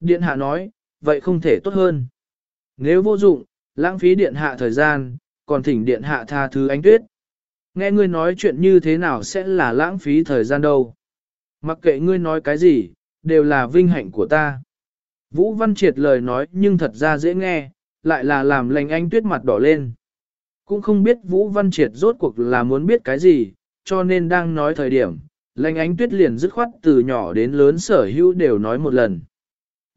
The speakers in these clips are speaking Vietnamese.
Điện hạ nói, vậy không thể tốt hơn. Nếu vô dụng, lãng phí điện hạ thời gian, còn thỉnh điện hạ tha thứ ánh tuyết. Nghe ngươi nói chuyện như thế nào sẽ là lãng phí thời gian đâu. Mặc kệ ngươi nói cái gì, đều là vinh hạnh của ta. Vũ Văn Triệt lời nói nhưng thật ra dễ nghe, lại là làm lành anh tuyết mặt đỏ lên. Cũng không biết Vũ Văn Triệt rốt cuộc là muốn biết cái gì, cho nên đang nói thời điểm, lành ánh tuyết liền dứt khoát từ nhỏ đến lớn sở hữu đều nói một lần.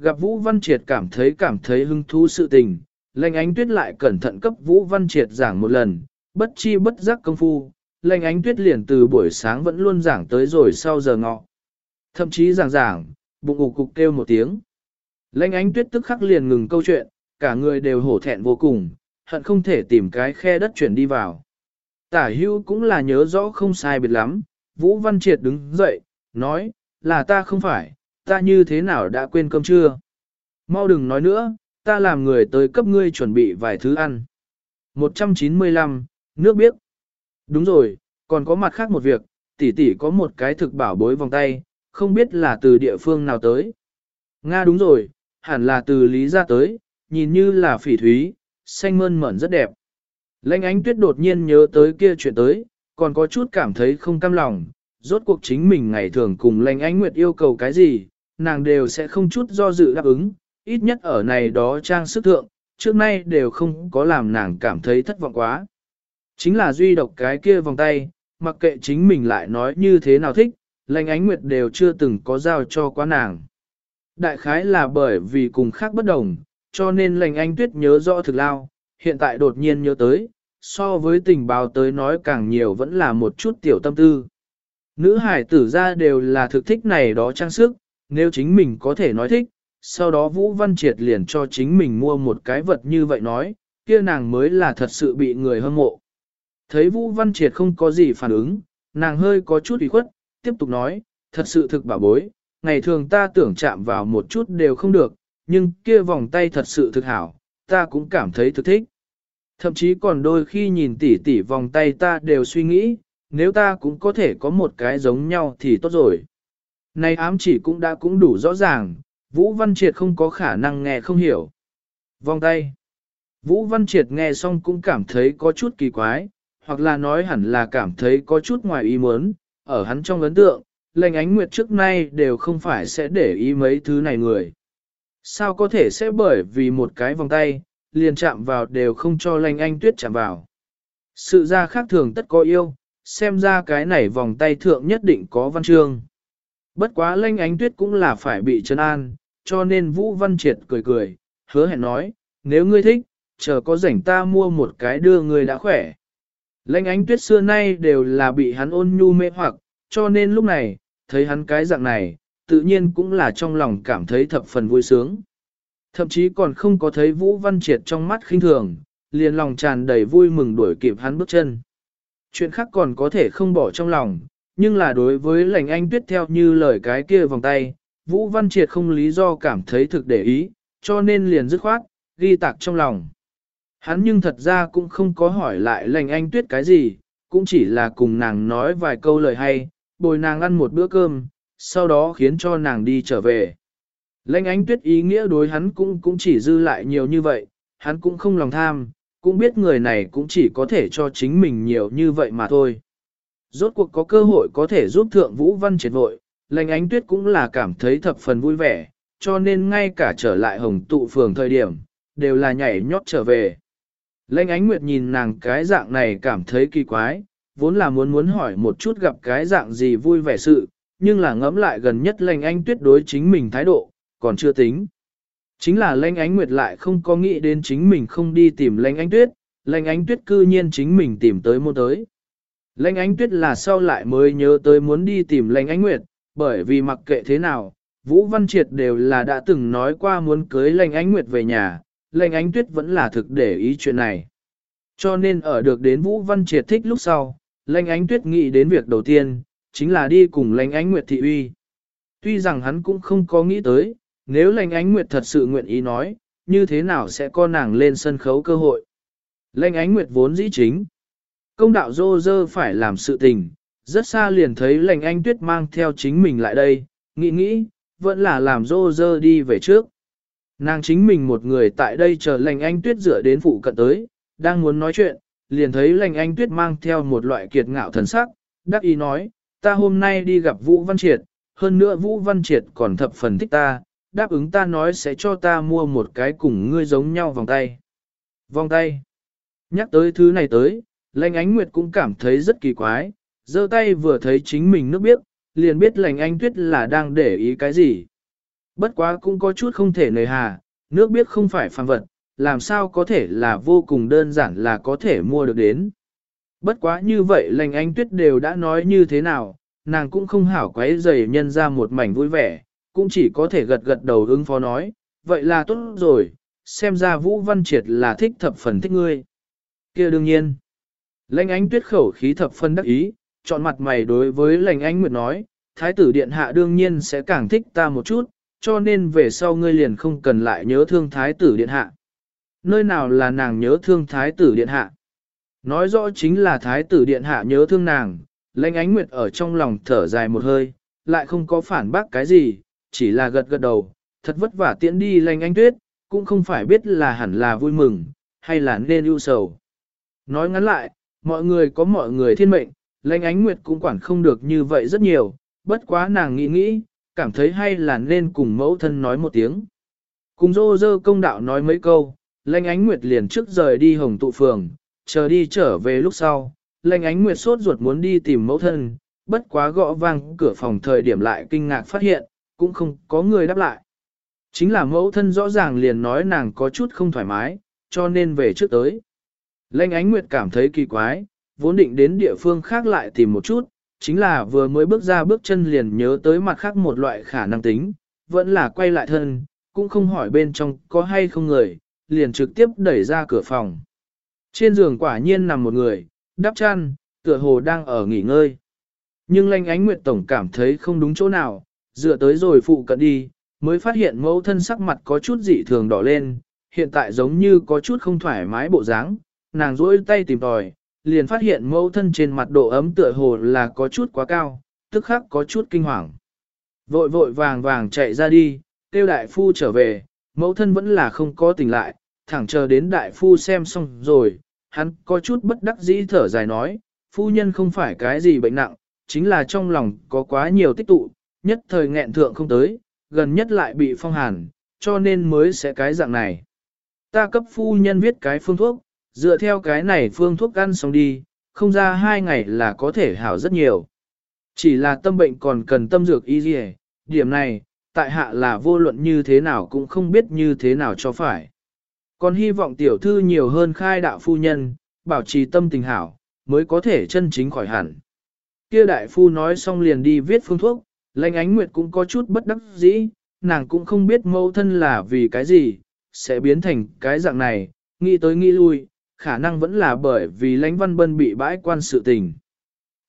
Gặp Vũ Văn Triệt cảm thấy cảm thấy hứng thú sự tình, lệnh ánh tuyết lại cẩn thận cấp Vũ Văn Triệt giảng một lần, bất chi bất giác công phu, lệnh ánh tuyết liền từ buổi sáng vẫn luôn giảng tới rồi sau giờ ngọ. Thậm chí giảng giảng, bụng ủ cục kêu một tiếng. Lệnh ánh tuyết tức khắc liền ngừng câu chuyện, cả người đều hổ thẹn vô cùng, hận không thể tìm cái khe đất chuyển đi vào. Tả hưu cũng là nhớ rõ không sai biệt lắm, Vũ Văn Triệt đứng dậy, nói, là ta không phải, ta như thế nào đã quên cơm trưa. Mau đừng nói nữa, ta làm người tới cấp ngươi chuẩn bị vài thứ ăn. 195, nước biếc. Đúng rồi, còn có mặt khác một việc, tỷ tỷ có một cái thực bảo bối vòng tay, không biết là từ địa phương nào tới. Nga đúng rồi, hẳn là từ lý ra tới, nhìn như là phỉ thúy, xanh mơn mởn rất đẹp. Lênh ánh tuyết đột nhiên nhớ tới kia chuyện tới, còn có chút cảm thấy không cam lòng, rốt cuộc chính mình ngày thường cùng lành ánh nguyệt yêu cầu cái gì, nàng đều sẽ không chút do dự đáp ứng, ít nhất ở này đó trang sức thượng, trước nay đều không có làm nàng cảm thấy thất vọng quá. Chính là duy độc cái kia vòng tay, mặc kệ chính mình lại nói như thế nào thích, lệnh ánh nguyệt đều chưa từng có giao cho quá nàng. Đại khái là bởi vì cùng khác bất đồng, cho nên lệnh anh tuyết nhớ rõ thực lao, hiện tại đột nhiên nhớ tới, so với tình báo tới nói càng nhiều vẫn là một chút tiểu tâm tư. Nữ hải tử ra đều là thực thích này đó trang sức, nếu chính mình có thể nói thích, sau đó Vũ Văn Triệt liền cho chính mình mua một cái vật như vậy nói, kia nàng mới là thật sự bị người hâm mộ. Thấy Vũ Văn Triệt không có gì phản ứng, nàng hơi có chút ủy khuất, tiếp tục nói, thật sự thực bảo bối, ngày thường ta tưởng chạm vào một chút đều không được, nhưng kia vòng tay thật sự thực hảo, ta cũng cảm thấy thực thích. Thậm chí còn đôi khi nhìn tỉ tỉ vòng tay ta đều suy nghĩ, nếu ta cũng có thể có một cái giống nhau thì tốt rồi. Này ám chỉ cũng đã cũng đủ rõ ràng, Vũ Văn Triệt không có khả năng nghe không hiểu. Vòng tay. Vũ Văn Triệt nghe xong cũng cảm thấy có chút kỳ quái, hoặc là nói hẳn là cảm thấy có chút ngoài ý muốn, ở hắn trong ấn tượng, lệnh ánh nguyệt trước nay đều không phải sẽ để ý mấy thứ này người. Sao có thể sẽ bởi vì một cái vòng tay, liền chạm vào đều không cho lành anh tuyết chạm vào. Sự ra khác thường tất có yêu, xem ra cái này vòng tay thượng nhất định có văn chương. Bất quá lanh ánh tuyết cũng là phải bị chân an, cho nên Vũ Văn Triệt cười cười, hứa hẹn nói, nếu ngươi thích, chờ có rảnh ta mua một cái đưa ngươi đã khỏe. Lanh ánh tuyết xưa nay đều là bị hắn ôn nhu mê hoặc, cho nên lúc này, thấy hắn cái dạng này, tự nhiên cũng là trong lòng cảm thấy thập phần vui sướng. Thậm chí còn không có thấy Vũ Văn Triệt trong mắt khinh thường, liền lòng tràn đầy vui mừng đuổi kịp hắn bước chân. Chuyện khác còn có thể không bỏ trong lòng, nhưng là đối với lành anh tuyết theo như lời cái kia vòng tay, Vũ Văn Triệt không lý do cảm thấy thực để ý, cho nên liền dứt khoát, ghi tạc trong lòng. Hắn nhưng thật ra cũng không có hỏi lại lành anh tuyết cái gì, cũng chỉ là cùng nàng nói vài câu lời hay, bồi nàng ăn một bữa cơm, sau đó khiến cho nàng đi trở về. Lệnh ánh tuyết ý nghĩa đối hắn cũng cũng chỉ dư lại nhiều như vậy, hắn cũng không lòng tham, cũng biết người này cũng chỉ có thể cho chính mình nhiều như vậy mà thôi. Rốt cuộc có cơ hội có thể giúp thượng vũ văn triệt vội, lành ánh tuyết cũng là cảm thấy thập phần vui vẻ, cho nên ngay cả trở lại hồng tụ phường thời điểm, đều là nhảy nhót trở về. Lệnh ánh nguyệt nhìn nàng cái dạng này cảm thấy kỳ quái, vốn là muốn muốn hỏi một chút gặp cái dạng gì vui vẻ sự, nhưng là ngẫm lại gần nhất lệnh anh tuyết đối chính mình thái độ, còn chưa tính. Chính là lãnh ánh nguyệt lại không có nghĩ đến chính mình không đi tìm lãnh ánh tuyết, lãnh ánh tuyết cư nhiên chính mình tìm tới mua tới. Lãnh ánh tuyết là sau lại mới nhớ tới muốn đi tìm lãnh ánh nguyệt, bởi vì mặc kệ thế nào, Vũ Văn Triệt đều là đã từng nói qua muốn cưới lãnh ánh nguyệt về nhà, lãnh ánh tuyết vẫn là thực để ý chuyện này. Cho nên ở được đến Vũ Văn Triệt thích lúc sau, lãnh ánh tuyết nghĩ đến việc đầu tiên, chính là đi cùng lãnh ánh nguyệt thị uy. Tuy rằng hắn cũng không có nghĩ tới, nếu lệnh ánh nguyệt thật sự nguyện ý nói, như thế nào sẽ có nàng lên sân khấu cơ hội. Lệnh ánh nguyệt vốn dĩ chính. Công đạo dô dơ phải làm sự tình, rất xa liền thấy lệnh anh tuyết mang theo chính mình lại đây, nghĩ nghĩ, vẫn là làm dô dơ đi về trước. Nàng chính mình một người tại đây chờ lệnh anh tuyết dựa đến phụ cận tới, đang muốn nói chuyện, liền thấy lệnh anh tuyết mang theo một loại kiệt ngạo thần sắc, đắc ý nói, ta hôm nay đi gặp Vũ Văn Triệt, hơn nữa Vũ Văn Triệt còn thập phần thích ta, đáp ứng ta nói sẽ cho ta mua một cái cùng ngươi giống nhau vòng tay. Vòng tay. Nhắc tới thứ này tới, lành ánh nguyệt cũng cảm thấy rất kỳ quái, giơ tay vừa thấy chính mình nước biết, liền biết lành Ánh tuyết là đang để ý cái gì. Bất quá cũng có chút không thể nề hà, nước biết không phải phàm vật, làm sao có thể là vô cùng đơn giản là có thể mua được đến. Bất quá như vậy lành Ánh tuyết đều đã nói như thế nào, nàng cũng không hảo quấy dày nhân ra một mảnh vui vẻ, cũng chỉ có thể gật gật đầu ứng phó nói, vậy là tốt rồi, xem ra Vũ Văn Triệt là thích thập phần thích ngươi. kia đương nhiên, lãnh ánh tuyết khẩu khí thập phân đắc ý, chọn mặt mày đối với lãnh ánh nguyệt nói, thái tử điện hạ đương nhiên sẽ càng thích ta một chút, cho nên về sau ngươi liền không cần lại nhớ thương thái tử điện hạ. Nơi nào là nàng nhớ thương thái tử điện hạ? Nói rõ chính là thái tử điện hạ nhớ thương nàng, lãnh ánh nguyệt ở trong lòng thở dài một hơi, lại không có phản bác cái gì, chỉ là gật gật đầu, thật vất vả tiễn đi lành ánh tuyết, cũng không phải biết là hẳn là vui mừng, hay là nên ưu sầu. Nói ngắn lại, mọi người có mọi người thiên mệnh, lãnh ánh nguyệt cũng quản không được như vậy rất nhiều, bất quá nàng nghĩ nghĩ, cảm thấy hay là nên cùng mẫu thân nói một tiếng. Cùng dô dơ công đạo nói mấy câu, lãnh ánh nguyệt liền trước rời đi hồng tụ phường, chờ đi trở về lúc sau, lãnh ánh nguyệt sốt ruột muốn đi tìm mẫu thân, bất quá gõ vang cửa phòng thời điểm lại kinh ngạc phát hiện, cũng không có người đáp lại. Chính là mẫu thân rõ ràng liền nói nàng có chút không thoải mái, cho nên về trước tới. Lênh ánh nguyệt cảm thấy kỳ quái, vốn định đến địa phương khác lại tìm một chút, chính là vừa mới bước ra bước chân liền nhớ tới mặt khác một loại khả năng tính, vẫn là quay lại thân, cũng không hỏi bên trong có hay không người, liền trực tiếp đẩy ra cửa phòng. Trên giường quả nhiên nằm một người, đắp chăn, tựa hồ đang ở nghỉ ngơi. Nhưng lanh ánh nguyệt tổng cảm thấy không đúng chỗ nào, dựa tới rồi phụ cận đi, mới phát hiện mẫu thân sắc mặt có chút dị thường đỏ lên, hiện tại giống như có chút không thoải mái bộ dáng, nàng rỗi tay tìm tòi, liền phát hiện mẫu thân trên mặt độ ấm tựa hồ là có chút quá cao, tức khắc có chút kinh hoàng. Vội vội vàng vàng chạy ra đi, tiêu đại phu trở về, mẫu thân vẫn là không có tỉnh lại, thẳng chờ đến đại phu xem xong rồi, hắn có chút bất đắc dĩ thở dài nói, phu nhân không phải cái gì bệnh nặng, chính là trong lòng có quá nhiều tích tụ, nhất thời nghẹn thượng không tới, gần nhất lại bị phong hàn, cho nên mới sẽ cái dạng này. Ta cấp phu nhân viết cái phương thuốc, dựa theo cái này phương thuốc ăn xong đi, không ra hai ngày là có thể hảo rất nhiều. Chỉ là tâm bệnh còn cần tâm dược y dì điểm này, tại hạ là vô luận như thế nào cũng không biết như thế nào cho phải. Còn hy vọng tiểu thư nhiều hơn khai đạo phu nhân, bảo trì tâm tình hảo, mới có thể chân chính khỏi hẳn. Kia đại phu nói xong liền đi viết phương thuốc, Lệnh ánh nguyệt cũng có chút bất đắc dĩ, nàng cũng không biết mâu thân là vì cái gì, sẽ biến thành cái dạng này, nghĩ tới nghĩ lui, khả năng vẫn là bởi vì lãnh văn bân bị bãi quan sự tình.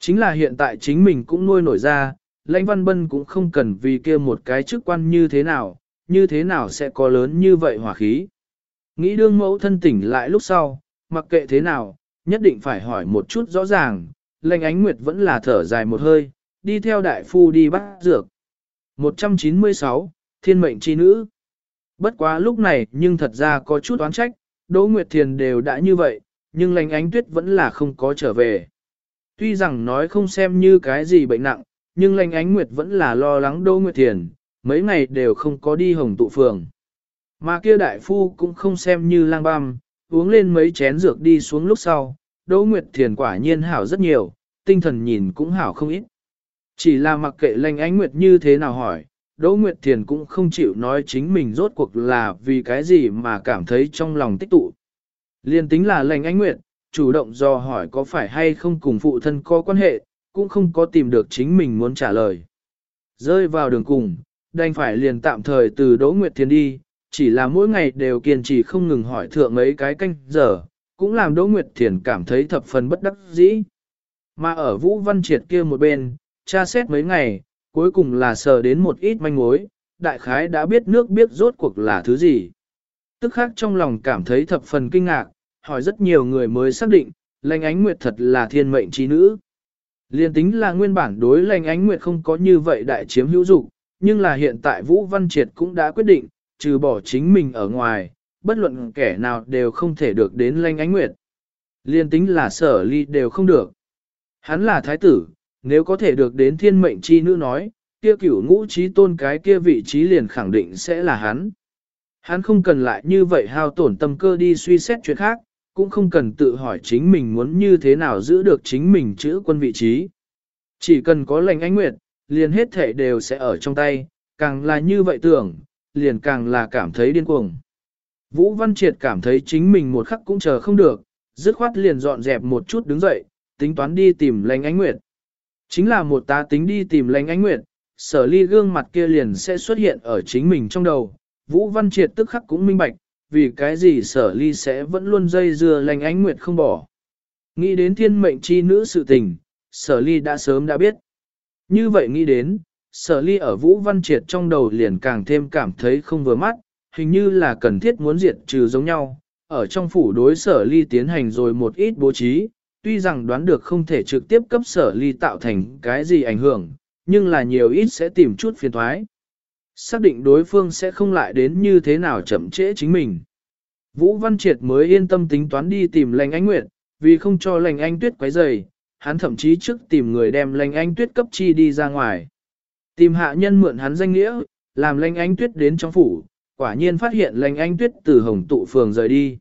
Chính là hiện tại chính mình cũng nuôi nổi ra, lãnh văn bân cũng không cần vì kia một cái chức quan như thế nào, như thế nào sẽ có lớn như vậy hỏa khí. Nghĩ đương mẫu thân tỉnh lại lúc sau, mặc kệ thế nào, nhất định phải hỏi một chút rõ ràng, lãnh ánh nguyệt vẫn là thở dài một hơi, đi theo đại phu đi bắt dược. 196, Thiên mệnh chi nữ. Bất quá lúc này nhưng thật ra có chút oán trách, Đỗ Nguyệt Thiền đều đã như vậy, nhưng lành ánh tuyết vẫn là không có trở về. Tuy rằng nói không xem như cái gì bệnh nặng, nhưng lành ánh Nguyệt vẫn là lo lắng Đỗ Nguyệt Thiền, mấy ngày đều không có đi hồng tụ phường. Mà kia đại phu cũng không xem như lang băm, uống lên mấy chén dược đi xuống lúc sau, Đỗ Nguyệt Thiền quả nhiên hảo rất nhiều, tinh thần nhìn cũng hảo không ít. Chỉ là mặc kệ lành ánh Nguyệt như thế nào hỏi, Đỗ Nguyệt Thiền cũng không chịu nói chính mình rốt cuộc là vì cái gì mà cảm thấy trong lòng tích tụ. Liên tính là lành ánh Nguyệt, chủ động do hỏi có phải hay không cùng phụ thân có quan hệ, cũng không có tìm được chính mình muốn trả lời. Rơi vào đường cùng, đành phải liền tạm thời từ Đỗ Nguyệt Thiền đi, chỉ là mỗi ngày đều kiên trì không ngừng hỏi thượng mấy cái canh giờ, cũng làm Đỗ Nguyệt Thiền cảm thấy thập phần bất đắc dĩ. Mà ở Vũ Văn Triệt kia một bên, tra xét mấy ngày, cuối cùng là sờ đến một ít manh mối, đại khái đã biết nước biết rốt cuộc là thứ gì. Tức khác trong lòng cảm thấy thập phần kinh ngạc, hỏi rất nhiều người mới xác định, lành ánh nguyệt thật là thiên mệnh trí nữ. Liên tính là nguyên bản đối lành ánh nguyệt không có như vậy đại chiếm hữu dục, Nhưng là hiện tại Vũ Văn Triệt cũng đã quyết định, trừ bỏ chính mình ở ngoài, bất luận kẻ nào đều không thể được đến lanh ánh nguyệt. Liên tính là sở ly đều không được. Hắn là thái tử, nếu có thể được đến thiên mệnh chi nữ nói, kia cửu ngũ trí tôn cái kia vị trí liền khẳng định sẽ là hắn. Hắn không cần lại như vậy hao tổn tâm cơ đi suy xét chuyện khác, cũng không cần tự hỏi chính mình muốn như thế nào giữ được chính mình chữ quân vị trí. Chỉ cần có lệnh ánh nguyệt, liền hết thể đều sẽ ở trong tay, càng là như vậy tưởng, liền càng là cảm thấy điên cuồng. Vũ Văn Triệt cảm thấy chính mình một khắc cũng chờ không được, dứt khoát liền dọn dẹp một chút đứng dậy, tính toán đi tìm lệnh ánh nguyệt. Chính là một tá tính đi tìm lệnh ánh nguyệt, sở ly gương mặt kia liền sẽ xuất hiện ở chính mình trong đầu. Vũ Văn Triệt tức khắc cũng minh bạch, vì cái gì sở ly sẽ vẫn luôn dây dưa lành ánh nguyệt không bỏ. Nghĩ đến thiên mệnh chi nữ sự tình, sở ly đã sớm đã biết. Như vậy nghĩ đến, sở ly ở Vũ Văn Triệt trong đầu liền càng thêm cảm thấy không vừa mắt, hình như là cần thiết muốn diệt trừ giống nhau. Ở trong phủ đối sở ly tiến hành rồi một ít bố trí, tuy rằng đoán được không thể trực tiếp cấp sở ly tạo thành cái gì ảnh hưởng, nhưng là nhiều ít sẽ tìm chút phiền thoái. Xác định đối phương sẽ không lại đến như thế nào chậm trễ chính mình. Vũ Văn Triệt mới yên tâm tính toán đi tìm lành ánh nguyệt, vì không cho lành anh tuyết quấy rầy, hắn thậm chí trước tìm người đem lành anh tuyết cấp chi đi ra ngoài. Tìm hạ nhân mượn hắn danh nghĩa, làm lành anh tuyết đến trong phủ, quả nhiên phát hiện lành anh tuyết từ hồng tụ phường rời đi.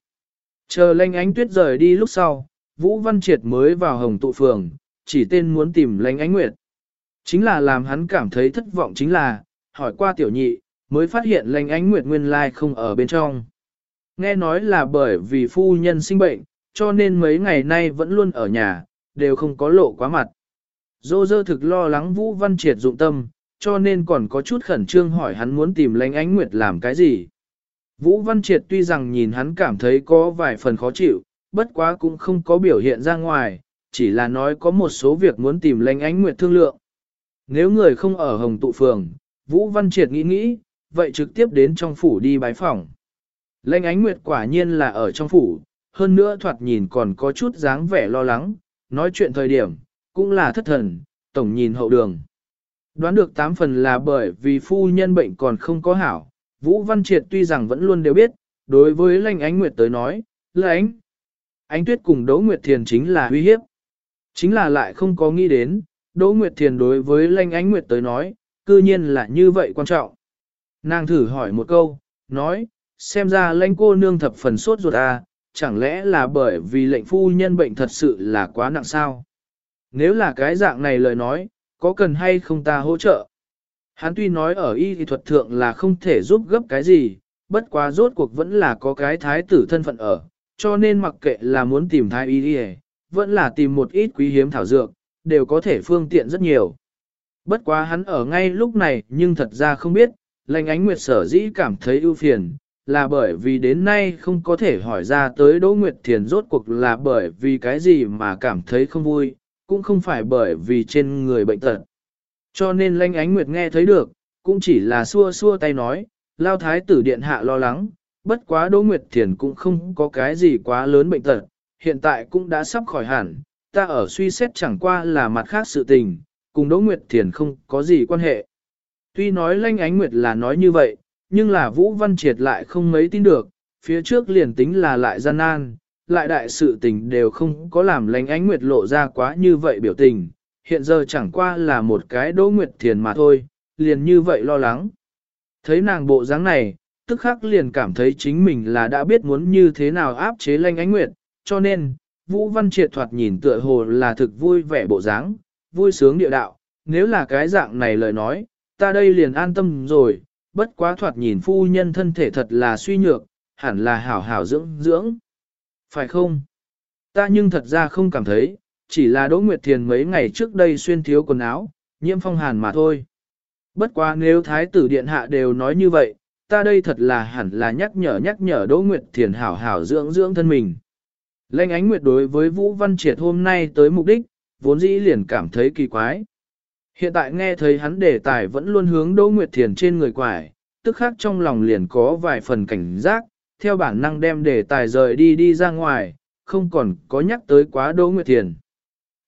Chờ lành anh tuyết rời đi lúc sau, Vũ Văn Triệt mới vào hồng tụ phường, chỉ tên muốn tìm lành ánh nguyệt. Chính là làm hắn cảm thấy thất vọng chính là, hỏi qua tiểu nhị, mới phát hiện lành ánh nguyệt nguyên lai không ở bên trong. Nghe nói là bởi vì phu nhân sinh bệnh, cho nên mấy ngày nay vẫn luôn ở nhà, đều không có lộ quá mặt. Dô dơ thực lo lắng Vũ Văn Triệt dụng tâm, cho nên còn có chút khẩn trương hỏi hắn muốn tìm lánh ánh nguyệt làm cái gì. Vũ Văn Triệt tuy rằng nhìn hắn cảm thấy có vài phần khó chịu, bất quá cũng không có biểu hiện ra ngoài, chỉ là nói có một số việc muốn tìm lãnh ánh nguyệt thương lượng. Nếu người không ở Hồng Tụ Phường, Vũ Văn Triệt nghĩ nghĩ, vậy trực tiếp đến trong phủ đi bái phỏng. Lệnh ánh nguyệt quả nhiên là ở trong phủ, hơn nữa thoạt nhìn còn có chút dáng vẻ lo lắng, nói chuyện thời điểm, cũng là thất thần, tổng nhìn hậu đường. Đoán được tám phần là bởi vì phu nhân bệnh còn không có hảo, Vũ Văn Triệt tuy rằng vẫn luôn đều biết, đối với lệnh ánh nguyệt tới nói, là ánh. Tuyết cùng Đỗ Nguyệt Thiền chính là uy hiếp. Chính là lại không có nghĩ đến, Đỗ Nguyệt Thiền đối với Lanh ánh nguyệt tới nói, cư nhiên là như vậy quan trọng. Nàng thử hỏi một câu, nói, xem ra Lanh cô nương thập phần sốt ruột à, chẳng lẽ là bởi vì lệnh phu nhân bệnh thật sự là quá nặng sao? Nếu là cái dạng này lời nói, có cần hay không ta hỗ trợ? Hắn tuy nói ở y thì thuật thượng là không thể giúp gấp cái gì, bất quá rốt cuộc vẫn là có cái thái tử thân phận ở, cho nên mặc kệ là muốn tìm thái y đi vẫn là tìm một ít quý hiếm thảo dược, đều có thể phương tiện rất nhiều. Bất quá hắn ở ngay lúc này nhưng thật ra không biết, lành ánh nguyệt sở dĩ cảm thấy ưu phiền, là bởi vì đến nay không có thể hỏi ra tới Đỗ Nguyệt Thiền rốt cuộc là bởi vì cái gì mà cảm thấy không vui, cũng không phải bởi vì trên người bệnh tật. Cho nên Lanh Ánh Nguyệt nghe thấy được, cũng chỉ là xua xua tay nói, lao thái tử điện hạ lo lắng, bất quá Đỗ Nguyệt Thiền cũng không có cái gì quá lớn bệnh tật, hiện tại cũng đã sắp khỏi hẳn, ta ở suy xét chẳng qua là mặt khác sự tình, cùng Đỗ Nguyệt Thiền không có gì quan hệ. Tuy nói Lanh Ánh Nguyệt là nói như vậy, nhưng là Vũ Văn Triệt lại không mấy tin được, phía trước liền tính là lại gian nan, lại đại sự tình đều không có làm Lanh ánh nguyệt lộ ra quá như vậy biểu tình, hiện giờ chẳng qua là một cái đỗ nguyệt thiền mà thôi, liền như vậy lo lắng. Thấy nàng bộ dáng này, tức khắc liền cảm thấy chính mình là đã biết muốn như thế nào áp chế lanh ánh nguyệt, cho nên, Vũ Văn Triệt thoạt nhìn tựa hồ là thực vui vẻ bộ dáng, vui sướng địa đạo, nếu là cái dạng này lời nói, ta đây liền an tâm rồi, bất quá thoạt nhìn phu nhân thân thể thật là suy nhược, hẳn là hảo hảo dưỡng dưỡng. Phải không? Ta nhưng thật ra không cảm thấy, chỉ là Đỗ Nguyệt Thiền mấy ngày trước đây xuyên thiếu quần áo, nhiễm phong hàn mà thôi. Bất quá nếu Thái tử Điện Hạ đều nói như vậy, ta đây thật là hẳn là nhắc nhở nhắc nhở Đỗ Nguyệt Thiền hảo hảo dưỡng dưỡng thân mình. Lệnh ánh Nguyệt đối với Vũ Văn Triệt hôm nay tới mục đích, vốn dĩ liền cảm thấy kỳ quái. Hiện tại nghe thấy hắn đề tài vẫn luôn hướng Đỗ Nguyệt Thiền trên người quải, tức khác trong lòng liền có vài phần cảnh giác, theo bản năng đem đề tài rời đi đi ra ngoài, không còn có nhắc tới quá Đỗ Nguyệt Thiền.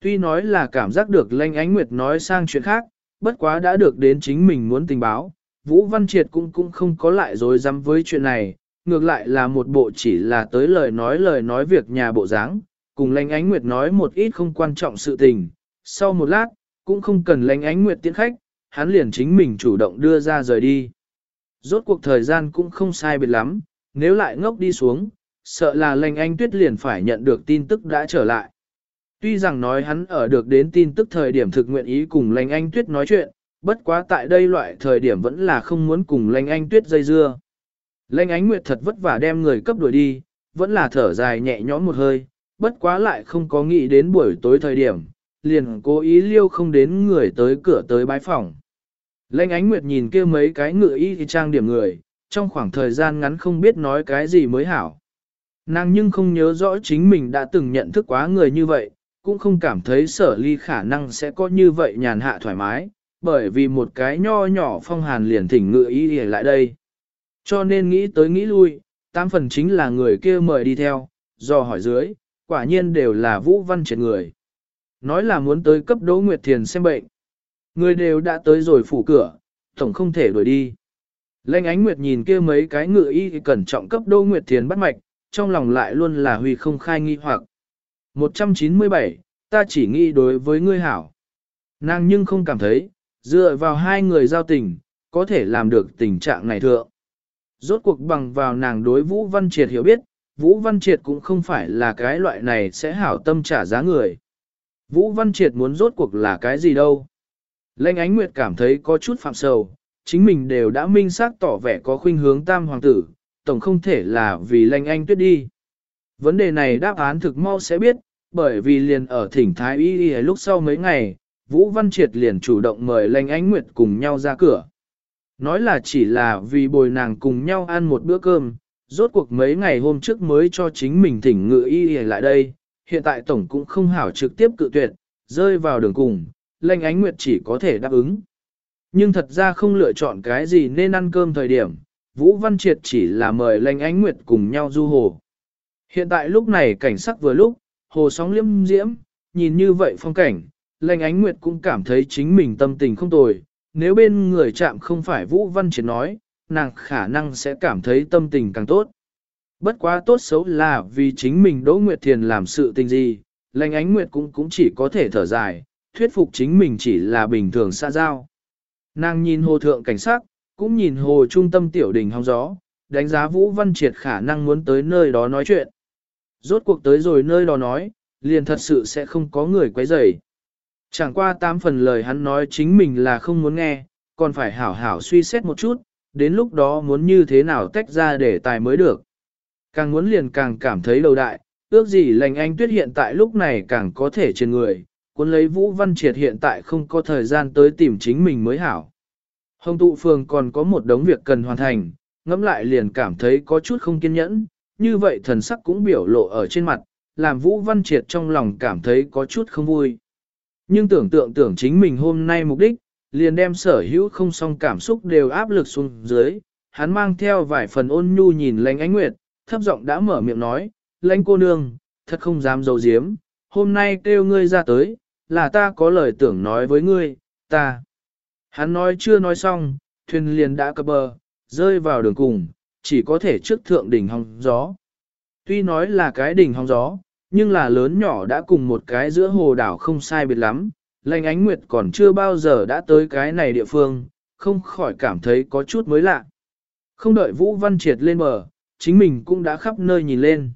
Tuy nói là cảm giác được Lanh Ánh Nguyệt nói sang chuyện khác, bất quá đã được đến chính mình muốn tình báo, Vũ Văn Triệt cũng cũng không có lại dối dám với chuyện này, ngược lại là một bộ chỉ là tới lời nói lời nói việc nhà bộ dáng, cùng lãnh ánh nguyệt nói một ít không quan trọng sự tình, sau một lát, cũng không cần lãnh ánh nguyệt tiễn khách, hắn liền chính mình chủ động đưa ra rời đi. Rốt cuộc thời gian cũng không sai biệt lắm, nếu lại ngốc đi xuống, sợ là lãnh ánh tuyết liền phải nhận được tin tức đã trở lại. Tuy rằng nói hắn ở được đến tin tức thời điểm thực nguyện ý cùng lãnh anh tuyết nói chuyện, bất quá tại đây loại thời điểm vẫn là không muốn cùng lãnh anh tuyết dây dưa. Lãnh ánh nguyệt thật vất vả đem người cấp đuổi đi, vẫn là thở dài nhẹ nhõm một hơi, bất quá lại không có nghĩ đến buổi tối thời điểm, liền cố ý liêu không đến người tới cửa tới bái phòng. lãnh ánh nguyệt nhìn kia mấy cái ngựa y thì trang điểm người, trong khoảng thời gian ngắn không biết nói cái gì mới hảo. Nàng nhưng không nhớ rõ chính mình đã từng nhận thức quá người như vậy, cũng không cảm thấy sở ly khả năng sẽ có như vậy nhàn hạ thoải mái, bởi vì một cái nho nhỏ phong hàn liền thỉnh ngựa y lại đây. Cho nên nghĩ tới nghĩ lui, tam phần chính là người kia mời đi theo, do hỏi dưới, quả nhiên đều là Vũ Văn Triệt người. Nói là muốn tới cấp Đỗ Nguyệt Thiền xem bệnh. Người đều đã tới rồi phủ cửa, tổng không thể đuổi đi. Lệnh ánh Nguyệt nhìn kia mấy cái ngựa y cẩn trọng cấp Đỗ Nguyệt Thiền bắt mạch, trong lòng lại luôn là huy không khai nghi hoặc. 197, ta chỉ nghĩ đối với ngươi hảo. Nàng nhưng không cảm thấy, dựa vào hai người giao tình, có thể làm được tình trạng này thượng. Rốt cuộc bằng vào nàng đối Vũ Văn Triệt hiểu biết, Vũ Văn Triệt cũng không phải là cái loại này sẽ hảo tâm trả giá người. Vũ Văn Triệt muốn rốt cuộc là cái gì đâu. Lệnh ánh nguyệt cảm thấy có chút phạm sầu, chính mình đều đã minh xác tỏ vẻ có khuynh hướng tam hoàng tử, tổng không thể là vì lệnh anh tuyết đi. Vấn đề này đáp án thực mau sẽ biết, bởi vì liền ở thỉnh Thái Y Y lúc sau mấy ngày, Vũ Văn Triệt liền chủ động mời lệnh ánh nguyệt cùng nhau ra cửa. Nói là chỉ là vì bồi nàng cùng nhau ăn một bữa cơm, rốt cuộc mấy ngày hôm trước mới cho chính mình thỉnh ngự y lại đây, hiện tại tổng cũng không hảo trực tiếp cự tuyệt, rơi vào đường cùng, lệnh ánh nguyệt chỉ có thể đáp ứng. Nhưng thật ra không lựa chọn cái gì nên ăn cơm thời điểm, Vũ Văn Triệt chỉ là mời lệnh ánh nguyệt cùng nhau du hồ. Hiện tại lúc này cảnh sắc vừa lúc, hồ sóng liêm diễm, nhìn như vậy phong cảnh, lệnh ánh nguyệt cũng cảm thấy chính mình tâm tình không tồi, nếu bên người chạm không phải Vũ Văn Triệt nói, nàng khả năng sẽ cảm thấy tâm tình càng tốt. Bất quá tốt xấu là vì chính mình Đỗ Nguyệt Thiền làm sự tình gì, lành ánh Nguyệt cũng cũng chỉ có thể thở dài, thuyết phục chính mình chỉ là bình thường xa giao. Nàng nhìn hồ thượng cảnh sát, cũng nhìn hồ trung tâm tiểu đình hóng gió, đánh giá Vũ Văn Triệt khả năng muốn tới nơi đó nói chuyện. Rốt cuộc tới rồi nơi đó nói, liền thật sự sẽ không có người quấy rầy. Chẳng qua tám phần lời hắn nói chính mình là không muốn nghe, còn phải hảo hảo suy xét một chút, đến lúc đó muốn như thế nào tách ra để tài mới được. Càng muốn liền càng cảm thấy đầu đại, ước gì lành anh tuyết hiện tại lúc này càng có thể trên người, cuốn lấy Vũ Văn Triệt hiện tại không có thời gian tới tìm chính mình mới hảo. Hồng tụ phường còn có một đống việc cần hoàn thành, ngẫm lại liền cảm thấy có chút không kiên nhẫn, như vậy thần sắc cũng biểu lộ ở trên mặt, làm Vũ Văn Triệt trong lòng cảm thấy có chút không vui. Nhưng tưởng tượng tưởng chính mình hôm nay mục đích, liền đem sở hữu không song cảm xúc đều áp lực xuống dưới, hắn mang theo vài phần ôn nhu nhìn lãnh ánh nguyệt, thấp giọng đã mở miệng nói, lãnh cô nương, thật không dám dầu diếm, hôm nay kêu ngươi ra tới, là ta có lời tưởng nói với ngươi, ta. Hắn nói chưa nói xong, thuyền liền đã cập bờ, rơi vào đường cùng, chỉ có thể trước thượng đỉnh hong gió. Tuy nói là cái đỉnh hong gió, nhưng là lớn nhỏ đã cùng một cái giữa hồ đảo không sai biệt lắm, lành ánh nguyệt còn chưa bao giờ đã tới cái này địa phương, không khỏi cảm thấy có chút mới lạ. Không đợi Vũ Văn Triệt lên bờ, chính mình cũng đã khắp nơi nhìn lên.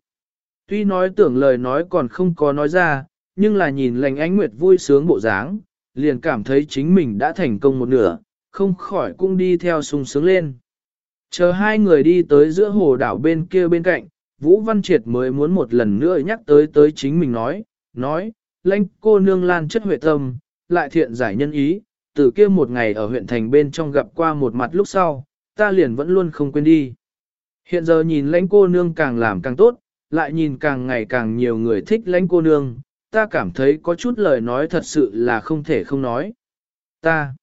Tuy nói tưởng lời nói còn không có nói ra, nhưng là nhìn lành ánh nguyệt vui sướng bộ dáng, liền cảm thấy chính mình đã thành công một nửa, không khỏi cũng đi theo sung sướng lên. Chờ hai người đi tới giữa hồ đảo bên kia bên cạnh, Vũ Văn Triệt mới muốn một lần nữa nhắc tới tới chính mình nói, nói, lãnh cô nương lan chất huệ tâm, lại thiện giải nhân ý, từ kia một ngày ở huyện thành bên trong gặp qua một mặt lúc sau, ta liền vẫn luôn không quên đi. Hiện giờ nhìn lãnh cô nương càng làm càng tốt, lại nhìn càng ngày càng nhiều người thích lãnh cô nương, ta cảm thấy có chút lời nói thật sự là không thể không nói. Ta,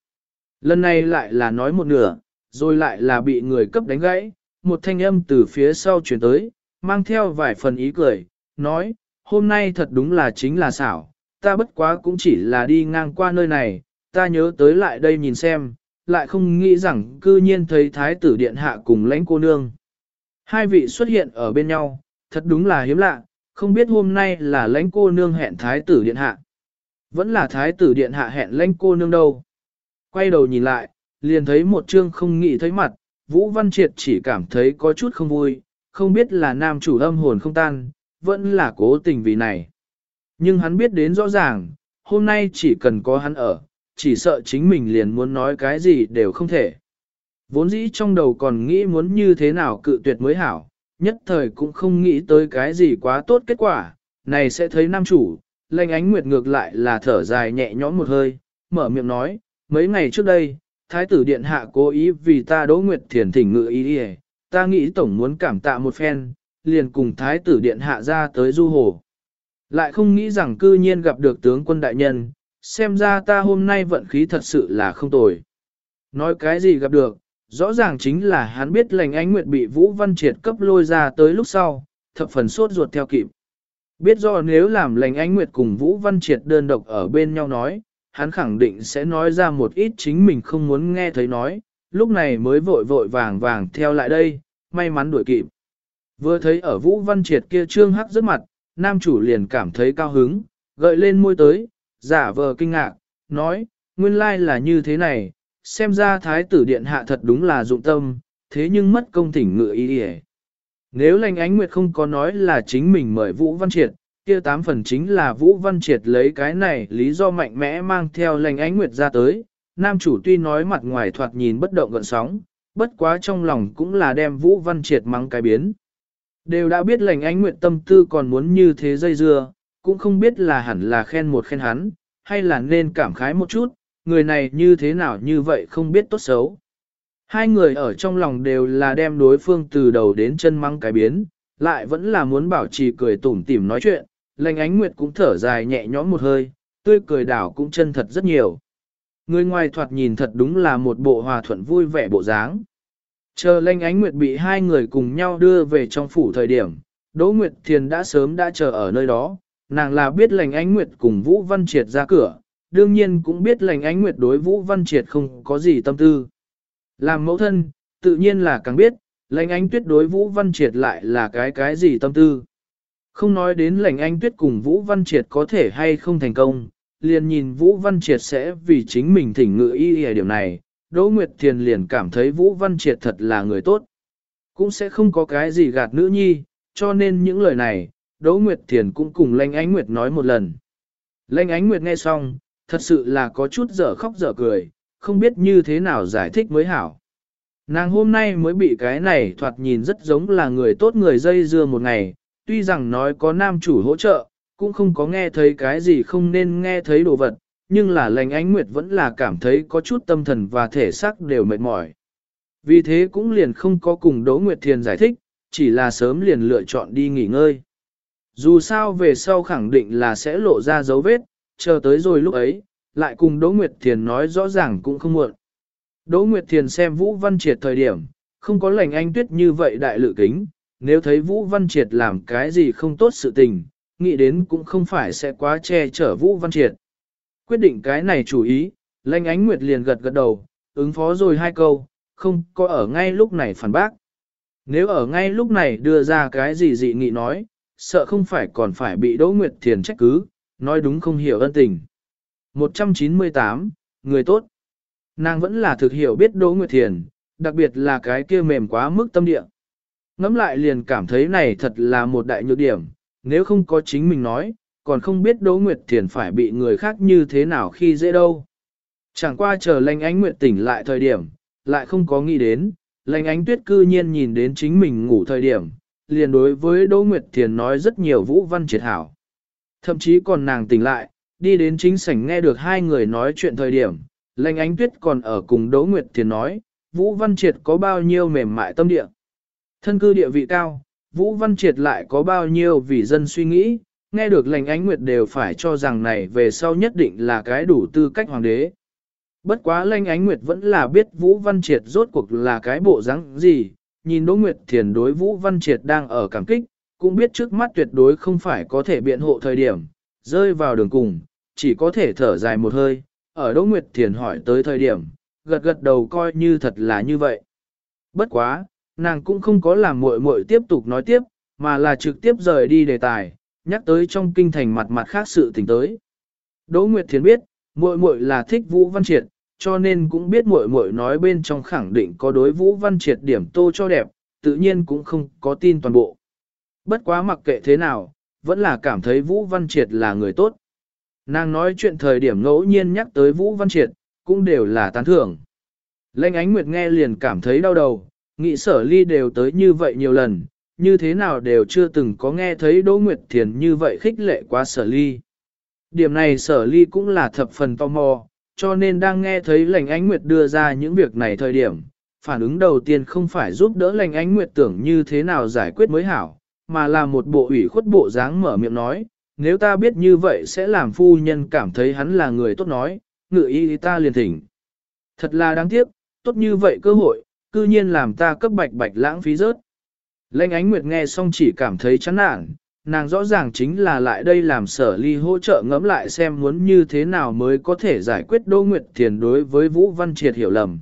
lần này lại là nói một nửa, rồi lại là bị người cấp đánh gãy, một thanh âm từ phía sau chuyển tới, mang theo vài phần ý cười, nói, hôm nay thật đúng là chính là xảo, ta bất quá cũng chỉ là đi ngang qua nơi này, ta nhớ tới lại đây nhìn xem, lại không nghĩ rằng cư nhiên thấy thái tử điện hạ cùng lãnh cô nương. Hai vị xuất hiện ở bên nhau, thật đúng là hiếm lạ, không biết hôm nay là lãnh cô nương hẹn thái tử điện hạ. Vẫn là thái tử điện hạ hẹn lãnh cô nương đâu. Quay đầu nhìn lại, liền thấy một chương không nghĩ thấy mặt, Vũ Văn Triệt chỉ cảm thấy có chút không vui, không biết là nam chủ âm hồn không tan, vẫn là cố tình vì này. Nhưng hắn biết đến rõ ràng, hôm nay chỉ cần có hắn ở, chỉ sợ chính mình liền muốn nói cái gì đều không thể. Vốn dĩ trong đầu còn nghĩ muốn như thế nào cự tuyệt mới hảo, nhất thời cũng không nghĩ tới cái gì quá tốt kết quả, này sẽ thấy nam chủ, lệnh ánh nguyệt ngược lại là thở dài nhẹ nhõm một hơi, mở miệng nói, mấy ngày trước đây, Thái tử Điện Hạ cố ý vì ta đỗ nguyệt thiền thỉnh ngự ý đi ta nghĩ tổng muốn cảm tạ một phen, liền cùng Thái tử Điện Hạ ra tới du hồ. Lại không nghĩ rằng cư nhiên gặp được tướng quân đại nhân, xem ra ta hôm nay vận khí thật sự là không tồi. Nói cái gì gặp được, rõ ràng chính là hắn biết lành ánh nguyệt bị Vũ Văn Triệt cấp lôi ra tới lúc sau, thập phần sốt ruột theo kịp. Biết rõ nếu làm lành ánh nguyệt cùng Vũ Văn Triệt đơn độc ở bên nhau nói, hắn khẳng định sẽ nói ra một ít chính mình không muốn nghe thấy nói, lúc này mới vội vội vàng vàng theo lại đây, may mắn đuổi kịp. Vừa thấy ở Vũ Văn Triệt kia trương hắc rất mặt, nam chủ liền cảm thấy cao hứng, gợi lên môi tới, giả vờ kinh ngạc, nói, nguyên lai là như thế này, xem ra thái tử điện hạ thật đúng là dụng tâm, thế nhưng mất công thỉnh ngựa ý đi Nếu lành ánh nguyệt không có nói là chính mình mời Vũ Văn Triệt, kia tám phần chính là Vũ Văn Triệt lấy cái này lý do mạnh mẽ mang theo lành ánh nguyệt ra tới. Nam chủ tuy nói mặt ngoài thoạt nhìn bất động gợn sóng, bất quá trong lòng cũng là đem Vũ Văn Triệt mắng cái biến. Đều đã biết lành ánh nguyệt tâm tư còn muốn như thế dây dưa, cũng không biết là hẳn là khen một khen hắn, hay là nên cảm khái một chút, người này như thế nào như vậy không biết tốt xấu. Hai người ở trong lòng đều là đem đối phương từ đầu đến chân mắng cái biến, lại vẫn là muốn bảo trì cười tủm tỉm nói chuyện, lành ánh nguyệt cũng thở dài nhẹ nhõm một hơi, tươi cười đảo cũng chân thật rất nhiều. Người ngoài thoạt nhìn thật đúng là một bộ hòa thuận vui vẻ bộ dáng. Chờ lanh ánh nguyệt bị hai người cùng nhau đưa về trong phủ thời điểm, Đỗ Nguyệt Thiền đã sớm đã chờ ở nơi đó, nàng là biết lành ánh nguyệt cùng Vũ Văn Triệt ra cửa, đương nhiên cũng biết lành ánh nguyệt đối Vũ Văn Triệt không có gì tâm tư. Làm mẫu thân, tự nhiên là càng biết, lành ánh tuyết đối Vũ Văn Triệt lại là cái cái gì tâm tư. Không nói đến lành ánh tuyết cùng Vũ Văn Triệt có thể hay không thành công, liền nhìn Vũ Văn Triệt sẽ vì chính mình thỉnh ngự y y điểm này, Đỗ Nguyệt Thiền liền cảm thấy Vũ Văn Triệt thật là người tốt. Cũng sẽ không có cái gì gạt nữ nhi, cho nên những lời này, Đỗ Nguyệt Thiền cũng cùng Lanh Ánh Nguyệt nói một lần. Lanh Ánh Nguyệt nghe xong, thật sự là có chút dở khóc dở cười, không biết như thế nào giải thích mới hảo. Nàng hôm nay mới bị cái này thoạt nhìn rất giống là người tốt người dây dưa một ngày, tuy rằng nói có nam chủ hỗ trợ, cũng không có nghe thấy cái gì không nên nghe thấy đồ vật, nhưng là lành ánh nguyệt vẫn là cảm thấy có chút tâm thần và thể xác đều mệt mỏi. Vì thế cũng liền không có cùng Đỗ Nguyệt Thiền giải thích, chỉ là sớm liền lựa chọn đi nghỉ ngơi. Dù sao về sau khẳng định là sẽ lộ ra dấu vết, chờ tới rồi lúc ấy, lại cùng Đỗ Nguyệt Thiền nói rõ ràng cũng không muộn. Đỗ Nguyệt Thiền xem Vũ Văn Triệt thời điểm, không có lành anh tuyết như vậy đại lự kính, nếu thấy Vũ Văn Triệt làm cái gì không tốt sự tình, nghĩ đến cũng không phải sẽ quá che chở Vũ Văn Triệt. Quyết định cái này chủ ý, lanh ánh nguyệt liền gật gật đầu, ứng phó rồi hai câu, không có ở ngay lúc này phản bác. Nếu ở ngay lúc này đưa ra cái gì dị nghị nói, sợ không phải còn phải bị Đỗ Nguyệt Thiền trách cứ, nói đúng không hiểu ân tình. 198, người tốt. Nàng vẫn là thực hiểu biết Đỗ Nguyệt Thiền, đặc biệt là cái kia mềm quá mức tâm địa. Ngắm lại liền cảm thấy này thật là một đại nhược điểm, nếu không có chính mình nói, còn không biết Đỗ Nguyệt Thiền phải bị người khác như thế nào khi dễ đâu. Chẳng qua chờ lanh ánh Nguyệt tỉnh lại thời điểm, lại không có nghĩ đến, lanh ánh tuyết cư nhiên nhìn đến chính mình ngủ thời điểm, liền đối với Đỗ Nguyệt Thiền nói rất nhiều vũ văn triệt hảo. Thậm chí còn nàng tỉnh lại, đi đến chính sảnh nghe được hai người nói chuyện thời điểm, lanh ánh tuyết còn ở cùng Đỗ Nguyệt Thiền nói, Vũ Văn Triệt có bao nhiêu mềm mại tâm địa. Thân cư địa vị cao, Vũ Văn Triệt lại có bao nhiêu vì dân suy nghĩ, nghe được lành ánh nguyệt đều phải cho rằng này về sau nhất định là cái đủ tư cách hoàng đế. Bất quá lành ánh nguyệt vẫn là biết Vũ Văn Triệt rốt cuộc là cái bộ dáng gì, nhìn Đỗ Nguyệt Thiền đối Vũ Văn Triệt đang ở cảm kích, cũng biết trước mắt tuyệt đối không phải có thể biện hộ thời điểm, rơi vào đường cùng, chỉ có thể thở dài một hơi, ở Đỗ Nguyệt Thiền hỏi tới thời điểm, gật gật đầu coi như thật là như vậy. Bất quá, nàng cũng không có làm muội muội tiếp tục nói tiếp, mà là trực tiếp rời đi đề tài, nhắc tới trong kinh thành mặt mặt khác sự tình tới. Đỗ Nguyệt Thiến biết, muội muội là thích Vũ Văn Triệt, cho nên cũng biết muội muội nói bên trong khẳng định có đối Vũ Văn Triệt điểm tô cho đẹp, tự nhiên cũng không có tin toàn bộ. Bất quá mặc kệ thế nào, vẫn là cảm thấy Vũ Văn Triệt là người tốt. Nàng nói chuyện thời điểm ngẫu nhiên nhắc tới Vũ Văn Triệt, cũng đều là tán thưởng. Lệnh ánh nguyệt nghe liền cảm thấy đau đầu, nghĩ sở ly đều tới như vậy nhiều lần, như thế nào đều chưa từng có nghe thấy Đỗ Nguyệt Thiền như vậy khích lệ quá sở ly. Điểm này sở ly cũng là thập phần tò mò, cho nên đang nghe thấy lệnh ánh nguyệt đưa ra những việc này thời điểm, phản ứng đầu tiên không phải giúp đỡ lệnh ánh nguyệt tưởng như thế nào giải quyết mới hảo, mà là một bộ ủy khuất bộ dáng mở miệng nói, nếu ta biết như vậy sẽ làm phu nhân cảm thấy hắn là người tốt nói, ngự y ta liền thỉnh. Thật là đáng tiếc, tốt như vậy cơ hội, cư nhiên làm ta cấp bạch bạch lãng phí rớt. Lệnh ánh nguyệt nghe xong chỉ cảm thấy chán nản, nàng rõ ràng chính là lại đây làm sở ly hỗ trợ ngẫm lại xem muốn như thế nào mới có thể giải quyết Đỗ Nguyệt Thiền đối với Vũ Văn Triệt hiểu lầm.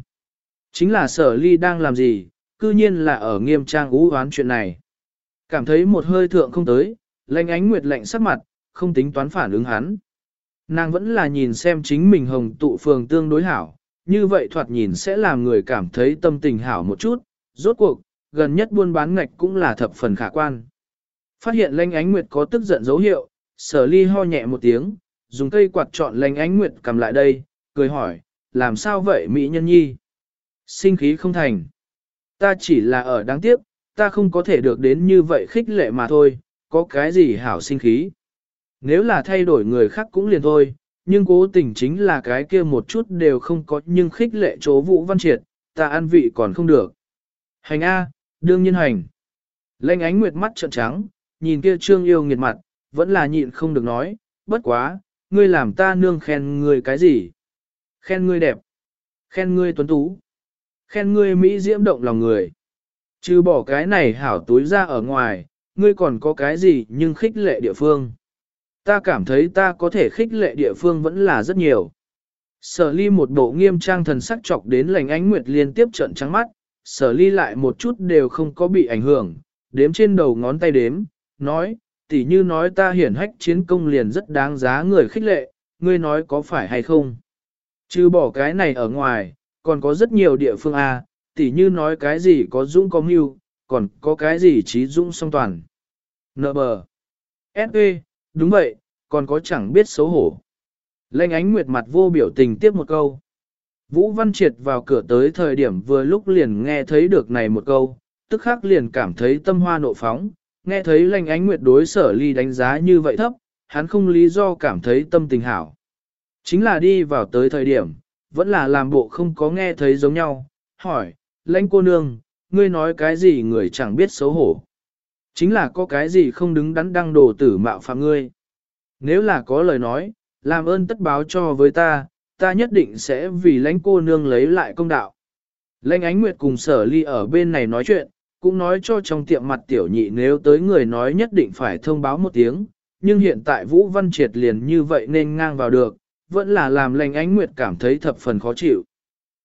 Chính là sở ly đang làm gì, cư nhiên là ở nghiêm trang ú hoán chuyện này. Cảm thấy một hơi thượng không tới, lệnh ánh nguyệt lạnh sắc mặt, không tính toán phản ứng hắn. Nàng vẫn là nhìn xem chính mình hồng tụ phường tương đối hảo, như vậy thoạt nhìn sẽ làm người cảm thấy tâm tình hảo một chút, rốt cuộc, gần nhất buôn bán ngạch cũng là thập phần khả quan. Phát hiện lanh ánh nguyệt có tức giận dấu hiệu, sở ly ho nhẹ một tiếng, dùng cây quạt chọn lanh ánh nguyệt cầm lại đây, cười hỏi, làm sao vậy Mỹ nhân nhi? Sinh khí không thành. Ta chỉ là ở đáng tiếc, ta không có thể được đến như vậy khích lệ mà thôi, có cái gì hảo sinh khí. Nếu là thay đổi người khác cũng liền thôi, nhưng cố tình chính là cái kia một chút đều không có nhưng khích lệ chỗ vũ văn triệt, ta ăn vị còn không được. Hành A, đương nhiên hành. Lênh ánh nguyệt mắt trợn trắng, nhìn kia trương yêu nghiệt mặt, vẫn là nhịn không được nói, bất quá, ngươi làm ta nương khen ngươi cái gì? Khen ngươi đẹp, khen ngươi tuấn tú, khen ngươi mỹ diễm động lòng người. Chứ bỏ cái này hảo túi ra ở ngoài, ngươi còn có cái gì nhưng khích lệ địa phương. Ta cảm thấy ta có thể khích lệ địa phương vẫn là rất nhiều. Sở ly một bộ nghiêm trang thần sắc chọc đến lành ánh nguyệt liên tiếp trận trắng mắt, sở ly lại một chút đều không có bị ảnh hưởng, đếm trên đầu ngón tay đếm, nói, tỉ như nói ta hiển hách chiến công liền rất đáng giá người khích lệ, ngươi nói có phải hay không. Chứ bỏ cái này ở ngoài, còn có rất nhiều địa phương A, à, tỉ như nói cái gì có dũng có mưu, còn có cái gì trí dũng song toàn. Nợ bờ. S.E. Đúng vậy, còn có chẳng biết xấu hổ. Lênh ánh nguyệt mặt vô biểu tình tiếp một câu. Vũ Văn Triệt vào cửa tới thời điểm vừa lúc liền nghe thấy được này một câu, tức khắc liền cảm thấy tâm hoa nộ phóng, nghe thấy lênh ánh nguyệt đối sở ly đánh giá như vậy thấp, hắn không lý do cảm thấy tâm tình hảo. Chính là đi vào tới thời điểm, vẫn là làm bộ không có nghe thấy giống nhau, hỏi, lãnh cô nương, ngươi nói cái gì người chẳng biết xấu hổ. Chính là có cái gì không đứng đắn đăng đồ tử mạo phạm ngươi. Nếu là có lời nói, làm ơn tất báo cho với ta, ta nhất định sẽ vì lãnh cô nương lấy lại công đạo. Lãnh ánh nguyệt cùng sở ly ở bên này nói chuyện, cũng nói cho trong tiệm mặt tiểu nhị nếu tới người nói nhất định phải thông báo một tiếng, nhưng hiện tại Vũ Văn Triệt liền như vậy nên ngang vào được, vẫn là làm lãnh ánh nguyệt cảm thấy thập phần khó chịu.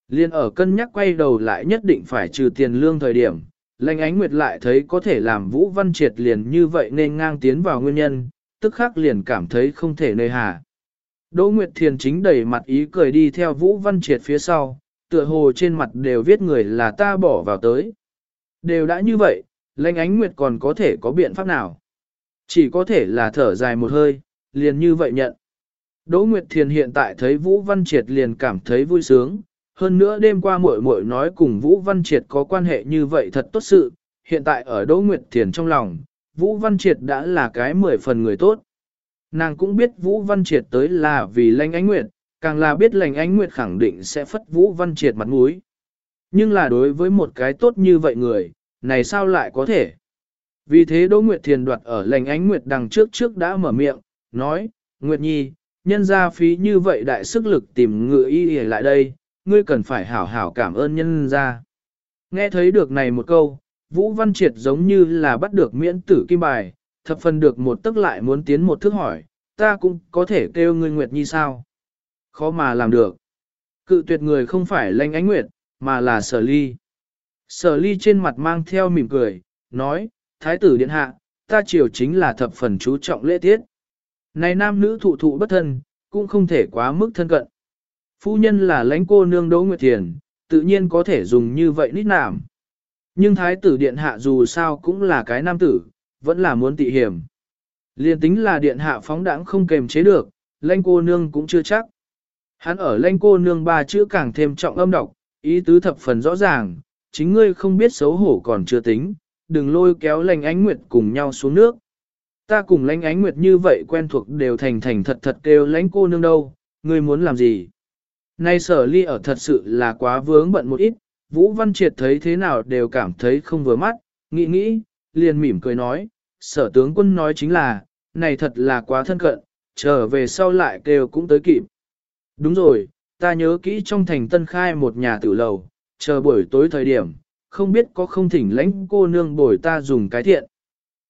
Liên ở cân nhắc quay đầu lại nhất định phải trừ tiền lương thời điểm, Lệnh ánh nguyệt lại thấy có thể làm Vũ Văn Triệt liền như vậy nên ngang tiến vào nguyên nhân, tức khắc liền cảm thấy không thể nơi hà. Đỗ Nguyệt Thiền chính đầy mặt ý cười đi theo Vũ Văn Triệt phía sau, tựa hồ trên mặt đều viết người là ta bỏ vào tới. Đều đã như vậy, Lệnh ánh nguyệt còn có thể có biện pháp nào? Chỉ có thể là thở dài một hơi, liền như vậy nhận. Đỗ Nguyệt Thiền hiện tại thấy Vũ Văn Triệt liền cảm thấy vui sướng, hơn nữa đêm qua muội muội nói cùng Vũ Văn Triệt có quan hệ như vậy thật tốt sự, hiện tại ở Đỗ Nguyệt Thiền trong lòng, Vũ Văn Triệt đã là cái mười phần người tốt. Nàng cũng biết Vũ Văn Triệt tới là vì lệnh ánh nguyệt, càng là biết lệnh ánh nguyệt khẳng định sẽ phất Vũ Văn Triệt mặt mũi. Nhưng là đối với một cái tốt như vậy người, này sao lại có thể? Vì thế Đỗ Nguyệt Thiền đoạt ở lệnh ánh nguyệt đằng trước trước đã mở miệng, nói, Nguyệt Nhi, nhân ra phí như vậy đại sức lực tìm ngựa y lại đây, ngươi cần phải hảo hảo cảm ơn nhân ra. Nghe thấy được này một câu, Vũ Văn Triệt giống như là bắt được miễn tử kim bài, thập phần được một tức lại muốn tiến một thước hỏi, ta cũng có thể kêu ngươi Nguyệt Nhi sao? Khó mà làm được. Cự tuyệt người không phải lanh ánh nguyệt, mà là sở ly. Sở ly trên mặt mang theo mỉm cười, nói, Thái tử điện hạ, ta triều chính là thập phần chú trọng lễ tiết. Này nam nữ thụ thụ bất thân, cũng không thể quá mức thân cận. Phu nhân là lãnh cô nương Đỗ Nguyệt Thiền, tự nhiên có thể dùng như vậy nít nảm. Nhưng thái tử điện hạ dù sao cũng là cái nam tử, vẫn là muốn tị hiểm. Liên tính là điện hạ phóng đãng không kềm chế được, lãnh cô nương cũng chưa chắc. Hắn ở lãnh cô nương ba chữ càng thêm trọng âm độc, ý tứ thập phần rõ ràng, chính ngươi không biết xấu hổ còn chưa tính, đừng lôi kéo lãnh ánh nguyệt cùng nhau xuống nước. Ta cùng lãnh ánh nguyệt như vậy quen thuộc đều thành thành thật thật kêu lãnh cô nương đâu, ngươi muốn làm gì? Nay sở ly ở thật sự là quá vướng bận một ít, Vũ Văn Triệt thấy thế nào đều cảm thấy không vừa mắt, nghĩ nghĩ, liền mỉm cười nói, sở tướng quân nói chính là, này thật là quá thân cận, trở về sau lại kêu cũng tới kịp. Đúng rồi, ta nhớ kỹ trong thành tân khai một nhà tử lầu, chờ buổi tối thời điểm, không biết có không thỉnh lãnh cô nương bồi ta dùng cái thiện.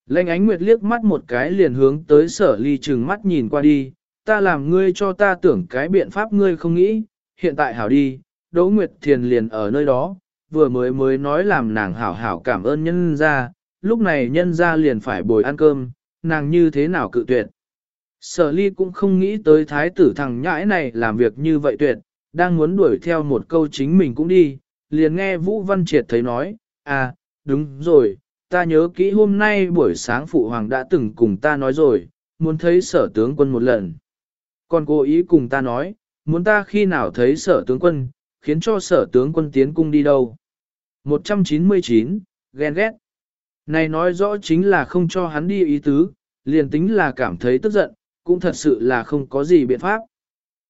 Lãnh ánh nguyệt liếc mắt một cái liền hướng tới sở ly trừng mắt nhìn qua đi, ta làm ngươi cho ta tưởng cái biện pháp ngươi không nghĩ, hiện tại hảo đi, Đỗ Nguyệt Thiền liền ở nơi đó, vừa mới mới nói làm nàng hảo hảo cảm ơn nhân ra, lúc này nhân ra liền phải bồi ăn cơm, nàng như thế nào cự tuyệt. Sở ly cũng không nghĩ tới thái tử thằng nhãi này làm việc như vậy tuyệt, đang muốn đuổi theo một câu chính mình cũng đi, liền nghe Vũ Văn Triệt thấy nói, à, đúng rồi, ta nhớ kỹ hôm nay buổi sáng Phụ Hoàng đã từng cùng ta nói rồi, muốn thấy sở tướng quân một lần. Còn cố ý cùng ta nói, muốn ta khi nào thấy sở tướng quân, khiến cho sở tướng quân tiến cung đi đâu. 199, ghen ghét. Này nói rõ chính là không cho hắn đi ý tứ, liền tính là cảm thấy tức giận, cũng thật sự là không có gì biện pháp.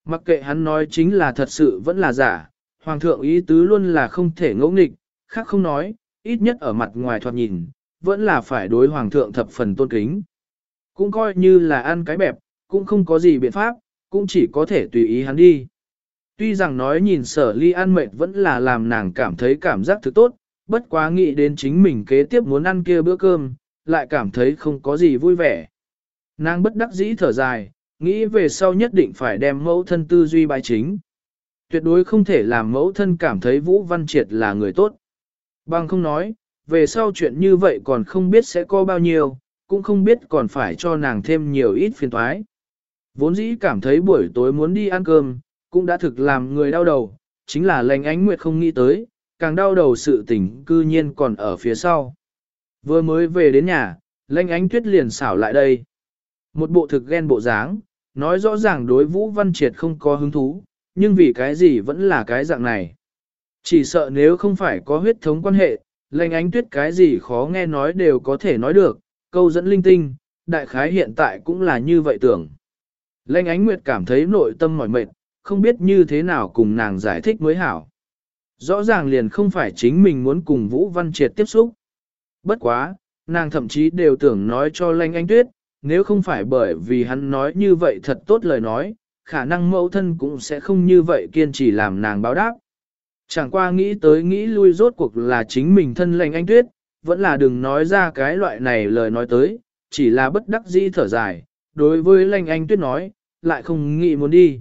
Mặc kệ hắn nói chính là thật sự vẫn là giả, hoàng thượng ý tứ luôn là không thể ngẫu nghịch, khác không nói, ít nhất ở mặt ngoài thoạt nhìn, vẫn là phải đối hoàng thượng thập phần tôn kính. Cũng coi như là ăn cái bẹp, cũng không có gì biện pháp, cũng chỉ có thể tùy ý hắn đi. Tuy rằng nói nhìn sở ly ăn mệt vẫn là làm nàng cảm thấy cảm giác thứ tốt, bất quá nghĩ đến chính mình kế tiếp muốn ăn kia bữa cơm, lại cảm thấy không có gì vui vẻ. Nàng bất đắc dĩ thở dài, nghĩ về sau nhất định phải đem mẫu thân tư duy bài chính. Tuyệt đối không thể làm mẫu thân cảm thấy Vũ Văn Triệt là người tốt. Bằng không nói, về sau chuyện như vậy còn không biết sẽ có bao nhiêu, cũng không biết còn phải cho nàng thêm nhiều ít phiền toái. Vốn dĩ cảm thấy buổi tối muốn đi ăn cơm, cũng đã thực làm người đau đầu, chính là lành ánh nguyệt không nghĩ tới, càng đau đầu sự tình cư nhiên còn ở phía sau. Vừa mới về đến nhà, lành ánh tuyết liền xảo lại đây. Một bộ thực ghen bộ dáng, nói rõ ràng đối Vũ Văn Triệt không có hứng thú, nhưng vì cái gì vẫn là cái dạng này. Chỉ sợ nếu không phải có huyết thống quan hệ, lành ánh tuyết cái gì khó nghe nói đều có thể nói được, câu dẫn linh tinh, đại khái hiện tại cũng là như vậy tưởng. Lanh ánh nguyệt cảm thấy nội tâm mỏi mệt, không biết như thế nào cùng nàng giải thích mới hảo. Rõ ràng liền không phải chính mình muốn cùng Vũ Văn Triệt tiếp xúc. Bất quá, nàng thậm chí đều tưởng nói cho Lanh Anh Tuyết, nếu không phải bởi vì hắn nói như vậy thật tốt lời nói, khả năng mẫu thân cũng sẽ không như vậy kiên trì làm nàng báo đáp. Chẳng qua nghĩ tới nghĩ lui rốt cuộc là chính mình thân Lanh Anh Tuyết, vẫn là đừng nói ra cái loại này lời nói tới, chỉ là bất đắc dĩ thở dài, đối với Lanh Anh Tuyết nói, lại không nghĩ muốn đi.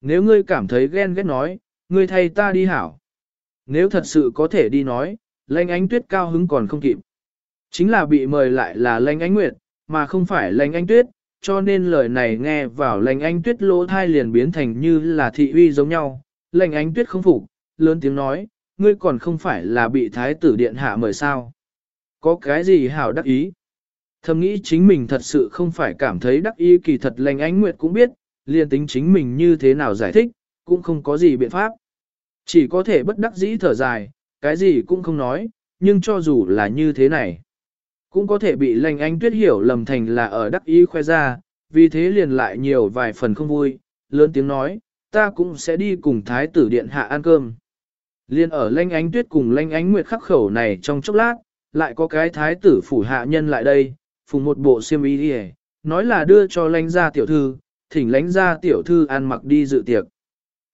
Nếu ngươi cảm thấy ghen ghét nói, ngươi thay ta đi hảo. Nếu thật sự có thể đi nói, lãnh ánh tuyết cao hứng còn không kịp. Chính là bị mời lại là lãnh ánh nguyệt, mà không phải lãnh ánh tuyết, cho nên lời này nghe vào lãnh ánh tuyết lỗ thai liền biến thành như là thị uy giống nhau. Lãnh ánh tuyết không phục, lớn tiếng nói, ngươi còn không phải là bị thái tử điện hạ mời sao. Có cái gì hảo đắc ý? Thầm nghĩ chính mình thật sự không phải cảm thấy đắc ý kỳ thật lành ánh nguyệt cũng biết, liền tính chính mình như thế nào giải thích, cũng không có gì biện pháp. Chỉ có thể bất đắc dĩ thở dài, cái gì cũng không nói, nhưng cho dù là như thế này, cũng có thể bị lành ánh tuyết hiểu lầm thành là ở đắc ý khoe ra, vì thế liền lại nhiều vài phần không vui, lớn tiếng nói, ta cũng sẽ đi cùng thái tử điện hạ ăn cơm. Liên ở lanh ánh tuyết cùng lanh ánh nguyệt khắc khẩu này trong chốc lát, lại có cái thái tử phủ hạ nhân lại đây, phùng một bộ xiêm y đi nói là đưa cho lãnh gia tiểu thư, thỉnh lãnh gia tiểu thư ăn mặc đi dự tiệc.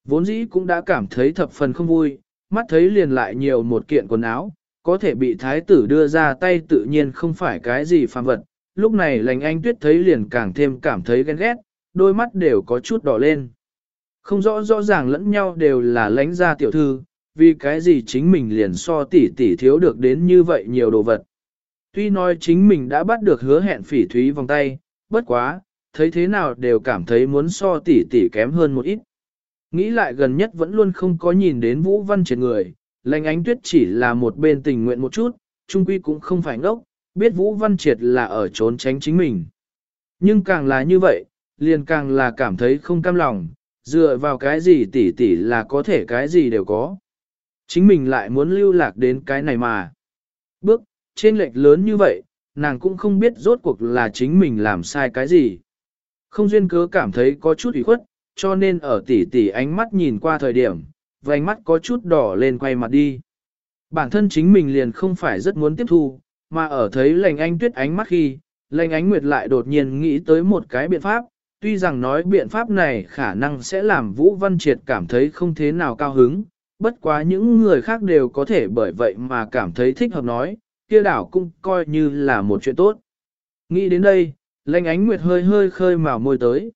Vốn dĩ cũng đã cảm thấy thập phần không vui, mắt thấy liền lại nhiều một kiện quần áo, có thể bị thái tử đưa ra tay tự nhiên không phải cái gì phàm vật. Lúc này lành anh tuyết thấy liền càng thêm cảm thấy ghen ghét, đôi mắt đều có chút đỏ lên. Không rõ rõ ràng lẫn nhau đều là lãnh gia tiểu thư, vì cái gì chính mình liền so tỉ tỉ thiếu được đến như vậy nhiều đồ vật. Tuy nói chính mình đã bắt được hứa hẹn phỉ thúy vòng tay, bất quá, thấy thế nào đều cảm thấy muốn so tỷ tỷ kém hơn một ít. Nghĩ lại gần nhất vẫn luôn không có nhìn đến Vũ Văn Triệt người, lành ánh tuyết chỉ là một bên tình nguyện một chút, trung quy cũng không phải ngốc, biết Vũ Văn Triệt là ở trốn tránh chính mình. Nhưng càng là như vậy, liền càng là cảm thấy không cam lòng, dựa vào cái gì tỷ tỷ là có thể cái gì đều có. Chính mình lại muốn lưu lạc đến cái này mà. Bước, trên lệch lớn như vậy, nàng cũng không biết rốt cuộc là chính mình làm sai cái gì. Không duyên cớ cảm thấy có chút ủy khuất, cho nên ở tỷ tỷ ánh mắt nhìn qua thời điểm, và ánh mắt có chút đỏ lên quay mặt đi. Bản thân chính mình liền không phải rất muốn tiếp thu, mà ở thấy lành anh tuyết ánh mắt khi, lành ánh nguyệt lại đột nhiên nghĩ tới một cái biện pháp, tuy rằng nói biện pháp này khả năng sẽ làm Vũ Văn Triệt cảm thấy không thế nào cao hứng, bất quá những người khác đều có thể bởi vậy mà cảm thấy thích hợp nói, kia đảo cũng coi như là một chuyện tốt. Nghĩ đến đây, lãnh ánh nguyệt hơi hơi khơi mào môi tới.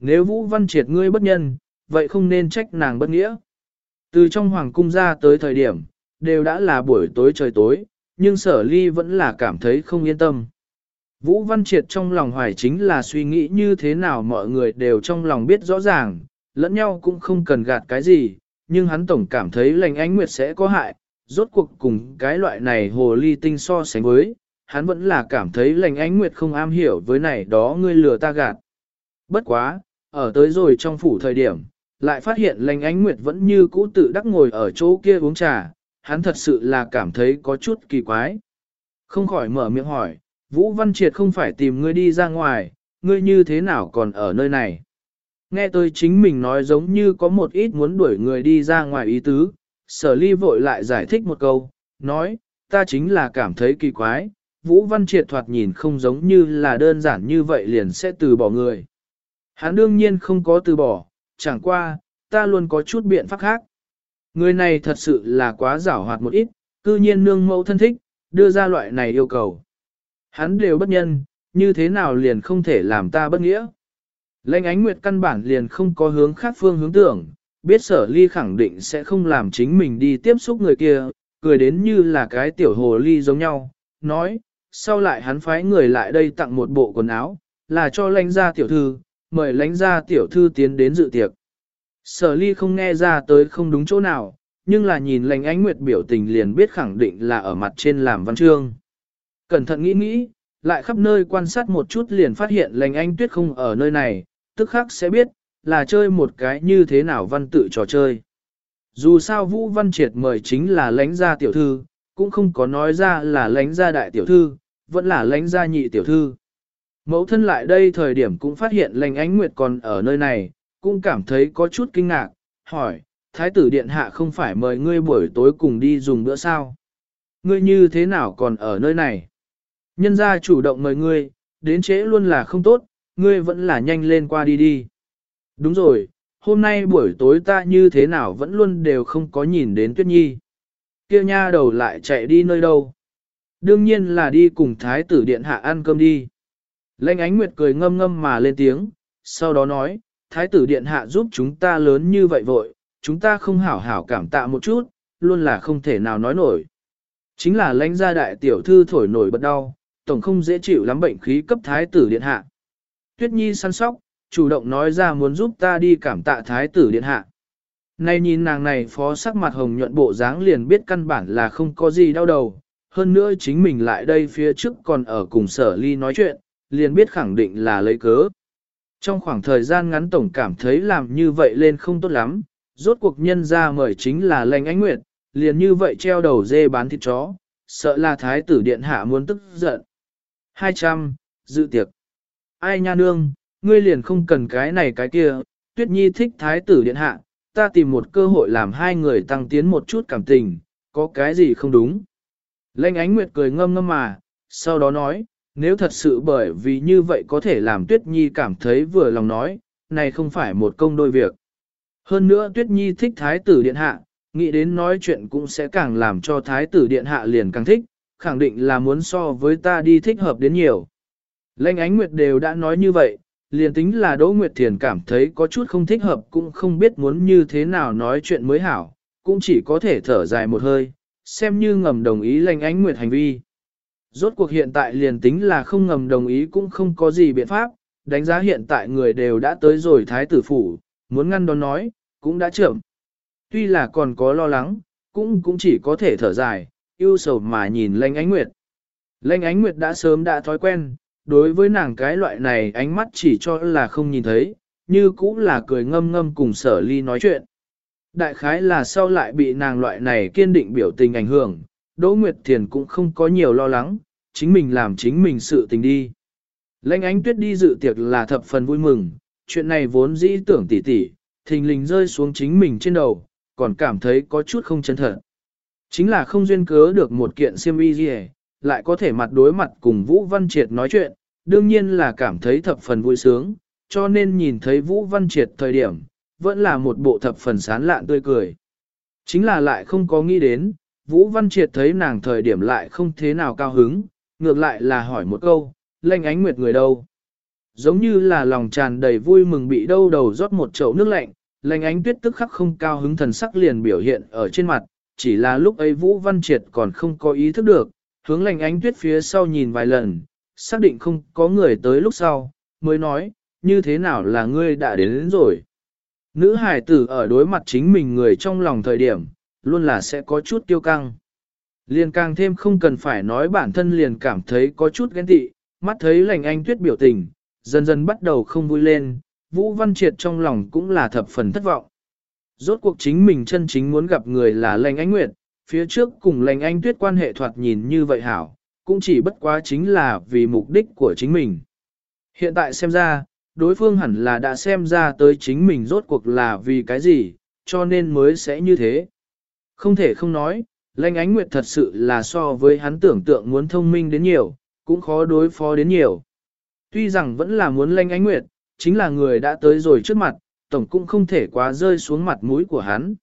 Nếu Vũ Văn Triệt ngươi bất nhân, vậy không nên trách nàng bất nghĩa. Từ trong hoàng cung ra tới thời điểm, đều đã là buổi tối trời tối, nhưng sở ly vẫn là cảm thấy không yên tâm. Vũ Văn Triệt trong lòng hoài chính là suy nghĩ như thế nào mọi người đều trong lòng biết rõ ràng, lẫn nhau cũng không cần gạt cái gì, nhưng hắn tổng cảm thấy lành ánh nguyệt sẽ có hại, rốt cuộc cùng cái loại này hồ ly tinh so sánh với, hắn vẫn là cảm thấy lành ánh nguyệt không am hiểu với này đó ngươi lừa ta gạt. Bất quá, ở tới rồi trong phủ thời điểm, lại phát hiện lành ánh nguyệt vẫn như cũ tự đắc ngồi ở chỗ kia uống trà, hắn thật sự là cảm thấy có chút kỳ quái. Không khỏi mở miệng hỏi, Vũ Văn Triệt không phải tìm ngươi đi ra ngoài, ngươi như thế nào còn ở nơi này? Nghe tôi chính mình nói giống như có một ít muốn đuổi người đi ra ngoài ý tứ, sở ly vội lại giải thích một câu, nói, ta chính là cảm thấy kỳ quái, Vũ Văn Triệt thoạt nhìn không giống như là đơn giản như vậy liền sẽ từ bỏ người. Hắn đương nhiên không có từ bỏ, chẳng qua, ta luôn có chút biện pháp khác. Người này thật sự là quá giảo hoạt một ít, cư nhiên nương mẫu thân thích, đưa ra loại này yêu cầu. Hắn đều bất nhân, như thế nào liền không thể làm ta bất nghĩa. Lệnh ánh nguyệt căn bản liền không có hướng khác phương hướng tưởng, biết sở ly khẳng định sẽ không làm chính mình đi tiếp xúc người kia, cười đến như là cái tiểu hồ ly giống nhau, nói, sau lại hắn phái người lại đây tặng một bộ quần áo, là cho lãnh gia tiểu thư, mời lãnh gia tiểu thư tiến đến dự tiệc. Sở ly không nghe ra tới không đúng chỗ nào, nhưng là nhìn lãnh ánh nguyệt biểu tình liền biết khẳng định là ở mặt trên làm văn chương. Cẩn thận nghĩ nghĩ, lại khắp nơi quan sát một chút liền phát hiện lãnh ánh tuyết không ở nơi này, tức khắc sẽ biết, là chơi một cái như thế nào văn tự trò chơi. Dù sao Vũ Văn Triệt mời chính là lãnh gia tiểu thư, cũng không có nói ra là lãnh gia đại tiểu thư, vẫn là lãnh gia nhị tiểu thư. Mẫu thân lại đây thời điểm cũng phát hiện lãnh ánh nguyệt còn ở nơi này, cũng cảm thấy có chút kinh ngạc, hỏi, Thái tử Điện Hạ không phải mời ngươi buổi tối cùng đi dùng bữa sao? Ngươi như thế nào còn ở nơi này? Nhân gia chủ động mời ngươi, đến trễ luôn là không tốt, ngươi vẫn là nhanh lên qua đi đi. Đúng rồi, hôm nay buổi tối ta như thế nào vẫn luôn đều không có nhìn đến Tuyết Nhi. Kia nha đầu lại chạy đi nơi đâu? Đương nhiên là đi cùng Thái tử Điện Hạ ăn cơm đi. Lệnh ánh nguyệt cười ngâm ngâm mà lên tiếng, sau đó nói, Thái tử Điện Hạ giúp chúng ta lớn như vậy vội, chúng ta không hảo hảo cảm tạ một chút, luôn là không thể nào nói nổi. Chính là lãnh gia đại tiểu thư thổi nổi bật đau, tổng không dễ chịu lắm bệnh khí cấp Thái tử Điện Hạ. Tuyết Nhi săn sóc, chủ động nói ra muốn giúp ta đi cảm tạ Thái tử Điện Hạ. Nay nhìn nàng này phó sắc mặt hồng nhuận bộ dáng liền biết căn bản là không có gì đau đầu, hơn nữa chính mình lại đây phía trước còn ở cùng sở ly nói chuyện, liền biết khẳng định là lấy cớ. Trong khoảng thời gian ngắn tổng cảm thấy làm như vậy lên không tốt lắm, rốt cuộc nhân ra mời chính là lành ánh nguyệt, liền như vậy treo đầu dê bán thịt chó, sợ là thái tử điện hạ muốn tức giận. 200. Dự tiệc. Ai nha nương, ngươi liền không cần cái này cái kia, tuyết nhi thích thái tử điện hạ, ta tìm một cơ hội làm hai người tăng tiến một chút cảm tình, có cái gì không đúng. Lênh ánh nguyệt cười ngâm ngâm mà, sau đó nói, nếu thật sự bởi vì như vậy có thể làm Tuyết Nhi cảm thấy vừa lòng nói, này không phải một công đôi việc. Hơn nữa Tuyết Nhi thích Thái tử Điện Hạ, nghĩ đến nói chuyện cũng sẽ càng làm cho Thái tử Điện Hạ liền càng thích, khẳng định là muốn so với ta đi thích hợp đến nhiều. Lênh ánh nguyệt đều đã nói như vậy, liền tính là Đỗ Nguyệt Thiền cảm thấy có chút không thích hợp cũng không biết muốn như thế nào nói chuyện mới hảo, cũng chỉ có thể thở dài một hơi, xem như ngầm đồng ý lành ánh Nguyệt hành vi. Rốt cuộc hiện tại liền tính là không ngầm đồng ý cũng không có gì biện pháp, đánh giá hiện tại người đều đã tới rồi thái tử phủ, muốn ngăn đón nói, cũng đã chậm. Tuy là còn có lo lắng, cũng cũng chỉ có thể thở dài, yêu sầu mà nhìn lanh ánh nguyệt. Lanh ánh nguyệt đã sớm đã thói quen, đối với nàng cái loại này ánh mắt chỉ cho là không nhìn thấy, như cũng là cười ngâm ngâm cùng sở ly nói chuyện. Đại khái là sau lại bị nàng loại này kiên định biểu tình ảnh hưởng, Đỗ Nguyệt Thiền cũng không có nhiều lo lắng, chính mình làm chính mình sự tình đi. Lanh ánh tuyết đi dự tiệc là thập phần vui mừng, chuyện này vốn dĩ tưởng tỉ tỉ, thình lình rơi xuống chính mình trên đầu, còn cảm thấy có chút không chân thật. Chính là không duyên cớ được một kiện siêm y gì lại có thể mặt đối mặt cùng Vũ Văn Triệt nói chuyện, đương nhiên là cảm thấy thập phần vui sướng, cho nên nhìn thấy Vũ Văn Triệt thời điểm, vẫn là một bộ thập phần sán lạn tươi cười. Chính là lại không có nghĩ đến, Vũ Văn Triệt thấy nàng thời điểm lại không thế nào cao hứng, ngược lại là hỏi một câu, lanh ánh nguyệt người đâu. Giống như là lòng tràn đầy vui mừng bị đâu đầu rót một chậu nước lạnh, lanh ánh tuyết tức khắc không cao hứng thần sắc liền biểu hiện ở trên mặt, chỉ là lúc ấy Vũ Văn Triệt còn không có ý thức được, hướng lành ánh tuyết phía sau nhìn vài lần, xác định không có người tới lúc sau, mới nói, như thế nào là ngươi đã đến, đến rồi. Nữ hải tử ở đối mặt chính mình người trong lòng thời điểm, luôn là sẽ có chút tiêu căng. Liền càng thêm không cần phải nói bản thân liền cảm thấy có chút ghen tị, mắt thấy lành anh tuyết biểu tình, dần dần bắt đầu không vui lên, Vũ Văn Triệt trong lòng cũng là thập phần thất vọng. Rốt cuộc chính mình chân chính muốn gặp người là lành anh nguyệt, phía trước cùng lành anh tuyết quan hệ thoạt nhìn như vậy hảo, cũng chỉ bất quá chính là vì mục đích của chính mình. Hiện tại xem ra, đối phương hẳn là đã xem ra tới chính mình rốt cuộc là vì cái gì, cho nên mới sẽ như thế. Không thể không nói, lành Ánh Nguyệt thật sự là so với hắn tưởng tượng muốn thông minh đến nhiều, cũng khó đối phó đến nhiều. Tuy rằng vẫn là muốn lành Ánh Nguyệt, chính là người đã tới rồi trước mặt, tổng cũng không thể quá rơi xuống mặt mũi của hắn.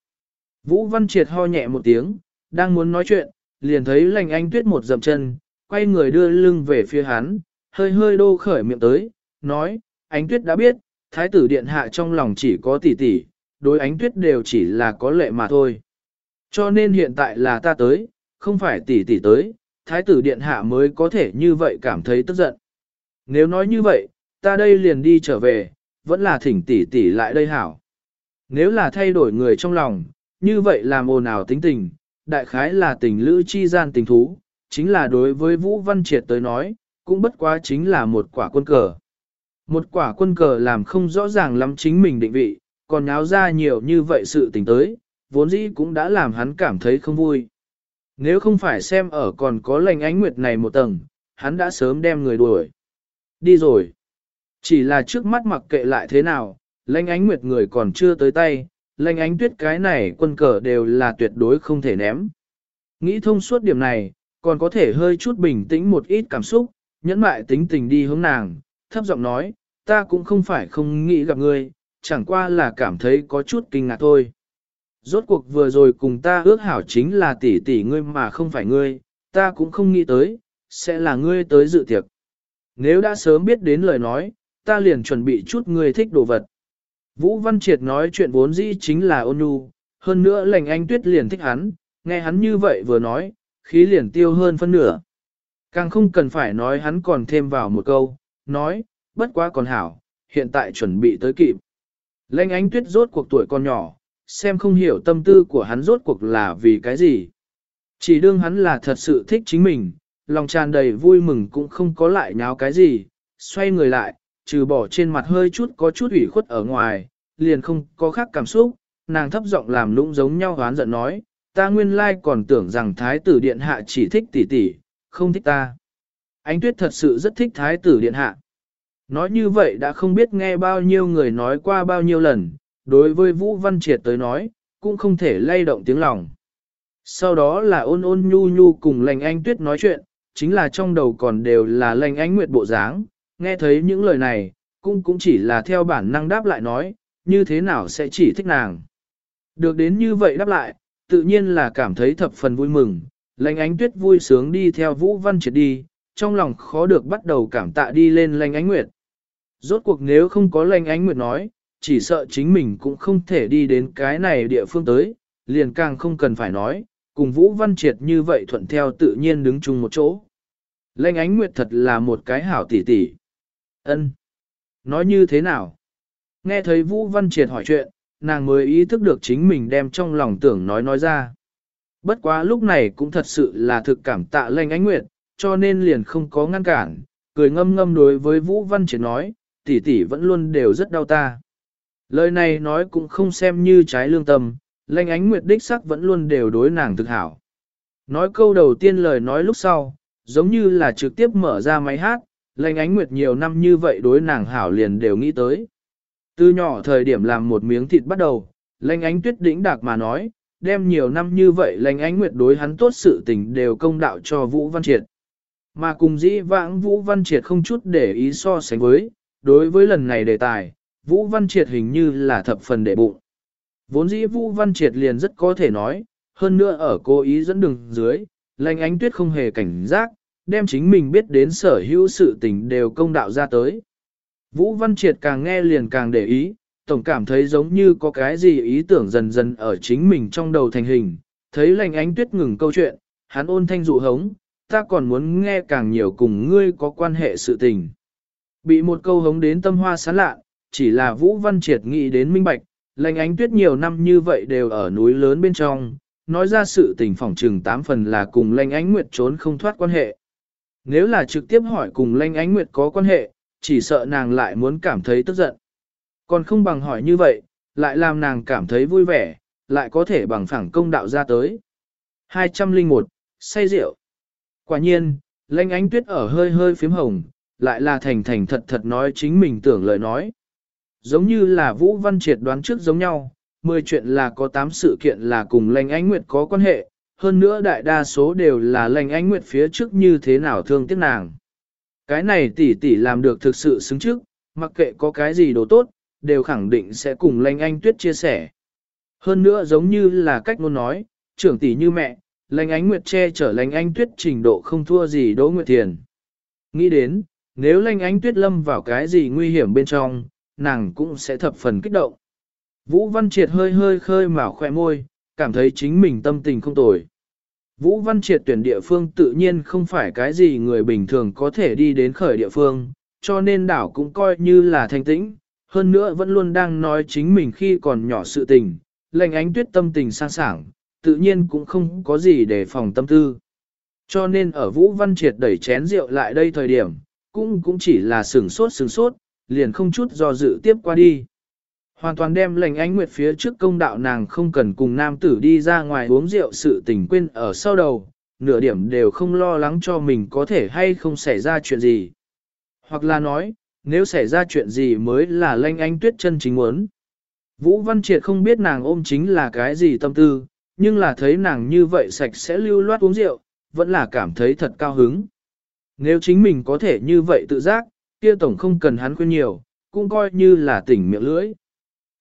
Vũ Văn Triệt ho nhẹ một tiếng, đang muốn nói chuyện, liền thấy lành anh Tuyết một dậm chân, quay người đưa lưng về phía hắn, hơi hơi đô khởi miệng tới, nói, Ánh Tuyết đã biết, Thái tử Điện Hạ trong lòng chỉ có tỷ tỷ, đối Ánh Tuyết đều chỉ là có lệ mà thôi. Cho nên hiện tại là ta tới, không phải tỷ tỷ tới, thái tử điện hạ mới có thể như vậy cảm thấy tức giận. Nếu nói như vậy, ta đây liền đi trở về, vẫn là thỉnh tỷ tỷ lại đây hảo. Nếu là thay đổi người trong lòng, như vậy làm ồn ào tính tình, đại khái là tình lữ chi gian tình thú, chính là đối với Vũ Văn Triệt tới nói, cũng bất quá chính là một quả quân cờ. Một quả quân cờ làm không rõ ràng lắm chính mình định vị, còn nháo ra nhiều như vậy sự tình tới, vốn dĩ cũng đã làm hắn cảm thấy không vui. Nếu không phải xem ở còn có lành ánh nguyệt này một tầng, hắn đã sớm đem người đuổi. Đi rồi. Chỉ là trước mắt mặc kệ lại thế nào, lanh ánh nguyệt người còn chưa tới tay, lanh ánh tuyết cái này quân cờ đều là tuyệt đối không thể ném. Nghĩ thông suốt điểm này, còn có thể hơi chút bình tĩnh một ít cảm xúc, nhẫn mại tính tình đi hướng nàng, thấp giọng nói, ta cũng không phải không nghĩ gặp ngươi, chẳng qua là cảm thấy có chút kinh ngạc thôi. Rốt cuộc vừa rồi cùng ta ước hảo chính là tỷ tỷ ngươi mà không phải ngươi, ta cũng không nghĩ tới, sẽ là ngươi tới dự tiệc. Nếu đã sớm biết đến lời nói, ta liền chuẩn bị chút ngươi thích đồ vật. Vũ Văn Triệt nói chuyện vốn dĩ chính là ôn nhu, hơn nữa lành anh tuyết liền thích hắn, nghe hắn như vậy vừa nói, khí liền tiêu hơn phân nửa. Càng không cần phải nói hắn còn thêm vào một câu, nói, bất quá còn hảo, hiện tại chuẩn bị tới kịp. Lệnh ánh tuyết rốt cuộc tuổi còn nhỏ, xem không hiểu tâm tư của hắn rốt cuộc là vì cái gì. Chỉ đương hắn là thật sự thích chính mình, lòng tràn đầy vui mừng cũng không có lại nháo cái gì, xoay người lại, trừ bỏ trên mặt hơi chút có chút ủy khuất ở ngoài, liền không có khác cảm xúc, nàng thấp giọng làm lũng giống nhau hoán giận nói, ta nguyên lai còn tưởng rằng thái tử điện hạ chỉ thích tỷ tỷ, không thích ta. Ánh tuyết thật sự rất thích thái tử điện hạ. Nói như vậy đã không biết nghe bao nhiêu người nói qua bao nhiêu lần, đối với Vũ Văn Triệt tới nói, cũng không thể lay động tiếng lòng. Sau đó là ôn ôn nhu nhu cùng lành anh tuyết nói chuyện, chính là trong đầu còn đều là lành anh nguyệt bộ dáng, nghe thấy những lời này, cũng cũng chỉ là theo bản năng đáp lại nói, như thế nào sẽ chỉ thích nàng. Được đến như vậy đáp lại, tự nhiên là cảm thấy thập phần vui mừng, lành ánh tuyết vui sướng đi theo Vũ Văn Triệt đi, trong lòng khó được bắt đầu cảm tạ đi lên lành ánh nguyệt. Rốt cuộc nếu không có lệnh ánh nguyệt nói, chỉ sợ chính mình cũng không thể đi đến cái này địa phương tới, liền càng không cần phải nói, cùng Vũ Văn Triệt như vậy thuận theo tự nhiên đứng chung một chỗ. Lệnh ánh nguyệt thật là một cái hảo tỷ tỷ. Ân, Nói như thế nào? Nghe thấy Vũ Văn Triệt hỏi chuyện, nàng mới ý thức được chính mình đem trong lòng tưởng nói nói ra. Bất quá lúc này cũng thật sự là thực cảm tạ lệnh ánh nguyệt, cho nên liền không có ngăn cản, cười ngâm ngâm đối với Vũ Văn Triệt nói, tỷ tỷ vẫn luôn đều rất đau ta. Lời này nói cũng không xem như trái lương tâm, lệnh ánh nguyệt đích sắc vẫn luôn đều đối nàng thực hảo. Nói câu đầu tiên lời nói lúc sau, giống như là trực tiếp mở ra máy hát, lệnh ánh nguyệt nhiều năm như vậy đối nàng hảo liền đều nghĩ tới. Từ nhỏ thời điểm làm một miếng thịt bắt đầu, lệnh ánh tuyết đỉnh đạc mà nói, đem nhiều năm như vậy lệnh ánh nguyệt đối hắn tốt sự tình đều công đạo cho Vũ Văn Triệt. Mà cùng dĩ vãng Vũ Văn Triệt không chút để ý so sánh với, đối với lần này đề tài, Vũ Văn Triệt hình như là thập phần đệ bụng. Vốn dĩ Vũ Văn Triệt liền rất có thể nói, hơn nữa ở cố ý dẫn đường dưới, lành ánh tuyết không hề cảnh giác, đem chính mình biết đến sở hữu sự tình đều công đạo ra tới. Vũ Văn Triệt càng nghe liền càng để ý, tổng cảm thấy giống như có cái gì ý tưởng dần dần ở chính mình trong đầu thành hình, thấy lành ánh tuyết ngừng câu chuyện, hắn ôn thanh dụ hống, ta còn muốn nghe càng nhiều cùng ngươi có quan hệ sự tình. Bị một câu hống đến tâm hoa sán lạ, chỉ là Vũ Văn Triệt nghĩ đến minh bạch, lành ánh tuyết nhiều năm như vậy đều ở núi lớn bên trong, nói ra sự tình phỏng trừng tám phần là cùng lanh ánh nguyệt trốn không thoát quan hệ. Nếu là trực tiếp hỏi cùng lanh ánh nguyệt có quan hệ, chỉ sợ nàng lại muốn cảm thấy tức giận. Còn không bằng hỏi như vậy, lại làm nàng cảm thấy vui vẻ, lại có thể bằng phẳng công đạo ra tới. 201. Say rượu Quả nhiên, lanh ánh tuyết ở hơi hơi phím hồng, lại là thành thành thật thật nói chính mình tưởng lời nói. Giống như là Vũ Văn Triệt đoán trước giống nhau, 10 chuyện là có 8 sự kiện là cùng Lanh ánh nguyệt có quan hệ, hơn nữa đại đa số đều là lành ánh nguyệt phía trước như thế nào thương tiếc nàng. Cái này tỷ tỷ làm được thực sự xứng trước, mặc kệ có cái gì đồ tốt, đều khẳng định sẽ cùng lành anh tuyết chia sẻ. Hơn nữa giống như là cách ngôn nói, trưởng tỷ như mẹ, lành ánh nguyệt che chở lành anh tuyết trình độ không thua gì đỗ nguyệt thiền. Nghĩ đến, nếu lành ánh tuyết lâm vào cái gì nguy hiểm bên trong, nàng cũng sẽ thập phần kích động. Vũ Văn Triệt hơi hơi khơi mào khoe môi, cảm thấy chính mình tâm tình không tồi. Vũ Văn Triệt tuyển địa phương tự nhiên không phải cái gì người bình thường có thể đi đến khởi địa phương, cho nên đảo cũng coi như là thanh tĩnh, hơn nữa vẫn luôn đang nói chính mình khi còn nhỏ sự tình, lệnh ánh tuyết tâm tình sang sảng, tự nhiên cũng không có gì để phòng tâm tư. Cho nên ở Vũ Văn Triệt đẩy chén rượu lại đây thời điểm, cũng cũng chỉ là sừng sốt sừng sốt, liền không chút do dự tiếp qua đi. Hoàn toàn đem lệnh ánh nguyệt phía trước công đạo nàng không cần cùng nam tử đi ra ngoài uống rượu sự tình quên ở sau đầu, nửa điểm đều không lo lắng cho mình có thể hay không xảy ra chuyện gì. Hoặc là nói, nếu xảy ra chuyện gì mới là lệnh ánh tuyết chân chính muốn. Vũ Văn Triệt không biết nàng ôm chính là cái gì tâm tư, nhưng là thấy nàng như vậy sạch sẽ lưu loát uống rượu, vẫn là cảm thấy thật cao hứng. Nếu chính mình có thể như vậy tự giác, kia tổng không cần hắn khuyên nhiều, cũng coi như là tỉnh miệng lưỡi.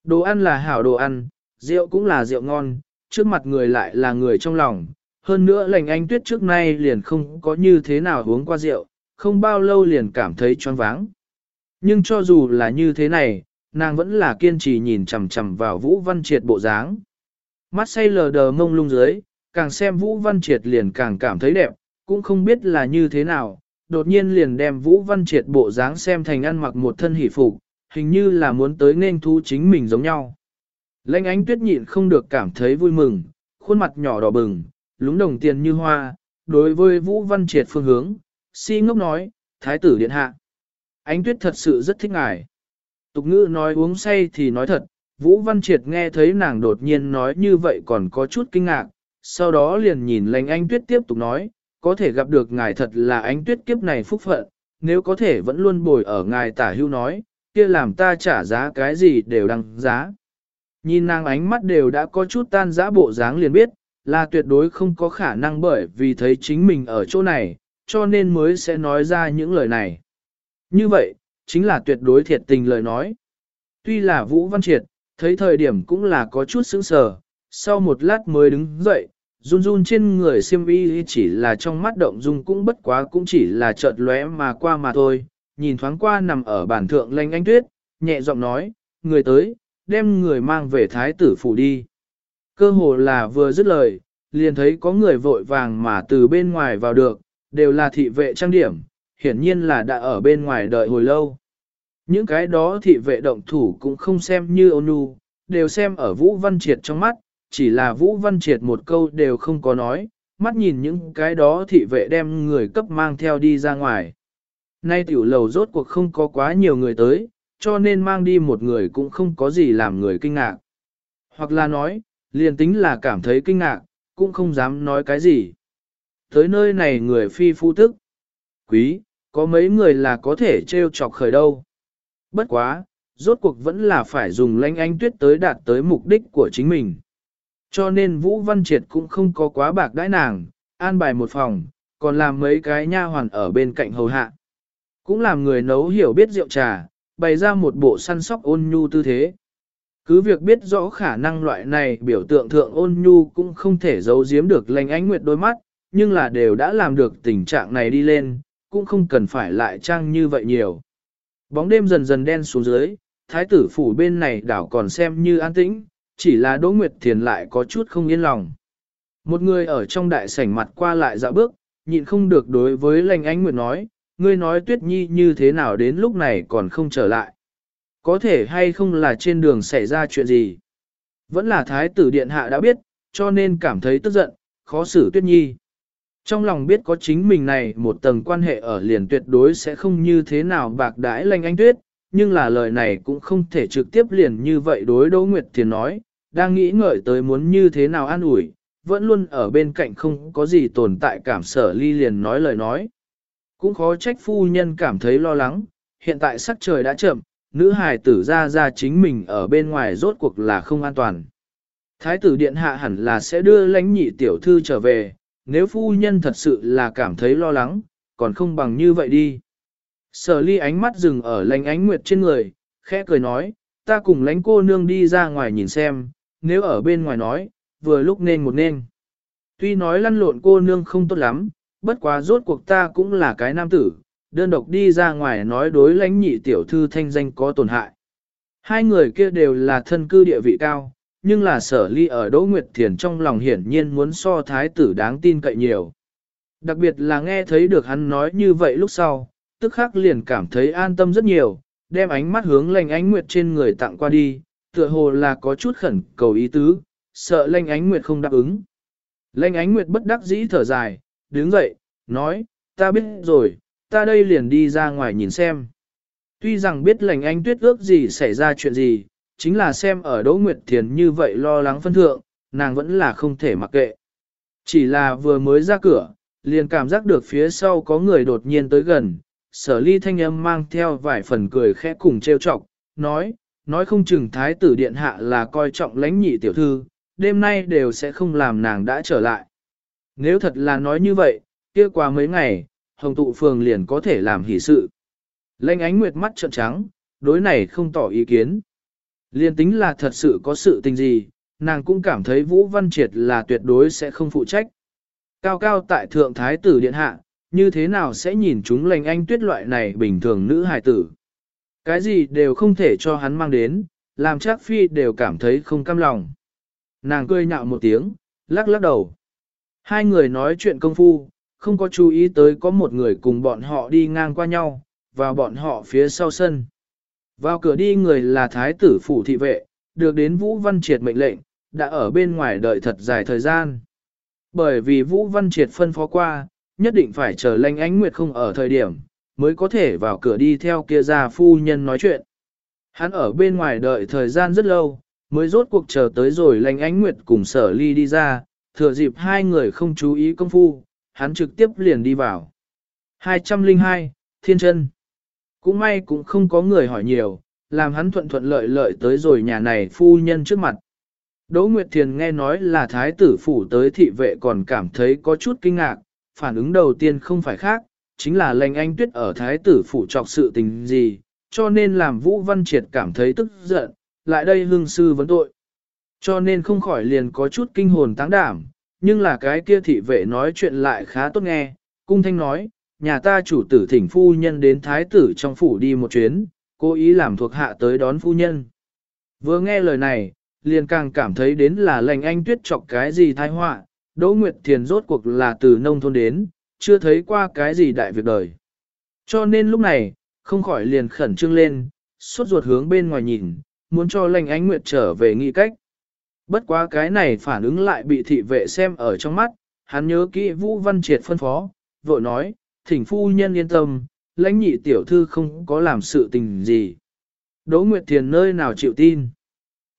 Đồ ăn là hảo đồ ăn, rượu cũng là rượu ngon, trước mặt người lại là người trong lòng. Hơn nữa lành anh tuyết trước nay liền không có như thế nào uống qua rượu, không bao lâu liền cảm thấy choáng váng. Nhưng cho dù là như thế này, nàng vẫn là kiên trì nhìn chằm chằm vào Vũ Văn Triệt bộ dáng. Mắt say lờ đờ mông lung dưới, càng xem Vũ Văn Triệt liền càng cảm thấy đẹp, cũng không biết là như thế nào, đột nhiên liền đem Vũ Văn Triệt bộ dáng xem thành ăn mặc một thân hỷ phục, hình như là muốn tới nên thu chính mình giống nhau. Lênh ánh tuyết nhịn không được cảm thấy vui mừng, khuôn mặt nhỏ đỏ bừng, lúng đồng tiền như hoa, đối với Vũ Văn Triệt phương hướng, si ngốc nói, Thái tử điện hạ. Ánh tuyết thật sự rất thích ngài. Tục ngữ nói uống say thì nói thật, Vũ Văn Triệt nghe thấy nàng đột nhiên nói như vậy còn có chút kinh ngạc, sau đó liền nhìn lành anh tuyết tiếp tục nói, có thể gặp được ngài thật là ánh tuyết kiếp này phúc phận, nếu có thể vẫn luôn bồi ở ngài tả hưu nói, kia làm ta trả giá cái gì đều đăng giá. Nhìn nàng ánh mắt đều đã có chút tan dã bộ dáng liền biết, là tuyệt đối không có khả năng bởi vì thấy chính mình ở chỗ này, cho nên mới sẽ nói ra những lời này. Như vậy, chính là tuyệt đối thiệt tình lời nói. Tuy là Vũ Văn Triệt, thấy thời điểm cũng là có chút sững sờ, sau một lát mới đứng dậy, run run trên người siêm y chỉ là trong mắt động dung cũng bất quá cũng chỉ là chợt lóe mà qua mà thôi, nhìn thoáng qua nằm ở bản thượng lanh anh tuyết, nhẹ giọng nói, người tới, đem người mang về thái tử phủ đi. Cơ hồ là vừa dứt lời, liền thấy có người vội vàng mà từ bên ngoài vào được, đều là thị vệ trang điểm, hiển nhiên là đã ở bên ngoài đợi hồi lâu. Những cái đó thị vệ động thủ cũng không xem như ôn nhu, đều xem ở Vũ Văn Triệt trong mắt, chỉ là Vũ Văn Triệt một câu đều không có nói, mắt nhìn những cái đó thị vệ đem người cấp mang theo đi ra ngoài. Nay tiểu lầu rốt cuộc không có quá nhiều người tới, cho nên mang đi một người cũng không có gì làm người kinh ngạc. Hoặc là nói, liền tính là cảm thấy kinh ngạc, cũng không dám nói cái gì. Tới nơi này người phi phu tức. Quý, có mấy người là có thể trêu chọc khởi đâu. Bất quá, rốt cuộc vẫn là phải dùng lãnh anh tuyết tới đạt tới mục đích của chính mình. Cho nên Vũ Văn Triệt cũng không có quá bạc đãi nàng, an bài một phòng, còn làm mấy cái nha hoàn ở bên cạnh hầu hạ. Cũng làm người nấu hiểu biết rượu trà, bày ra một bộ săn sóc ôn nhu tư thế. Cứ việc biết rõ khả năng loại này biểu tượng thượng ôn nhu cũng không thể giấu giếm được lành ánh nguyệt đôi mắt, nhưng là đều đã làm được tình trạng này đi lên, cũng không cần phải lại trang như vậy nhiều. Bóng đêm dần dần đen xuống dưới, thái tử phủ bên này đảo còn xem như an tĩnh, chỉ là Đỗ Nguyệt Thiền lại có chút không yên lòng. Một người ở trong đại sảnh mặt qua lại dạo bước, nhịn không được đối với lành ánh nguyệt nói, ngươi nói tuyết nhi như thế nào đến lúc này còn không trở lại. Có thể hay không là trên đường xảy ra chuyện gì. Vẫn là thái tử điện hạ đã biết, cho nên cảm thấy tức giận, khó xử tuyết nhi. Trong lòng biết có chính mình này một tầng quan hệ ở liền tuyệt đối sẽ không như thế nào bạc đãi lành anh tuyết, nhưng là lời này cũng không thể trực tiếp liền như vậy đối Đỗ Nguyệt Thiền nói, đang nghĩ ngợi tới muốn như thế nào an ủi, vẫn luôn ở bên cạnh không có gì tồn tại cảm sở ly liền nói lời nói. Cũng khó trách phu nhân cảm thấy lo lắng, hiện tại sắc trời đã chậm, nữ hài tử ra ra chính mình ở bên ngoài rốt cuộc là không an toàn. Thái tử điện hạ hẳn là sẽ đưa lãnh nhị tiểu thư trở về, nếu phu nhân thật sự là cảm thấy lo lắng, còn không bằng như vậy đi. Sở ly ánh mắt dừng ở lãnh ánh nguyệt trên người, khẽ cười nói, ta cùng lãnh cô nương đi ra ngoài nhìn xem, nếu ở bên ngoài nói, vừa lúc nên một nên. Tuy nói lăn lộn cô nương không tốt lắm, bất quá rốt cuộc ta cũng là cái nam tử, đơn độc đi ra ngoài nói đối lãnh nhị tiểu thư thanh danh có tổn hại. Hai người kia đều là thân cư địa vị cao, nhưng là sở ly ở Đỗ Nguyệt Thiền trong lòng hiển nhiên muốn so thái tử đáng tin cậy nhiều. Đặc biệt là nghe thấy được hắn nói như vậy lúc sau, tức khắc liền cảm thấy an tâm rất nhiều, đem ánh mắt hướng lành ánh nguyệt trên người tặng qua đi, tựa hồ là có chút khẩn cầu ý tứ, sợ lãnh ánh nguyệt không đáp ứng. lãnh ánh nguyệt bất đắc dĩ thở dài, đứng dậy, nói, ta biết rồi, ta đây liền đi ra ngoài nhìn xem. Tuy rằng biết lành anh tuyết ước gì xảy ra chuyện gì, chính là xem ở Đỗ Nguyệt Thiền như vậy lo lắng phân thượng, nàng vẫn là không thể mặc kệ. Chỉ là vừa mới ra cửa, liền cảm giác được phía sau có người đột nhiên tới gần, sở ly thanh âm mang theo vài phần cười khẽ cùng trêu chọc, nói, nói không chừng thái tử điện hạ là coi trọng lãnh nhị tiểu thư, đêm nay đều sẽ không làm nàng đã trở lại. Nếu thật là nói như vậy, kia qua mấy ngày, hồng tụ phường liền có thể làm hỷ sự. Lênh ánh nguyệt mắt trợn trắng, đối này không tỏ ý kiến. Liên tính là thật sự có sự tình gì, nàng cũng cảm thấy Vũ Văn Triệt là tuyệt đối sẽ không phụ trách. Cao cao tại thượng thái tử điện hạ, như thế nào sẽ nhìn chúng lành anh tuyết loại này bình thường nữ hài tử. Cái gì đều không thể cho hắn mang đến, làm chắc phi đều cảm thấy không cam lòng. Nàng cười nhạo một tiếng, lắc lắc đầu. Hai người nói chuyện công phu, không có chú ý tới có một người cùng bọn họ đi ngang qua nhau, vào bọn họ phía sau sân. Vào cửa đi người là thái tử phủ thị vệ, được đến Vũ Văn Triệt mệnh lệnh, đã ở bên ngoài đợi thật dài thời gian. Bởi vì Vũ Văn Triệt phân phó qua, nhất định phải chờ lanh ánh nguyệt không ở thời điểm, mới có thể vào cửa đi theo kia gia phu nhân nói chuyện. Hắn ở bên ngoài đợi thời gian rất lâu, mới rốt cuộc chờ tới rồi lanh ánh nguyệt cùng sở ly đi ra, thừa dịp hai người không chú ý công phu, hắn trực tiếp liền đi vào. 202, Thiên chân Cũng may cũng không có người hỏi nhiều, làm hắn thuận thuận lợi lợi tới rồi nhà này phu nhân trước mặt. Đỗ Nguyệt Thiền nghe nói là thái tử phủ tới thị vệ còn cảm thấy có chút kinh ngạc, phản ứng đầu tiên không phải khác, chính là lệnh anh tuyết ở thái tử phủ trọc sự tình gì, cho nên làm Vũ Văn Triệt cảm thấy tức giận, lại đây hương sư vấn tội. Cho nên không khỏi liền có chút kinh hồn táng đảm, nhưng là cái kia thị vệ nói chuyện lại khá tốt nghe, cung thanh nói, nhà ta chủ tử thỉnh phu nhân đến thái tử trong phủ đi một chuyến, cố ý làm thuộc hạ tới đón phu nhân. Vừa nghe lời này, liền càng cảm thấy đến là lành anh tuyết chọc cái gì tai họa, Đỗ Nguyệt Thiền rốt cuộc là từ nông thôn đến, chưa thấy qua cái gì đại việc đời. Cho nên lúc này, không khỏi liền khẩn trương lên, suốt ruột hướng bên ngoài nhìn, muốn cho lành ánh nguyệt trở về nghị cách. Bất quá cái này phản ứng lại bị thị vệ xem ở trong mắt, hắn nhớ kỹ Vũ Văn Triệt phân phó, vội nói, thỉnh phu nhân yên tâm, lãnh nhị tiểu thư không có làm sự tình gì. Đỗ Nguyệt Thiền nơi nào chịu tin?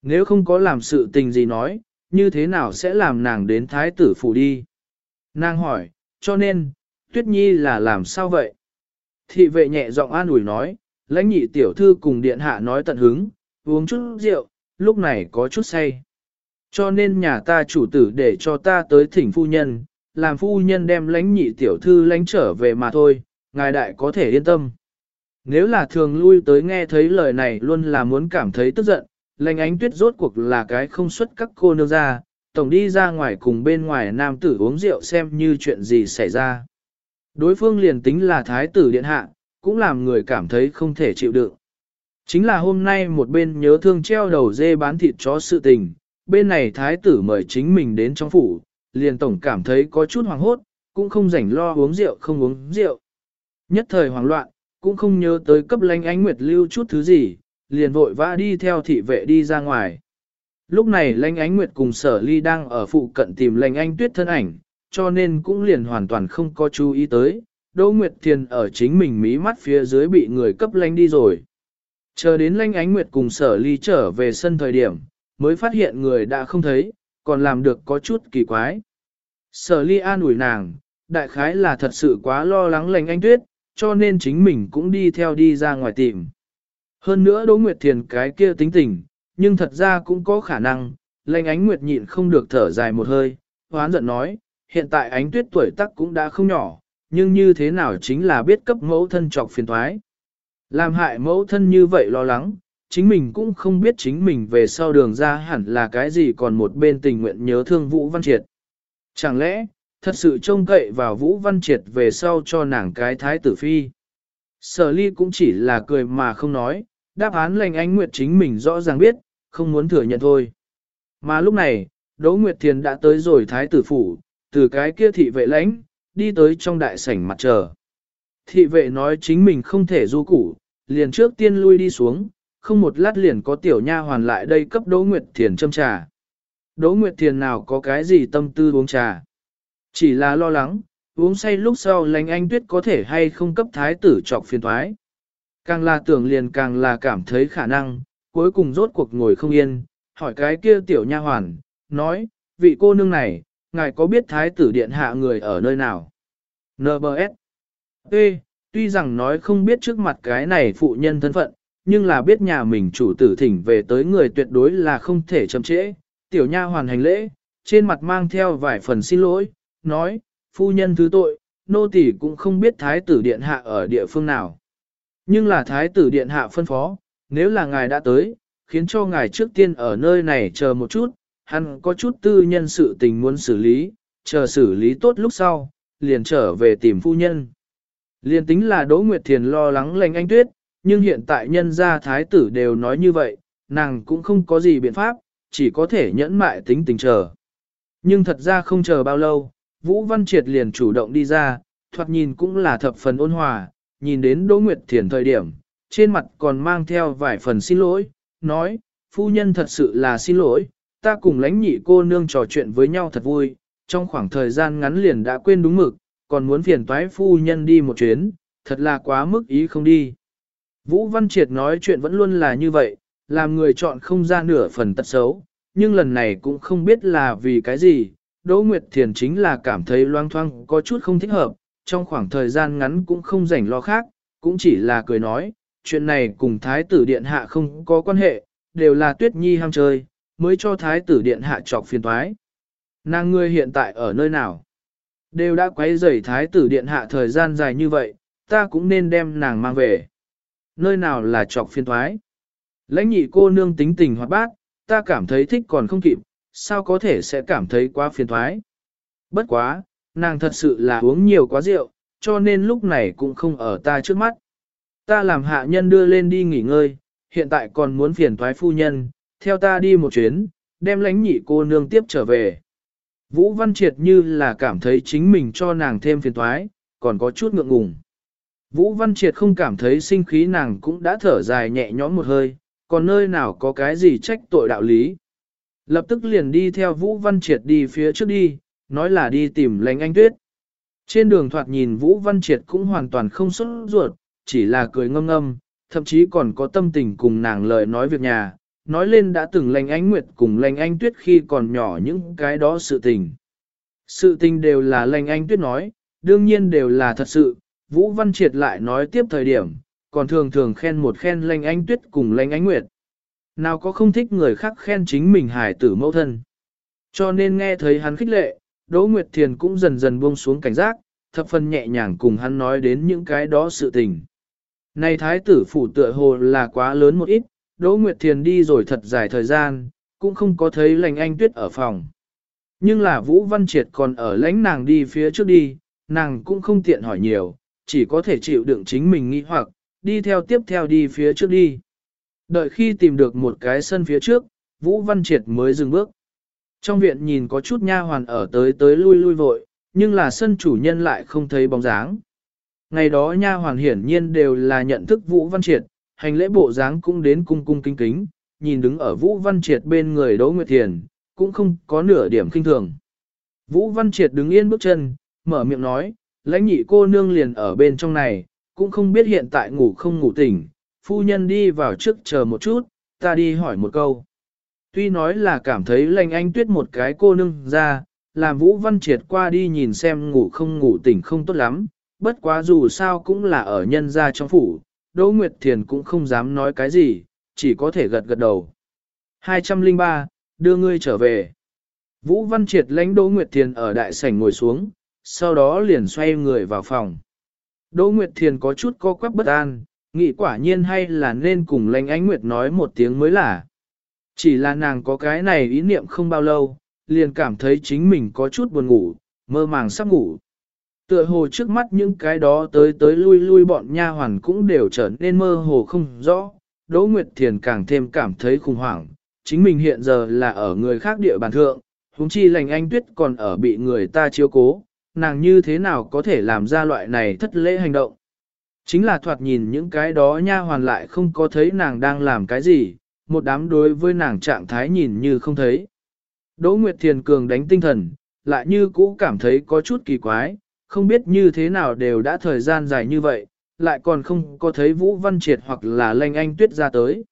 Nếu không có làm sự tình gì nói, như thế nào sẽ làm nàng đến thái tử phủ đi? Nàng hỏi, cho nên, Tuyết Nhi là làm sao vậy? Thị vệ nhẹ giọng an ủi nói, lãnh nhị tiểu thư cùng điện hạ nói tận hứng, uống chút rượu, lúc này có chút say. Cho nên nhà ta chủ tử để cho ta tới thỉnh phu nhân, làm phu nhân đem lãnh nhị tiểu thư lãnh trở về mà thôi, ngài đại có thể yên tâm. Nếu là thường lui tới nghe thấy lời này luôn là muốn cảm thấy tức giận, lãnh ánh tuyết rốt cuộc là cái không xuất các cô nương ra, tổng đi ra ngoài cùng bên ngoài nam tử uống rượu xem như chuyện gì xảy ra. Đối phương liền tính là thái tử điện hạ, cũng làm người cảm thấy không thể chịu đựng. Chính là hôm nay một bên nhớ thương treo đầu dê bán thịt chó sự tình, bên này thái tử mời chính mình đến trong phủ, liền tổng cảm thấy có chút hoàng hốt, cũng không rảnh lo uống rượu không uống rượu. Nhất thời hoảng loạn, cũng không nhớ tới cấp lãnh ánh nguyệt lưu chút thứ gì, liền vội vã đi theo thị vệ đi ra ngoài. Lúc này lãnh ánh nguyệt cùng sở ly đang ở phụ cận tìm lãnh ánh tuyết thân ảnh, cho nên cũng liền hoàn toàn không có chú ý tới. Đỗ Nguyệt Thiền ở chính mình mí mắt phía dưới bị người cấp lãnh đi rồi. Chờ đến lãnh ánh nguyệt cùng sở ly trở về sân thời điểm, mới phát hiện người đã không thấy, còn làm được có chút kỳ quái. Sở ly an ủi nàng, đại khái là thật sự quá lo lắng lành anh tuyết, cho nên chính mình cũng đi theo đi ra ngoài tìm. Hơn nữa Đỗ Nguyệt Thiền cái kia tính tình, nhưng thật ra cũng có khả năng, lành ánh Nguyệt nhịn không được thở dài một hơi, hoán giận nói, hiện tại ánh tuyết tuổi tác cũng đã không nhỏ, nhưng như thế nào chính là biết cấp mẫu thân trọc phiền thoái. Làm hại mẫu thân như vậy lo lắng, chính mình cũng không biết chính mình về sau đường ra hẳn là cái gì còn một bên tình nguyện nhớ thương Vũ Văn Triệt. Chẳng lẽ, thật sự trông cậy vào Vũ Văn Triệt về sau cho nàng cái thái tử phi. Sở ly cũng chỉ là cười mà không nói, đáp án lành ánh Nguyệt chính mình rõ ràng biết, không muốn thừa nhận thôi. Mà lúc này, Đỗ Nguyệt Thiền đã tới rồi thái tử phủ, từ cái kia thị vệ lãnh, đi tới trong đại sảnh mặt chờ. Thị vệ nói chính mình không thể du củ, liền trước tiên lui đi xuống, không một lát liền có tiểu nha hoàn lại đây cấp Đỗ Nguyệt Thiền châm trà. Đỗ Nguyệt Thiền nào có cái gì tâm tư uống trà. Chỉ là lo lắng, uống say lúc sau lành anh tuyết có thể hay không cấp thái tử trọc phiền thoái. Càng là tưởng liền càng là cảm thấy khả năng, cuối cùng rốt cuộc ngồi không yên, hỏi cái kia tiểu nha hoàn, nói, vị cô nương này, ngài có biết thái tử điện hạ người ở nơi nào? N.B.S. Ê, tuy rằng nói không biết trước mặt cái này phụ nhân thân phận, nhưng là biết nhà mình chủ tử thỉnh về tới người tuyệt đối là không thể chậm trễ. Tiểu nha hoàn hành lễ, trên mặt mang theo vài phần xin lỗi, nói, phu nhân thứ tội, nô tỳ cũng không biết thái tử điện hạ ở địa phương nào. Nhưng là thái tử điện hạ phân phó, nếu là ngài đã tới, khiến cho ngài trước tiên ở nơi này chờ một chút, hắn có chút tư nhân sự tình muốn xử lý, chờ xử lý tốt lúc sau, liền trở về tìm phu nhân. Liền tính là Đỗ Nguyệt Thiền lo lắng lành anh tuyết, nhưng hiện tại nhân gia thái tử đều nói như vậy, nàng cũng không có gì biện pháp, chỉ có thể nhẫn mại tính tình chờ. Nhưng thật ra không chờ bao lâu, Vũ Văn Triệt liền chủ động đi ra, thoạt nhìn cũng là thập phần ôn hòa, nhìn đến Đỗ Nguyệt Thiền thời điểm, trên mặt còn mang theo vài phần xin lỗi, nói, phu nhân thật sự là xin lỗi, ta cùng lãnh nhị cô nương trò chuyện với nhau thật vui, trong khoảng thời gian ngắn liền đã quên đúng mực, còn muốn phiền toái phu nhân đi một chuyến, thật là quá mức ý không đi. Vũ Văn Triệt nói chuyện vẫn luôn là như vậy, làm người chọn không ra nửa phần tật xấu, nhưng lần này cũng không biết là vì cái gì, Đỗ Nguyệt Thiền chính là cảm thấy loang thoang có chút không thích hợp, trong khoảng thời gian ngắn cũng không rảnh lo khác, cũng chỉ là cười nói, chuyện này cùng Thái tử Điện Hạ không có quan hệ, đều là Tuyết Nhi ham chơi, mới cho Thái tử Điện Hạ trọc phiền toái. Nàng ngươi hiện tại ở nơi nào? Đều đã quấy rầy Thái tử Điện Hạ thời gian dài như vậy, ta cũng nên đem nàng mang về nơi nào là trọc phiên thoái. Lãnh nhị cô nương tính tình hoạt bát, ta cảm thấy thích còn không kịp, sao có thể sẽ cảm thấy quá phiền thoái. Bất quá, nàng thật sự là uống nhiều quá rượu, cho nên lúc này cũng không ở ta trước mắt. Ta làm hạ nhân đưa lên đi nghỉ ngơi, hiện tại còn muốn phiền thoái phu nhân, theo ta đi một chuyến, đem lãnh nhị cô nương tiếp trở về. Vũ Văn Triệt như là cảm thấy chính mình cho nàng thêm phiền thoái, còn có chút ngượng ngùng. Vũ Văn Triệt không cảm thấy sinh khí nàng cũng đã thở dài nhẹ nhõm một hơi, còn nơi nào có cái gì trách tội đạo lý. Lập tức liền đi theo Vũ Văn Triệt đi phía trước đi, nói là đi tìm lãnh anh tuyết. Trên đường thoạt nhìn Vũ Văn Triệt cũng hoàn toàn không xuất ruột, chỉ là cười ngâm ngâm, thậm chí còn có tâm tình cùng nàng lời nói việc nhà, nói lên đã từng lãnh ánh nguyệt cùng lãnh anh tuyết khi còn nhỏ những cái đó sự tình. Sự tình đều là lãnh anh tuyết nói, đương nhiên đều là thật sự, Vũ Văn Triệt lại nói tiếp thời điểm, còn thường thường khen một khen Lanh Ánh tuyết cùng Lanh ánh nguyệt. Nào có không thích người khác khen chính mình hài tử mẫu thân. Cho nên nghe thấy hắn khích lệ, Đỗ Nguyệt Thiền cũng dần dần buông xuống cảnh giác, thập phần nhẹ nhàng cùng hắn nói đến những cái đó sự tình. Này thái tử phủ tựa hồ là quá lớn một ít, Đỗ Nguyệt Thiền đi rồi thật dài thời gian, cũng không có thấy lành anh tuyết ở phòng. Nhưng là Vũ Văn Triệt còn ở lãnh nàng đi phía trước đi, nàng cũng không tiện hỏi nhiều, chỉ có thể chịu đựng chính mình nghĩ hoặc, đi theo tiếp theo đi phía trước đi. Đợi khi tìm được một cái sân phía trước, Vũ Văn Triệt mới dừng bước. Trong viện nhìn có chút nha hoàn ở tới tới lui lui vội, nhưng là sân chủ nhân lại không thấy bóng dáng. Ngày đó nha hoàn hiển nhiên đều là nhận thức Vũ Văn Triệt, hành lễ bộ dáng cũng đến cung cung kính kính, nhìn đứng ở Vũ Văn Triệt bên người Đỗ Nguyệt Thiền, cũng không có nửa điểm kinh thường. Vũ Văn Triệt đứng yên bước chân, mở miệng nói, lãnh nhị cô nương liền ở bên trong này, cũng không biết hiện tại ngủ không ngủ tỉnh, phu nhân đi vào trước chờ một chút, ta đi hỏi một câu. Tuy nói là cảm thấy lành anh tuyết một cái cô nương ra, làm Vũ Văn Triệt qua đi nhìn xem ngủ không ngủ tỉnh không tốt lắm, bất quá dù sao cũng là ở nhân gia trong phủ, Đỗ Nguyệt Thiền cũng không dám nói cái gì, chỉ có thể gật gật đầu. 203, đưa ngươi trở về. Vũ Văn Triệt lãnh Đỗ Nguyệt Thiền ở đại sảnh ngồi xuống, sau đó liền xoay người vào phòng. Đỗ Nguyệt Thiền có chút co quắp bất an, nghĩ quả nhiên hay là nên cùng lãnh ánh Nguyệt nói một tiếng mới là. Chỉ là nàng có cái này ý niệm không bao lâu, liền cảm thấy chính mình có chút buồn ngủ, mơ màng sắp ngủ. Tựa hồ trước mắt những cái đó tới tới lui lui bọn nha hoàn cũng đều trở nên mơ hồ không rõ, Đỗ Nguyệt Thiền càng thêm cảm thấy khủng hoảng, chính mình hiện giờ là ở người khác địa bàn thượng, huống chi lành anh tuyết còn ở bị người ta chiếu cố, nàng như thế nào có thể làm ra loại này thất lễ hành động. Chính là thoạt nhìn những cái đó nha hoàn lại không có thấy nàng đang làm cái gì, một đám đối với nàng trạng thái nhìn như không thấy. Đỗ Nguyệt Thiền cường đánh tinh thần, lại như cũ cảm thấy có chút kỳ quái, không biết như thế nào đều đã thời gian dài như vậy, lại còn không có thấy Vũ Văn Triệt hoặc là Lanh Anh Tuyết ra tới.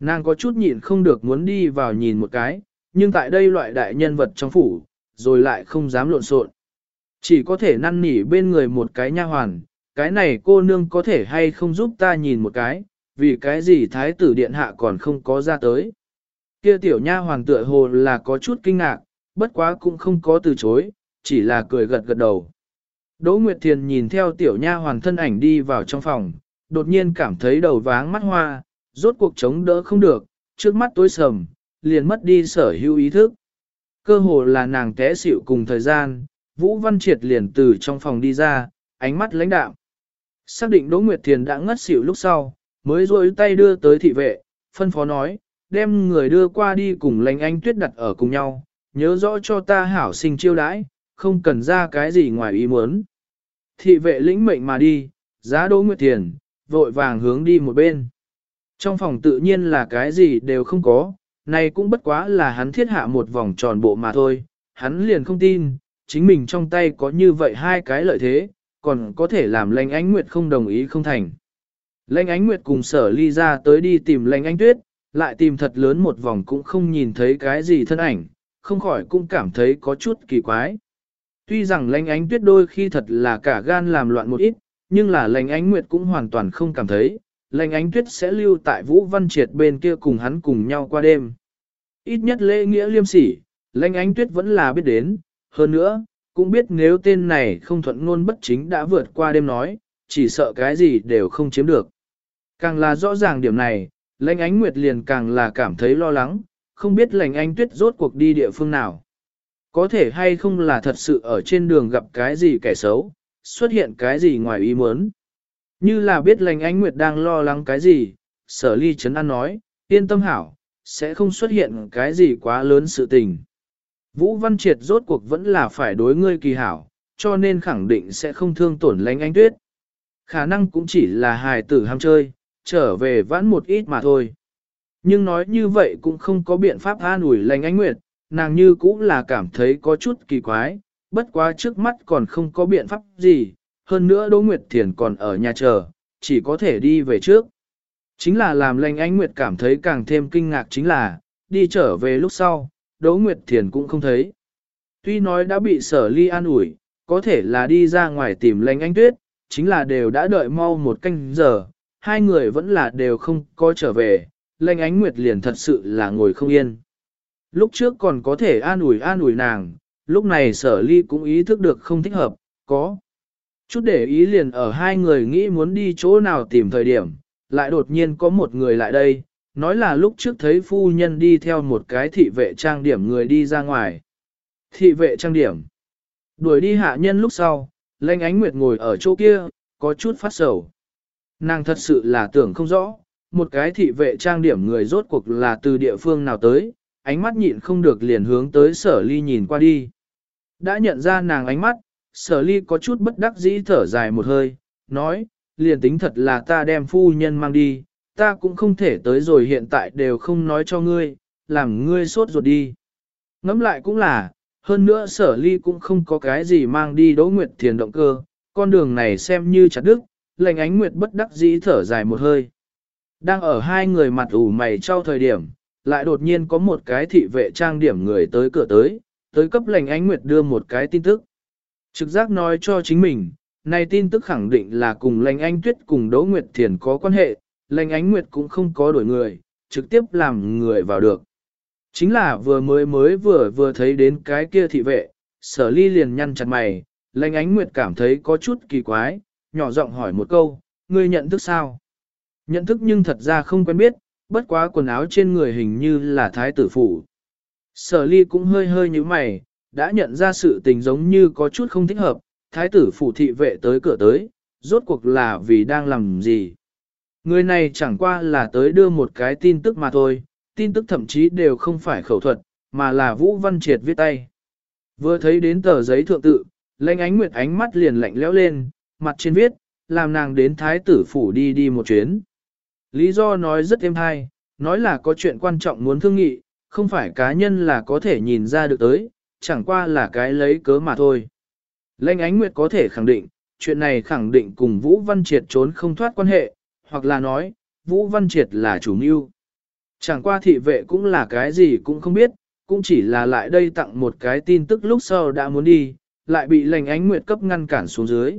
Nàng có chút nhịn không được muốn đi vào nhìn một cái, nhưng tại đây loại đại nhân vật trong phủ, rồi lại không dám lộn xộn. Chỉ có thể năn nỉ bên người một cái nha hoàn, cái này cô nương có thể hay không giúp ta nhìn một cái, vì cái gì thái tử điện hạ còn không có ra tới. Kia tiểu nha hoàn tựa hồ là có chút kinh ngạc, bất quá cũng không có từ chối, chỉ là cười gật gật đầu. Đỗ Nguyệt Thiền nhìn theo tiểu nha hoàn thân ảnh đi vào trong phòng, đột nhiên cảm thấy đầu váng mắt hoa, rốt cuộc chống đỡ không được, trước mắt tối sầm, liền mất đi sở hữu ý thức. Cơ hồ là nàng té xỉu cùng thời gian, Vũ Văn Triệt liền từ trong phòng đi ra, ánh mắt lãnh đạm. Xác định Đỗ Nguyệt Thiền đã ngất xỉu lúc sau, mới rôi tay đưa tới thị vệ, phân phó nói, đem người đưa qua đi cùng lãnh anh tuyết đặt ở cùng nhau, nhớ rõ cho ta hảo sinh chiêu đãi, không cần ra cái gì ngoài ý muốn. Thị vệ lĩnh mệnh mà đi, giá đỗ nguyệt Thiền vội vàng hướng đi một bên. Trong phòng tự nhiên là cái gì đều không có, này cũng bất quá là hắn thiết hạ một vòng tròn bộ mà thôi, hắn liền không tin, chính mình trong tay có như vậy hai cái lợi thế, còn có thể làm lãnh ánh nguyệt không đồng ý không thành. Lãnh ánh nguyệt cùng sở ly ra tới đi tìm lãnh ánh tuyết, lại tìm thật lớn một vòng cũng không nhìn thấy cái gì thân ảnh, không khỏi cũng cảm thấy có chút kỳ quái. Tuy rằng lãnh ánh tuyết đôi khi thật là cả gan làm loạn một ít, nhưng là lãnh ánh nguyệt cũng hoàn toàn không cảm thấy, lãnh ánh tuyết sẽ lưu tại Vũ Văn Triệt bên kia cùng hắn cùng nhau qua đêm. Ít nhất lễ nghĩa liêm sỉ, lãnh ánh tuyết vẫn là biết đến, hơn nữa, cũng biết nếu tên này không thuận ngôn bất chính đã vượt qua đêm nói, chỉ sợ cái gì đều không chiếm được. Càng là rõ ràng điểm này, lãnh ánh nguyệt liền càng là cảm thấy lo lắng, không biết lãnh ánh tuyết rốt cuộc đi địa phương nào. Có thể hay không là thật sự ở trên đường gặp cái gì kẻ xấu, xuất hiện cái gì ngoài ý muốn. Như là biết lãnh ánh nguyệt đang lo lắng cái gì, sở ly chấn an nói, yên tâm hảo, sẽ không xuất hiện cái gì quá lớn sự tình. Vũ Văn Triệt rốt cuộc vẫn là phải đối ngươi kỳ hảo, cho nên khẳng định sẽ không thương tổn lánh ánh tuyết. Khả năng cũng chỉ là hài tử ham chơi, trở về vãn một ít mà thôi. Nhưng nói như vậy cũng không có biện pháp an ủi lành ánh nguyệt, nàng như cũng là cảm thấy có chút kỳ quái, bất quá trước mắt còn không có biện pháp gì, hơn nữa Đỗ Nguyệt Thiền còn ở nhà chờ, chỉ có thể đi về trước. Chính là làm lành ánh Nguyệt cảm thấy càng thêm kinh ngạc chính là, đi trở về lúc sau, Đỗ Nguyệt Thiền cũng không thấy. Tuy nói đã bị sở ly an ủi, có thể là đi ra ngoài tìm lành ánh tuyết, chính là đều đã đợi mau một canh giờ, hai người vẫn là đều không có trở về, lành ánh Nguyệt liền thật sự là ngồi không yên. Lúc trước còn có thể an ủi an ủi nàng, lúc này sở ly cũng ý thức được không thích hợp, có. Chút để ý liền ở hai người nghĩ muốn đi chỗ nào tìm thời điểm, lại đột nhiên có một người lại đây, nói là lúc trước thấy phu nhân đi theo một cái thị vệ trang điểm người đi ra ngoài. Thị vệ trang điểm. Đuổi đi hạ nhân lúc sau, lanh ánh nguyệt ngồi ở chỗ kia, có chút phát sầu. Nàng thật sự là tưởng không rõ, một cái thị vệ trang điểm người rốt cuộc là từ địa phương nào tới, ánh mắt nhịn không được liền hướng tới sở ly nhìn qua đi. Đã nhận ra nàng ánh mắt, sở ly có chút bất đắc dĩ thở dài một hơi, nói, liền tính thật là ta đem phu nhân mang đi, ta cũng không thể tới rồi hiện tại đều không nói cho ngươi, làm ngươi sốt ruột đi. Ngắm lại cũng là, hơn nữa sở ly cũng không có cái gì mang đi đỗ nguyệt thiền động cơ, con đường này xem như chặt đức, lệnh ánh nguyệt bất đắc dĩ thở dài một hơi. Đang ở hai người mặt ủ mày trao thời điểm, lại đột nhiên có một cái thị vệ trang điểm người tới cửa tới, tới cấp lệnh ánh nguyệt đưa một cái tin tức. Trực giác nói cho chính mình, này tin tức khẳng định là cùng lệnh anh tuyết cùng Đỗ Nguyệt Thiền có quan hệ, lệnh ánh nguyệt cũng không có đổi người, trực tiếp làm người vào được. Chính là vừa mới mới vừa vừa thấy đến cái kia thị vệ, sở ly liền nhăn chặt mày, lệnh ánh nguyệt cảm thấy có chút kỳ quái, nhỏ giọng hỏi một câu, ngươi nhận thức sao? Nhận thức nhưng thật ra không quen biết, bất quá quần áo trên người hình như là thái tử phủ. Sở ly cũng hơi hơi như mày, đã nhận ra sự tình giống như có chút không thích hợp, thái tử phủ thị vệ tới cửa tới, rốt cuộc là vì đang làm gì. Người này chẳng qua là tới đưa một cái tin tức mà thôi, tin tức thậm chí đều không phải khẩu thuật, mà là Vũ Văn Triệt viết tay. Vừa thấy đến tờ giấy thượng tự, lãnh ánh nguyệt ánh mắt liền lạnh lẽo lên, mặt trên viết, làm nàng đến thái tử phủ đi đi một chuyến. Lý do nói rất êm hay, nói là có chuyện quan trọng muốn thương nghị, không phải cá nhân là có thể nhìn ra được tới, chẳng qua là cái lấy cớ mà thôi. Lãnh ánh nguyệt có thể khẳng định, chuyện này khẳng định cùng Vũ Văn Triệt trốn không thoát quan hệ, hoặc là nói, Vũ Văn Triệt là chủ mưu. Chẳng qua thị vệ cũng là cái gì cũng không biết, cũng chỉ là lại đây tặng một cái tin tức lúc sau đã muốn đi, lại bị lệnh ánh nguyệt cấp ngăn cản xuống dưới.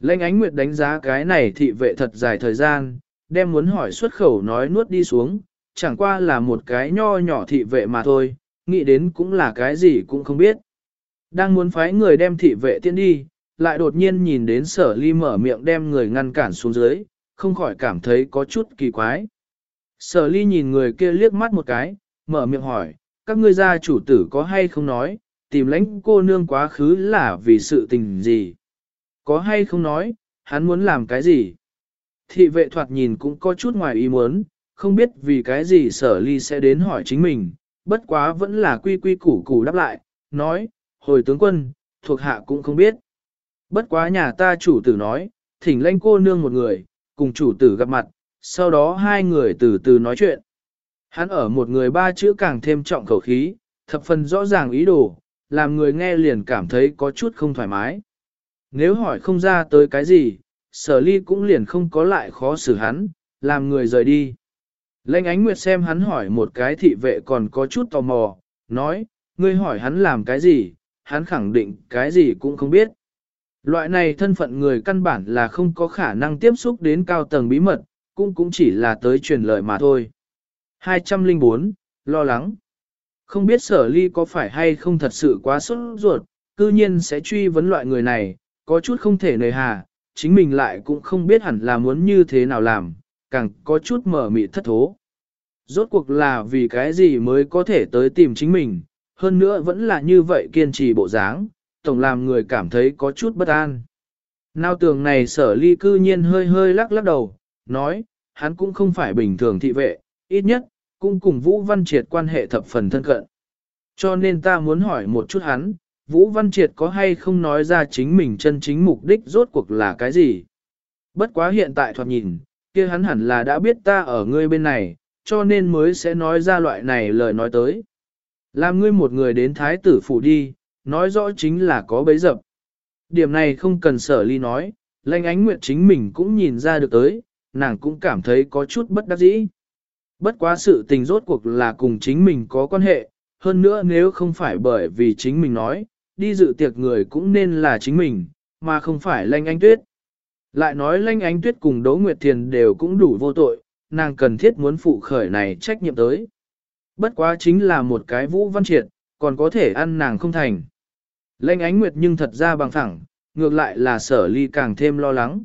Lệnh ánh nguyệt đánh giá cái này thị vệ thật dài thời gian, đem muốn hỏi xuất khẩu nói nuốt đi xuống, chẳng qua là một cái nho nhỏ thị vệ mà thôi, nghĩ đến cũng là cái gì cũng không biết. Đang muốn phái người đem thị vệ tiến đi, lại đột nhiên nhìn đến sở ly mở miệng đem người ngăn cản xuống dưới, không khỏi cảm thấy có chút kỳ quái. Sở ly nhìn người kia liếc mắt một cái, mở miệng hỏi, các ngươi gia chủ tử có hay không nói, tìm lãnh cô nương quá khứ là vì sự tình gì? Có hay không nói, hắn muốn làm cái gì? Thị vệ thoạt nhìn cũng có chút ngoài ý muốn, không biết vì cái gì sở ly sẽ đến hỏi chính mình, bất quá vẫn là quy quy củ củ đáp lại, nói, hồi tướng quân, thuộc hạ cũng không biết. Bất quá nhà ta chủ tử nói, thỉnh lãnh cô nương một người, cùng chủ tử gặp mặt, sau đó hai người từ từ nói chuyện. Hắn ở một người ba chữ càng thêm trọng khẩu khí, thập phần rõ ràng ý đồ, làm người nghe liền cảm thấy có chút không thoải mái. Nếu hỏi không ra tới cái gì, sở ly cũng liền không có lại khó xử hắn, làm người rời đi. Lệnh ánh nguyệt xem hắn hỏi một cái thị vệ còn có chút tò mò, nói, ngươi hỏi hắn làm cái gì, hắn khẳng định cái gì cũng không biết. Loại này thân phận người căn bản là không có khả năng tiếp xúc đến cao tầng bí mật, cũng cũng chỉ là tới truyền lời mà thôi. 204. Lo lắng. Không biết sở ly có phải hay không thật sự quá sốt ruột, cư nhiên sẽ truy vấn loại người này, có chút không thể nề hà, chính mình lại cũng không biết hẳn là muốn như thế nào làm, càng có chút mở mị thất thố. Rốt cuộc là vì cái gì mới có thể tới tìm chính mình, hơn nữa vẫn là như vậy kiên trì bộ dáng, tổng làm người cảm thấy có chút bất an. Nào tường này sở ly cư nhiên hơi hơi lắc lắc đầu, nói, hắn cũng không phải bình thường thị vệ, ít nhất, cũng cùng Vũ Văn Triệt quan hệ thập phần thân cận. Cho nên ta muốn hỏi một chút hắn, Vũ Văn Triệt có hay không nói ra chính mình chân chính mục đích rốt cuộc là cái gì? Bất quá hiện tại thoạt nhìn, kia hắn hẳn là đã biết ta ở ngươi bên này, cho nên mới sẽ nói ra loại này lời nói tới. Làm ngươi một người đến thái tử phủ đi, nói rõ chính là có bấy dập. Điểm này không cần sở ly nói, lanh ánh nguyệt chính mình cũng nhìn ra được tới, nàng cũng cảm thấy có chút bất đắc dĩ. Bất quá sự tình rốt cuộc là cùng chính mình có quan hệ, hơn nữa nếu không phải bởi vì chính mình nói, đi dự tiệc người cũng nên là chính mình, mà không phải lanh ánh tuyết. Lại nói lanh ánh tuyết cùng Đỗ Nguyệt Thiền đều cũng đủ vô tội, nàng cần thiết muốn phụ khởi này trách nhiệm tới. Bất quá chính là một cái vũ văn triệt, còn có thể ăn nàng không thành. Lênh ánh nguyệt nhưng thật ra bằng thẳng, ngược lại là sở ly càng thêm lo lắng.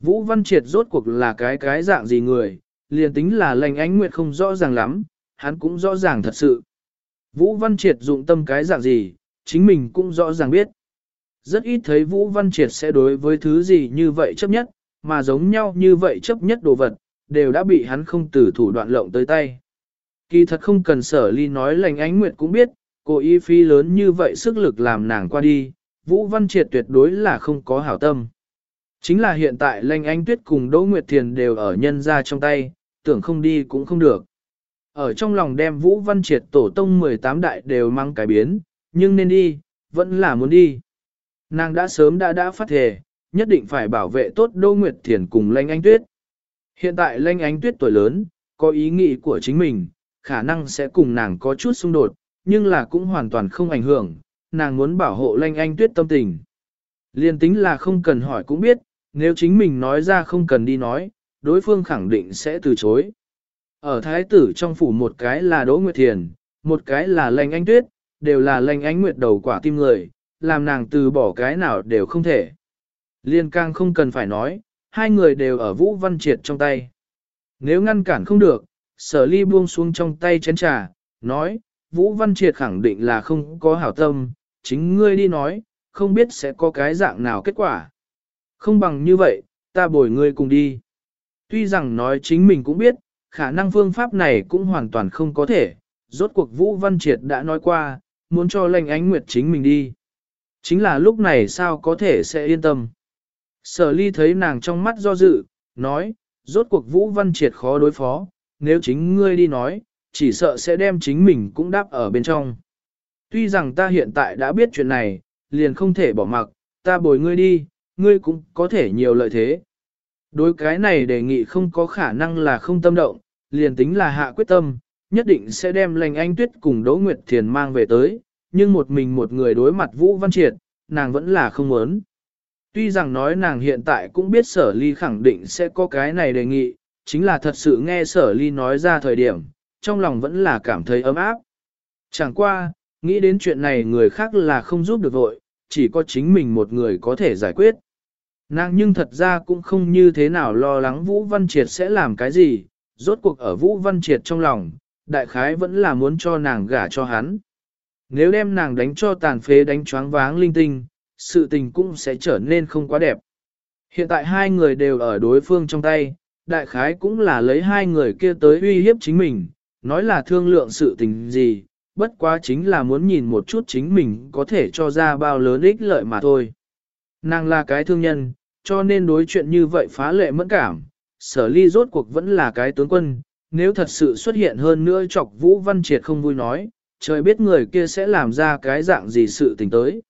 Vũ văn triệt rốt cuộc là cái cái dạng gì người, liền tính là lanh ánh nguyệt không rõ ràng lắm, hắn cũng rõ ràng thật sự. Vũ văn triệt dụng tâm cái dạng gì, chính mình cũng rõ ràng biết. Rất ít thấy Vũ Văn Triệt sẽ đối với thứ gì như vậy chấp nhất, mà giống nhau như vậy chấp nhất đồ vật, đều đã bị hắn không từ thủ đoạn lộng tới tay. Kỳ thật không cần sở ly nói lành ánh nguyệt cũng biết, cô y phi lớn như vậy sức lực làm nàng qua đi, Vũ Văn Triệt tuyệt đối là không có hảo tâm. Chính là hiện tại Lanh Anh tuyết cùng Đỗ Nguyệt Thiền đều ở nhân ra trong tay, tưởng không đi cũng không được. Ở trong lòng đem Vũ Văn Triệt tổ tông 18 đại đều mang cái biến, nhưng nên đi, vẫn là muốn đi. Nàng đã sớm đã đã phát thề, nhất định phải bảo vệ tốt Đỗ Nguyệt Thiền cùng Lanh Anh Tuyết. Hiện tại Lanh Ánh Tuyết tuổi lớn, có ý nghĩ của chính mình, khả năng sẽ cùng nàng có chút xung đột, nhưng là cũng hoàn toàn không ảnh hưởng, nàng muốn bảo hộ Lanh Anh Tuyết tâm tình. Liên tính là không cần hỏi cũng biết, nếu chính mình nói ra không cần đi nói, đối phương khẳng định sẽ từ chối. Ở thái tử trong phủ một cái là Đỗ Nguyệt Thiền, một cái là Lanh Anh Tuyết, đều là Lanh Ánh Nguyệt đầu quả tim người, làm nàng từ bỏ cái nào đều không thể. Liên càng không cần phải nói, hai người đều ở Vũ Văn Triệt trong tay. Nếu ngăn cản không được, sở ly buông xuống trong tay chén trà, nói, Vũ Văn Triệt khẳng định là không có hảo tâm, chính ngươi đi nói, không biết sẽ có cái dạng nào kết quả. Không bằng như vậy, ta bồi ngươi cùng đi. Tuy rằng nói chính mình cũng biết, khả năng phương pháp này cũng hoàn toàn không có thể, rốt cuộc Vũ Văn Triệt đã nói qua, muốn cho lệnh ánh nguyệt chính mình đi. Chính là lúc này sao có thể sẽ yên tâm. Sở ly thấy nàng trong mắt do dự, nói, rốt cuộc Vũ Văn Triệt khó đối phó, nếu chính ngươi đi nói, chỉ sợ sẽ đem chính mình cũng đáp ở bên trong. Tuy rằng ta hiện tại đã biết chuyện này, liền không thể bỏ mặc, ta bồi ngươi đi, ngươi cũng có thể nhiều lợi thế. Đối cái này đề nghị không có khả năng là không tâm động, liền tính là hạ quyết tâm, nhất định sẽ đem lành anh tuyết cùng Đỗ Nguyệt Thiền mang về tới, nhưng một mình một người đối mặt Vũ Văn Triệt, nàng vẫn là không muốn. Tuy rằng nói nàng hiện tại cũng biết sở ly khẳng định sẽ có cái này đề nghị, chính là thật sự nghe sở ly nói ra thời điểm, trong lòng vẫn là cảm thấy ấm áp. Chẳng qua, nghĩ đến chuyện này người khác là không giúp được vội, chỉ có chính mình một người có thể giải quyết. Nàng nhưng thật ra cũng không như thế nào lo lắng Vũ Văn Triệt sẽ làm cái gì, rốt cuộc ở Vũ Văn Triệt trong lòng, đại khái vẫn là muốn cho nàng gả cho hắn nếu đem nàng đánh cho tàn phế đánh choáng váng linh tinh, sự tình cũng sẽ trở nên không quá đẹp. Hiện tại hai người đều ở đối phương trong tay, đại khái cũng là lấy hai người kia tới uy hiếp chính mình, nói là thương lượng sự tình gì, bất quá chính là muốn nhìn một chút chính mình có thể cho ra bao lớn ích lợi mà thôi. Nàng là cái thương nhân, cho nên đối chuyện như vậy phá lệ mẫn cảm, sở ly rốt cuộc vẫn là cái tướng quân, nếu thật sự xuất hiện hơn nữa chọc Vũ Văn Triệt không vui nói, trời biết người kia sẽ làm ra cái dạng gì sự tình tới.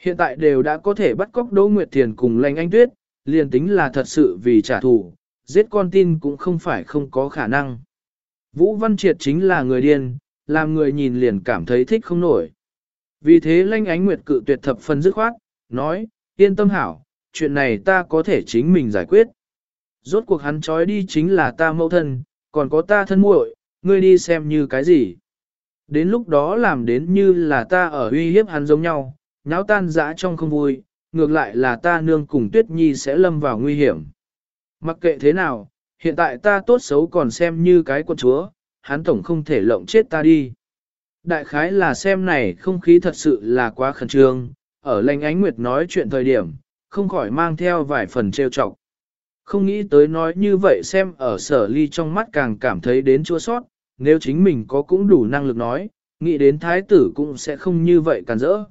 Hiện tại đều đã có thể bắt cóc Đỗ Nguyệt Thiền cùng Lanh Anh Tuyết, liền tính là thật sự vì trả thù, giết con tin cũng không phải không có khả năng. Vũ Văn Triệt chính là người điên, làm người nhìn liền cảm thấy thích không nổi. Vì thế Lanh Ánh Nguyệt cự tuyệt thập phần dứt khoát, nói, yên tâm hảo, chuyện này ta có thể chính mình giải quyết. Rốt cuộc hắn trói đi chính là ta mẫu thân, còn có ta thân muội, ngươi đi xem như cái gì. Đến lúc đó làm đến như là ta ở uy hiếp hắn giống nhau, nháo tan dã trong không vui, ngược lại là ta nương cùng Tuyết Nhi sẽ lâm vào nguy hiểm. Mặc kệ thế nào, hiện tại ta tốt xấu còn xem như cái quân chúa, hắn tổng không thể lộng chết ta đi. Đại khái là xem này không khí thật sự là quá khẩn trương, ở lành ánh nguyệt nói chuyện thời điểm, không khỏi mang theo vài phần trêu chọc. Không nghĩ tới nói như vậy xem ở sở ly trong mắt càng cảm thấy đến chua sót, nếu chính mình có cũng đủ năng lực nói, nghĩ đến thái tử cũng sẽ không như vậy càn rỡ.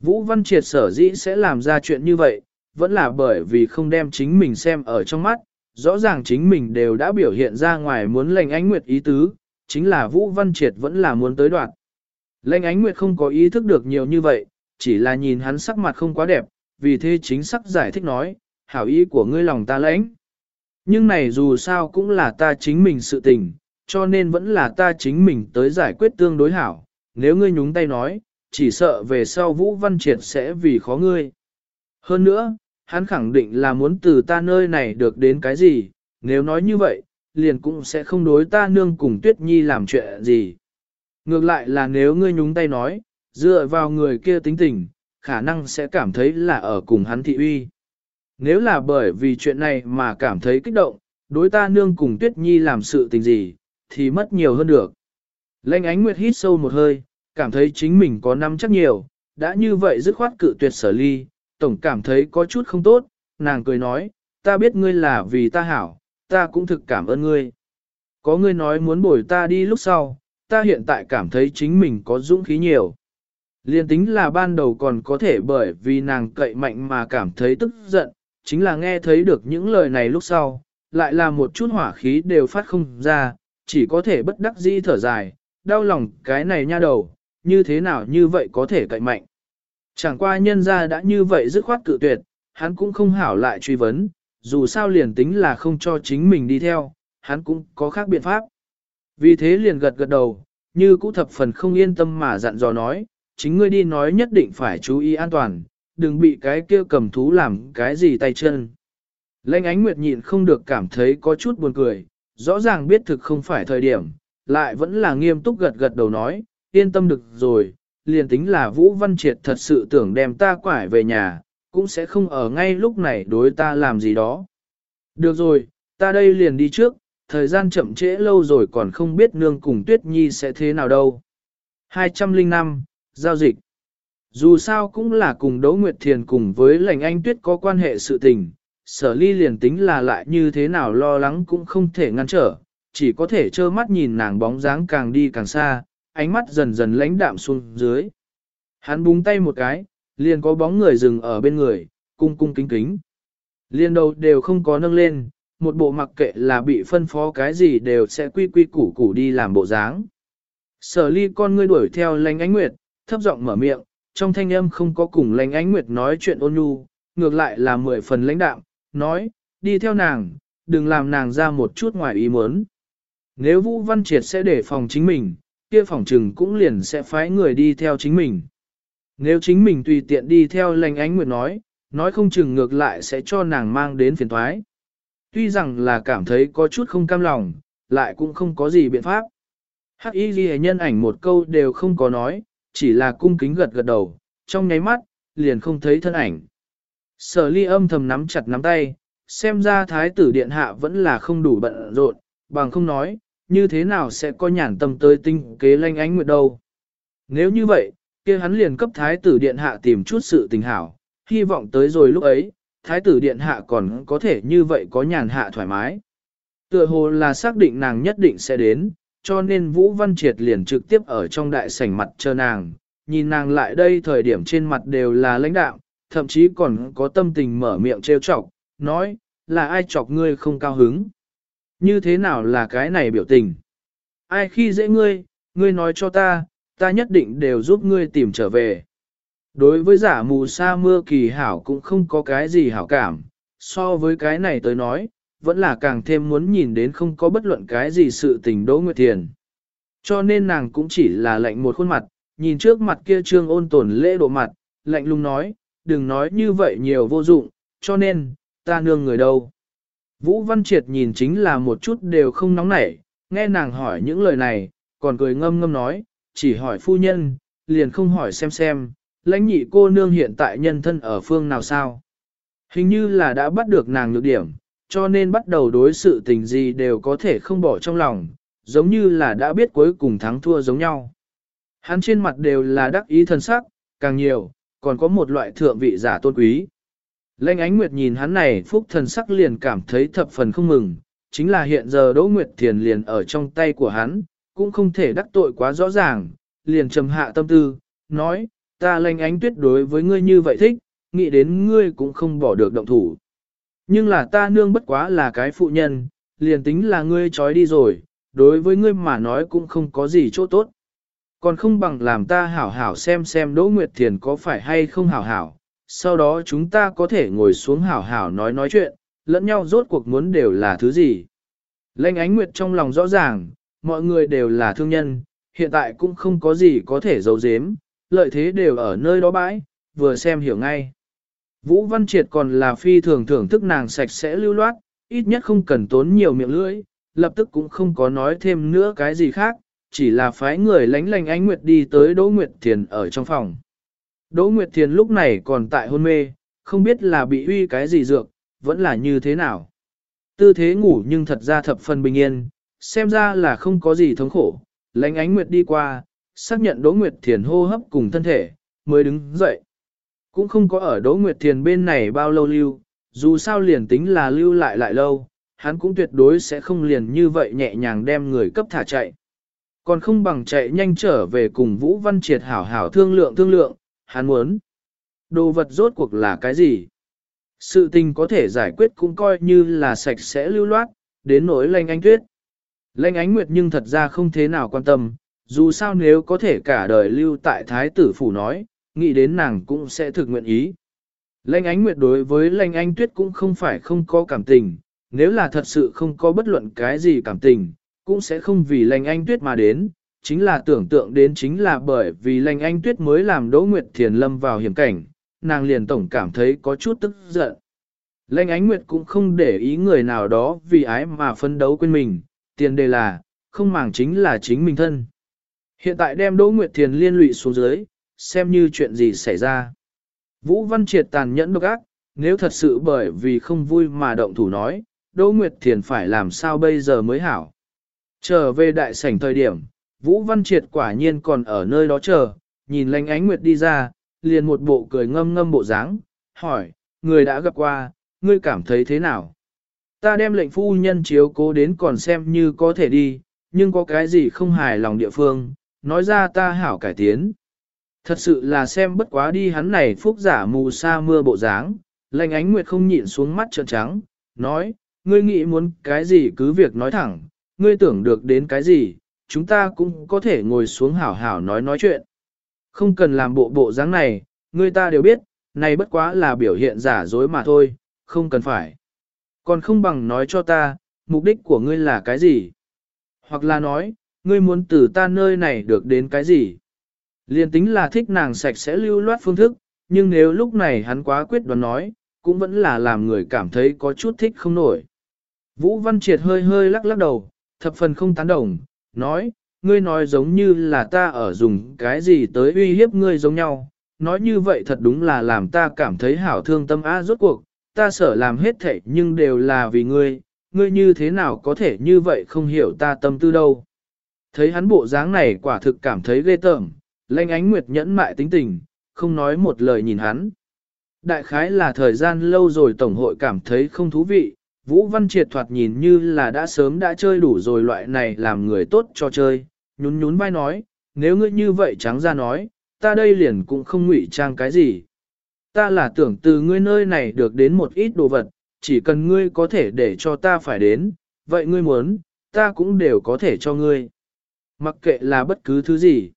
Vũ Văn Triệt sở dĩ sẽ làm ra chuyện như vậy, vẫn là bởi vì không đem chính mình xem ở trong mắt, rõ ràng chính mình đều đã biểu hiện ra ngoài muốn lệnh ánh nguyệt ý tứ, chính là Vũ Văn Triệt vẫn là muốn tới đoạn. Lệnh ánh nguyệt không có ý thức được nhiều như vậy, chỉ là nhìn hắn sắc mặt không quá đẹp, vì thế chính sắc giải thích nói, hảo ý của ngươi lòng ta lãnh. Nhưng này dù sao cũng là ta chính mình sự tình, cho nên vẫn là ta chính mình tới giải quyết tương đối hảo. Nếu ngươi nhúng tay nói, chỉ sợ về sau Vũ Văn Triệt sẽ vì khó ngươi. Hơn nữa, hắn khẳng định là muốn từ ta nơi này được đến cái gì, nếu nói như vậy, liền cũng sẽ không đối ta nương cùng Tuyết Nhi làm chuyện gì. Ngược lại là nếu ngươi nhúng tay nói, dựa vào người kia tính tình, khả năng sẽ cảm thấy là ở cùng hắn thị uy. Nếu là bởi vì chuyện này mà cảm thấy kích động, đối ta nương cùng Tuyết Nhi làm sự tình gì, thì mất nhiều hơn được. Lênh ánh nguyệt hít sâu một hơi, cảm thấy chính mình có năm chắc nhiều, đã như vậy dứt khoát cự tuyệt sở ly, tổng cảm thấy có chút không tốt, nàng cười nói, ta biết ngươi là vì ta hảo, ta cũng thực cảm ơn ngươi. Có ngươi nói muốn bồi ta đi lúc sau, ta hiện tại cảm thấy chính mình có dũng khí nhiều. Liên tính là ban đầu còn có thể bởi vì nàng cậy mạnh mà cảm thấy tức giận, chính là nghe thấy được những lời này lúc sau, lại là một chút hỏa khí đều phát không ra, chỉ có thể bất đắc dĩ thở dài, đau lòng cái này nha đầu, như thế nào như vậy có thể cậy mạnh. Chẳng qua nhân ra đã như vậy dứt khoát cự tuyệt, hắn cũng không hảo lại truy vấn, dù sao liền tính là không cho chính mình đi theo, hắn cũng có khác biện pháp. Vì thế liền gật gật đầu, như cũ thập phần không yên tâm mà dặn dò nói, chính ngươi đi nói nhất định phải chú ý an toàn, đừng bị cái kia cầm thú làm cái gì tay chân. Lênh ánh nguyệt nhịn không được cảm thấy có chút buồn cười, rõ ràng biết thực không phải thời điểm, lại vẫn là nghiêm túc gật gật đầu nói, yên tâm được rồi, liền tính là Vũ Văn Triệt thật sự tưởng đem ta quải về nhà, cũng sẽ không ở ngay lúc này đối ta làm gì đó. Được rồi, ta đây liền đi trước, thời gian chậm trễ lâu rồi còn không biết nương cùng Tuyết Nhi sẽ thế nào đâu. 205. Giao dịch Dù sao cũng là cùng Đỗ Nguyệt Thiền cùng với lành anh Tuyết có quan hệ sự tình, sở ly liền tính là lại như thế nào lo lắng cũng không thể ngăn trở, chỉ có thể trơ mắt nhìn nàng bóng dáng càng đi càng xa, ánh mắt dần dần lãnh đạm xuống dưới. Hắn búng tay một cái, liền có bóng người dừng ở bên người, cung cung kính kính. Liên đầu đều không có nâng lên, một bộ mặc kệ là bị phân phó cái gì đều sẽ quy quy củ củ đi làm bộ dáng. Sở ly con ngươi đuổi theo lánh ánh nguyệt, thấp giọng mở miệng, trong thanh âm không có cùng lánh ánh nguyệt nói chuyện ôn nhu, ngược lại là mười phần lãnh đạm, nói, đi theo nàng, đừng làm nàng ra một chút ngoài ý muốn. Nếu Vũ Văn Triệt sẽ để phòng chính mình, kia phòng trừng cũng liền sẽ phái người đi theo chính mình. Nếu chính mình tùy tiện đi theo lành ánh nguyệt nói, nói không chừng ngược lại sẽ cho nàng mang đến phiền thoái. Tuy rằng là cảm thấy có chút không cam lòng, lại cũng không có gì biện pháp. Hắc y ghi nhân ảnh một câu đều không có nói, chỉ là cung kính gật gật đầu, trong nháy mắt, liền không thấy thân ảnh. Sở ly âm thầm nắm chặt nắm tay, xem ra thái tử điện hạ vẫn là không đủ bận rộn, bằng không nói, như thế nào sẽ có nhàn tâm tới tinh kế lanh ánh nguyệt đâu. Nếu như vậy, kia hắn liền cấp thái tử điện hạ tìm chút sự tình hảo, hy vọng tới rồi lúc ấy, thái tử điện hạ còn có thể như vậy có nhàn hạ thoải mái. Tựa hồ là xác định nàng nhất định sẽ đến, cho nên Vũ Văn Triệt liền trực tiếp ở trong đại sảnh mặt chờ nàng, nhìn nàng lại đây thời điểm trên mặt đều là lãnh đạo, thậm chí còn có tâm tình mở miệng trêu chọc, nói, là ai chọc ngươi không cao hứng. Như thế nào là cái này biểu tình? Ai khi dễ ngươi, ngươi nói cho ta, ta nhất định đều giúp ngươi tìm trở về. Đối với giả mù sa mưa kỳ hảo cũng không có cái gì hảo cảm, so với cái này tới nói, vẫn là càng thêm muốn nhìn đến không có bất luận cái gì sự tình Đỗ Nguyệt Thiền. Cho nên nàng cũng chỉ là lạnh một khuôn mặt, nhìn trước mặt kia trương ôn tồn lễ độ mặt, lạnh lùng nói, đừng nói như vậy nhiều vô dụng, cho nên, ta nương người đâu. Vũ Văn Triệt nhìn chính là một chút đều không nóng nảy, nghe nàng hỏi những lời này, còn cười ngâm ngâm nói, chỉ hỏi phu nhân, liền không hỏi xem xem, lãnh nhị cô nương hiện tại nhân thân ở phương nào sao. Hình như là đã bắt được nàng nhược điểm, cho nên bắt đầu đối sự tình gì đều có thể không bỏ trong lòng, giống như là đã biết cuối cùng thắng thua giống nhau. Hắn trên mặt đều là đắc ý thân sắc, càng nhiều, còn có một loại thượng vị giả tôn quý. Lệnh ánh nguyệt nhìn hắn này phúc thần sắc liền cảm thấy thập phần không mừng, chính là hiện giờ Đỗ Nguyệt Thiền liền ở trong tay của hắn, cũng không thể đắc tội quá rõ ràng, liền trầm hạ tâm tư, nói, ta lệnh ánh tuyết đối với ngươi như vậy thích, nghĩ đến ngươi cũng không bỏ được động thủ. Nhưng là ta nương bất quá là cái phụ nhân, liền tính là ngươi trói đi rồi, đối với ngươi mà nói cũng không có gì chỗ tốt. Còn không bằng làm ta hảo hảo xem xem Đỗ Nguyệt Thiền có phải hay không hảo hảo, sau đó chúng ta có thể ngồi xuống hảo hảo nói nói chuyện, lẫn nhau rốt cuộc muốn đều là thứ gì. Lênh ánh Nguyệt trong lòng rõ ràng, mọi người đều là thương nhân, hiện tại cũng không có gì có thể giấu giếm, lợi thế đều ở nơi đó bãi, vừa xem hiểu ngay. Vũ Văn Triệt còn là phi thường thưởng thức nàng sạch sẽ lưu loát, ít nhất không cần tốn nhiều miệng lưỡi, lập tức cũng không có nói thêm nữa cái gì khác, chỉ là phái người lánh lành ánh Nguyệt đi tới Đỗ Nguyệt Thiền ở trong phòng. Đỗ Nguyệt Thiền lúc này còn tại hôn mê, không biết là bị uy cái gì dược, vẫn là như thế nào. Tư thế ngủ nhưng thật ra thập phần bình yên, xem ra là không có gì thống khổ. Lánh ánh Nguyệt đi qua, xác nhận Đỗ Nguyệt Thiền hô hấp cùng thân thể, mới đứng dậy. Cũng không có ở Đỗ Nguyệt Thiền bên này bao lâu lưu, dù sao liền tính là lưu lại lại lâu, hắn cũng tuyệt đối sẽ không liền như vậy nhẹ nhàng đem người cấp thả chạy. Còn không bằng chạy nhanh trở về cùng Vũ Văn Triệt hảo hảo thương lượng thương lượng, hắn muốn. Đồ vật rốt cuộc là cái gì? Sự tình có thể giải quyết cũng coi như là sạch sẽ lưu loát, đến nỗi lanh ánh tuyết. Lanh ánh nguyệt nhưng thật ra không thế nào quan tâm, dù sao nếu có thể cả đời lưu tại thái tử phủ nói, nghĩ đến nàng cũng sẽ thực nguyện ý. Lanh ánh nguyệt đối với lanh ánh tuyết cũng không phải không có cảm tình, nếu là thật sự không có bất luận cái gì cảm tình, cũng sẽ không vì lanh ánh tuyết mà đến, chính là tưởng tượng đến chính là bởi vì lành anh tuyết mới làm Đỗ Nguyệt Thiền lâm vào hiểm cảnh, nàng liền tổng cảm thấy có chút tức giận. lệnh ánh Nguyệt cũng không để ý người nào đó vì ái mà phân đấu quên mình, tiền đề là, không màng chính là chính mình thân. Hiện tại đem Đỗ Nguyệt Thiền liên lụy xuống dưới, xem như chuyện gì xảy ra. Vũ Văn Triệt tàn nhẫn độc ác, nếu thật sự bởi vì không vui mà động thủ nói, Đỗ Nguyệt Thiền phải làm sao bây giờ mới hảo. Trở về đại sảnh thời điểm, Vũ Văn Triệt quả nhiên còn ở nơi đó chờ, nhìn lanh ánh Nguyệt đi ra, liền một bộ cười ngâm ngâm bộ dáng, hỏi, người đã gặp qua, ngươi cảm thấy thế nào? Ta đem lệnh phu nhân chiếu cố đến còn xem như có thể đi, nhưng có cái gì không hài lòng địa phương, nói ra ta hảo cải tiến. Thật sự là xem bất quá đi hắn này phúc giả mù sa mưa bộ dáng, lệnh ánh nguyệt không nhịn xuống mắt trợn trắng, nói, ngươi nghĩ muốn cái gì cứ việc nói thẳng, ngươi tưởng được đến cái gì, chúng ta cũng có thể ngồi xuống hảo hảo nói nói chuyện. Không cần làm bộ bộ dáng này, người ta đều biết, này bất quá là biểu hiện giả dối mà thôi, không cần phải. Còn không bằng nói cho ta, mục đích của ngươi là cái gì? Hoặc là nói, ngươi muốn từ ta nơi này được đến cái gì? Liên tính là thích nàng sạch sẽ lưu loát phương thức, nhưng nếu lúc này hắn quá quyết đoán nói, cũng vẫn là làm người cảm thấy có chút thích không nổi. Vũ Văn Triệt hơi hơi lắc lắc đầu, thập phần không tán đồng, nói, ngươi nói giống như là ta ở dùng cái gì tới uy hiếp ngươi giống nhau, nói như vậy thật đúng là làm ta cảm thấy hảo thương tâm á rốt cuộc, ta sợ làm hết thảy nhưng đều là vì ngươi, ngươi như thế nào có thể như vậy không hiểu ta tâm tư đâu. Thấy hắn bộ dáng này quả thực cảm thấy ghê tởm, lanh ánh nguyệt nhẫn mại tính tình, không nói một lời nhìn hắn. Đại khái là thời gian lâu rồi Tổng hội cảm thấy không thú vị, Vũ Văn Triệt thoạt nhìn như là đã sớm đã chơi đủ rồi loại này làm người tốt cho chơi, nhún nhún vai nói, nếu ngươi như vậy trắng ra nói, ta đây liền cũng không ngụy trang cái gì. Ta là tưởng từ ngươi nơi này được đến một ít đồ vật, chỉ cần ngươi có thể để cho ta phải đến, vậy ngươi muốn, ta cũng đều có thể cho ngươi. Mặc kệ là bất cứ thứ gì.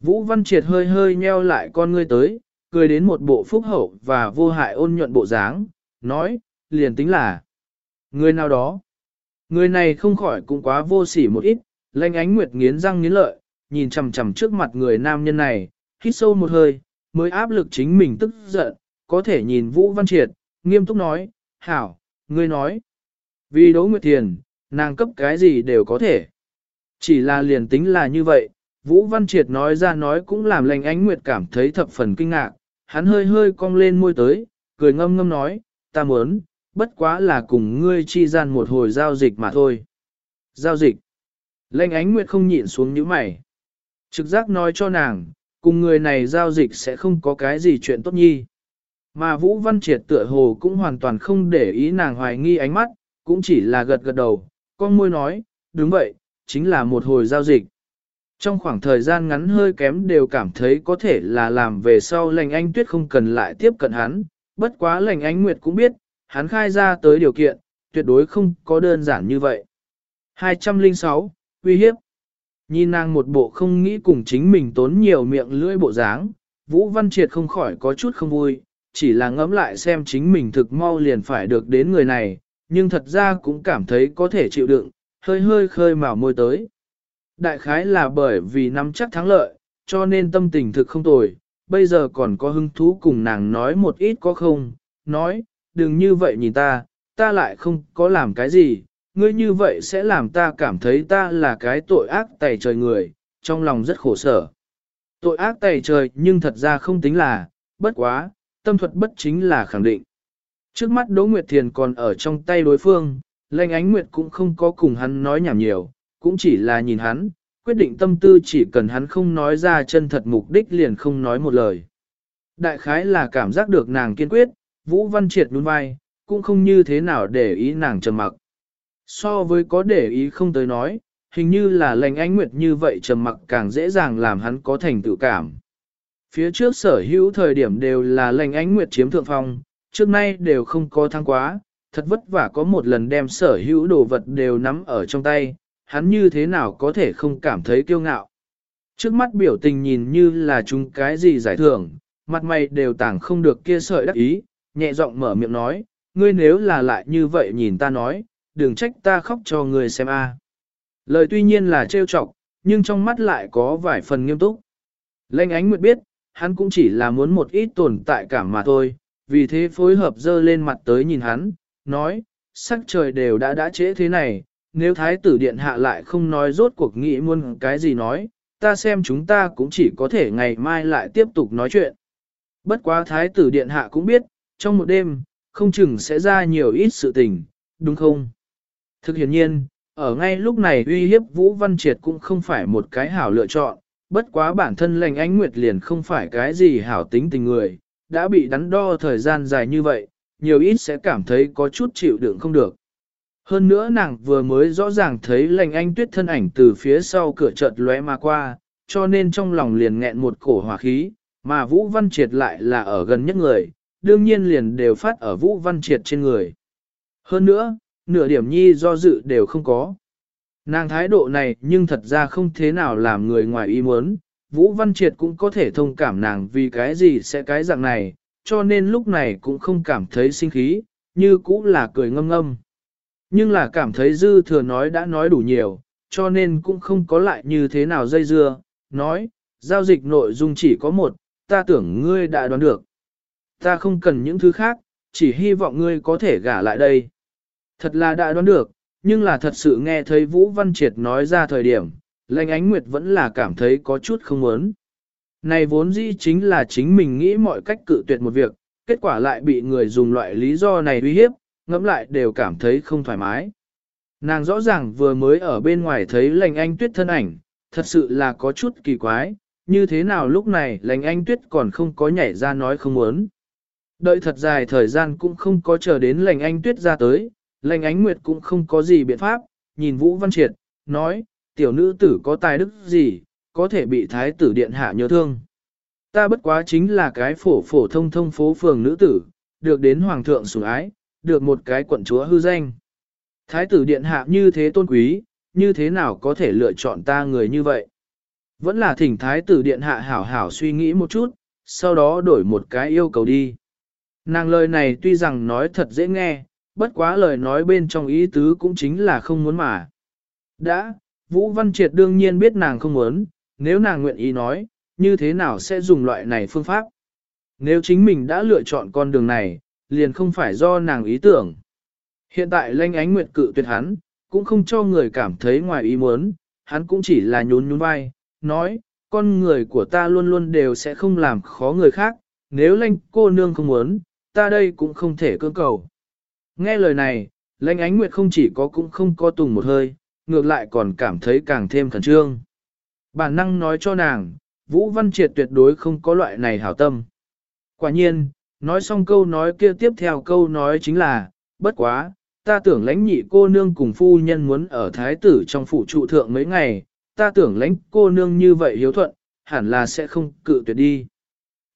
Vũ Văn Triệt hơi hơi nheo lại con ngươi tới, cười đến một bộ phúc hậu và vô hại ôn nhuận bộ dáng, nói, liền tính là người nào đó. Người này không khỏi cũng quá vô sỉ một ít, lanh ánh nguyệt nghiến răng nghiến lợi, nhìn chằm chằm trước mặt người nam nhân này, hít sâu một hơi, mới áp lực chính mình tức giận, có thể nhìn Vũ Văn Triệt, nghiêm túc nói, hảo, ngươi nói. Vì Đỗ Nguyệt Thiền, nàng cấp cái gì đều có thể. Chỉ là liền tính là như vậy, Vũ Văn Triệt nói ra nói cũng làm lành ánh nguyệt cảm thấy thập phần kinh ngạc, hắn hơi hơi cong lên môi tới, cười ngâm ngâm nói, ta muốn, bất quá là cùng ngươi chi gian một hồi giao dịch mà thôi. Giao dịch. Lệnh ánh nguyệt không nhịn xuống những mày. Trực giác nói cho nàng, cùng người này giao dịch sẽ không có cái gì chuyện tốt nhi. Mà Vũ Văn Triệt tựa hồ cũng hoàn toàn không để ý nàng hoài nghi ánh mắt, cũng chỉ là gật gật đầu, con môi nói, đúng vậy, chính là một hồi giao dịch. Trong khoảng thời gian ngắn hơi kém đều cảm thấy có thể là làm về sau lành anh tuyết không cần lại tiếp cận hắn, bất quá lành ánh nguyệt cũng biết, hắn khai ra tới điều kiện, tuyệt đối không có đơn giản như vậy. 206. Uy hiếp Nhìn nàng một bộ không nghĩ cùng chính mình tốn nhiều miệng lưỡi bộ dáng, Vũ Văn Triệt không khỏi có chút không vui, chỉ là ngẫm lại xem chính mình thực mau liền phải được đến người này, nhưng thật ra cũng cảm thấy có thể chịu đựng, hơi hơi khơi mào môi tới. Đại khái là bởi vì nắm chắc thắng lợi, cho nên tâm tình thực không tồi, bây giờ còn có hứng thú cùng nàng nói một ít có không, nói, đừng như vậy nhìn ta, ta lại không có làm cái gì, ngươi như vậy sẽ làm ta cảm thấy ta là cái tội ác tày trời người, trong lòng rất khổ sở. Tội ác tày trời nhưng thật ra không tính là, bất quá, tâm thuật bất chính là khẳng định. Trước mắt Đỗ Nguyệt Thiền còn ở trong tay đối phương, Lệnh Ánh Nguyệt cũng không có cùng hắn nói nhảm nhiều, cũng chỉ là nhìn hắn, quyết định tâm tư chỉ cần hắn không nói ra chân thật mục đích liền không nói một lời. Đại khái là cảm giác được nàng kiên quyết, Vũ Văn Triệt nhún vai, cũng không như thế nào để ý nàng trầm mặc. So với có để ý không tới nói, hình như là lệnh ánh nguyệt như vậy trầm mặc càng dễ dàng làm hắn có thành tự cảm. Phía trước sở hữu thời điểm đều là lệnh ánh nguyệt chiếm thượng phong, trước nay đều không có thăng quá, thật vất vả có một lần đem sở hữu đồ vật đều nắm ở trong tay, hắn như thế nào có thể không cảm thấy kiêu ngạo. Trước mắt biểu tình nhìn như là chúng cái gì giải thưởng, mặt mày đều tảng không được kia sợi đắc ý, nhẹ giọng mở miệng nói, ngươi nếu là lại như vậy nhìn ta nói, đừng trách ta khóc cho ngươi xem a. Lời tuy nhiên là trêu chọc, nhưng trong mắt lại có vài phần nghiêm túc. Lênh ánh nguyệt biết, hắn cũng chỉ là muốn một ít tồn tại cảm mà thôi, vì thế phối hợp dơ lên mặt tới nhìn hắn, nói, sắc trời đều đã đã trễ thế này, nếu thái tử điện hạ lại không nói rốt cuộc nghĩ muôn cái gì nói, ta xem chúng ta cũng chỉ có thể ngày mai lại tiếp tục nói chuyện. Bất quá thái tử điện hạ cũng biết, trong một đêm, không chừng sẽ ra nhiều ít sự tình, đúng không? Thực hiện nhiên, ở ngay lúc này uy hiếp Vũ Văn Triệt cũng không phải một cái hảo lựa chọn, bất quá bản thân lành ánh nguyệt liền không phải cái gì hảo tính tình người, đã bị đắn đo thời gian dài như vậy, nhiều ít sẽ cảm thấy có chút chịu đựng không được. Hơn nữa nàng vừa mới rõ ràng thấy lành anh tuyết thân ảnh từ phía sau cửa chợt lóe mà qua, cho nên trong lòng liền nghẹn một cổ hỏa khí, mà Vũ Văn Triệt lại là ở gần nhất người, đương nhiên liền đều phát ở Vũ Văn Triệt trên người. Hơn nữa, nửa điểm nhi do dự đều không có. Nàng thái độ này nhưng thật ra không thế nào làm người ngoài ý muốn, Vũ Văn Triệt cũng có thể thông cảm nàng vì cái gì sẽ cái dạng này, cho nên lúc này cũng không cảm thấy sinh khí, như cũng là cười ngâm ngâm. Nhưng là cảm thấy dư thừa nói đã nói đủ nhiều, cho nên cũng không có lại như thế nào dây dưa, nói, giao dịch nội dung chỉ có một, ta tưởng ngươi đã đoán được. Ta không cần những thứ khác, chỉ hy vọng ngươi có thể gả lại đây. Thật là đã đoán được, nhưng là thật sự nghe thấy Vũ Văn Triệt nói ra thời điểm, Lệnh Ánh Nguyệt vẫn là cảm thấy có chút không muốn. Này vốn dĩ chính là chính mình nghĩ mọi cách cự tuyệt một việc, kết quả lại bị người dùng loại lý do này uy hiếp, ngẫm lại đều cảm thấy không thoải mái. Nàng rõ ràng vừa mới ở bên ngoài thấy lành anh tuyết thân ảnh, thật sự là có chút kỳ quái, như thế nào lúc này lành anh tuyết còn không có nhảy ra nói không muốn. Đợi thật dài thời gian cũng không có chờ đến lành anh tuyết ra tới, lành ánh nguyệt cũng không có gì biện pháp, nhìn Vũ Văn Triệt, nói, tiểu nữ tử có tài đức gì, có thể bị thái tử điện hạ nhớ thương. Ta bất quá chính là cái phổ phổ thông thông phố phường nữ tử, được đến hoàng thượng sủng ái, được một cái quận chúa hư danh. Thái tử điện hạ như thế tôn quý, như thế nào có thể lựa chọn ta người như vậy? Vẫn là thỉnh thái tử điện hạ hảo hảo suy nghĩ một chút, sau đó đổi một cái yêu cầu đi. Nàng lời này tuy rằng nói thật dễ nghe, bất quá lời nói bên trong ý tứ cũng chính là không muốn mà. Đã, Vũ Văn Triệt đương nhiên biết nàng không muốn, nếu nàng nguyện ý nói, như thế nào sẽ dùng loại này phương pháp. Nếu chính mình đã lựa chọn con đường này, liền không phải do nàng ý tưởng. Hiện tại lanh ánh nguyệt cự tuyệt hắn, cũng không cho người cảm thấy ngoài ý muốn, hắn cũng chỉ là nhún nhún vai, nói, con người của ta luôn luôn đều sẽ không làm khó người khác, nếu lanh cô nương không muốn, ta đây cũng không thể cưỡng cầu. Nghe lời này, lãnh ánh nguyệt không chỉ có cũng không có tùng một hơi, ngược lại còn cảm thấy càng thêm khẩn trương. Bản năng nói cho nàng, Vũ Văn Triệt tuyệt đối không có loại này hảo tâm. Quả nhiên, Nói xong câu nói kia tiếp theo câu nói chính là, bất quá, ta tưởng lãnh nhị cô nương cùng phu nhân muốn ở thái tử trong phủ trụ thượng mấy ngày, ta tưởng lãnh cô nương như vậy hiếu thuận, hẳn là sẽ không cự tuyệt đi.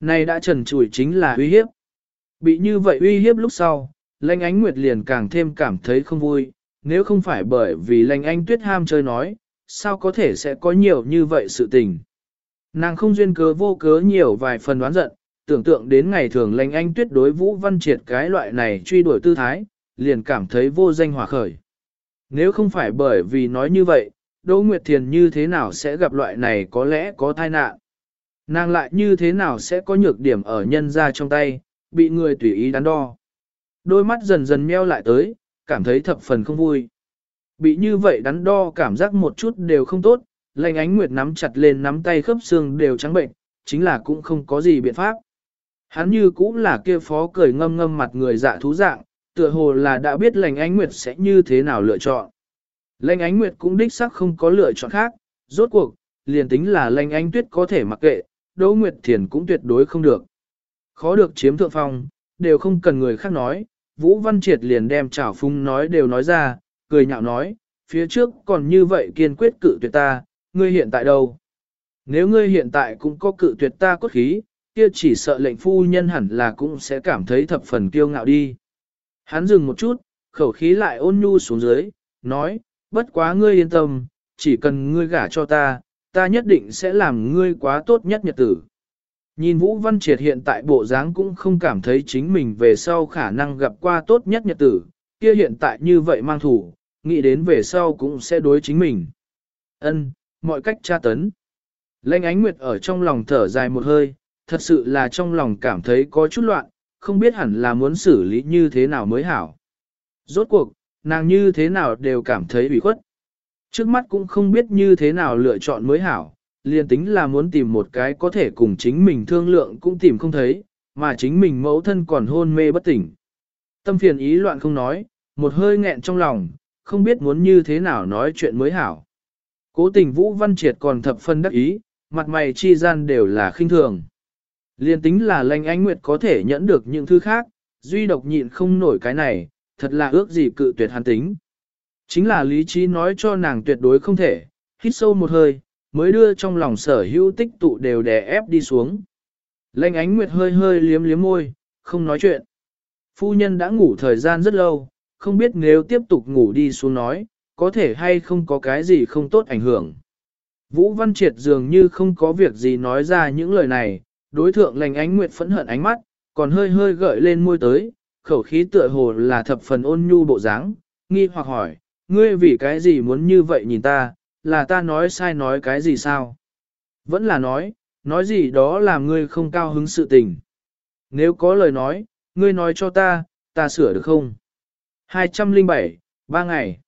Này đã trần trụi chính là uy hiếp. Bị như vậy uy hiếp lúc sau, lãnh ánh nguyệt liền càng thêm cảm thấy không vui, nếu không phải bởi vì lãnh ánh tuyết ham chơi nói, sao có thể sẽ có nhiều như vậy sự tình. Nàng không duyên cớ vô cớ nhiều vài phần đoán giận, tưởng tượng đến ngày thường lãnh anh tuyết đối vũ văn triệt cái loại này truy đuổi tư thái, liền cảm thấy vô danh hòa khởi. Nếu không phải bởi vì nói như vậy, Đỗ Nguyệt Thiền như thế nào sẽ gặp loại này có lẽ có tai nạn. Nàng lại như thế nào sẽ có nhược điểm ở nhân ra trong tay, bị người tùy ý đắn đo. Đôi mắt dần dần meo lại tới, cảm thấy thập phần không vui. Bị như vậy đắn đo cảm giác một chút đều không tốt, lành ánh nguyệt nắm chặt lên nắm tay khớp xương đều trắng bệnh, chính là cũng không có gì biện pháp. Hắn như cũng là kia phó cười ngâm ngâm mặt người dạ thú dạng, tựa hồ là đã biết lành ánh nguyệt sẽ như thế nào lựa chọn. Lệnh ánh nguyệt cũng đích xác không có lựa chọn khác, rốt cuộc, liền tính là lệnh ánh tuyết có thể mặc kệ, Đỗ Nguyệt Thiền cũng tuyệt đối không được. Khó được chiếm thượng phong, đều không cần người khác nói, Vũ Văn Triệt liền đem trào phung nói đều nói ra, cười nhạo nói, phía trước còn như vậy kiên quyết cự tuyệt ta, ngươi hiện tại đâu? Nếu ngươi hiện tại cũng có cự tuyệt ta cốt khí, kia chỉ sợ lệnh phu nhân hẳn là cũng sẽ cảm thấy thập phần kiêu ngạo đi. Hắn dừng một chút, khẩu khí lại ôn nhu xuống dưới, nói, bất quá ngươi yên tâm, chỉ cần ngươi gả cho ta, ta nhất định sẽ làm ngươi quá tốt nhất nhật tử. Nhìn Vũ Văn Triệt hiện tại bộ dáng cũng không cảm thấy chính mình về sau khả năng gặp qua tốt nhất nhật tử, kia hiện tại như vậy mang thủ, nghĩ đến về sau cũng sẽ đối chính mình. Ân, mọi cách tra tấn. Lênh ánh nguyệt ở trong lòng thở dài một hơi, thật sự là trong lòng cảm thấy có chút loạn, không biết hẳn là muốn xử lý như thế nào mới hảo. Rốt cuộc, nàng như thế nào đều cảm thấy bị khuất. Trước mắt cũng không biết như thế nào lựa chọn mới hảo, liền tính là muốn tìm một cái có thể cùng chính mình thương lượng cũng tìm không thấy, mà chính mình mẫu thân còn hôn mê bất tỉnh. Tâm phiền ý loạn không nói, một hơi nghẹn trong lòng, không biết muốn như thế nào nói chuyện mới hảo. Cố tình Vũ Văn Triệt còn thập phân đắc ý, mặt mày chi gian đều là khinh thường. Liên tính là lành ánh nguyệt có thể nhẫn được những thứ khác, duy độc nhịn không nổi cái này, thật là ước gì cự tuyệt hắn tính. Chính là lý trí nói cho nàng tuyệt đối không thể, hít sâu một hơi, mới đưa trong lòng sở hữu tích tụ đều đè ép đi xuống. Lệnh ánh nguyệt hơi hơi liếm liếm môi, không nói chuyện. Phu nhân đã ngủ thời gian rất lâu, không biết nếu tiếp tục ngủ đi xuống nói, có thể hay không có cái gì không tốt ảnh hưởng. Vũ Văn Triệt dường như không có việc gì nói ra những lời này, đối thượng lành ánh nguyệt phẫn hận ánh mắt, còn hơi hơi gợi lên môi tới, khẩu khí tựa hồ là thập phần ôn nhu bộ dáng, nghi hoặc hỏi, ngươi vì cái gì muốn như vậy nhìn ta, là ta nói sai nói cái gì sao? Vẫn là nói, nói gì đó làm ngươi không cao hứng sự tình. Nếu có lời nói, ngươi nói cho ta, ta sửa được không? 207, ba ngày.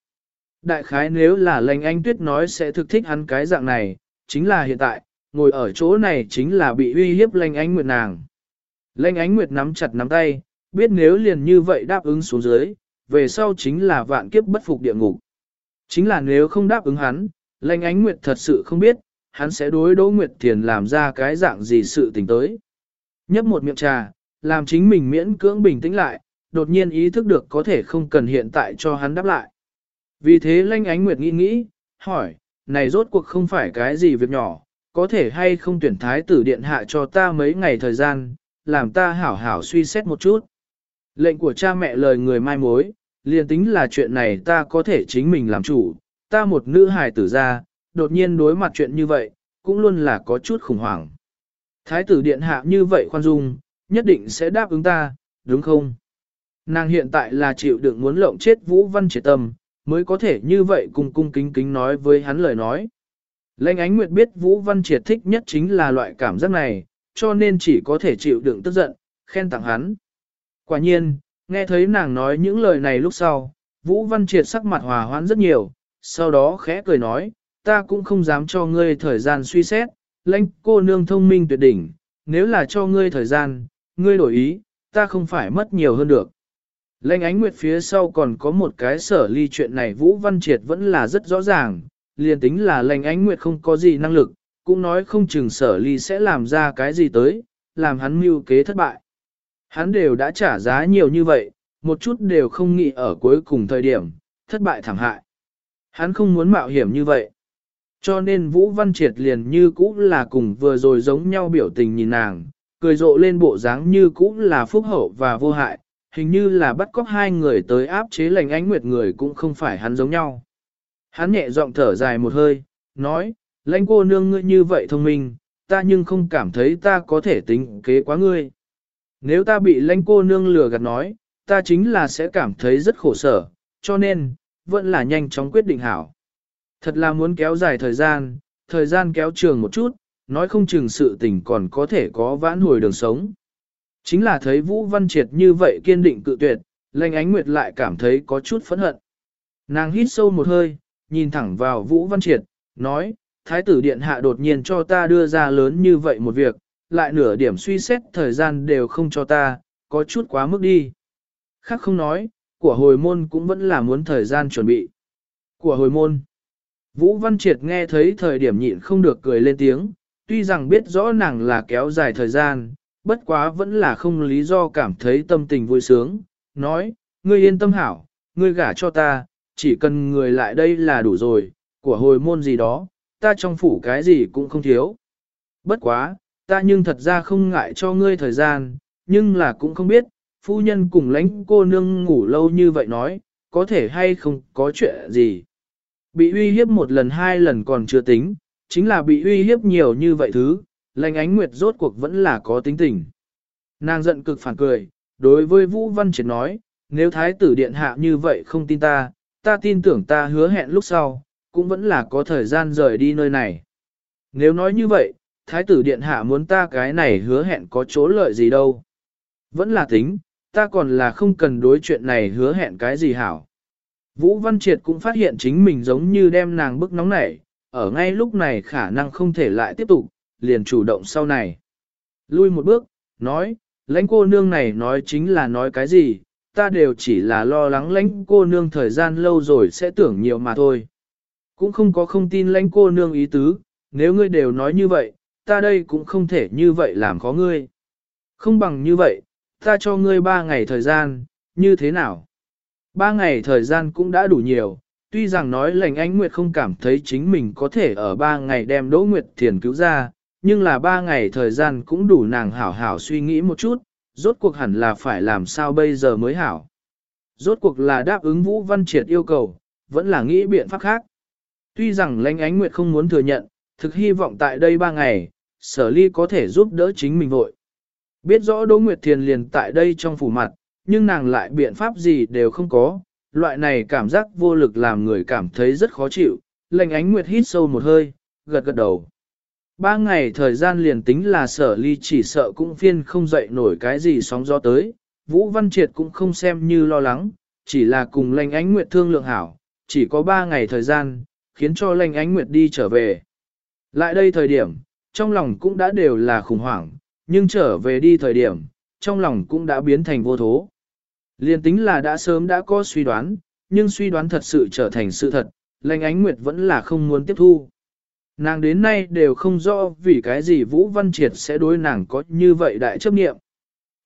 Đại khái nếu là lành anh tuyết nói sẽ thực thích hắn cái dạng này, chính là hiện tại, ngồi ở chỗ này chính là bị uy hiếp lành ánh nguyệt nàng. Lệnh ánh nguyệt nắm chặt nắm tay, biết nếu liền như vậy đáp ứng xuống dưới, về sau chính là vạn kiếp bất phục địa ngục. Chính là nếu không đáp ứng hắn, lệnh ánh nguyệt thật sự không biết, hắn sẽ đối Đỗ Nguyệt Thiền làm ra cái dạng gì sự tình tới. Nhấp một miệng trà, làm chính mình miễn cưỡng bình tĩnh lại, đột nhiên ý thức được có thể không cần hiện tại cho hắn đáp lại. Vì thế lanh ánh nguyệt nghĩ nghĩ, hỏi, này rốt cuộc không phải cái gì việc nhỏ, có thể hay không tuyển thái tử điện hạ cho ta mấy ngày thời gian, làm ta hảo hảo suy xét một chút. Lệnh của cha mẹ lời người mai mối, liền tính là chuyện này ta có thể chính mình làm chủ, ta một nữ hài tử ra, đột nhiên đối mặt chuyện như vậy, cũng luôn là có chút khủng hoảng. Thái tử điện hạ như vậy khoan dung, nhất định sẽ đáp ứng ta, đúng không? Nàng hiện tại là chịu đựng muốn lộng chết Vũ Văn Triệt Tâm, mới có thể như vậy cùng cung kính kính nói với hắn lời nói. Lệnh ánh nguyệt biết Vũ Văn Triệt thích nhất chính là loại cảm giác này, cho nên chỉ có thể chịu đựng tức giận, khen tặng hắn. Quả nhiên, nghe thấy nàng nói những lời này lúc sau, Vũ Văn Triệt sắc mặt hòa hoãn rất nhiều, sau đó khẽ cười nói, ta cũng không dám cho ngươi thời gian suy xét, lãnh cô nương thông minh tuyệt đỉnh, nếu là cho ngươi thời gian, ngươi đổi ý, ta không phải mất nhiều hơn được. Lãnh ánh nguyệt phía sau còn có một cái sở ly chuyện này Vũ Văn Triệt vẫn là rất rõ ràng, liền tính là Lãnh ánh nguyệt không có gì năng lực, cũng nói không chừng sở ly sẽ làm ra cái gì tới, làm hắn mưu kế thất bại. Hắn đều đã trả giá nhiều như vậy, một chút đều không nghĩ ở cuối cùng thời điểm, thất bại thảm hại. Hắn không muốn mạo hiểm như vậy. Cho nên Vũ Văn Triệt liền như cũ là cùng vừa rồi giống nhau biểu tình nhìn nàng, cười rộ lên bộ dáng như cũ là phúc hậu và vô hại, hình như là bắt cóc hai người tới áp chế lành ánh nguyệt người cũng không phải hắn giống nhau. Hắn nhẹ giọng thở dài một hơi, nói, lãnh cô nương ngươi như vậy thông minh, ta nhưng không cảm thấy ta có thể tính kế quá ngươi. Nếu ta bị lãnh cô nương lừa gạt nói, ta chính là sẽ cảm thấy rất khổ sở, cho nên, vẫn là nhanh chóng quyết định hảo. Thật là muốn kéo dài thời gian, thời gian kéo trường một chút, nói không chừng sự tình còn có thể có vãn hồi đường sống. Chính là thấy Vũ Văn Triệt như vậy kiên định cự tuyệt, lệnh ánh nguyệt lại cảm thấy có chút phẫn hận. Nàng hít sâu một hơi, nhìn thẳng vào Vũ Văn Triệt, nói, Thái tử Điện Hạ đột nhiên cho ta đưa ra lớn như vậy một việc, lại nửa điểm suy xét thời gian đều không cho ta, có chút quá mức đi. Khác không nói, của hồi môn cũng vẫn là muốn thời gian chuẩn bị. Của hồi môn. Vũ Văn Triệt nghe thấy thời điểm nhịn không được cười lên tiếng, tuy rằng biết rõ nàng là kéo dài thời gian, bất quá vẫn là không lý do cảm thấy tâm tình vui sướng, nói, ngươi yên tâm hảo, ngươi gả cho ta, chỉ cần người lại đây là đủ rồi, của hồi môn gì đó, ta trong phủ cái gì cũng không thiếu. Bất quá, ta nhưng thật ra không ngại cho ngươi thời gian, nhưng là cũng không biết, phu nhân cùng lãnh cô nương ngủ lâu như vậy nói, có thể hay không có chuyện gì. Bị uy hiếp một lần hai lần còn chưa tính, chính là bị uy hiếp nhiều như vậy thứ, lãnh ánh nguyệt rốt cuộc vẫn là có tính tình. Nàng giận cực phản cười, đối với Vũ Văn Triệt nói, nếu thái tử điện hạ như vậy không tin ta, ta tin tưởng ta hứa hẹn lúc sau, cũng vẫn là có thời gian rời đi nơi này. Nếu nói như vậy, thái tử điện hạ muốn ta cái này hứa hẹn có chỗ lợi gì đâu. Vẫn là tính, ta còn là không cần đối chuyện này hứa hẹn cái gì hảo. Vũ Văn Triệt cũng phát hiện chính mình giống như đem nàng bức nóng nảy, ở ngay lúc này khả năng không thể lại tiếp tục, liền chủ động sau này. Lui một bước, nói, lãnh cô nương này nói chính là nói cái gì, ta đều chỉ là lo lắng lãnh cô nương thời gian lâu rồi sẽ tưởng nhiều mà thôi. Cũng không có không tin lãnh cô nương ý tứ, nếu ngươi đều nói như vậy, ta đây cũng không thể như vậy làm khó ngươi. Không bằng như vậy, ta cho ngươi ba ngày thời gian, như thế nào? Ba ngày thời gian cũng đã đủ nhiều, tuy rằng nói lành ánh Nguyệt không cảm thấy chính mình có thể ở ba ngày đem Đỗ Nguyệt Thiền cứu ra, nhưng là ba ngày thời gian cũng đủ nàng hảo hảo suy nghĩ một chút, rốt cuộc hẳn là phải làm sao bây giờ mới hảo. Rốt cuộc là đáp ứng Vũ Văn Triệt yêu cầu, vẫn là nghĩ biện pháp khác. Tuy rằng lãnh ánh Nguyệt không muốn thừa nhận, thực hy vọng tại đây ba ngày, sở ly có thể giúp đỡ chính mình vội. Biết rõ Đỗ Nguyệt Thiền liền tại đây trong phủ mặt, nhưng nàng lại biện pháp gì đều không có, loại này cảm giác vô lực làm người cảm thấy rất khó chịu, lệnh ánh Nguyệt hít sâu một hơi, gật gật đầu. Ba ngày thời gian liền tính là sở ly chỉ sợ cũng phiên không dậy nổi cái gì sóng gió tới, Vũ Văn Triệt cũng không xem như lo lắng, chỉ là cùng lệnh ánh Nguyệt thương lượng hảo, chỉ có ba ngày thời gian, khiến cho lệnh ánh Nguyệt đi trở về. Lại đây thời điểm, trong lòng cũng đã đều là khủng hoảng, nhưng trở về đi thời điểm, trong lòng cũng đã biến thành vô thố. Liên tính là đã sớm đã có suy đoán, nhưng suy đoán thật sự trở thành sự thật, lệnh ánh nguyệt vẫn là không muốn tiếp thu. Nàng đến nay đều không rõ vì cái gì Vũ Văn Triệt sẽ đối nàng có như vậy đại chấp nghiệm.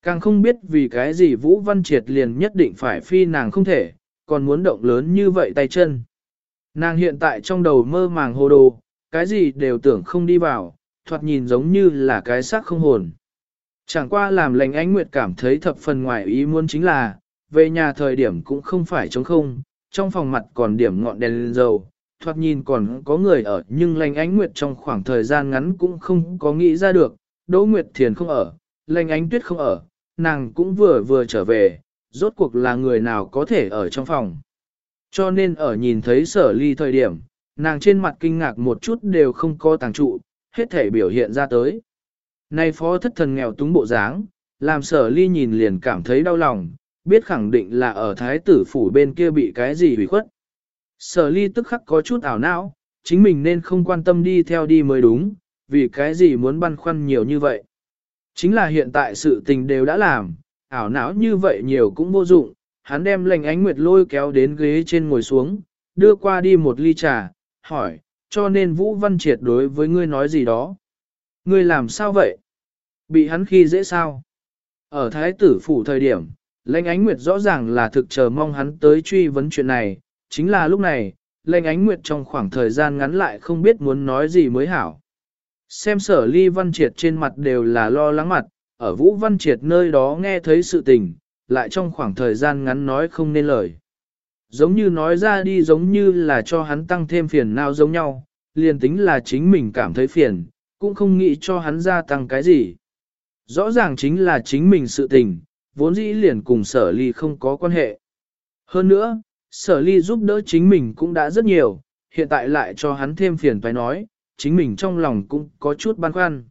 Càng không biết vì cái gì Vũ Văn Triệt liền nhất định phải phi nàng không thể, còn muốn động lớn như vậy tay chân. Nàng hiện tại trong đầu mơ màng hồ đồ, cái gì đều tưởng không đi vào, thoạt nhìn giống như là cái xác không hồn. Chẳng qua làm lành ánh nguyệt cảm thấy thập phần ngoài ý muốn chính là, về nhà thời điểm cũng không phải trống không, trong phòng mặt còn điểm ngọn đèn lên dầu, thoạt nhìn còn có người ở nhưng lành ánh nguyệt trong khoảng thời gian ngắn cũng không có nghĩ ra được, Đỗ Nguyệt Thiền không ở, lành ánh tuyết không ở, nàng cũng vừa vừa trở về, rốt cuộc là người nào có thể ở trong phòng. Cho nên ở nhìn thấy sở ly thời điểm, nàng trên mặt kinh ngạc một chút đều không có tàng trụ, hết thể biểu hiện ra tới. Nay phó thất thần nghèo túng bộ dáng, làm sở ly nhìn liền cảm thấy đau lòng, biết khẳng định là ở thái tử phủ bên kia bị cái gì hủy khuất. Sở ly tức khắc có chút ảo não, chính mình nên không quan tâm đi theo đi mới đúng, vì cái gì muốn băn khoăn nhiều như vậy. Chính là hiện tại sự tình đều đã làm, ảo não như vậy nhiều cũng vô dụng, hắn đem lệnh ánh nguyệt lôi kéo đến ghế trên ngồi xuống, đưa qua đi một ly trà, hỏi, cho nên Vũ Văn Triệt đối với ngươi nói gì đó. Ngươi làm sao vậy? Bị hắn khi dễ sao? Ở thái tử phủ thời điểm, Lệnh ánh nguyệt rõ ràng là thực chờ mong hắn tới truy vấn chuyện này, chính là lúc này, Lệnh ánh nguyệt trong khoảng thời gian ngắn lại không biết muốn nói gì mới hảo. Xem sở ly văn triệt trên mặt đều là lo lắng mặt, ở vũ văn triệt nơi đó nghe thấy sự tình, lại trong khoảng thời gian ngắn nói không nên lời. Giống như nói ra đi giống như là cho hắn tăng thêm phiền nào giống nhau, liền tính là chính mình cảm thấy phiền, cũng không nghĩ cho hắn gia tăng cái gì. Rõ ràng chính là chính mình sự tình, vốn dĩ liền cùng sở ly không có quan hệ. Hơn nữa, sở ly giúp đỡ chính mình cũng đã rất nhiều, hiện tại lại cho hắn thêm phiền phải nói, chính mình trong lòng cũng có chút băn khoăn.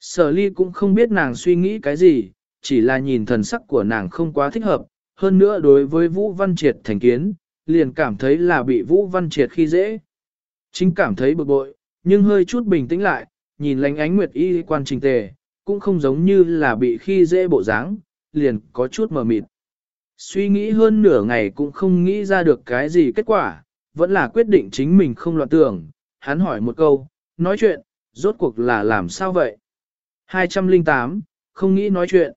Sở ly cũng không biết nàng suy nghĩ cái gì, chỉ là nhìn thần sắc của nàng không quá thích hợp, hơn nữa đối với Vũ Văn Triệt thành kiến, liền cảm thấy là bị Vũ Văn Triệt khi dễ. Chính cảm thấy bực bội, nhưng hơi chút bình tĩnh lại, nhìn lánh ánh nguyệt y quan trình tề, cũng không giống như là bị khi dễ bộ dáng, liền có chút mờ mịt. Suy nghĩ hơn nửa ngày cũng không nghĩ ra được cái gì kết quả, vẫn là quyết định chính mình không loạn tưởng. Hắn hỏi một câu, nói chuyện, rốt cuộc là làm sao vậy? 208, không nghĩ nói chuyện.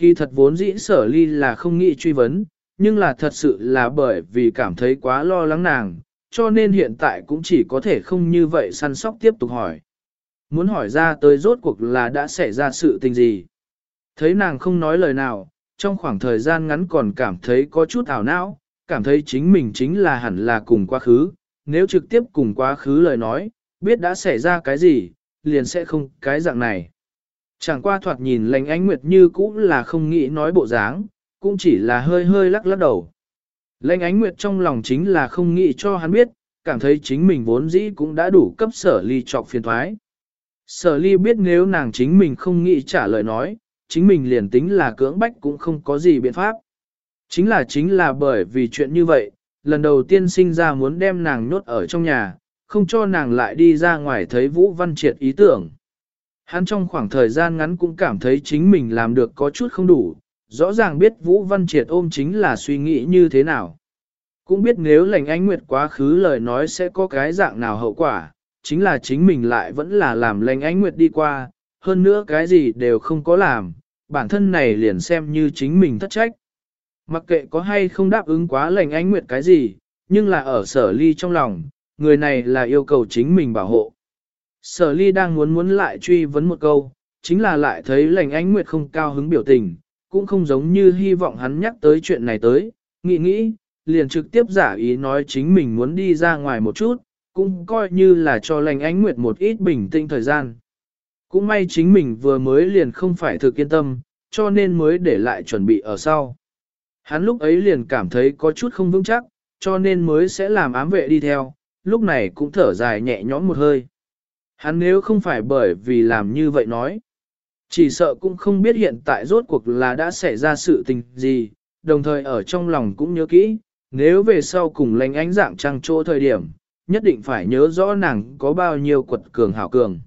Kỳ thật vốn dĩ sở ly là không nghĩ truy vấn, nhưng là thật sự là bởi vì cảm thấy quá lo lắng nàng, cho nên hiện tại cũng chỉ có thể không như vậy săn sóc tiếp tục hỏi. Muốn hỏi ra tới rốt cuộc là đã xảy ra sự tình gì. Thấy nàng không nói lời nào, trong khoảng thời gian ngắn còn cảm thấy có chút ảo não, cảm thấy chính mình chính là hẳn là cùng quá khứ, nếu trực tiếp cùng quá khứ lời nói, biết đã xảy ra cái gì, liền sẽ không cái dạng này. Chẳng qua thoạt nhìn lành ánh nguyệt như cũng là không nghĩ nói bộ dáng, cũng chỉ là hơi hơi lắc lắc đầu. Lệnh ánh nguyệt trong lòng chính là không nghĩ cho hắn biết, cảm thấy chính mình vốn dĩ cũng đã đủ cấp sở ly trọc phiền thoái. Sở ly biết nếu nàng chính mình không nghĩ trả lời nói, chính mình liền tính là cưỡng bách cũng không có gì biện pháp. Chính là chính là bởi vì chuyện như vậy, lần đầu tiên sinh ra muốn đem nàng nhốt ở trong nhà, không cho nàng lại đi ra ngoài thấy Vũ Văn Triệt ý tưởng. Hắn trong khoảng thời gian ngắn cũng cảm thấy chính mình làm được có chút không đủ, rõ ràng biết Vũ Văn Triệt ôm chính là suy nghĩ như thế nào. Cũng biết nếu lành ánh nguyệt quá khứ lời nói sẽ có cái dạng nào hậu quả, chính là chính mình lại vẫn là làm lành ánh nguyệt đi qua, hơn nữa cái gì đều không có làm, bản thân này liền xem như chính mình thất trách. Mặc kệ có hay không đáp ứng quá lành ánh nguyệt cái gì, nhưng là ở sở ly trong lòng, người này là yêu cầu chính mình bảo hộ. Sở ly đang muốn muốn lại truy vấn một câu, chính là lại thấy lành ánh nguyệt không cao hứng biểu tình, cũng không giống như hy vọng hắn nhắc tới chuyện này tới, nghĩ nghĩ, liền trực tiếp giả ý nói chính mình muốn đi ra ngoài một chút, cũng coi như là cho lành ánh nguyệt một ít bình tĩnh thời gian. Cũng may chính mình vừa mới liền không phải thực yên tâm, cho nên mới để lại chuẩn bị ở sau. Hắn lúc ấy liền cảm thấy có chút không vững chắc, cho nên mới sẽ làm ám vệ đi theo, lúc này cũng thở dài nhẹ nhõm một hơi. Hắn nếu không phải bởi vì làm như vậy nói, chỉ sợ cũng không biết hiện tại rốt cuộc là đã xảy ra sự tình gì, đồng thời ở trong lòng cũng nhớ kỹ, nếu về sau cùng lành ánh dạng trăng chỗ thời điểm, nhất định phải nhớ rõ nàng có bao nhiêu quật cường hảo cường.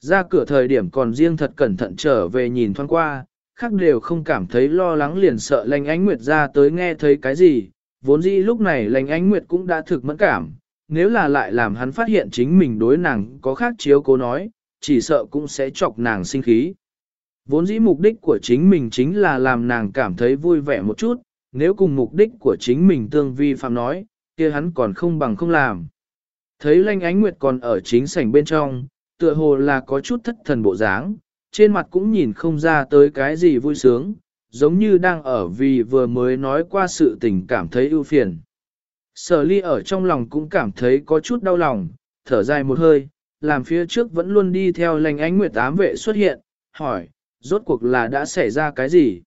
Ra cửa thời điểm còn riêng thật cẩn thận trở về nhìn thoáng qua, khác đều không cảm thấy lo lắng liền sợ lành ánh nguyệt ra tới nghe thấy cái gì, vốn dĩ lúc này lành ánh nguyệt cũng đã thực mẫn cảm, nếu là lại làm hắn phát hiện chính mình đối nàng có khác chiếu cố nói, chỉ sợ cũng sẽ chọc nàng sinh khí. Vốn dĩ mục đích của chính mình chính là làm nàng cảm thấy vui vẻ một chút, nếu cùng mục đích của chính mình tương vi phạm nói, kia hắn còn không bằng không làm. Thấy lanh ánh nguyệt còn ở chính sảnh bên trong, tựa hồ là có chút thất thần bộ dáng, trên mặt cũng nhìn không ra tới cái gì vui sướng, giống như đang ở vì vừa mới nói qua sự tình cảm thấy ưu phiền. Sở ly ở trong lòng cũng cảm thấy có chút đau lòng, thở dài một hơi, làm phía trước vẫn luôn đi theo lành ánh nguyệt ám vệ xuất hiện, hỏi, rốt cuộc là đã xảy ra cái gì?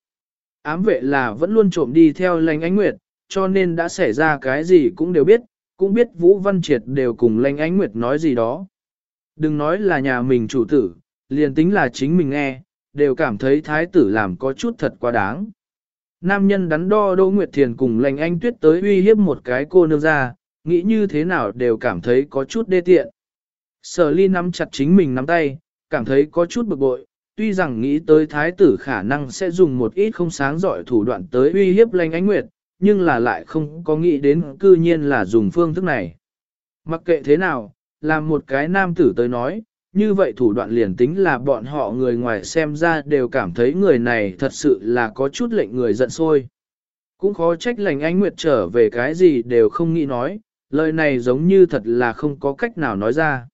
Ám vệ là vẫn luôn trộm đi theo lành ánh nguyệt, cho nên đã xảy ra cái gì cũng đều biết, cũng biết Vũ Văn Triệt đều cùng lành ánh nguyệt nói gì đó. Đừng nói là nhà mình chủ tử, liền tính là chính mình nghe, đều cảm thấy thái tử làm có chút thật quá đáng. Nam nhân đắn đo Đỗ Nguyệt Thiền cùng lành anh tuyết tới uy hiếp một cái cô nương ra, nghĩ như thế nào đều cảm thấy có chút đê tiện. Sở ly nắm chặt chính mình nắm tay, cảm thấy có chút bực bội, tuy rằng nghĩ tới thái tử khả năng sẽ dùng một ít không sáng giỏi thủ đoạn tới uy hiếp lành ánh nguyệt, nhưng là lại không có nghĩ đến cư nhiên là dùng phương thức này. Mặc kệ thế nào, làm một cái nam tử tới nói, như vậy thủ đoạn liền tính là bọn họ người ngoài xem ra đều cảm thấy người này thật sự là có chút lệnh người giận sôi. Cũng khó trách lành ánh nguyệt trở về cái gì đều không nghĩ nói, lời này giống như thật là không có cách nào nói ra.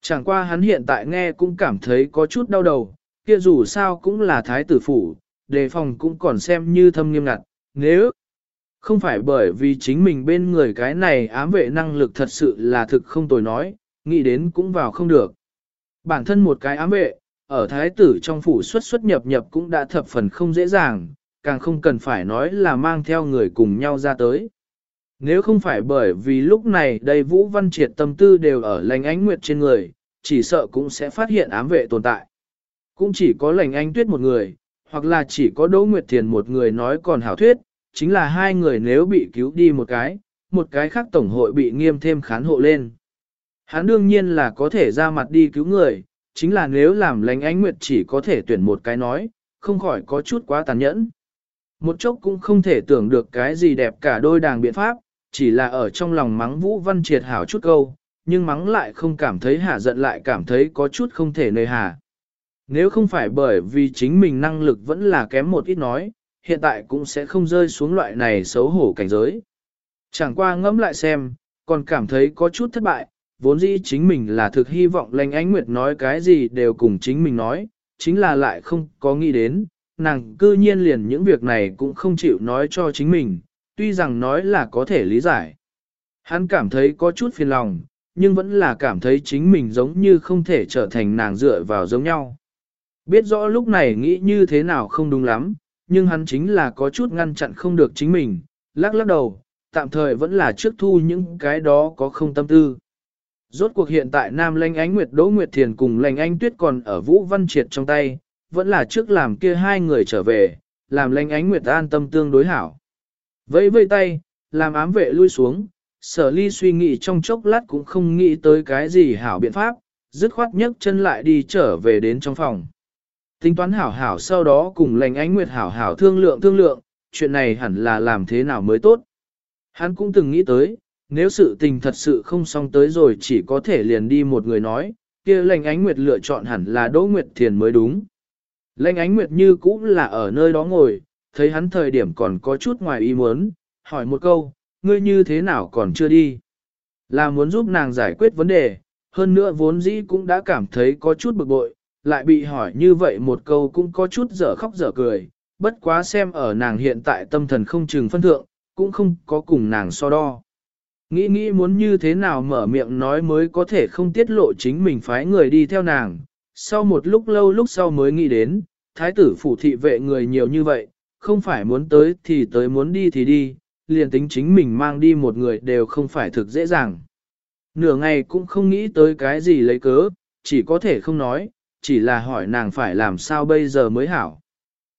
Chẳng qua hắn hiện tại nghe cũng cảm thấy có chút đau đầu, kia dù sao cũng là thái tử phủ, đề phòng cũng còn xem như thâm nghiêm ngặt, nếu không phải bởi vì chính mình bên người cái này ám vệ năng lực thật sự là thực không tồi nói, nghĩ đến cũng vào không được. Bản thân một cái ám vệ, ở thái tử trong phủ xuất xuất nhập nhập cũng đã thập phần không dễ dàng, càng không cần phải nói là mang theo người cùng nhau ra tới. Nếu không phải bởi vì lúc này đây Vũ Văn Triệt tâm tư đều ở lành ánh nguyệt trên người, chỉ sợ cũng sẽ phát hiện ám vệ tồn tại. Cũng chỉ có lành ánh tuyết một người, hoặc là chỉ có Đỗ Nguyệt Thiền một người nói còn hảo thuyết, chính là hai người nếu bị cứu đi một cái, một cái khác tổng hội bị nghiêm thêm khán hộ lên. Hắn đương nhiên là có thể ra mặt đi cứu người, chính là nếu làm lánh ánh nguyệt chỉ có thể tuyển một cái nói, không khỏi có chút quá tàn nhẫn. Một chốc cũng không thể tưởng được cái gì đẹp cả đôi đàng biện pháp, chỉ là ở trong lòng mắng Vũ Văn Triệt hảo chút câu, nhưng mắng lại không cảm thấy hạ giận lại cảm thấy có chút không thể nơi hà. Nếu không phải bởi vì chính mình năng lực vẫn là kém một ít nói, hiện tại cũng sẽ không rơi xuống loại này xấu hổ cảnh giới. Chẳng qua ngẫm lại xem, còn cảm thấy có chút thất bại, vốn dĩ chính mình là thực hy vọng lành ánh nguyệt nói cái gì đều cùng chính mình nói, chính là lại không có nghĩ đến, nàng cư nhiên liền những việc này cũng không chịu nói cho chính mình, tuy rằng nói là có thể lý giải. Hắn cảm thấy có chút phiền lòng, nhưng vẫn là cảm thấy chính mình giống như không thể trở thành nàng dựa vào giống nhau. Biết rõ lúc này nghĩ như thế nào không đúng lắm, nhưng hắn chính là có chút ngăn chặn không được chính mình, lắc lắc đầu, tạm thời vẫn là trước thu những cái đó có không tâm tư. Rốt cuộc hiện tại Nam Lanh Ánh Nguyệt Đỗ Nguyệt Thiền cùng Lanh Ánh Tuyết còn ở Vũ Văn Triệt trong tay, vẫn là trước làm kia hai người trở về, làm Lanh Ánh Nguyệt an tâm tương đối hảo. Vẫy vây tay, làm ám vệ lui xuống, sở ly suy nghĩ trong chốc lát cũng không nghĩ tới cái gì hảo biện pháp, dứt khoát nhấc chân lại đi trở về đến trong phòng. Tính toán hảo hảo sau đó cùng lành ánh nguyệt hảo hảo thương lượng thương lượng, chuyện này hẳn là làm thế nào mới tốt. Hắn cũng từng nghĩ tới, nếu sự tình thật sự không xong tới rồi chỉ có thể liền đi một người nói, kia lệnh ánh nguyệt lựa chọn hẳn là Đỗ Nguyệt Thiền mới đúng. Lệnh ánh nguyệt như cũng là ở nơi đó ngồi, thấy hắn thời điểm còn có chút ngoài ý muốn, hỏi một câu, ngươi như thế nào còn chưa đi? Là muốn giúp nàng giải quyết vấn đề, hơn nữa vốn dĩ cũng đã cảm thấy có chút bực bội, lại bị hỏi như vậy một câu cũng có chút dở khóc dở cười, bất quá xem ở nàng hiện tại tâm thần không chừng phân thượng, cũng không có cùng nàng so đo. Nghĩ nghĩ muốn như thế nào mở miệng nói mới có thể không tiết lộ chính mình phái người đi theo nàng, sau một lúc lâu lúc sau mới nghĩ đến, thái tử phủ thị vệ người nhiều như vậy, không phải muốn tới thì tới muốn đi thì đi, liền tính chính mình mang đi một người đều không phải thực dễ dàng. Nửa ngày cũng không nghĩ tới cái gì lấy cớ, chỉ có thể không nói, chỉ là hỏi nàng phải làm sao bây giờ mới hảo.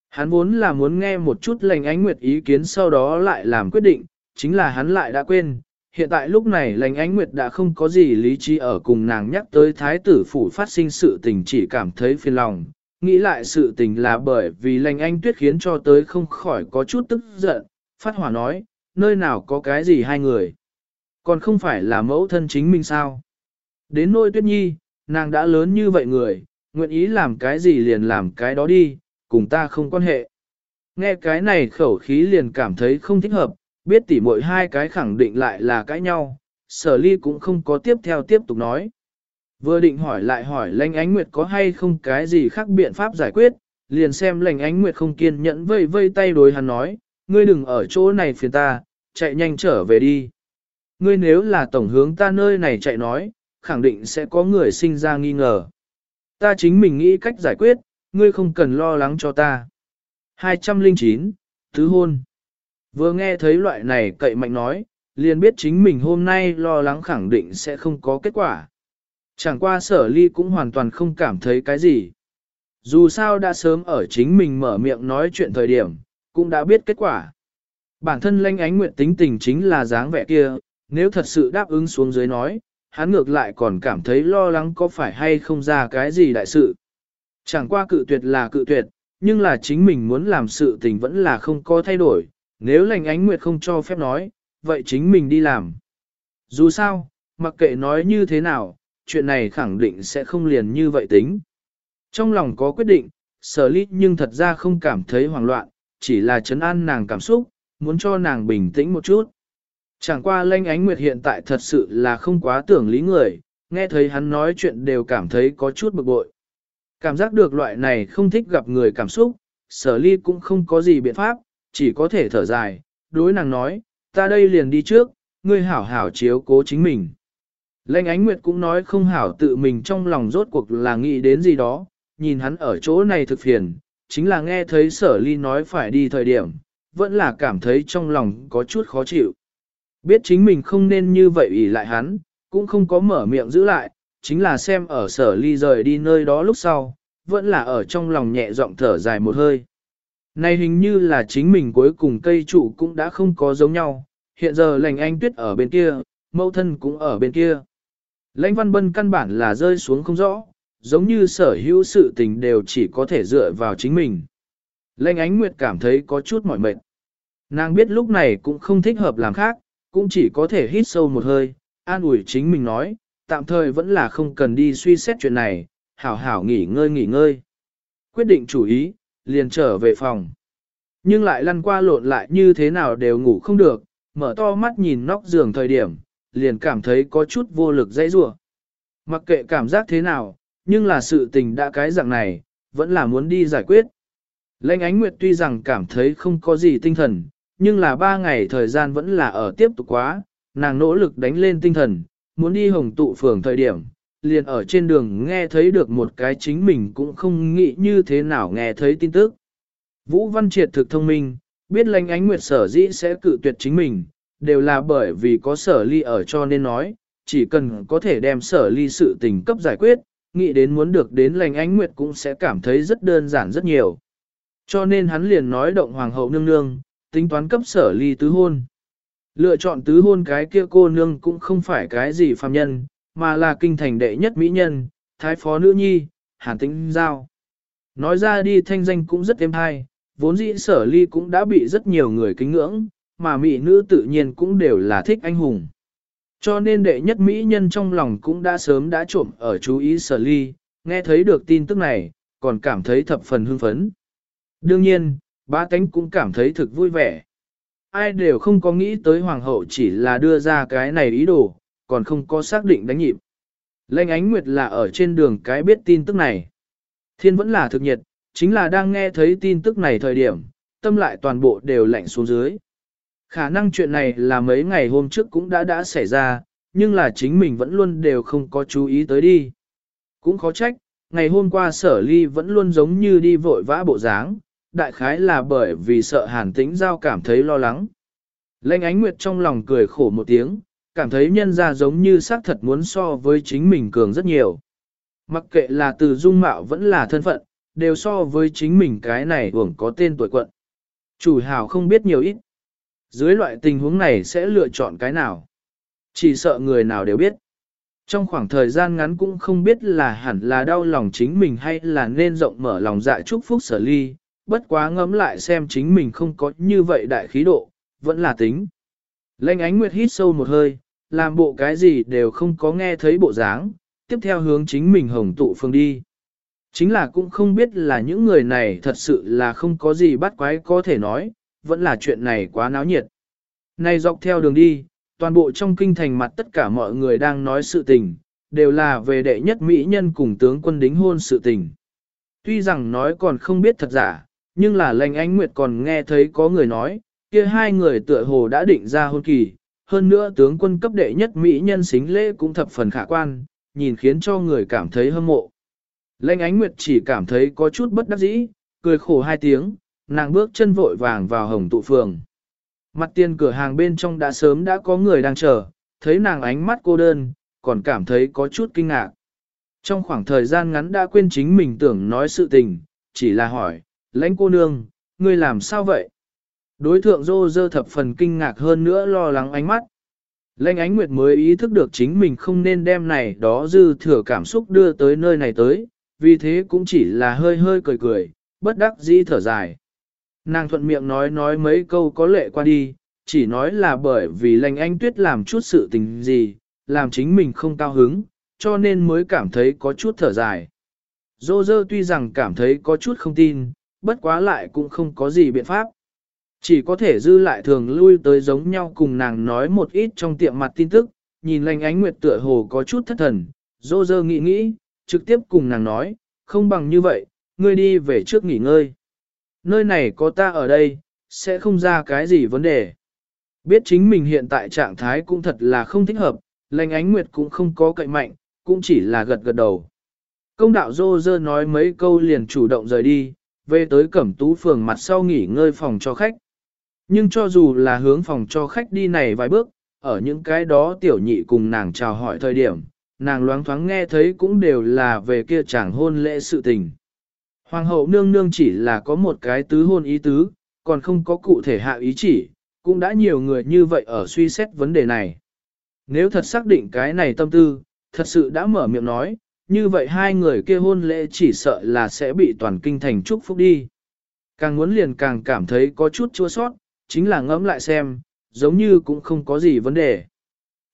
Hắn vốn là muốn nghe một chút lành ánh nguyệt ý kiến sau đó lại làm quyết định, chính là hắn lại đã quên. Hiện tại lúc này lành ánh nguyệt đã không có gì lý trí ở cùng nàng nhắc tới thái tử phủ phát sinh sự tình chỉ cảm thấy phiền lòng. Nghĩ lại sự tình là bởi vì lành anh tuyết khiến cho tới không khỏi có chút tức giận, phát hỏa nói, nơi nào có cái gì hai người. Còn không phải là mẫu thân chính mình sao. Đến nôi tuyết nhi, nàng đã lớn như vậy người, nguyện ý làm cái gì liền làm cái đó đi, cùng ta không quan hệ. Nghe cái này khẩu khí liền cảm thấy không thích hợp, biết tỉ mỗi hai cái khẳng định lại là cãi nhau, sở ly cũng không có tiếp theo tiếp tục nói. Vừa định hỏi lại hỏi lãnh ánh nguyệt có hay không cái gì khác biện pháp giải quyết, liền xem lãnh ánh nguyệt không kiên nhẫn vây vây tay đối hắn nói, ngươi đừng ở chỗ này phiền ta, chạy nhanh trở về đi. Ngươi nếu là tổng hướng ta nơi này chạy nói, khẳng định sẽ có người sinh ra nghi ngờ. Ta chính mình nghĩ cách giải quyết, ngươi không cần lo lắng cho ta. 209. Thứ hôn. Vừa nghe thấy loại này cậy mạnh nói, liền biết chính mình hôm nay lo lắng khẳng định sẽ không có kết quả. Chẳng qua sở ly cũng hoàn toàn không cảm thấy cái gì. Dù sao đã sớm ở chính mình mở miệng nói chuyện thời điểm, cũng đã biết kết quả. Bản thân lanh ánh nguyện tính tình chính là dáng vẻ kia, nếu thật sự đáp ứng xuống dưới nói, hắn ngược lại còn cảm thấy lo lắng có phải hay không ra cái gì đại sự. Chẳng qua cự tuyệt là cự tuyệt, nhưng là chính mình muốn làm sự tình vẫn là không có thay đổi, nếu lành ánh nguyệt không cho phép nói, vậy chính mình đi làm. Dù sao, mặc kệ nói như thế nào, chuyện này khẳng định sẽ không liền như vậy tính. Trong lòng có quyết định, sở ly nhưng thật ra không cảm thấy hoảng loạn, chỉ là chấn an nàng cảm xúc, muốn cho nàng bình tĩnh một chút. Chẳng qua lanh ánh nguyệt hiện tại thật sự là không quá tưởng lý người, nghe thấy hắn nói chuyện đều cảm thấy có chút bực bội. Cảm giác được loại này không thích gặp người cảm xúc, sở ly cũng không có gì biện pháp, chỉ có thể thở dài, đối nàng nói, ta đây liền đi trước, ngươi hảo hảo chiếu cố chính mình. Lệnh ánh nguyệt cũng nói không hảo tự mình trong lòng rốt cuộc là nghĩ đến gì đó, nhìn hắn ở chỗ này thực phiền, chính là nghe thấy sở ly nói phải đi thời điểm, vẫn là cảm thấy trong lòng có chút khó chịu. Biết chính mình không nên như vậy ủy lại hắn, cũng không có mở miệng giữ lại, chính là xem ở sở ly rời đi nơi đó lúc sau, vẫn là ở trong lòng nhẹ giọng thở dài một hơi. Này hình như là chính mình cuối cùng cây trụ cũng đã không có giống nhau, hiện giờ lành anh tuyết ở bên kia, mẫu thân cũng ở bên kia. Lãnh văn bân căn bản là rơi xuống không rõ, giống như sở hữu sự tình đều chỉ có thể dựa vào chính mình. Lãnh ánh nguyệt cảm thấy có chút mỏi mệt. Nàng biết lúc này cũng không thích hợp làm khác, cũng chỉ có thể hít sâu một hơi, an ủi chính mình nói, tạm thời vẫn là không cần đi suy xét chuyện này, hảo hảo nghỉ ngơi nghỉ ngơi. Quyết định chủ ý, liền trở về phòng. Nhưng lại lăn qua lộn lại như thế nào đều ngủ không được, mở to mắt nhìn nóc giường thời điểm, liền cảm thấy có chút vô lực dãy rủa. Mặc kệ cảm giác thế nào, nhưng là sự tình đã cái dạng này, vẫn là muốn đi giải quyết. Lệnh ánh nguyệt tuy rằng cảm thấy không có gì tinh thần, nhưng là ba ngày thời gian vẫn là ở tiếp tục quá, nàng nỗ lực đánh lên tinh thần, muốn đi hồng tụ phường thời điểm, liền ở trên đường nghe thấy được một cái chính mình cũng không nghĩ như thế nào nghe thấy tin tức. Vũ Văn Triệt thực thông minh, biết lãnh ánh nguyệt sở dĩ sẽ cự tuyệt chính mình, đều là bởi vì có sở ly ở cho nên nói, chỉ cần có thể đem sở ly sự tình cấp giải quyết, nghĩ đến muốn được đến lãnh ánh nguyệt cũng sẽ cảm thấy rất đơn giản rất nhiều. Cho nên hắn liền nói động hoàng hậu nương nương, tính toán cấp sở ly tứ hôn. Lựa chọn tứ hôn cái kia cô nương cũng không phải cái gì phàm nhân, mà là kinh thành đệ nhất mỹ nhân, thái phó nữ nhi, hàn tĩnh giao. Nói ra đi thanh danh cũng rất êm hay, vốn dĩ sở ly cũng đã bị rất nhiều người kính ngưỡng, mà mỹ nữ tự nhiên cũng đều là thích anh hùng. Cho nên đệ nhất mỹ nhân trong lòng cũng đã sớm đã trộm ở chú ý sở ly, nghe thấy được tin tức này, còn cảm thấy thập phần hưng phấn. Đương nhiên, ba cánh cũng cảm thấy thực vui vẻ. Ai đều không có nghĩ tới hoàng hậu chỉ là đưa ra cái này ý đồ, còn không có xác định đánh nhịp. Lệnh ánh nguyệt là ở trên đường cái biết tin tức này. Thiên vẫn là thực nhiệt, chính là đang nghe thấy tin tức này thời điểm, tâm lại toàn bộ đều lạnh xuống dưới. Khả năng chuyện này là mấy ngày hôm trước cũng đã đã xảy ra, nhưng là chính mình vẫn luôn đều không có chú ý tới đi. Cũng khó trách, ngày hôm qua sở ly vẫn luôn giống như đi vội vã bộ dáng, đại khái là bởi vì sợ hàn tĩnh giao cảm thấy lo lắng. Lệnh ánh nguyệt trong lòng cười khổ một tiếng, cảm thấy nhân ra giống như xác thật muốn so với chính mình cường rất nhiều. Mặc kệ là từ dung mạo vẫn là thân phận, đều so với chính mình cái này hưởng có tên tuổi quận. Chủ hào không biết nhiều ít. Dưới loại tình huống này sẽ lựa chọn cái nào? Chỉ sợ người nào đều biết. Trong khoảng thời gian ngắn cũng không biết là hẳn là đau lòng chính mình hay là nên rộng mở lòng dạ chúc phúc sở ly, bất quá ngẫm lại xem chính mình không có như vậy đại khí độ, vẫn là tính. Lênh ánh nguyệt hít sâu một hơi, làm bộ cái gì đều không có nghe thấy bộ dáng, tiếp theo hướng chính mình hồng tụ phương đi. Chính là cũng không biết là những người này thật sự là không có gì bắt quái có thể nói, vẫn là chuyện này quá náo nhiệt. Này dọc theo đường đi, toàn bộ trong kinh thành mặt tất cả mọi người đang nói sự tình, đều là về đệ nhất mỹ nhân cùng tướng quân đính hôn sự tình. Tuy rằng nói còn không biết thật giả, nhưng là lành ánh nguyệt còn nghe thấy có người nói, kia hai người tựa hồ đã định ra hôn kỳ, hơn nữa tướng quân cấp đệ nhất mỹ nhân xính lễ cũng thập phần khả quan, nhìn khiến cho người cảm thấy hâm mộ. Lệnh ánh nguyệt chỉ cảm thấy có chút bất đắc dĩ, cười khổ hai tiếng, nàng bước chân vội vàng vào hồng tụ phường. Mặt tiền cửa hàng bên trong đã sớm đã có người đang chờ, thấy nàng ánh mắt cô đơn, còn cảm thấy có chút kinh ngạc. Trong khoảng thời gian ngắn đã quên chính mình tưởng nói sự tình, chỉ là hỏi, lãnh cô nương, ngươi làm sao vậy? Đối thượng dô dơ thập phần kinh ngạc hơn nữa lo lắng ánh mắt. Lệnh ánh nguyệt mới ý thức được chính mình không nên đem này đó dư thừa cảm xúc đưa tới nơi này tới, vì thế cũng chỉ là hơi hơi cười cười, bất đắc dĩ thở dài. Nàng thuận miệng nói nói mấy câu có lệ qua đi, chỉ nói là bởi vì lệnh anh tuyết làm chút sự tình gì, làm chính mình không cao hứng, cho nên mới cảm thấy có chút thở dài. Dô dơ tuy rằng cảm thấy có chút không tin, bất quá lại cũng không có gì biện pháp. Chỉ có thể dư lại thường lui tới giống nhau cùng nàng nói một ít trong tiệm mặt tin tức, nhìn lành ánh nguyệt tựa hồ có chút thất thần, dô dơ nghĩ nghĩ, trực tiếp cùng nàng nói, không bằng như vậy, ngươi đi về trước nghỉ ngơi. Nơi này có ta ở đây, sẽ không ra cái gì vấn đề. Biết chính mình hiện tại trạng thái cũng thật là không thích hợp, lành ánh nguyệt cũng không có cậy mạnh, cũng chỉ là gật gật đầu. Công đạo dô dơ nói mấy câu liền chủ động rời đi, về tới cẩm tú phường mặt sau nghỉ ngơi phòng cho khách. Nhưng cho dù là hướng phòng cho khách đi này vài bước, ở những cái đó tiểu nhị cùng nàng chào hỏi thời điểm, nàng loáng thoáng nghe thấy cũng đều là về kia chẳng hôn lễ sự tình. Hoàng hậu nương nương chỉ là có một cái tứ hôn ý tứ, còn không có cụ thể hạ ý chỉ, cũng đã nhiều người như vậy ở suy xét vấn đề này. Nếu thật xác định cái này tâm tư, thật sự đã mở miệng nói, như vậy hai người kia hôn lễ chỉ sợ là sẽ bị toàn kinh thành chúc phúc đi. Càng muốn liền càng cảm thấy có chút chua sót, chính là ngẫm lại xem, giống như cũng không có gì vấn đề.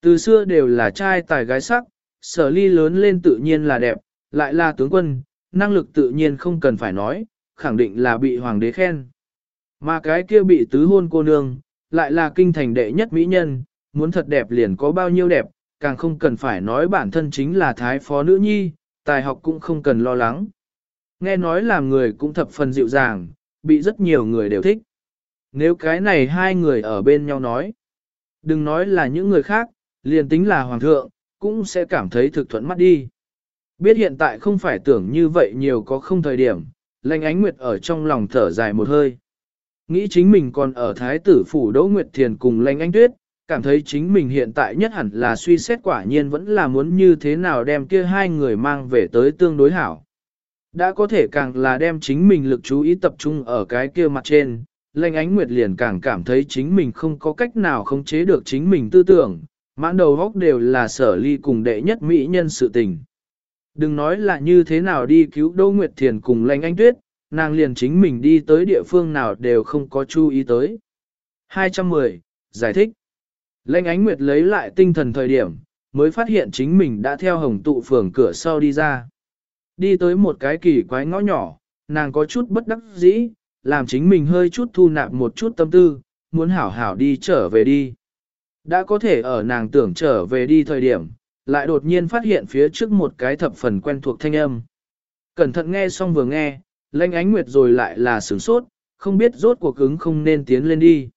Từ xưa đều là trai tài gái sắc, sở ly lớn lên tự nhiên là đẹp, lại là tướng quân, năng lực tự nhiên không cần phải nói, khẳng định là bị hoàng đế khen. Mà cái kia bị tứ hôn cô nương, lại là kinh thành đệ nhất mỹ nhân, muốn thật đẹp liền có bao nhiêu đẹp, càng không cần phải nói bản thân chính là thái phó nữ nhi, tài học cũng không cần lo lắng. Nghe nói làm người cũng thập phần dịu dàng, bị rất nhiều người đều thích. Nếu cái này hai người ở bên nhau nói, đừng nói là những người khác, liền tính là hoàng thượng, cũng sẽ cảm thấy thực thuận mắt đi. Biết hiện tại không phải tưởng như vậy nhiều có không thời điểm, lệnh ánh nguyệt ở trong lòng thở dài một hơi. Nghĩ chính mình còn ở thái tử phủ Đỗ Nguyệt Thiền cùng lệnh ánh tuyết, cảm thấy chính mình hiện tại nhất hẳn là suy xét quả nhiên vẫn là muốn như thế nào đem kia hai người mang về tới tương đối hảo. Đã có thể càng là đem chính mình lực chú ý tập trung ở cái kia mặt trên, lệnh ánh nguyệt liền càng cảm thấy chính mình không có cách nào khống chế được chính mình tư tưởng, mãn đầu góc đều là sở ly cùng đệ nhất mỹ nhân sự tình. Đừng nói là như thế nào đi cứu Đỗ Nguyệt Thiền cùng lệnh ánh tuyết, nàng liền chính mình đi tới địa phương nào đều không có chú ý tới. 210. Giải thích Lệnh ánh nguyệt lấy lại tinh thần thời điểm, mới phát hiện chính mình đã theo hồng tụ phường cửa sau đi ra. Đi tới một cái kỳ quái ngõ nhỏ, nàng có chút bất đắc dĩ, làm chính mình hơi chút thu nạp một chút tâm tư, muốn hảo hảo đi trở về đi. Đã có thể ở nàng tưởng trở về đi thời điểm, lại đột nhiên phát hiện phía trước một cái thập phần quen thuộc thanh âm. Cẩn thận nghe xong vừa nghe, lanh ánh nguyệt rồi lại là sửng sốt, không biết rốt cuộc ứng không nên tiến lên đi.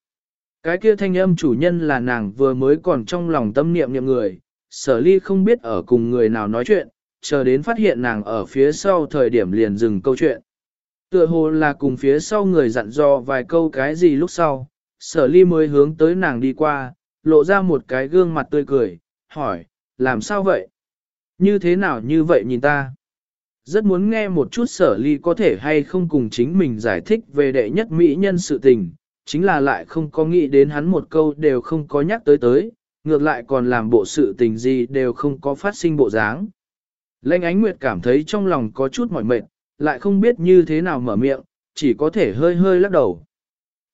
Cái kia thanh âm chủ nhân là nàng vừa mới còn trong lòng tâm niệm niệm người, sở ly không biết ở cùng người nào nói chuyện, chờ đến phát hiện nàng ở phía sau thời điểm liền dừng câu chuyện. Tựa hồ là cùng phía sau người dặn dò vài câu cái gì lúc sau, sở ly mới hướng tới nàng đi qua, lộ ra một cái gương mặt tươi cười, hỏi, làm sao vậy? Như thế nào như vậy nhìn ta? Rất muốn nghe một chút sở ly có thể hay không cùng chính mình giải thích về đệ nhất mỹ nhân sự tình, chính là lại không có nghĩ đến hắn một câu đều không có nhắc tới tới, ngược lại còn làm bộ sự tình gì đều không có phát sinh bộ dáng. Lệnh ánh nguyệt cảm thấy trong lòng có chút mỏi mệt, lại không biết như thế nào mở miệng, chỉ có thể hơi hơi lắc đầu.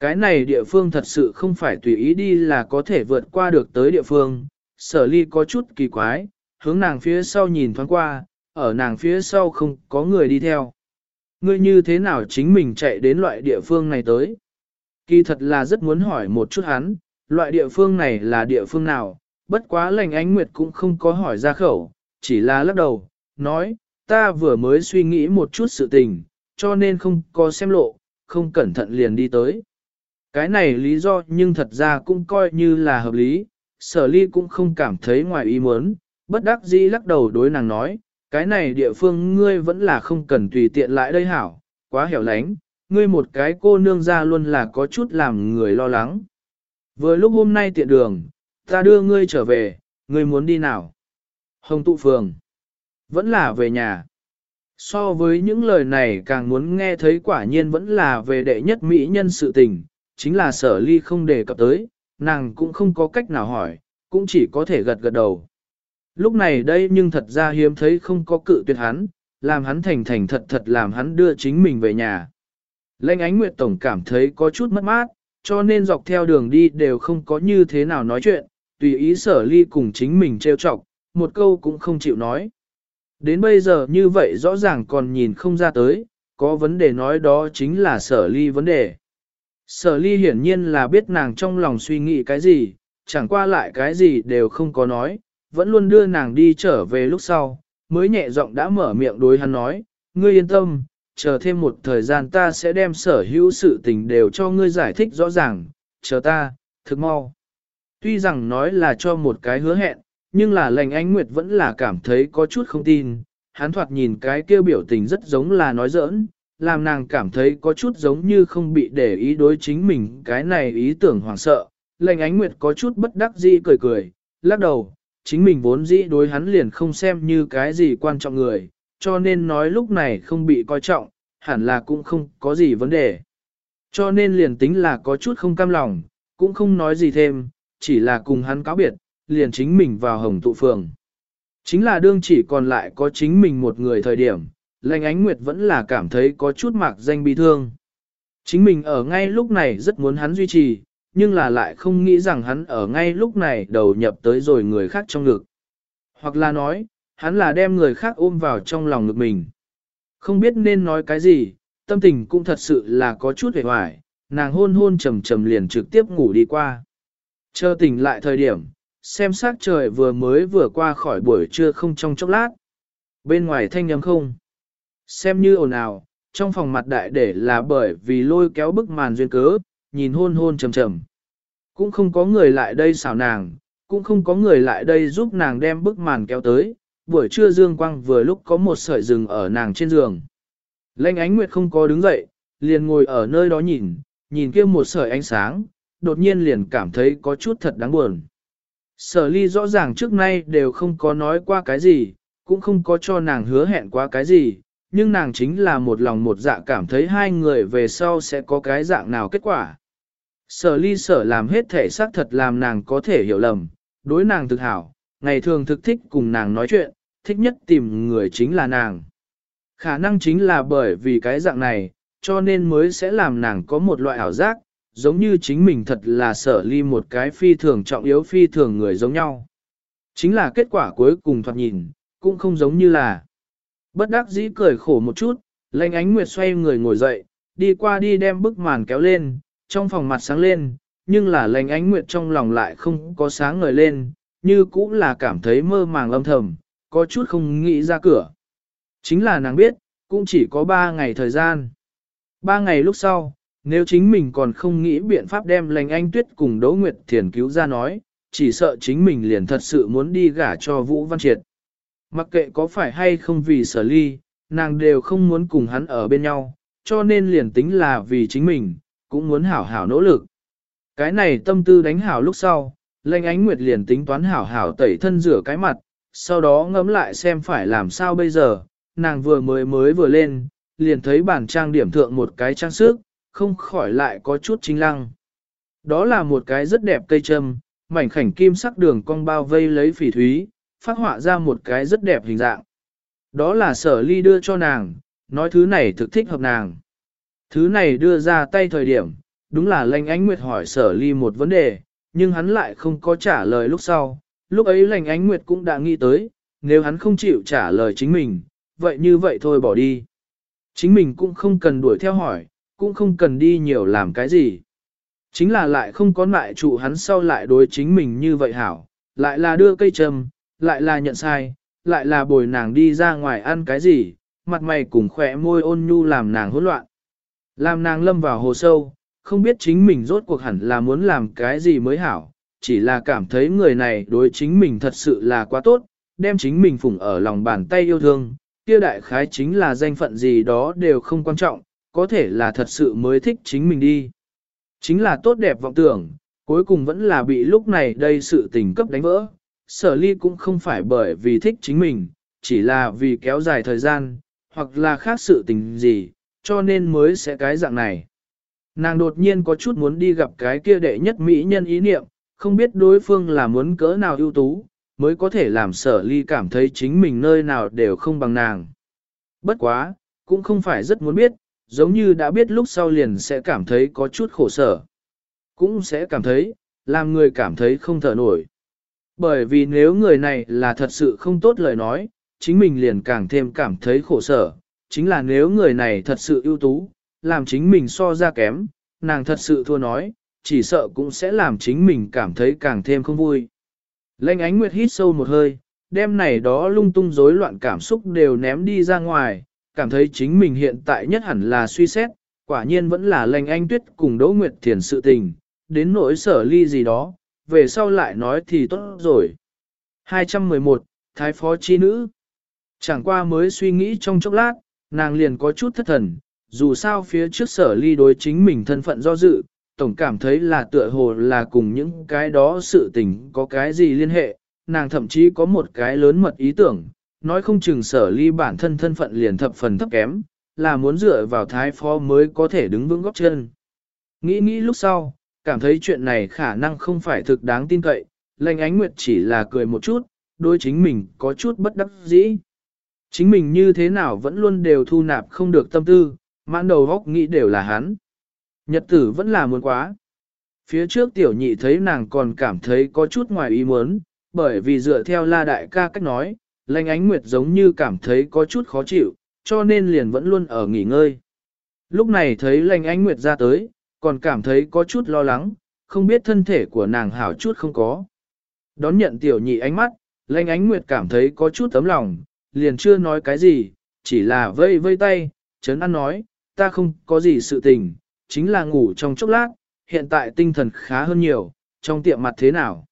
Cái này địa phương thật sự không phải tùy ý đi là có thể vượt qua được tới địa phương, sở ly có chút kỳ quái, hướng nàng phía sau nhìn thoáng qua, ở nàng phía sau không có người đi theo. Ngươi như thế nào chính mình chạy đến loại địa phương này tới? Kỳ thật là rất muốn hỏi một chút hắn, loại địa phương này là địa phương nào, bất quá lành ánh nguyệt cũng không có hỏi ra khẩu, chỉ là lắc đầu, nói, ta vừa mới suy nghĩ một chút sự tình, cho nên không có xem lộ, không cẩn thận liền đi tới. Cái này lý do nhưng thật ra cũng coi như là hợp lý, sở ly cũng không cảm thấy ngoài ý muốn, bất đắc dĩ lắc đầu đối nàng nói, cái này địa phương ngươi vẫn là không cần tùy tiện lại đây hảo, quá hẻo lánh, ngươi một cái cô nương ra luôn là có chút làm người lo lắng. Vừa lúc hôm nay tiện đường, ta đưa ngươi trở về, ngươi muốn đi nào? Hồng tụ phường. Vẫn là về nhà. So với những lời này càng muốn nghe thấy quả nhiên vẫn là về đệ nhất mỹ nhân sự tình, chính là sở ly không đề cập tới, nàng cũng không có cách nào hỏi, cũng chỉ có thể gật gật đầu. Lúc này đây nhưng thật ra hiếm thấy không có cự tuyệt hắn, làm hắn thành thành thật thật làm hắn đưa chính mình về nhà. Lệnh ánh nguyệt tổng cảm thấy có chút mất mát, cho nên dọc theo đường đi đều không có như thế nào nói chuyện, tùy ý sở ly cùng chính mình trêu chọc, một câu cũng không chịu nói. Đến bây giờ như vậy rõ ràng còn nhìn không ra tới, có vấn đề nói đó chính là sở ly vấn đề. Sở ly hiển nhiên là biết nàng trong lòng suy nghĩ cái gì, chẳng qua lại cái gì đều không có nói, vẫn luôn đưa nàng đi trở về lúc sau, mới nhẹ giọng đã mở miệng đối hắn nói, ngươi yên tâm, chờ thêm một thời gian ta sẽ đem sở hữu sự tình đều cho ngươi giải thích rõ ràng, chờ ta, thực mau. Tuy rằng nói là cho một cái hứa hẹn, nhưng là lành ánh nguyệt vẫn là cảm thấy có chút không tin, hắn thoạt nhìn cái kêu biểu tình rất giống là nói giỡn, làm nàng cảm thấy có chút giống như không bị để ý đối chính mình cái này ý tưởng hoảng sợ. Lệnh ánh nguyệt có chút bất đắc dĩ cười cười, lắc đầu, chính mình vốn dĩ đối hắn liền không xem như cái gì quan trọng người, cho nên nói lúc này không bị coi trọng, hẳn là cũng không có gì vấn đề. Cho nên liền tính là có chút không cam lòng, cũng không nói gì thêm, chỉ là cùng hắn cáo biệt, liền chính mình vào hồng tụ phường. Chính là đương chỉ còn lại có chính mình một người thời điểm, lệnh ánh nguyệt vẫn là cảm thấy có chút mạc danh bi thương. Chính mình ở ngay lúc này rất muốn hắn duy trì, nhưng là lại không nghĩ rằng hắn ở ngay lúc này đầu nhập tới rồi người khác trong ngực. Hoặc là nói, hắn là đem người khác ôm vào trong lòng ngực mình. Không biết nên nói cái gì, tâm tình cũng thật sự là có chút hề hoài, nàng hôn hôn trầm trầm liền trực tiếp ngủ đi qua. Chờ tỉnh lại thời điểm, xem sắc trời vừa mới vừa qua khỏi buổi trưa không trong chốc lát. Bên ngoài thanh nhắm không. Xem như ồn ào, trong phòng mặt đại để là bởi vì lôi kéo bức màn duyên cớ, nhìn hôn hôn trầm trầm. Cũng không có người lại đây xảo nàng, cũng không có người lại đây giúp nàng đem bức màn kéo tới, buổi trưa dương quang vừa lúc có một sợi rừng ở nàng trên giường. Lênh ánh nguyệt không có đứng dậy, liền ngồi ở nơi đó nhìn, nhìn kia một sợi ánh sáng, đột nhiên liền cảm thấy có chút thật đáng buồn. Sở ly rõ ràng trước nay đều không có nói qua cái gì, cũng không có cho nàng hứa hẹn qua cái gì, nhưng nàng chính là một lòng một dạ cảm thấy hai người về sau sẽ có cái dạng nào kết quả. Sở ly sở làm hết thể xác thật làm nàng có thể hiểu lầm, đối nàng thực hảo, ngày thường thực thích cùng nàng nói chuyện, thích nhất tìm người chính là nàng. Khả năng chính là bởi vì cái dạng này, cho nên mới sẽ làm nàng có một loại ảo giác, giống như chính mình thật là sở ly một cái phi thường trọng yếu phi thường người giống nhau. Chính là kết quả cuối cùng thoạt nhìn, cũng không giống như là. Bất đắc dĩ cười khổ một chút, lệnh ánh nguyệt xoay người ngồi dậy, đi qua đi đem bức màn kéo lên, trong phòng mặt sáng lên, nhưng là lệnh ánh nguyệt trong lòng lại không có sáng ngời lên, như cũng là cảm thấy mơ màng âm thầm, có chút không nghĩ ra cửa. Chính là nàng biết, cũng chỉ có ba ngày thời gian. Ba ngày lúc sau, nếu chính mình còn không nghĩ biện pháp đem lành anh tuyết cùng Đỗ Nguyệt Thiền cứu ra nói, chỉ sợ chính mình liền thật sự muốn đi gả cho Vũ Văn Triệt. Mặc kệ có phải hay không vì sở ly, nàng đều không muốn cùng hắn ở bên nhau, cho nên liền tính là vì chính mình, cũng muốn hảo hảo nỗ lực. Cái này tâm tư đánh hảo lúc sau, lệnh ánh nguyệt liền tính toán hảo hảo tẩy thân rửa cái mặt, sau đó ngẫm lại xem phải làm sao bây giờ, nàng vừa mới mới vừa lên, liền thấy bản trang điểm thượng một cái trang sức, không khỏi lại có chút chính lăng. Đó là một cái rất đẹp cây châm, mảnh khảnh kim sắc đường cong bao vây lấy phỉ thúy, phát họa ra một cái rất đẹp hình dạng. Đó là sở ly đưa cho nàng, nói thứ này thực thích hợp nàng. Thứ này đưa ra tay thời điểm, đúng là lành ánh nguyệt hỏi sở ly một vấn đề, nhưng hắn lại không có trả lời lúc sau. Lúc ấy lành ánh nguyệt cũng đã nghĩ tới, nếu hắn không chịu trả lời chính mình, vậy như vậy thôi bỏ đi. Chính mình cũng không cần đuổi theo hỏi, cũng không cần đi nhiều làm cái gì. Chính là lại không có lại trụ hắn sau lại đối chính mình như vậy hảo, lại là đưa cây trầm, lại là nhận sai, lại là bồi nàng đi ra ngoài ăn cái gì, mặt mày cùng khỏe môi ôn nhu làm nàng hỗn loạn. Làm nàng lâm vào hồ sâu, không biết chính mình rốt cuộc hẳn là muốn làm cái gì mới hảo, chỉ là cảm thấy người này đối chính mình thật sự là quá tốt, đem chính mình phụng ở lòng bàn tay yêu thương, kia đại khái chính là danh phận gì đó đều không quan trọng, có thể là thật sự mới thích chính mình đi. Chính là tốt đẹp vọng tưởng, cuối cùng vẫn là bị lúc này đây sự tình cấp đánh vỡ. Sở ly cũng không phải bởi vì thích chính mình, chỉ là vì kéo dài thời gian, hoặc là khác sự tình gì, cho nên mới sẽ cái dạng này. Nàng đột nhiên có chút muốn đi gặp cái kia đệ nhất mỹ nhân ý niệm, không biết đối phương là muốn cỡ nào ưu tú, mới có thể làm sở ly cảm thấy chính mình nơi nào đều không bằng nàng. Bất quá, cũng không phải rất muốn biết, giống như đã biết lúc sau liền sẽ cảm thấy có chút khổ sở. Cũng sẽ cảm thấy, làm người cảm thấy không thở nổi. Bởi vì nếu người này là thật sự không tốt lời nói, chính mình liền càng thêm cảm thấy khổ sở. Chính là nếu người này thật sự ưu tú, làm chính mình so ra kém, nàng thật sự thua nói, chỉ sợ cũng sẽ làm chính mình cảm thấy càng thêm không vui. Lênh ánh nguyệt hít sâu một hơi, đêm này đó lung tung rối loạn cảm xúc đều ném đi ra ngoài, cảm thấy chính mình hiện tại nhất hẳn là suy xét, quả nhiên vẫn là lành anh tuyết cùng Đỗ Nguyệt Thiền sự tình, đến nỗi sở ly gì đó, về sau lại nói thì tốt rồi. 211, Thái Phó Chi Nữ Chẳng qua mới suy nghĩ trong chốc lát, nàng liền có chút thất thần, dù sao phía trước sở ly đối chính mình thân phận do dự, tổng cảm thấy là tựa hồ là cùng những cái đó sự tình có cái gì liên hệ, nàng thậm chí có một cái lớn mật ý tưởng, nói không chừng sở ly bản thân thân phận liền thập phần thấp kém, là muốn dựa vào thái phó mới có thể đứng vững góc chân. Nghĩ nghĩ lúc sau, cảm thấy chuyện này khả năng không phải thực đáng tin cậy, lệnh ánh nguyệt chỉ là cười một chút, đối chính mình có chút bất đắc dĩ. Chính mình như thế nào vẫn luôn đều thu nạp không được tâm tư, mãn đầu góc nghĩ đều là hắn. Nhật tử vẫn là muốn quá. Phía trước tiểu nhị thấy nàng còn cảm thấy có chút ngoài ý muốn, bởi vì dựa theo la đại ca cách nói, Lanh ánh nguyệt giống như cảm thấy có chút khó chịu, cho nên liền vẫn luôn ở nghỉ ngơi. Lúc này thấy Lanh ánh nguyệt ra tới, còn cảm thấy có chút lo lắng, không biết thân thể của nàng hảo chút không có. Đón nhận tiểu nhị ánh mắt, Lanh ánh nguyệt cảm thấy có chút tấm lòng, liền chưa nói cái gì, chỉ là vây vây tay, chấn ăn nói, ta không có gì sự tình, chính là ngủ trong chốc lát, hiện tại tinh thần khá hơn nhiều, trong tiệm mặt thế nào?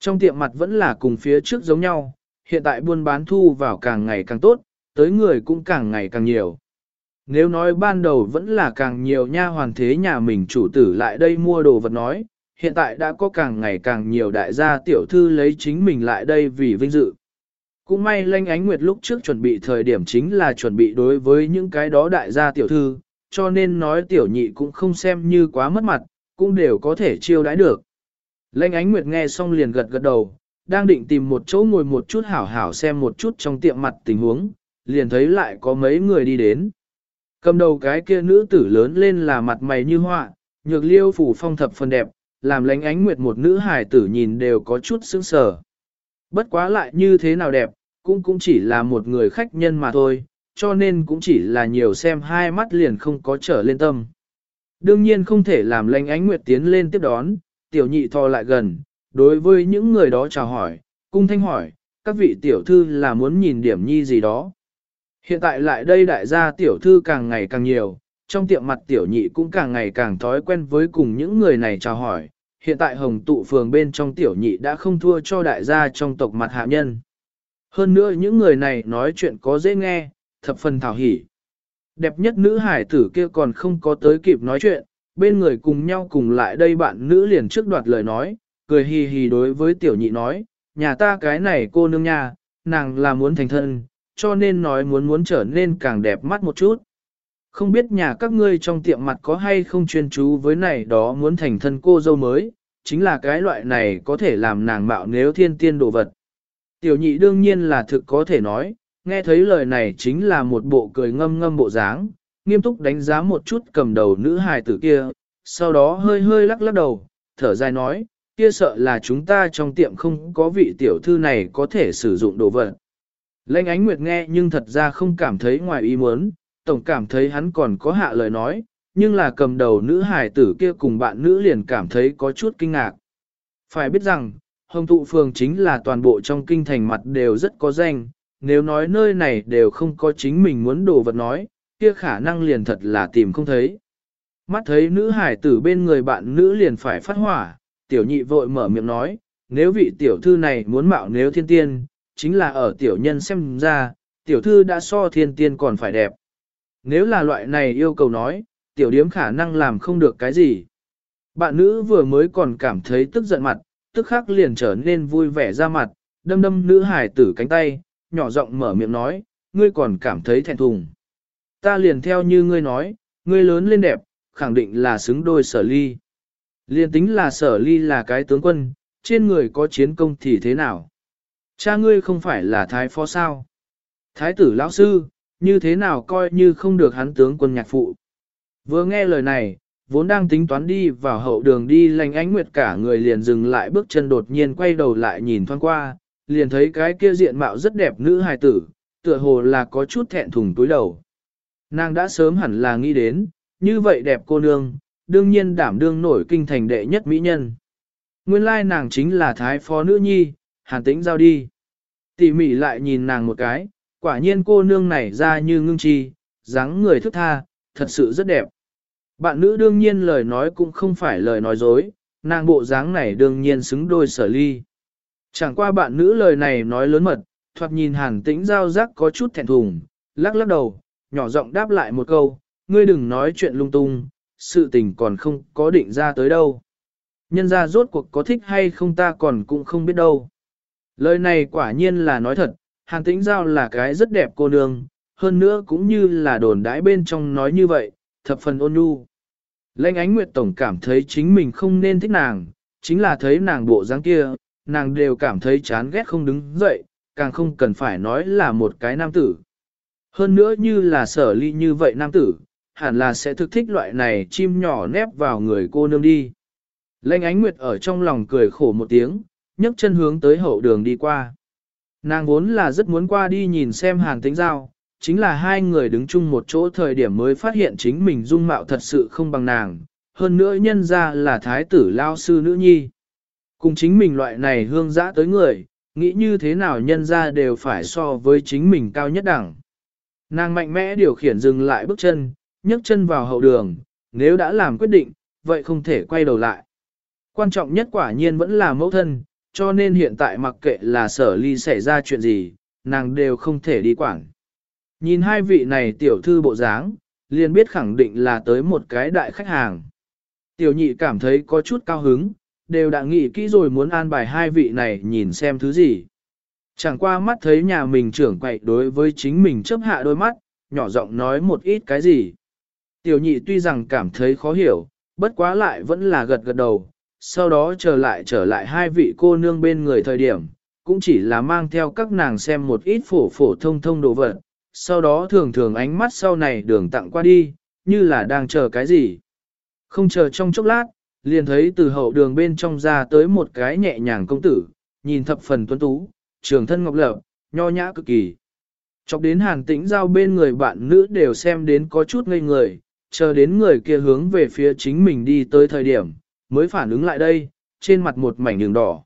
Trong tiệm mặt vẫn là cùng phía trước giống nhau, hiện tại buôn bán thu vào càng ngày càng tốt, tới người cũng càng ngày càng nhiều. Nếu nói ban đầu vẫn là càng nhiều nha hoàn thế nhà mình chủ tử lại đây mua đồ vật nói, hiện tại đã có càng ngày càng nhiều đại gia tiểu thư lấy chính mình lại đây vì vinh dự. Cũng may lanh ánh nguyệt lúc trước chuẩn bị thời điểm chính là chuẩn bị đối với những cái đó đại gia tiểu thư, cho nên nói tiểu nhị cũng không xem như quá mất mặt, cũng đều có thể chiêu đãi được. Lanh ánh nguyệt nghe xong liền gật gật đầu, đang định tìm một chỗ ngồi một chút hảo hảo xem một chút trong tiệm mặt tình huống, liền thấy lại có mấy người đi đến. Cầm đầu cái kia nữ tử lớn lên là mặt mày như họa, nhược liêu phủ phong thập phần đẹp, làm lánh ánh nguyệt một nữ hài tử nhìn đều có chút sững sờ. Bất quá lại như thế nào đẹp, cũng cũng chỉ là một người khách nhân mà thôi, cho nên cũng chỉ là nhiều xem hai mắt liền không có trở lên tâm. Đương nhiên không thể làm lánh ánh nguyệt tiến lên tiếp đón, tiểu nhị thò lại gần, đối với những người đó chào hỏi, cung thanh hỏi, các vị tiểu thư là muốn nhìn điểm nhi gì đó. Hiện tại lại đây đại gia tiểu thư càng ngày càng nhiều, trong tiệm mặt tiểu nhị cũng càng ngày càng thói quen với cùng những người này chào hỏi. Hiện tại hồng tụ phường bên trong tiểu nhị đã không thua cho đại gia trong tộc mặt hạ nhân. Hơn nữa những người này nói chuyện có dễ nghe, thập phần thảo hỉ. Đẹp nhất nữ hải tử kia còn không có tới kịp nói chuyện, bên người cùng nhau cùng lại đây bạn nữ liền trước đoạt lời nói, cười hì hì đối với tiểu nhị nói, nhà ta cái này cô nương nha, nàng là muốn thành thân, cho nên nói muốn muốn trở nên càng đẹp mắt một chút. Không biết nhà các ngươi trong tiệm mặt có hay không chuyên chú với này đó muốn thành thân cô dâu mới, chính là cái loại này có thể làm nàng mạo nếu thiên tiên đồ vật. Tiểu nhị đương nhiên là thực có thể nói, nghe thấy lời này chính là một bộ cười ngâm ngâm bộ dáng, nghiêm túc đánh giá một chút cầm đầu nữ hài tử kia, sau đó hơi hơi lắc lắc đầu, thở dài nói, kia sợ là chúng ta trong tiệm không có vị tiểu thư này có thể sử dụng đồ vật. Lệnh ánh nguyệt nghe nhưng thật ra không cảm thấy ngoài ý muốn, tổng cảm thấy hắn còn có hạ lời nói, nhưng là cầm đầu nữ hài tử kia cùng bạn nữ liền cảm thấy có chút kinh ngạc. Phải biết rằng, hồng tụ phường chính là toàn bộ trong kinh thành mặt đều rất có danh, nếu nói nơi này đều không có chính mình muốn đồ vật nói, kia khả năng liền thật là tìm không thấy. Mắt thấy nữ hải tử bên người bạn nữ liền phải phát hỏa, tiểu nhị vội mở miệng nói, nếu vị tiểu thư này muốn mạo nếu thiên tiên, chính là ở tiểu nhân xem ra, tiểu thư đã so thiên tiên còn phải đẹp. Nếu là loại này yêu cầu nói, tiểu điếm khả năng làm không được cái gì. Bạn nữ vừa mới còn cảm thấy tức giận mặt, tức khắc liền trở nên vui vẻ ra mặt, đâm đâm nữ hải tử cánh tay, nhỏ giọng mở miệng nói, ngươi còn cảm thấy thẹn thùng. Ta liền theo như ngươi nói, ngươi lớn lên đẹp, khẳng định là xứng đôi sở ly. Liên tính là sở ly là cái tướng quân, trên người có chiến công thì thế nào? Cha ngươi không phải là thái phó sao? Thái tử lão sư, như thế nào coi như không được hắn tướng quân nhạc phụ? Vừa nghe lời này, vốn đang tính toán đi vào hậu đường đi lành ánh nguyệt cả người liền dừng lại bước chân đột nhiên quay đầu lại nhìn thoáng qua, liền thấy cái kia diện mạo rất đẹp nữ hài tử, tựa hồ là có chút thẹn thùng túi đầu. Nàng đã sớm hẳn là nghĩ đến, như vậy đẹp cô nương, đương nhiên đảm đương nổi kinh thành đệ nhất mỹ nhân. Nguyên lai nàng chính là thái phó nữ nhi, hàn tĩnh giao đi. Tỉ mỉ lại nhìn nàng một cái, quả nhiên cô nương này ra như ngưng chi, dáng người thức tha, thật sự rất đẹp. Bạn nữ đương nhiên lời nói cũng không phải lời nói dối, nàng bộ dáng này đương nhiên xứng đôi sở ly. Chẳng qua bạn nữ lời này nói lớn mật, thoạt nhìn hàn tĩnh giao giác có chút thẹn thùng, lắc lắc đầu, nhỏ giọng đáp lại một câu, ngươi đừng nói chuyện lung tung, sự tình còn không có định ra tới đâu. Nhân ra rốt cuộc có thích hay không ta còn cũng không biết đâu. Lời này quả nhiên là nói thật, hàn tĩnh giao là cái rất đẹp cô nương, hơn nữa cũng như là đồn đãi bên trong nói như vậy, thập phần ôn nhu. Lệnh ánh nguyệt tổng cảm thấy chính mình không nên thích nàng, chính là thấy nàng bộ dáng kia, nàng đều cảm thấy chán ghét không đứng dậy, càng không cần phải nói là một cái nam tử. Hơn nữa như là sở ly như vậy nam tử, hẳn là sẽ thực thích loại này chim nhỏ nép vào người cô nương đi. Lệnh ánh nguyệt ở trong lòng cười khổ một tiếng, nhấc chân hướng tới hậu đường đi qua. Nàng vốn là rất muốn qua đi nhìn xem hàn tính giao, chính là hai người đứng chung một chỗ thời điểm mới phát hiện chính mình dung mạo thật sự không bằng nàng, hơn nữa nhân ra là thái tử lao sư nữ nhi. Cùng chính mình loại này hương dã tới người, nghĩ như thế nào nhân ra đều phải so với chính mình cao nhất đẳng. Nàng mạnh mẽ điều khiển dừng lại bước chân, nhấc chân vào hậu đường, nếu đã làm quyết định, vậy không thể quay đầu lại. Quan trọng nhất quả nhiên vẫn là mẫu thân, cho nên hiện tại mặc kệ là sở ly xảy ra chuyện gì, nàng đều không thể đi quản. Nhìn hai vị này tiểu thư bộ dáng, liền biết khẳng định là tới một cái đại khách hàng. Tiểu nhị cảm thấy có chút cao hứng, đều đã nghĩ kỹ rồi muốn an bài hai vị này nhìn xem thứ gì. Chẳng qua mắt thấy nhà mình trưởng quậy đối với chính mình chấp hạ đôi mắt, nhỏ giọng nói một ít cái gì. Tiểu nhị tuy rằng cảm thấy khó hiểu, bất quá lại vẫn là gật gật đầu, sau đó trở lại trở lại hai vị cô nương bên người thời điểm, cũng chỉ là mang theo các nàng xem một ít phổ phổ thông thông đồ vật, sau đó thường thường ánh mắt sau này đường tặng qua đi, như là đang chờ cái gì. Không chờ trong chốc lát, liền thấy từ hậu đường bên trong ra tới một cái nhẹ nhàng công tử, nhìn thập phần tuấn tú, trường thân ngọc lập, nho nhã cực kỳ. Chọc đến hàn tĩnh giao bên người bạn nữ đều xem đến có chút ngây người, chờ đến người kia hướng về phía chính mình đi tới thời điểm, mới phản ứng lại đây, trên mặt một mảnh đường đỏ.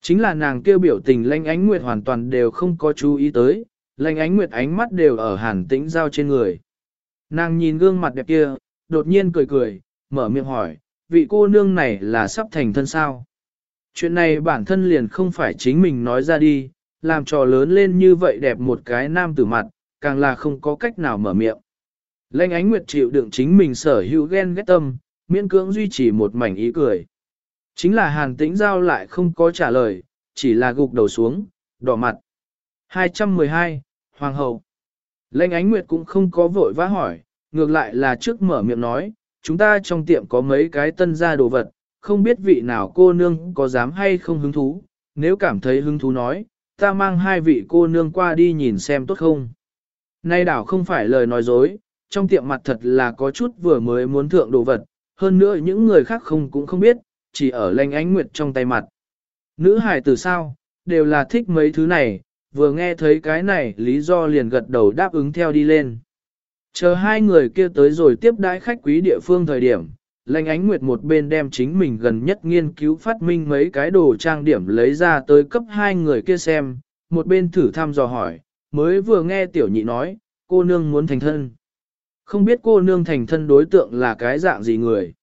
Chính là nàng kêu biểu tình lanh ánh nguyệt hoàn toàn đều không có chú ý tới, lanh ánh nguyệt ánh mắt đều ở hàn tĩnh giao trên người. Nàng nhìn gương mặt đẹp kia, đột nhiên cười cười, mở miệng hỏi, vị cô nương này là sắp thành thân sao? Chuyện này bản thân liền không phải chính mình nói ra đi, làm trò lớn lên như vậy đẹp một cái nam tử mặt, càng là không có cách nào mở miệng. Lệnh ánh nguyệt chịu đựng chính mình sở hữu ghen ghét tâm, miễn cưỡng duy trì một mảnh ý cười. Chính là hàn tĩnh giao lại không có trả lời, chỉ là gục đầu xuống, đỏ mặt. 212, Hoàng hậu. Lệnh ánh nguyệt cũng không có vội vã hỏi, ngược lại là trước mở miệng nói, chúng ta trong tiệm có mấy cái tân gia đồ vật, không biết vị nào cô nương có dám hay không hứng thú, nếu cảm thấy hứng thú nói, ta mang hai vị cô nương qua đi nhìn xem tốt không. Nay đảo không phải lời nói dối, trong tiệm mặt thật là có chút vừa mới muốn thượng đồ vật, hơn nữa những người khác không cũng không biết, chỉ ở lanh ánh nguyệt trong tay mặt. Nữ hải từ sao, đều là thích mấy thứ này, vừa nghe thấy cái này lý do liền gật đầu đáp ứng theo đi lên. Chờ hai người kia tới rồi tiếp đãi khách quý địa phương thời điểm, lanh ánh nguyệt một bên đem chính mình gần nhất nghiên cứu phát minh mấy cái đồ trang điểm lấy ra tới cấp hai người kia xem, một bên thử thăm dò hỏi, mới vừa nghe tiểu nhị nói, cô nương muốn thành thân. Không biết cô nương thành thân đối tượng là cái dạng gì người.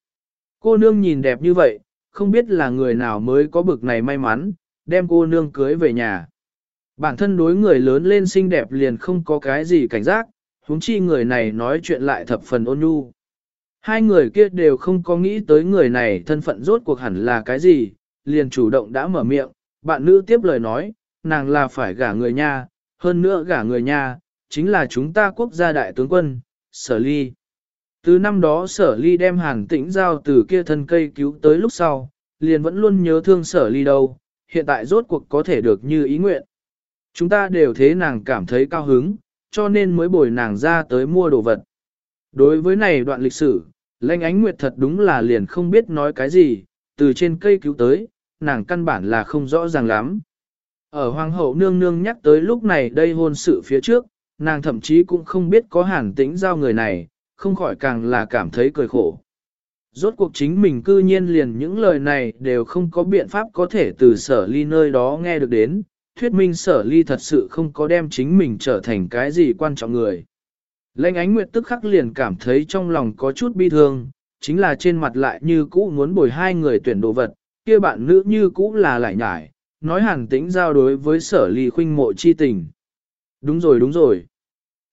Cô nương nhìn đẹp như vậy, không biết là người nào mới có bực này may mắn, đem cô nương cưới về nhà. Bản thân đối người lớn lên xinh đẹp liền không có cái gì cảnh giác, huống chi người này nói chuyện lại thập phần ôn nhu. Hai người kia đều không có nghĩ tới người này thân phận rốt cuộc hẳn là cái gì, liền chủ động đã mở miệng, bạn nữ tiếp lời nói, nàng là phải gả người nha, hơn nữa gả người nha, chính là chúng ta quốc gia đại tướng quân, sở ly. Từ năm đó sở ly đem hàn tĩnh giao từ kia thân cây cứu tới lúc sau, liền vẫn luôn nhớ thương sở ly đâu, hiện tại rốt cuộc có thể được như ý nguyện. Chúng ta đều thế nàng cảm thấy cao hứng, cho nên mới bồi nàng ra tới mua đồ vật. Đối với này đoạn lịch sử, Lanh ánh nguyệt thật đúng là liền không biết nói cái gì, từ trên cây cứu tới, nàng căn bản là không rõ ràng lắm. Ở hoàng hậu nương nương nhắc tới lúc này đây hôn sự phía trước, nàng thậm chí cũng không biết có hàn tĩnh giao người này, không khỏi càng là cảm thấy cười khổ. Rốt cuộc chính mình cư nhiên liền những lời này đều không có biện pháp có thể từ sở ly nơi đó nghe được đến, thuyết minh sở ly thật sự không có đem chính mình trở thành cái gì quan trọng người. Lệnh ánh nguyệt tức khắc liền cảm thấy trong lòng có chút bi thương, chính là trên mặt lại như cũ muốn bồi hai người tuyển đồ vật, kia bạn nữ như cũ là lại nhải, nói hàn tĩnh giao đối với sở ly khuynh mộ chi tình. Đúng rồi đúng rồi.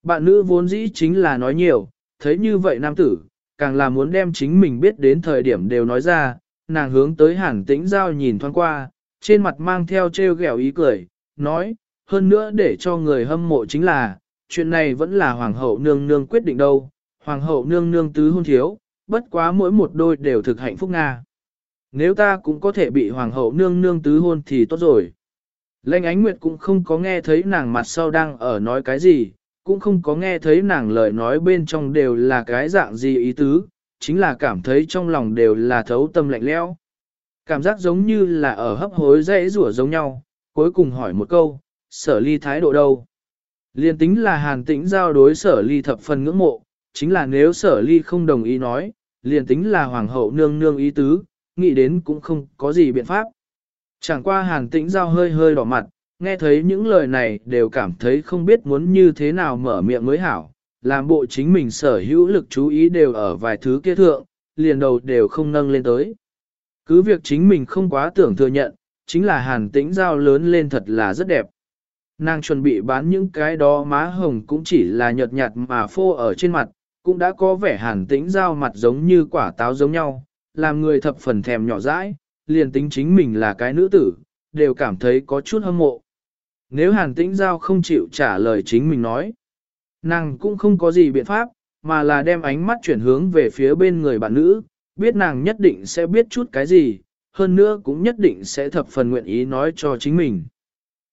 Bạn nữ vốn dĩ chính là nói nhiều, thấy như vậy nam tử, càng là muốn đem chính mình biết đến thời điểm đều nói ra, nàng hướng tới hàn tĩnh giao nhìn thoáng qua, trên mặt mang theo trêu ghẹo ý cười, nói, hơn nữa để cho người hâm mộ chính là, chuyện này vẫn là hoàng hậu nương nương quyết định đâu, hoàng hậu nương nương tứ hôn thiếu, bất quá mỗi một đôi đều thực hạnh phúc Nga. Nếu ta cũng có thể bị hoàng hậu nương nương tứ hôn thì tốt rồi. Lệnh ánh nguyệt cũng không có nghe thấy nàng mặt sau đang ở nói cái gì, cũng không có nghe thấy nàng lời nói bên trong đều là cái dạng gì ý tứ, chính là cảm thấy trong lòng đều là thấu tâm lạnh lẽo. Cảm giác giống như là ở hấp hối dễ rủa giống nhau, cuối cùng hỏi một câu, sở ly thái độ đâu? Liên tính là hàn tĩnh giao đối sở ly thập phần ngưỡng mộ, chính là nếu sở ly không đồng ý nói, liền tính là hoàng hậu nương nương ý tứ, nghĩ đến cũng không có gì biện pháp. Chẳng qua hàn tĩnh giao hơi hơi đỏ mặt, nghe thấy những lời này đều cảm thấy không biết muốn như thế nào mở miệng mới hảo, làm bộ chính mình sở hữu lực chú ý đều ở vài thứ kia thượng, liền đầu đều không nâng lên tới. Cứ việc chính mình không quá tưởng thừa nhận, chính là hàn tĩnh giao lớn lên thật là rất đẹp. Nàng chuẩn bị bán những cái đó má hồng cũng chỉ là nhợt nhạt mà phô ở trên mặt, cũng đã có vẻ hàn tĩnh giao mặt giống như quả táo giống nhau, làm người thập phần thèm nhỏ dãi, liền tính chính mình là cái nữ tử, đều cảm thấy có chút hâm mộ. Nếu hàn tĩnh giao không chịu trả lời chính mình nói, nàng cũng không có gì biện pháp, mà là đem ánh mắt chuyển hướng về phía bên người bạn nữ, biết nàng nhất định sẽ biết chút cái gì, hơn nữa cũng nhất định sẽ thập phần nguyện ý nói cho chính mình.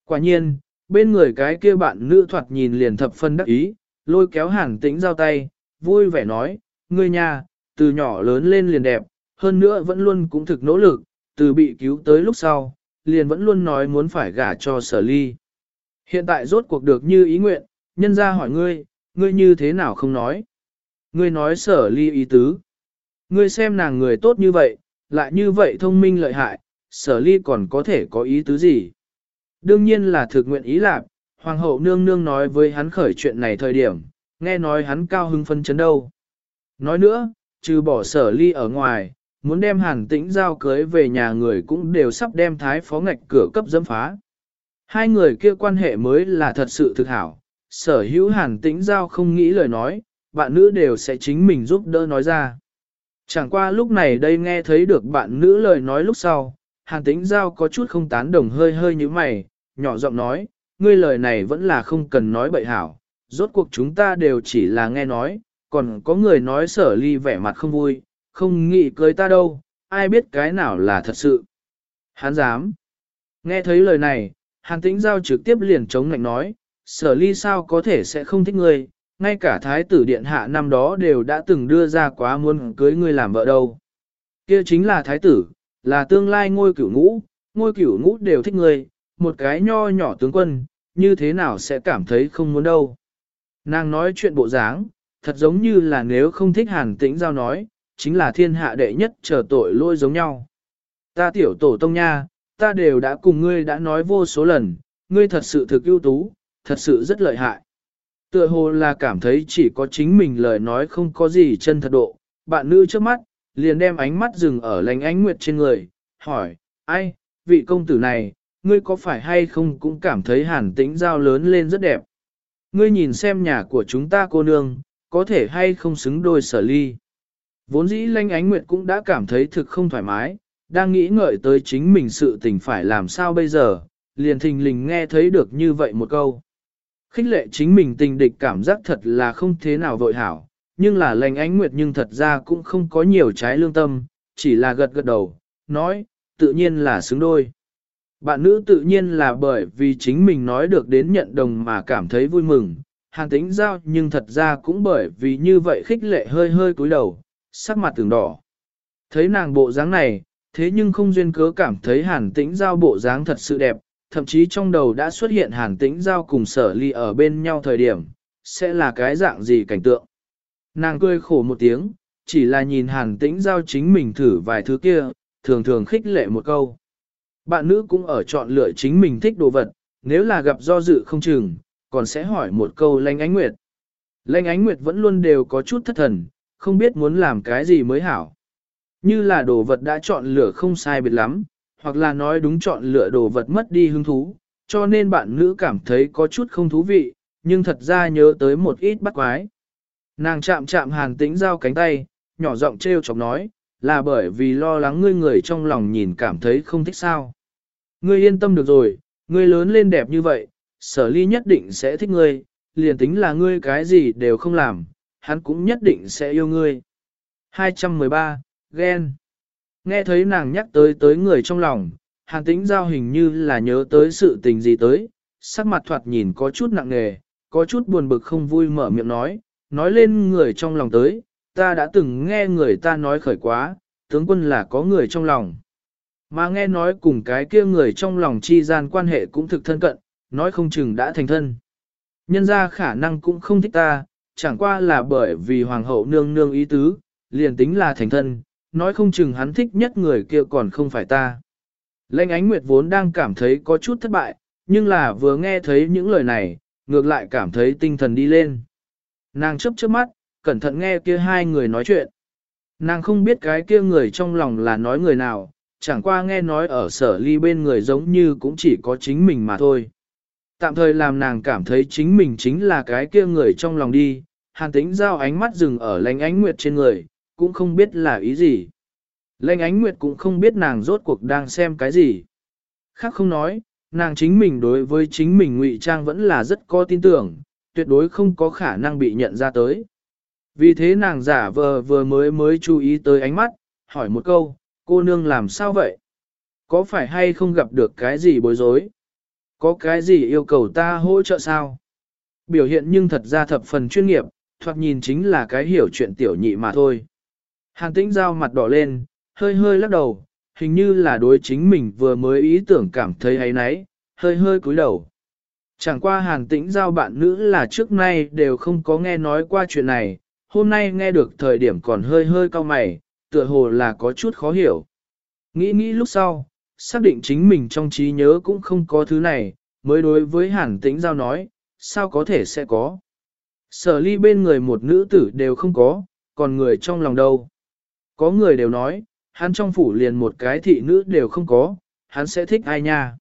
Quả nhiên, bên người cái kia bạn nữ thoạt nhìn liền thập phân đắc ý, lôi kéo hàn tĩnh giao tay, vui vẻ nói, ngươi nhà, từ nhỏ lớn lên liền đẹp, hơn nữa vẫn luôn cũng thực nỗ lực, từ bị cứu tới lúc sau, liền vẫn luôn nói muốn phải gả cho sở ly. Hiện tại rốt cuộc được như ý nguyện, nhân ra hỏi ngươi, ngươi như thế nào không nói. Ngươi nói sở ly ý tứ. Ngươi xem nàng người tốt như vậy, lại như vậy thông minh lợi hại, sở ly còn có thể có ý tứ gì. Đương nhiên là thực nguyện ý lạc, hoàng hậu nương nương nói với hắn khởi chuyện này thời điểm, nghe nói hắn cao hưng phân chấn đâu. Nói nữa, trừ bỏ sở ly ở ngoài, muốn đem hàn tĩnh giao cưới về nhà người cũng đều sắp đem thái phó ngạch cửa cấp dâm phá. Hai người kia quan hệ mới là thật sự thực hảo, sở hữu hàn tĩnh giao không nghĩ lời nói, bạn nữ đều sẽ chính mình giúp đỡ nói ra. Chẳng qua lúc này đây nghe thấy được bạn nữ lời nói lúc sau, hàn tĩnh giao có chút không tán đồng hơi hơi như mày, nhỏ giọng nói, ngươi lời này vẫn là không cần nói bậy hảo, rốt cuộc chúng ta đều chỉ là nghe nói, còn có người nói sở ly vẻ mặt không vui, không nghĩ cưới ta đâu, ai biết cái nào là thật sự. Hắn dám. Nghe thấy lời này, hàn tĩnh giao trực tiếp liền chống lạnh nói, sở ly sao có thể sẽ không thích ngươi, ngay cả thái tử điện hạ năm đó đều đã từng đưa ra quá muốn cưới ngươi làm vợ đâu. Kia chính là thái tử, là tương lai ngôi cửu ngũ, ngôi cửu ngũ đều thích ngươi, một cái nho nhỏ tướng quân, như thế nào sẽ cảm thấy không muốn đâu. Nàng nói chuyện bộ dáng, thật giống như là nếu không thích hàn tĩnh giao nói, chính là thiên hạ đệ nhất chờ tội lôi giống nhau. Ta tiểu tổ tông nha, ta đều đã cùng ngươi đã nói vô số lần, ngươi thật sự thực ưu tú, thật sự rất lợi hại. Tựa hồ là cảm thấy chỉ có chính mình lời nói không có gì chân thật độ, bạn nữ trước mắt, liền đem ánh mắt dừng ở lành ánh nguyệt trên người, hỏi, ai, vị công tử này, ngươi có phải hay không cũng cảm thấy hàn tĩnh giao lớn lên rất đẹp. Ngươi nhìn xem nhà của chúng ta cô nương, có thể hay không xứng đôi sở ly. Vốn dĩ lanh ánh nguyệt cũng đã cảm thấy thực không thoải mái, đang nghĩ ngợi tới chính mình sự tình phải làm sao bây giờ, liền thình lình nghe thấy được như vậy một câu. Khích lệ chính mình tình địch cảm giác thật là không thế nào vội hảo, nhưng là lành ánh nguyệt nhưng thật ra cũng không có nhiều trái lương tâm, chỉ là gật gật đầu, nói, tự nhiên là xứng đôi. Bạn nữ tự nhiên là bởi vì chính mình nói được đến nhận đồng mà cảm thấy vui mừng, hàng tính giao nhưng thật ra cũng bởi vì như vậy khích lệ hơi hơi cúi đầu, sắc mặt từng đỏ. Thấy nàng bộ dáng này, thế nhưng không duyên cớ cảm thấy hàn tĩnh giao bộ dáng thật sự đẹp, thậm chí trong đầu đã xuất hiện hàn tĩnh giao cùng sở ly ở bên nhau thời điểm, sẽ là cái dạng gì cảnh tượng. Nàng cười khổ một tiếng, chỉ là nhìn hàn tĩnh giao chính mình thử vài thứ kia, thường thường khích lệ một câu. Bạn nữ cũng ở chọn lựa chính mình thích đồ vật, nếu là gặp do dự không chừng, còn sẽ hỏi một câu lanh ánh nguyệt. Lanh ánh nguyệt vẫn luôn đều có chút thất thần, không biết muốn làm cái gì mới hảo. Như là đồ vật đã chọn lựa không sai biệt lắm, hoặc là nói đúng chọn lựa đồ vật mất đi hứng thú, cho nên bạn nữ cảm thấy có chút không thú vị, nhưng thật ra nhớ tới một ít bắt quái. Nàng chạm chạm hàn tĩnh giao cánh tay, nhỏ giọng treo chọc nói, là bởi vì lo lắng ngươi người trong lòng nhìn cảm thấy không thích sao. Ngươi yên tâm được rồi, ngươi lớn lên đẹp như vậy, sở ly nhất định sẽ thích ngươi, liền tính là ngươi cái gì đều không làm, hắn cũng nhất định sẽ yêu ngươi. 213, ghen. Nghe thấy nàng nhắc tới tới người trong lòng, hàn tĩnh giao hình như là nhớ tới sự tình gì tới, sắc mặt thoạt nhìn có chút nặng nề, có chút buồn bực không vui mở miệng nói, nói lên người trong lòng tới, ta đã từng nghe người ta nói khởi quá, tướng quân là có người trong lòng. Mà nghe nói cùng cái kia người trong lòng chi gian quan hệ cũng thực thân cận, nói không chừng đã thành thân. Nhân ra khả năng cũng không thích ta, chẳng qua là bởi vì hoàng hậu nương nương ý tứ, liền tính là thành thân, nói không chừng hắn thích nhất người kia còn không phải ta. Lệnh ánh nguyệt vốn đang cảm thấy có chút thất bại, nhưng là vừa nghe thấy những lời này, ngược lại cảm thấy tinh thần đi lên. Nàng chấp trước mắt, cẩn thận nghe kia hai người nói chuyện. Nàng không biết cái kia người trong lòng là nói người nào, chẳng qua nghe nói ở sở ly bên người giống như cũng chỉ có chính mình mà thôi. Tạm thời làm nàng cảm thấy chính mình chính là cái kia người trong lòng đi, hàn tính giao ánh mắt dừng ở lánh ánh nguyệt trên người, cũng không biết là ý gì. Lệnh ánh nguyệt cũng không biết nàng rốt cuộc đang xem cái gì. Khác không nói, nàng chính mình đối với chính mình ngụy trang vẫn là rất có tin tưởng, tuyệt đối không có khả năng bị nhận ra tới. Vì thế nàng giả vờ vừa mới mới chú ý tới ánh mắt, hỏi một câu, cô nương làm sao vậy? Có phải hay không gặp được cái gì bối rối? Có cái gì yêu cầu ta hỗ trợ sao? Biểu hiện nhưng thật ra thập phần chuyên nghiệp, thoạt nhìn chính là cái hiểu chuyện tiểu nhị mà thôi. Hàn tĩnh giao mặt đỏ lên, hơi hơi lắc đầu, hình như là đối chính mình vừa mới ý tưởng cảm thấy ấy nấy, hơi hơi cúi đầu. Chẳng qua hàn tĩnh giao bạn nữ là trước nay đều không có nghe nói qua chuyện này, hôm nay nghe được thời điểm còn hơi hơi cao mày, tựa hồ là có chút khó hiểu. Nghĩ nghĩ lúc sau, xác định chính mình trong trí nhớ cũng không có thứ này, mới đối với hàn tĩnh giao nói, sao có thể sẽ có. Sở ly bên người một nữ tử đều không có, còn người trong lòng đâu. Có người đều nói, hắn trong phủ liền một cái thị nữ đều không có, hắn sẽ thích ai nha.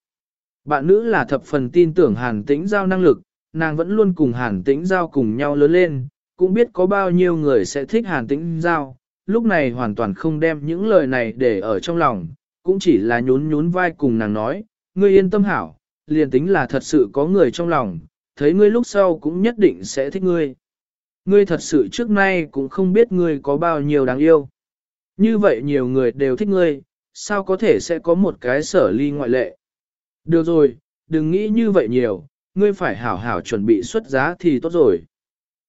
Bạn nữ là thập phần tin tưởng hàn tĩnh giao năng lực, nàng vẫn luôn cùng hàn tĩnh giao cùng nhau lớn lên, cũng biết có bao nhiêu người sẽ thích hàn tĩnh giao, lúc này hoàn toàn không đem những lời này để ở trong lòng, cũng chỉ là nhún nhún vai cùng nàng nói, ngươi yên tâm hảo, liền tính là thật sự có người trong lòng, thấy ngươi lúc sau cũng nhất định sẽ thích ngươi. Ngươi thật sự trước nay cũng không biết ngươi có bao nhiêu đáng yêu. Như vậy nhiều người đều thích ngươi, sao có thể sẽ có một cái sở ly ngoại lệ. Được rồi, đừng nghĩ như vậy nhiều, ngươi phải hảo hảo chuẩn bị xuất giá thì tốt rồi.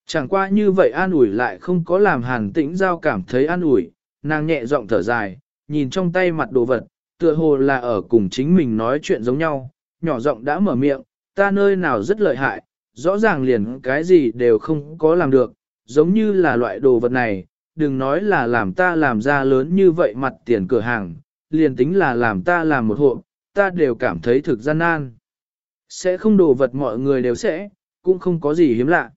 Chẳng qua như vậy an ủi lại không có làm hàn tĩnh giao cảm thấy an ủi, nàng nhẹ giọng thở dài, nhìn trong tay mặt đồ vật, tựa hồ là ở cùng chính mình nói chuyện giống nhau, nhỏ giọng đã mở miệng, ta nơi nào rất lợi hại, rõ ràng liền cái gì đều không có làm được, giống như là loại đồ vật này, đừng nói là làm ta làm ra lớn như vậy mặt tiền cửa hàng, liền tính là làm ta làm một hộ, ta đều cảm thấy thực gian nan. Sẽ không đồ vật mọi người đều sẽ, cũng không có gì hiếm lạ.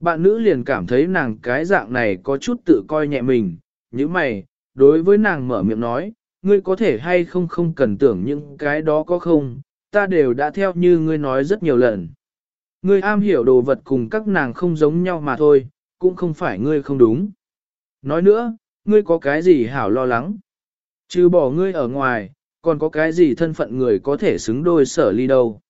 Bạn nữ liền cảm thấy nàng cái dạng này có chút tự coi nhẹ mình, như mày, đối với nàng mở miệng nói, ngươi có thể hay không không cần tưởng những cái đó có không, ta đều đã theo như ngươi nói rất nhiều lần. Ngươi am hiểu đồ vật cùng các nàng không giống nhau mà thôi, cũng không phải ngươi không đúng. Nói nữa, ngươi có cái gì hảo lo lắng? Trừ bỏ ngươi ở ngoài, còn có cái gì thân phận người có thể xứng đôi sở ly đâu?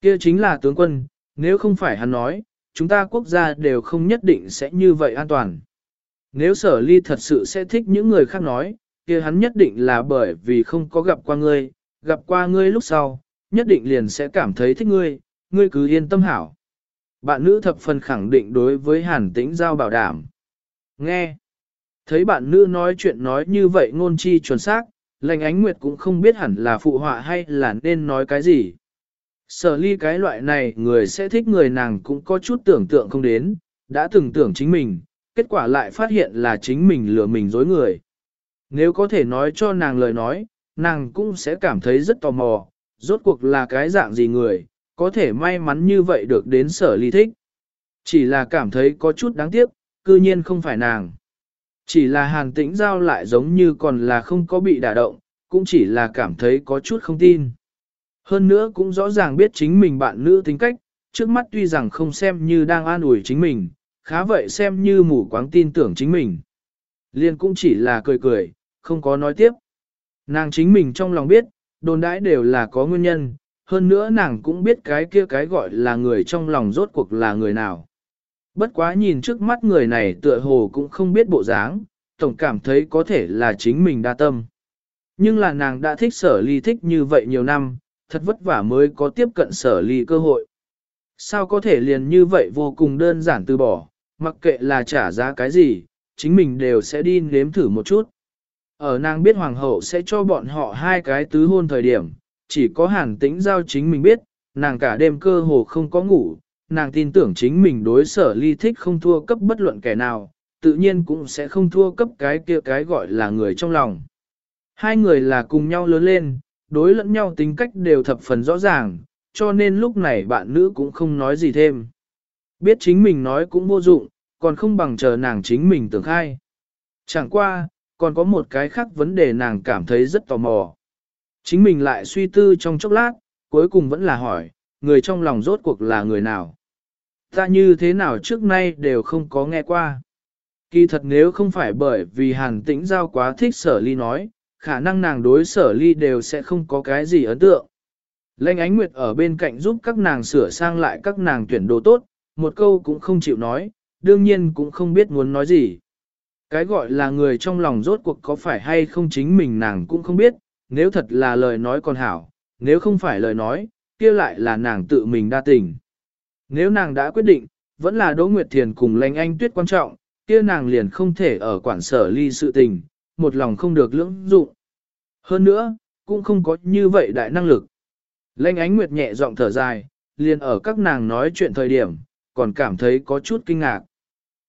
Kia chính là tướng quân, nếu không phải hắn nói, chúng ta quốc gia đều không nhất định sẽ như vậy an toàn. Nếu sở ly thật sự sẽ thích những người khác nói, kia hắn nhất định là bởi vì không có gặp qua ngươi, gặp qua ngươi lúc sau, nhất định liền sẽ cảm thấy thích ngươi, ngươi cứ yên tâm hảo. Bạn nữ thập phần khẳng định đối với hàn tĩnh giao bảo đảm. Nghe. Thấy bạn nữ nói chuyện nói như vậy ngôn chi chuẩn xác, lành ánh nguyệt cũng không biết hẳn là phụ họa hay là nên nói cái gì. Sở ly cái loại này người sẽ thích người nàng cũng có chút tưởng tượng không đến, đã từng tưởng chính mình, kết quả lại phát hiện là chính mình lừa mình dối người. Nếu có thể nói cho nàng lời nói, nàng cũng sẽ cảm thấy rất tò mò, rốt cuộc là cái dạng gì người, có thể may mắn như vậy được đến sở ly thích. Chỉ là cảm thấy có chút đáng tiếc, cư nhiên không phải nàng. Chỉ là hàn tĩnh giao lại giống như còn là không có bị đả động, cũng chỉ là cảm thấy có chút không tin. Hơn nữa cũng rõ ràng biết chính mình bạn nữ tính cách, trước mắt tuy rằng không xem như đang an ủi chính mình, khá vậy xem như mù quáng tin tưởng chính mình. Liên cũng chỉ là cười cười, không có nói tiếp. Nàng chính mình trong lòng biết, đồn đãi đều là có nguyên nhân, hơn nữa nàng cũng biết cái kia cái gọi là người trong lòng rốt cuộc là người nào. Bất quá nhìn trước mắt người này tựa hồ cũng không biết bộ dáng, tổng cảm thấy có thể là chính mình đa tâm. Nhưng là nàng đã thích sở ly thích như vậy nhiều năm, thật vất vả mới có tiếp cận sở ly cơ hội. Sao có thể liền như vậy vô cùng đơn giản từ bỏ, mặc kệ là trả giá cái gì, chính mình đều sẽ đi nếm thử một chút. Ở nàng biết hoàng hậu sẽ cho bọn họ hai cái tứ hôn thời điểm, chỉ có hàn tĩnh giao chính mình biết, nàng cả đêm cơ hồ không có ngủ, nàng tin tưởng chính mình đối sở ly thích không thua cấp bất luận kẻ nào, tự nhiên cũng sẽ không thua cấp cái kia cái gọi là người trong lòng. Hai người là cùng nhau lớn lên, đối lẫn nhau tính cách đều thập phần rõ ràng, cho nên lúc này bạn nữ cũng không nói gì thêm. Biết chính mình nói cũng vô dụng, còn không bằng chờ nàng chính mình tưởng khai. Chẳng qua, còn có một cái khác vấn đề nàng cảm thấy rất tò mò. Chính mình lại suy tư trong chốc lát, cuối cùng vẫn là hỏi, người trong lòng rốt cuộc là người nào. Ta như thế nào trước nay đều không có nghe qua. Kỳ thật nếu không phải bởi vì hàn tĩnh giao quá thích sở ly nói, khả năng nàng đối sở ly đều sẽ không có cái gì ấn tượng. Lênh ánh nguyệt ở bên cạnh giúp các nàng sửa sang lại các nàng tuyển đồ tốt, một câu cũng không chịu nói, đương nhiên cũng không biết muốn nói gì. Cái gọi là người trong lòng rốt cuộc có phải hay không chính mình nàng cũng không biết, nếu thật là lời nói còn hảo, nếu không phải lời nói, kia lại là nàng tự mình đa tình. Nếu nàng đã quyết định, vẫn là Đỗ Nguyệt Thiền cùng lãnh anh tuyết quan trọng, kia nàng liền không thể ở quản sở ly sự tình, một lòng không được lưỡng dụng. Hơn nữa, cũng không có như vậy đại năng lực. Lanh ánh nguyệt nhẹ giọng thở dài, liền ở các nàng nói chuyện thời điểm, còn cảm thấy có chút kinh ngạc.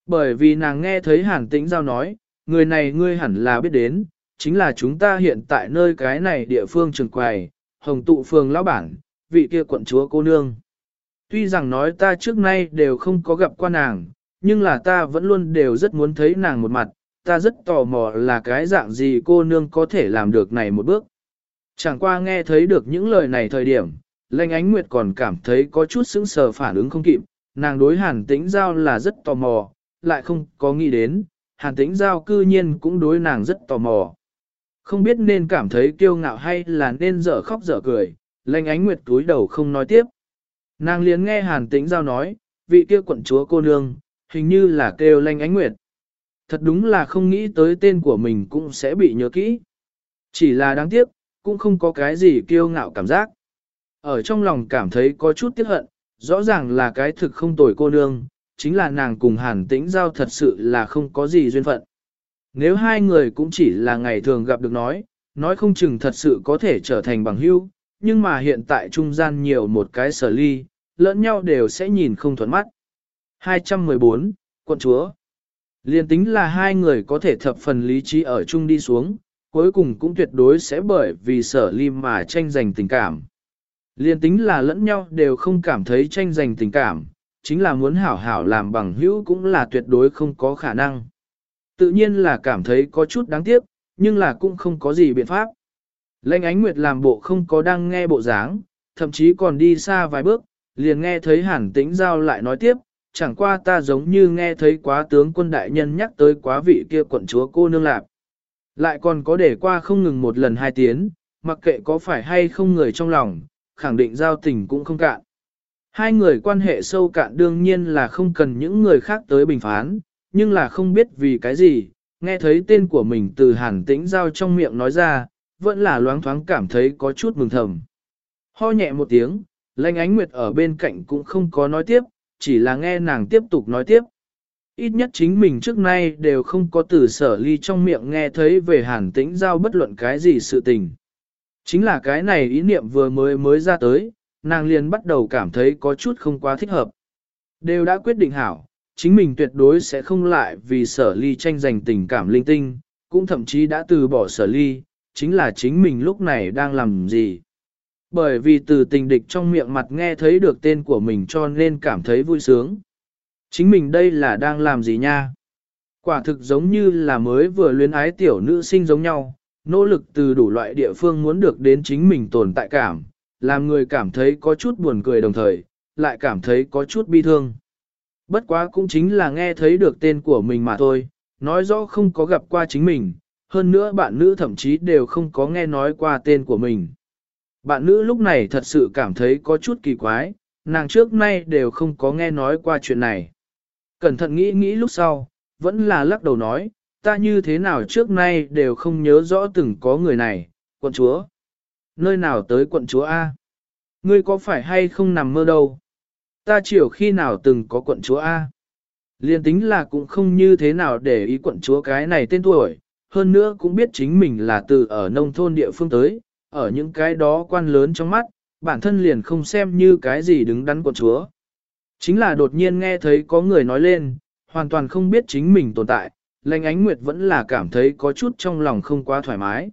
Bởi vì nàng nghe thấy hàn tĩnh giao nói, người này ngươi hẳn là biết đến, chính là chúng ta hiện tại nơi cái này địa phương trường quầy, hồng tụ phường lão bản, vị kia quận chúa cô nương. Tuy rằng nói ta trước nay đều không có gặp qua nàng, nhưng là ta vẫn luôn đều rất muốn thấy nàng một mặt, ta rất tò mò là cái dạng gì cô nương có thể làm được này một bước. Chẳng qua nghe thấy được những lời này thời điểm, Lệnh Ánh Nguyệt còn cảm thấy có chút sững sờ phản ứng không kịp, nàng đối Hàn Tĩnh Giao là rất tò mò, lại không có nghĩ đến, Hàn Tĩnh Giao cư nhiên cũng đối nàng rất tò mò. Không biết nên cảm thấy kiêu ngạo hay là nên dở khóc dở cười, Lệnh Ánh Nguyệt túi đầu không nói tiếp. Nàng liền nghe Hàn Tĩnh Giao nói, vị kia quận chúa cô nương, hình như là kêu Lanh Ánh Nguyệt. Thật đúng là không nghĩ tới tên của mình cũng sẽ bị nhớ kỹ. Chỉ là đáng tiếc, cũng không có cái gì kiêu ngạo cảm giác. Ở trong lòng cảm thấy có chút tiếc hận, rõ ràng là cái thực không tồi cô nương, chính là nàng cùng hàn tĩnh giao thật sự là không có gì duyên phận. Nếu hai người cũng chỉ là ngày thường gặp được nói, nói không chừng thật sự có thể trở thành bằng hữu, nhưng mà hiện tại trung gian nhiều một cái sở ly, lẫn nhau đều sẽ nhìn không thuận mắt. 214, Quận Chúa Liên tính là hai người có thể thập phần lý trí ở chung đi xuống, cuối cùng cũng tuyệt đối sẽ bởi vì sở ly mà tranh giành tình cảm. Liên tính là lẫn nhau đều không cảm thấy tranh giành tình cảm, chính là muốn hảo hảo làm bằng hữu cũng là tuyệt đối không có khả năng. Tự nhiên là cảm thấy có chút đáng tiếc, nhưng là cũng không có gì biện pháp. Lệnh ánh nguyệt làm bộ không có đang nghe bộ dáng, thậm chí còn đi xa vài bước, liền nghe thấy hàn tĩnh giao lại nói tiếp, chẳng qua ta giống như nghe thấy quá tướng quân đại nhân nhắc tới quá vị kia quận chúa cô nương lạp. Lại còn có để qua không ngừng một lần hai tiếng, mặc kệ có phải hay không người trong lòng, khẳng định giao tình cũng không cạn. Hai người quan hệ sâu cạn đương nhiên là không cần những người khác tới bình phán, nhưng là không biết vì cái gì, nghe thấy tên của mình từ hàn tĩnh giao trong miệng nói ra, vẫn là loáng thoáng cảm thấy có chút mừng thầm. Ho nhẹ một tiếng, lãnh ánh nguyệt ở bên cạnh cũng không có nói tiếp, chỉ là nghe nàng tiếp tục nói tiếp. Ít nhất chính mình trước nay đều không có từ sở ly trong miệng nghe thấy về hàn tĩnh giao bất luận cái gì sự tình. Chính là cái này ý niệm vừa mới mới ra tới, nàng liền bắt đầu cảm thấy có chút không quá thích hợp. Đều đã quyết định hảo, chính mình tuyệt đối sẽ không lại vì sở ly tranh giành tình cảm linh tinh, cũng thậm chí đã từ bỏ sở ly, chính là chính mình lúc này đang làm gì. Bởi vì từ tình địch trong miệng mặt nghe thấy được tên của mình cho nên cảm thấy vui sướng. Chính mình đây là đang làm gì nha? Quả thực giống như là mới vừa luyến ái tiểu nữ sinh giống nhau, nỗ lực từ đủ loại địa phương muốn được đến chính mình tồn tại cảm, làm người cảm thấy có chút buồn cười đồng thời, lại cảm thấy có chút bi thương. Bất quá cũng chính là nghe thấy được tên của mình mà thôi, nói rõ không có gặp qua chính mình, hơn nữa bạn nữ thậm chí đều không có nghe nói qua tên của mình. Bạn nữ lúc này thật sự cảm thấy có chút kỳ quái, nàng trước nay đều không có nghe nói qua chuyện này. Cẩn thận nghĩ nghĩ lúc sau, vẫn là lắc đầu nói, ta như thế nào trước nay đều không nhớ rõ từng có người này, quận chúa. Nơi nào tới quận chúa A? Ngươi có phải hay không nằm mơ đâu? Ta chiều khi nào từng có quận chúa A? Liên tính là cũng không như thế nào để ý quận chúa cái này tên tuổi, hơn nữa cũng biết chính mình là từ ở nông thôn địa phương tới, ở những cái đó quan lớn trong mắt, bản thân liền không xem như cái gì đứng đắn của chúa. Chính là đột nhiên nghe thấy có người nói lên, hoàn toàn không biết chính mình tồn tại, Lệnh ánh nguyệt vẫn là cảm thấy có chút trong lòng không quá thoải mái.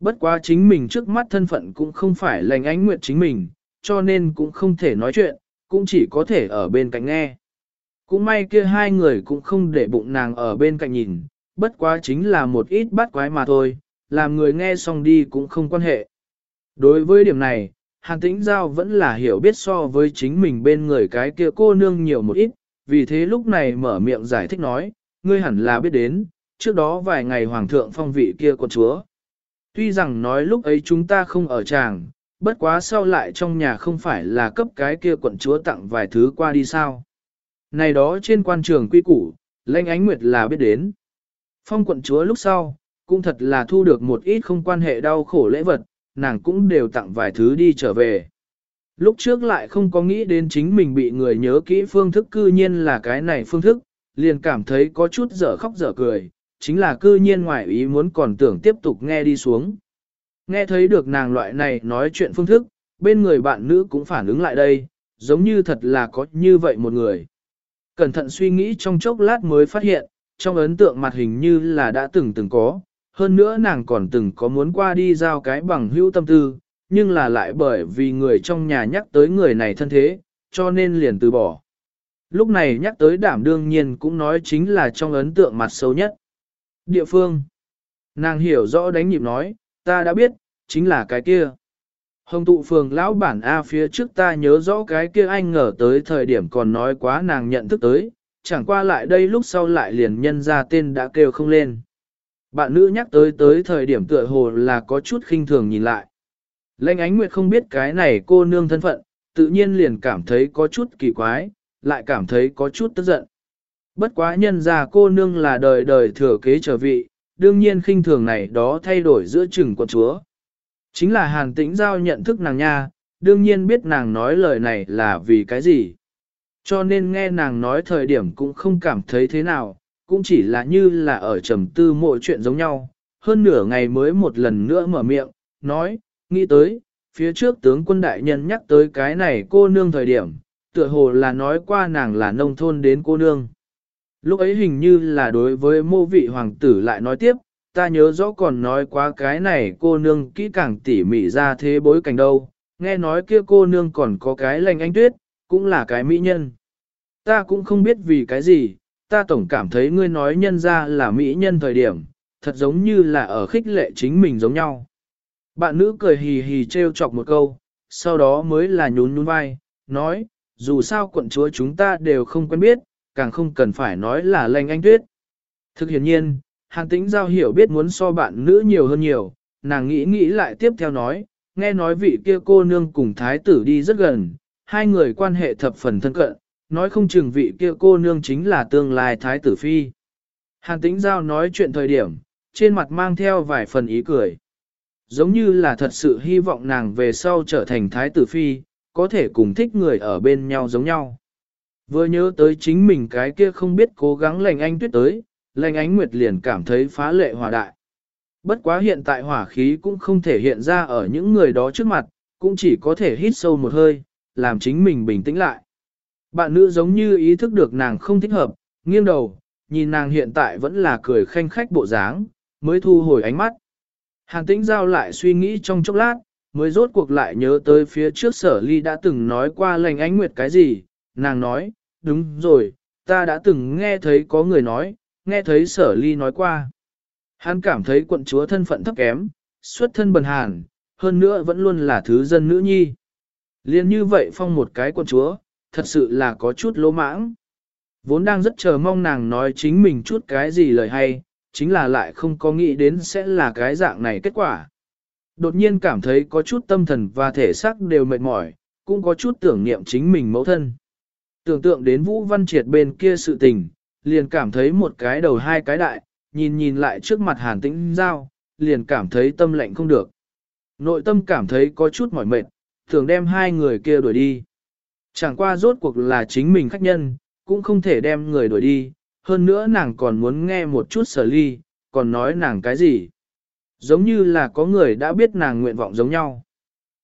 Bất quá chính mình trước mắt thân phận cũng không phải lệnh ánh nguyệt chính mình, cho nên cũng không thể nói chuyện, cũng chỉ có thể ở bên cạnh nghe. Cũng may kia hai người cũng không để bụng nàng ở bên cạnh nhìn, bất quá chính là một ít bắt quái mà thôi, làm người nghe xong đi cũng không quan hệ. Đối với điểm này, Hàn Tĩnh Giao vẫn là hiểu biết so với chính mình bên người cái kia cô nương nhiều một ít, vì thế lúc này mở miệng giải thích nói, ngươi hẳn là biết đến, trước đó vài ngày Hoàng thượng phong vị kia con chúa. Tuy rằng nói lúc ấy chúng ta không ở tràng, bất quá sau lại trong nhà không phải là cấp cái kia quận chúa tặng vài thứ qua đi sao. Này đó trên quan trường quy củ, lãnh ánh nguyệt là biết đến. Phong quận chúa lúc sau, cũng thật là thu được một ít không quan hệ đau khổ lễ vật, nàng cũng đều tặng vài thứ đi trở về. Lúc trước lại không có nghĩ đến chính mình bị người nhớ kỹ phương thức cư nhiên là cái này phương thức, liền cảm thấy có chút dở khóc dở cười, chính là cư nhiên ngoài ý muốn còn tưởng tiếp tục nghe đi xuống. Nghe thấy được nàng loại này nói chuyện phương thức, bên người bạn nữ cũng phản ứng lại đây, giống như thật là có như vậy một người. Cẩn thận suy nghĩ trong chốc lát mới phát hiện, trong ấn tượng mặt hình như là đã từng từng có, hơn nữa nàng còn từng có muốn qua đi giao cái bằng hữu tâm tư, nhưng là lại bởi vì người trong nhà nhắc tới người này thân thế, cho nên liền từ bỏ. Lúc này nhắc tới đảm đương nhiên cũng nói chính là trong ấn tượng mặt sâu nhất. Địa phương. Nàng hiểu rõ đánh nhịp nói, ta đã biết, chính là cái kia. Hồng tụ phường lão bản A phía trước ta nhớ rõ cái kia anh ngờ tới thời điểm còn nói quá nàng nhận thức tới, chẳng qua lại đây lúc sau lại liền nhân ra tên đã kêu không lên. Bạn nữ nhắc tới tới thời điểm tựa hồ là có chút khinh thường nhìn lại. Lệnh ánh nguyệt không biết cái này cô nương thân phận, tự nhiên liền cảm thấy có chút kỳ quái, lại cảm thấy có chút tức giận. Bất quá nhân ra cô nương là đời đời thừa kế trở vị, đương nhiên khinh thường này đó thay đổi giữa chừng quận chúa. Chính là hàn tĩnh giao nhận thức nàng nha, đương nhiên biết nàng nói lời này là vì cái gì. Cho nên nghe nàng nói thời điểm cũng không cảm thấy thế nào, cũng chỉ là như là ở trầm tư mọi chuyện giống nhau. Hơn nửa ngày mới một lần nữa mở miệng, nói, nghĩ tới, phía trước tướng quân đại nhân nhắc tới cái này cô nương thời điểm, tựa hồ là nói qua nàng là nông thôn đến cô nương. Lúc ấy hình như là đối với mô vị hoàng tử lại nói tiếp, ta nhớ rõ còn nói qua cái này cô nương kỹ càng tỉ mỉ ra thế bối cảnh đâu, nghe nói kia cô nương còn có cái lành anh tuyết, cũng là cái mỹ nhân. Ta cũng không biết vì cái gì, ta tổng cảm thấy ngươi nói nhân ra là mỹ nhân thời điểm, thật giống như là ở khích lệ chính mình giống nhau. Bạn nữ cười hì hì trêu chọc một câu, sau đó mới là nhún nhún vai, nói, dù sao quận chúa chúng ta đều không quen biết, càng không cần phải nói là lành anh tuyết. Thực hiện nhiên, hàng tính giao hiểu biết muốn so bạn nữ nhiều hơn nhiều, nàng nghĩ nghĩ lại tiếp theo nói, nghe nói vị kia cô nương cùng thái tử đi rất gần, hai người quan hệ thập phần thân cận, nói không chừng vị kia cô nương chính là tương lai thái tử phi. Hàn tĩnh giao nói chuyện thời điểm, trên mặt mang theo vài phần ý cười. Giống như là thật sự hy vọng nàng về sau trở thành thái tử phi, có thể cùng thích người ở bên nhau giống nhau. Vừa nhớ tới chính mình cái kia không biết cố gắng lành anh tuyết tới, lành ánh nguyệt liền cảm thấy phá lệ hòa đại. Bất quá hiện tại hỏa khí cũng không thể hiện ra ở những người đó trước mặt, cũng chỉ có thể hít sâu một hơi, làm chính mình bình tĩnh lại. Bạn nữ giống như ý thức được nàng không thích hợp, nghiêng đầu, nhìn nàng hiện tại vẫn là cười khanh khách bộ dáng, mới thu hồi ánh mắt. Hàn tĩnh giao lại suy nghĩ trong chốc lát, mới rốt cuộc lại nhớ tới phía trước sở ly đã từng nói qua lành ánh nguyệt cái gì, nàng nói, đúng rồi, ta đã từng nghe thấy có người nói, nghe thấy sở ly nói qua. Hắn cảm thấy quận chúa thân phận thấp kém, xuất thân bần hàn, hơn nữa vẫn luôn là thứ dân nữ nhi. Liên như vậy phong một cái quân chúa, thật sự là có chút lỗ mãng. Vốn đang rất chờ mong nàng nói chính mình chút cái gì lời hay, chính là lại không có nghĩ đến sẽ là cái dạng này kết quả. Đột nhiên cảm thấy có chút tâm thần và thể xác đều mệt mỏi, cũng có chút tưởng niệm chính mình mẫu thân. Tưởng tượng đến Vũ Văn Triệt bên kia sự tình, liền cảm thấy một cái đầu hai cái đại, nhìn nhìn lại trước mặt hàn tĩnh giao, liền cảm thấy tâm lạnh không được. Nội tâm cảm thấy có chút mỏi mệt, thường đem hai người kia đuổi đi. Chẳng qua rốt cuộc là chính mình khách nhân, cũng không thể đem người đuổi đi, hơn nữa nàng còn muốn nghe một chút sở ly, còn nói nàng cái gì. Giống như là có người đã biết nàng nguyện vọng giống nhau.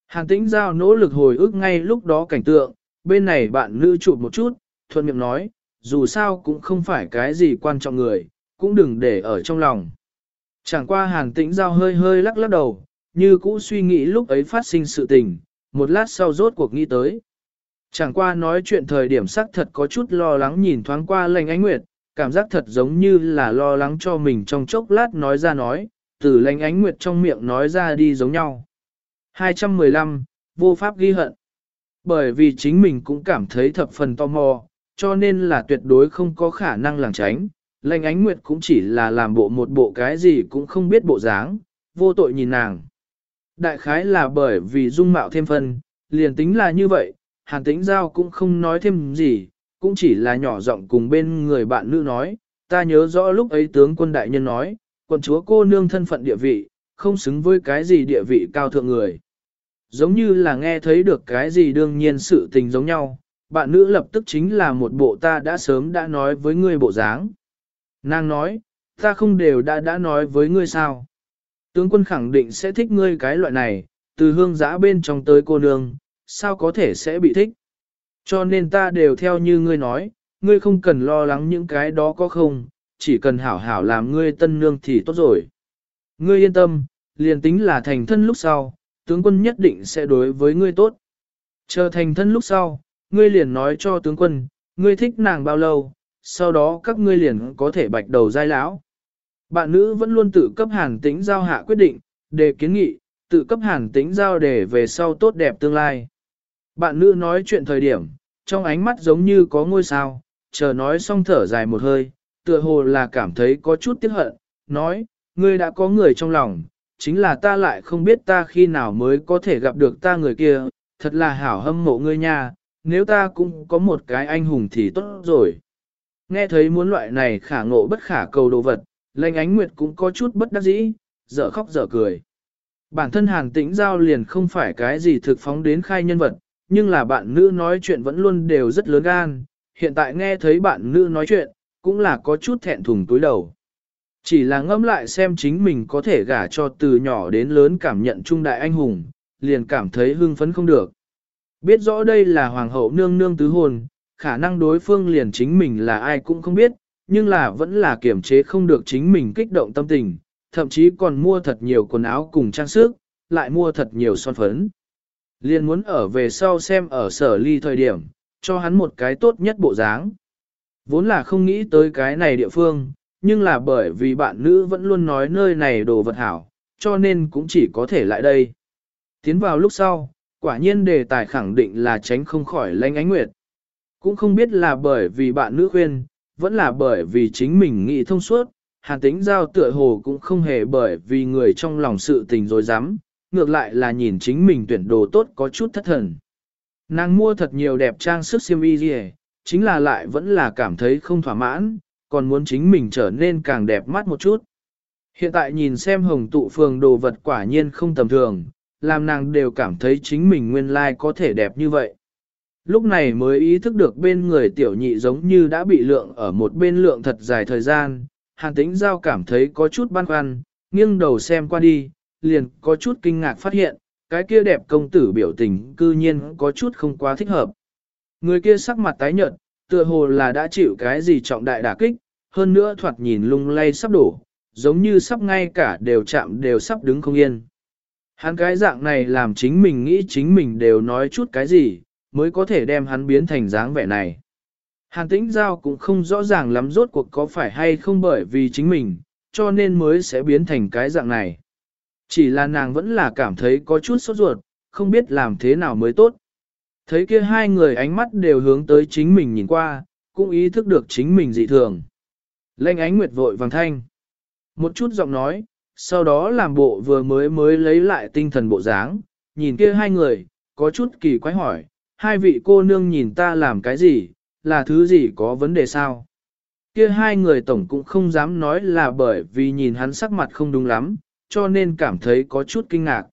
Hàn tĩnh giao nỗ lực hồi ức ngay lúc đó cảnh tượng, bên này bạn nữ chụp một chút, thuận miệng nói, dù sao cũng không phải cái gì quan trọng người, cũng đừng để ở trong lòng. Chẳng qua hàn tĩnh giao hơi hơi lắc lắc đầu, như cũ suy nghĩ lúc ấy phát sinh sự tình, một lát sau rốt cuộc nghĩ tới. Chẳng qua nói chuyện thời điểm sắc thật có chút lo lắng nhìn thoáng qua lành ánh nguyệt, cảm giác thật giống như là lo lắng cho mình trong chốc lát nói ra nói, từ lành ánh nguyệt trong miệng nói ra đi giống nhau. 215, vô pháp ghi hận. Bởi vì chính mình cũng cảm thấy thập phần tò mò, cho nên là tuyệt đối không có khả năng làng tránh. Lành ánh nguyệt cũng chỉ là làm bộ một bộ cái gì cũng không biết bộ dáng, vô tội nhìn nàng. Đại khái là bởi vì dung mạo thêm phân, liền tính là như vậy, hàn tĩnh giao cũng không nói thêm gì, cũng chỉ là nhỏ giọng cùng bên người bạn nữ nói, ta nhớ rõ lúc ấy tướng quân đại nhân nói, quận chúa cô nương thân phận địa vị, không xứng với cái gì địa vị cao thượng người. Giống như là nghe thấy được cái gì đương nhiên sự tình giống nhau, bạn nữ lập tức chính là một bộ ta đã sớm đã nói với ngươi bộ dáng. Nàng nói, ta không đều đã đã nói với ngươi sao. Tướng quân khẳng định sẽ thích ngươi cái loại này, từ hương giã bên trong tới cô nương, sao có thể sẽ bị thích. Cho nên ta đều theo như ngươi nói, ngươi không cần lo lắng những cái đó có không, chỉ cần hảo hảo làm ngươi tân nương thì tốt rồi. Ngươi yên tâm, liền tính là thành thân lúc sau, tướng quân nhất định sẽ đối với ngươi tốt. Chờ thành thân lúc sau, ngươi liền nói cho tướng quân, ngươi thích nàng bao lâu, sau đó các ngươi liền có thể bạch đầu giai lão. Bạn nữ vẫn luôn tự cấp hàn tính giao hạ quyết định, để kiến nghị, tự cấp hàn tính giao để về sau tốt đẹp tương lai. Bạn nữ nói chuyện thời điểm, trong ánh mắt giống như có ngôi sao, chờ nói xong thở dài một hơi, tựa hồ là cảm thấy có chút tiếc hận, nói, ngươi đã có người trong lòng, chính là ta lại không biết ta khi nào mới có thể gặp được ta người kia, thật là hảo hâm mộ ngươi nha, nếu ta cũng có một cái anh hùng thì tốt rồi. Nghe thấy muốn loại này khả ngộ bất khả cầu đồ vật, lệnh ánh nguyệt cũng có chút bất đắc dĩ, dở khóc dở cười. Bản thân hàn tĩnh giao liền không phải cái gì thực phóng đến khai nhân vật, nhưng là bạn nữ nói chuyện vẫn luôn đều rất lớn gan, hiện tại nghe thấy bạn nữ nói chuyện, cũng là có chút thẹn thùng túi đầu. Chỉ là ngẫm lại xem chính mình có thể gả cho từ nhỏ đến lớn cảm nhận trung đại anh hùng, liền cảm thấy hưng phấn không được. Biết rõ đây là hoàng hậu nương nương tứ hồn, khả năng đối phương liền chính mình là ai cũng không biết, nhưng là vẫn là kiểm chế không được chính mình kích động tâm tình, thậm chí còn mua thật nhiều quần áo cùng trang sức, lại mua thật nhiều son phấn. Liền muốn ở về sau xem ở sở ly thời điểm, cho hắn một cái tốt nhất bộ dáng. Vốn là không nghĩ tới cái này địa phương, nhưng là bởi vì bạn nữ vẫn luôn nói nơi này đồ vật hảo, cho nên cũng chỉ có thể lại đây. Tiến vào lúc sau, quả nhiên đề tài khẳng định là tránh không khỏi lanh ánh nguyệt. Cũng không biết là bởi vì bạn nữ khuyên, vẫn là bởi vì chính mình nghĩ thông suốt, hàn tính giao tựa hồ cũng không hề bởi vì người trong lòng sự tình rồi dám, ngược lại là nhìn chính mình tuyển đồ tốt có chút thất thần. Nàng mua thật nhiều đẹp trang sức xiêm y gì, chính là lại vẫn là cảm thấy không thỏa mãn, còn muốn chính mình trở nên càng đẹp mắt một chút. Hiện tại nhìn xem hồng tụ phường đồ vật quả nhiên không tầm thường, làm nàng đều cảm thấy chính mình nguyên lai like có thể đẹp như vậy. Lúc này mới ý thức được bên người tiểu nhị giống như đã bị lượng ở một bên lượng thật dài thời gian, hàn tĩnh giao cảm thấy có chút băn khoăn, nghiêng đầu xem qua đi, liền có chút kinh ngạc phát hiện, cái kia đẹp công tử biểu tình cư nhiên có chút không quá thích hợp. Người kia sắc mặt tái nhợt, tựa hồ là đã chịu cái gì trọng đại đả kích, hơn nữa thoạt nhìn lung lay sắp đổ, giống như sắp ngay cả đều chạm đều sắp đứng không yên. Hắn cái dạng này làm chính mình nghĩ chính mình đều nói chút cái gì, mới có thể đem hắn biến thành dáng vẻ này. Hàn tĩnh giao cũng không rõ ràng lắm rốt cuộc có phải hay không bởi vì chính mình, cho nên mới sẽ biến thành cái dạng này. Chỉ là nàng vẫn là cảm thấy có chút sốt ruột, không biết làm thế nào mới tốt. Thấy kia hai người ánh mắt đều hướng tới chính mình nhìn qua, cũng ý thức được chính mình dị thường. Lênh ánh nguyệt vội vàng thanh. Một chút giọng nói, sau đó làm bộ vừa mới mới lấy lại tinh thần bộ dáng, nhìn kia hai người, có chút kỳ quái hỏi, hai vị cô nương nhìn ta làm cái gì, là thứ gì có vấn đề sao? Kia hai người tổng cũng không dám nói là bởi vì nhìn hắn sắc mặt không đúng lắm, cho nên cảm thấy có chút kinh ngạc.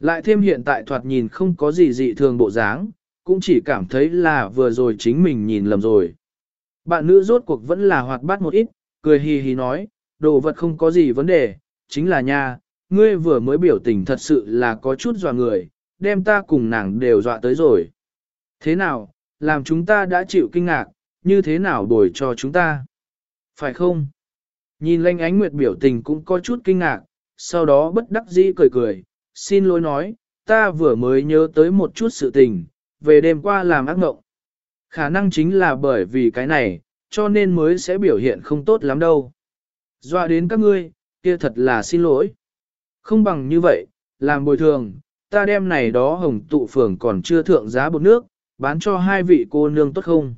Lại thêm hiện tại thoạt nhìn không có gì dị thường bộ dáng, cũng chỉ cảm thấy là vừa rồi chính mình nhìn lầm rồi. Bạn nữ rốt cuộc vẫn là hoạt bát một ít, cười hì hì nói, đồ vật không có gì vấn đề, chính là nha, ngươi vừa mới biểu tình thật sự là có chút dọa người, đem ta cùng nàng đều dọa tới rồi. Thế nào, làm chúng ta đã chịu kinh ngạc, như thế nào đổi cho chúng ta? Phải không? Nhìn lanh ánh nguyệt biểu tình cũng có chút kinh ngạc, sau đó bất đắc dĩ cười cười, xin lỗi nói, ta vừa mới nhớ tới một chút sự tình, về đêm qua làm ác mộng. Khả năng chính là bởi vì cái này, cho nên mới sẽ biểu hiện không tốt lắm đâu. Dọa đến các ngươi, kia thật là xin lỗi. Không bằng như vậy, làm bồi thường, ta đem này đó hồng tụ phường còn chưa thượng giá bột nước, bán cho hai vị cô nương tốt không?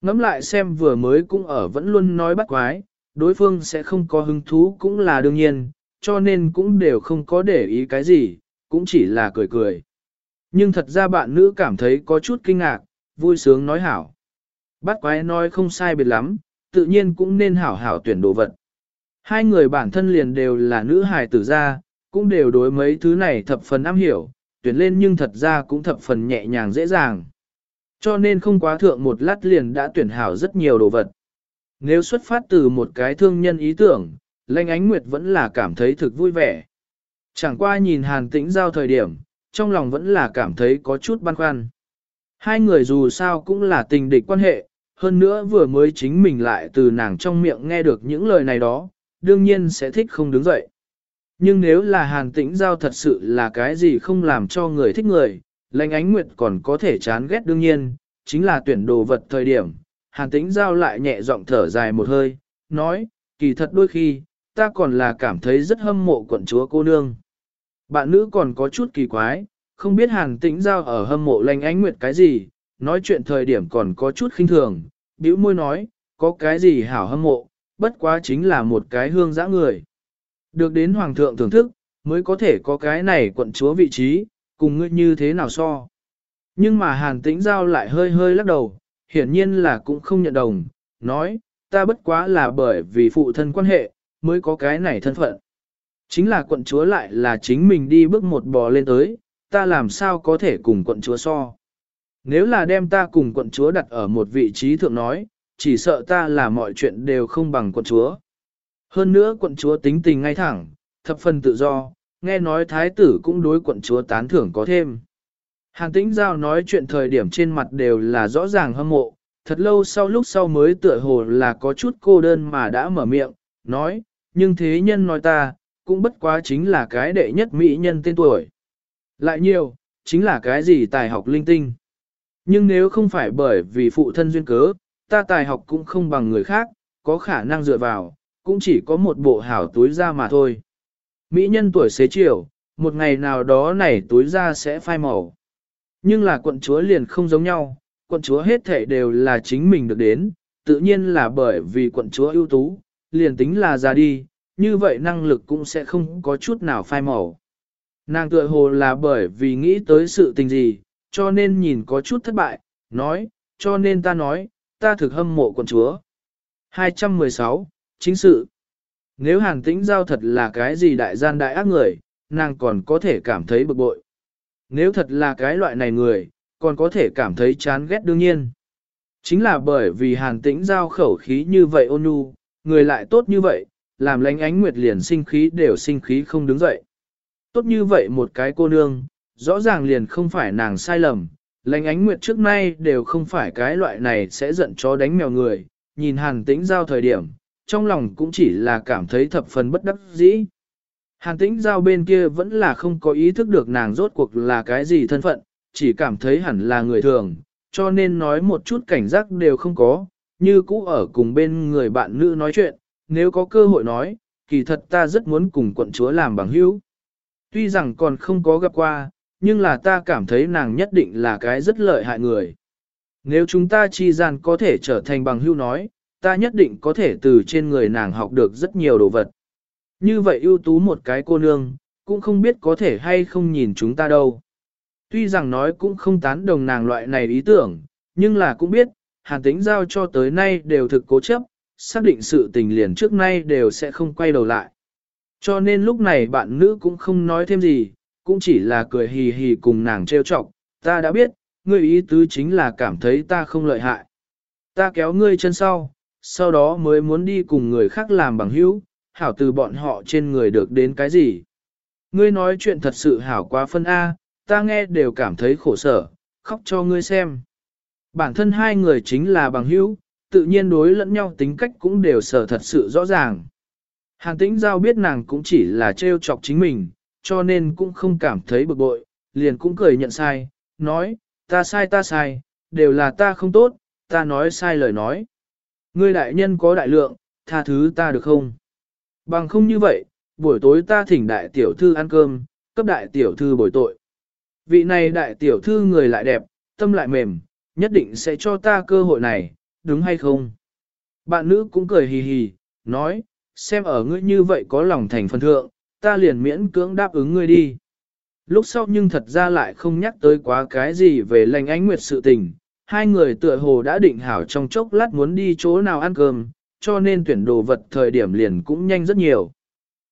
Ngắm lại xem vừa mới cũng ở vẫn luôn nói bắt quái, đối phương sẽ không có hứng thú cũng là đương nhiên, cho nên cũng đều không có để ý cái gì, cũng chỉ là cười cười. Nhưng thật ra bạn nữ cảm thấy có chút kinh ngạc, vui sướng nói hảo. Bắt quái nói không sai biệt lắm, tự nhiên cũng nên hảo hảo tuyển đồ vật. Hai người bản thân liền đều là nữ hài tử gia, cũng đều đối mấy thứ này thập phần am hiểu, tuyển lên nhưng thật ra cũng thập phần nhẹ nhàng dễ dàng. Cho nên không quá thượng một lát liền đã tuyển hảo rất nhiều đồ vật. Nếu xuất phát từ một cái thương nhân ý tưởng, Lanh Ánh Nguyệt vẫn là cảm thấy thực vui vẻ. Chẳng qua nhìn Hàn Tĩnh giao thời điểm, trong lòng vẫn là cảm thấy có chút băn khoăn. Hai người dù sao cũng là tình địch quan hệ, hơn nữa vừa mới chính mình lại từ nàng trong miệng nghe được những lời này đó, đương nhiên sẽ thích không đứng dậy. Nhưng nếu là hàn tĩnh giao thật sự là cái gì không làm cho người thích người, lãnh ánh nguyệt còn có thể chán ghét đương nhiên, chính là tuyển đồ vật thời điểm. Hàn tĩnh giao lại nhẹ giọng thở dài một hơi, nói, kỳ thật đôi khi, ta còn là cảm thấy rất hâm mộ quận chúa cô nương. Bạn nữ còn có chút kỳ quái, không biết hàn tĩnh giao ở hâm mộ lãnh ánh nguyệt cái gì, nói chuyện thời điểm còn có chút khinh thường, bĩu môi nói, có cái gì hảo hâm mộ, bất quá chính là một cái hương dã người. Được đến hoàng thượng thưởng thức, mới có thể có cái này quận chúa vị trí, cùng ngươi như thế nào so. Nhưng mà hàn tĩnh giao lại hơi hơi lắc đầu, hiển nhiên là cũng không nhận đồng, nói, ta bất quá là bởi vì phụ thân quan hệ, mới có cái này thân phận. Chính là quận chúa lại là chính mình đi bước một bò lên tới, ta làm sao có thể cùng quận chúa so. Nếu là đem ta cùng quận chúa đặt ở một vị trí thượng nói, chỉ sợ ta là mọi chuyện đều không bằng quận chúa. Hơn nữa quận chúa tính tình ngay thẳng, thập phần tự do, nghe nói thái tử cũng đối quận chúa tán thưởng có thêm. Hàn tĩnh giao nói chuyện thời điểm trên mặt đều là rõ ràng hâm mộ, thật lâu sau lúc sau mới tựa hồ là có chút cô đơn mà đã mở miệng, nói, nhưng thế nhân nói ta, cũng bất quá chính là cái đệ nhất mỹ nhân tên tuổi. Lại nhiều, chính là cái gì tài học linh tinh. Nhưng nếu không phải bởi vì phụ thân duyên cớ, ta tài học cũng không bằng người khác, có khả năng dựa vào, cũng chỉ có một bộ hảo túi ra mà thôi. Mỹ nhân tuổi xế chiều, một ngày nào đó này túi ra sẽ phai màu. Nhưng là quận chúa liền không giống nhau, quận chúa hết thể đều là chính mình được đến, tự nhiên là bởi vì quận chúa ưu tú, liền tính là ra đi, như vậy năng lực cũng sẽ không có chút nào phai màu. Nàng tựa hồ là bởi vì nghĩ tới sự tình gì, cho nên nhìn có chút thất bại, nói, cho nên ta nói, ta thực hâm mộ quận chúa. 216, chính sự. Nếu hàn tĩnh giao thật là cái gì đại gian đại ác người, nàng còn có thể cảm thấy bực bội. Nếu thật là cái loại này người, còn có thể cảm thấy chán ghét đương nhiên. Chính là bởi vì hàn tĩnh giao khẩu khí như vậy ôn nhu, người lại tốt như vậy, làm lánh ánh nguyệt liền sinh khí đều sinh khí không đứng dậy. Tốt như vậy một cái cô nương, rõ ràng liền không phải nàng sai lầm, lánh ánh nguyệt trước nay đều không phải cái loại này sẽ giận chó đánh mèo người, nhìn hàn tĩnh giao thời điểm, trong lòng cũng chỉ là cảm thấy thập phần bất đắc dĩ. Hàn tĩnh giao bên kia vẫn là không có ý thức được nàng rốt cuộc là cái gì thân phận, chỉ cảm thấy hẳn là người thường, cho nên nói một chút cảnh giác đều không có, như cũ ở cùng bên người bạn nữ nói chuyện, nếu có cơ hội nói, kỳ thật ta rất muốn cùng quận chúa làm bằng hữu. Tuy rằng còn không có gặp qua, nhưng là ta cảm thấy nàng nhất định là cái rất lợi hại người. Nếu chúng ta chi gian có thể trở thành bằng hữu nói, ta nhất định có thể từ trên người nàng học được rất nhiều đồ vật. Như vậy ưu tú một cái cô nương, cũng không biết có thể hay không nhìn chúng ta đâu. Tuy rằng nói cũng không tán đồng nàng loại này ý tưởng, nhưng là cũng biết, hàn tính giao cho tới nay đều thực cố chấp, xác định sự tình liền trước nay đều sẽ không quay đầu lại. Cho nên lúc này bạn nữ cũng không nói thêm gì, cũng chỉ là cười hì hì cùng nàng trêu chọc, ta đã biết, ngươi ý tứ chính là cảm thấy ta không lợi hại. Ta kéo ngươi chân sau, sau đó mới muốn đi cùng người khác làm bằng hữu, hảo từ bọn họ trên người được đến cái gì. Ngươi nói chuyện thật sự hảo quá phân A, ta nghe đều cảm thấy khổ sở, khóc cho ngươi xem. Bản thân hai người chính là bằng hữu, tự nhiên đối lẫn nhau tính cách cũng đều sở thật sự rõ ràng. Hàn tĩnh giao biết nàng cũng chỉ là trêu chọc chính mình, cho nên cũng không cảm thấy bực bội, liền cũng cười nhận sai, nói, ta sai ta sai, đều là ta không tốt, ta nói sai lời nói. Ngươi đại nhân có đại lượng, tha thứ ta được không? Bằng không như vậy, buổi tối ta thỉnh đại tiểu thư ăn cơm, cấp đại tiểu thư bồi tội. Vị này đại tiểu thư người lại đẹp, tâm lại mềm, nhất định sẽ cho ta cơ hội này, đúng hay không? Bạn nữ cũng cười hì hì, nói, xem ở ngươi như vậy có lòng thành phần thượng, ta liền miễn cưỡng đáp ứng ngươi đi. Lúc sau nhưng thật ra lại không nhắc tới quá cái gì về lành ánh nguyệt sự tình, hai người tựa hồ đã định hảo trong chốc lát muốn đi chỗ nào ăn cơm, cho nên tuyển đồ vật thời điểm liền cũng nhanh rất nhiều.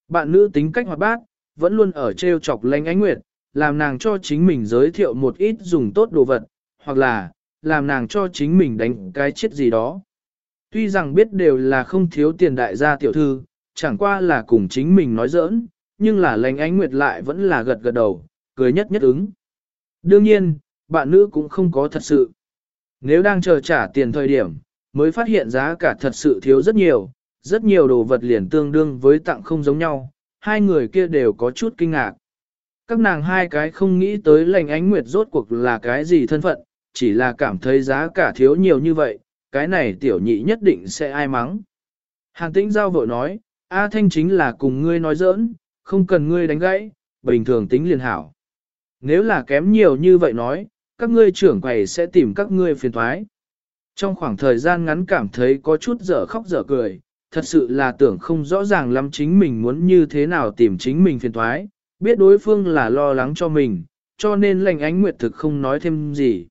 Bạn nữ tính cách hoạt bát, vẫn luôn ở treo chọc lành ánh nguyệt, làm nàng cho chính mình giới thiệu một ít dùng tốt đồ vật, hoặc là, làm nàng cho chính mình đánh cái chết gì đó. Tuy rằng biết đều là không thiếu tiền đại gia tiểu thư, chẳng qua là cùng chính mình nói giỡn, nhưng là lành ánh nguyệt lại vẫn là gật gật đầu, cười nhất nhất ứng. Đương nhiên, bạn nữ cũng không có thật sự. Nếu đang chờ trả tiền thời điểm, mới phát hiện giá cả thật sự thiếu rất nhiều, rất nhiều đồ vật liền tương đương với tặng không giống nhau, hai người kia đều có chút kinh ngạc. Các nàng hai cái không nghĩ tới lành ánh nguyệt rốt cuộc là cái gì thân phận, chỉ là cảm thấy giá cả thiếu nhiều như vậy, cái này tiểu nhị nhất định sẽ ai mắng. Hàn tĩnh giao vội nói, A Thanh chính là cùng ngươi nói giỡn, không cần ngươi đánh gãy, bình thường tính liền hảo. Nếu là kém nhiều như vậy nói, các ngươi trưởng quầy sẽ tìm các ngươi phiền thoái. Trong khoảng thời gian ngắn cảm thấy có chút dở khóc dở cười, thật sự là tưởng không rõ ràng lắm chính mình muốn như thế nào tìm chính mình phiền thoái, biết đối phương là lo lắng cho mình, cho nên lành ánh nguyệt thực không nói thêm gì.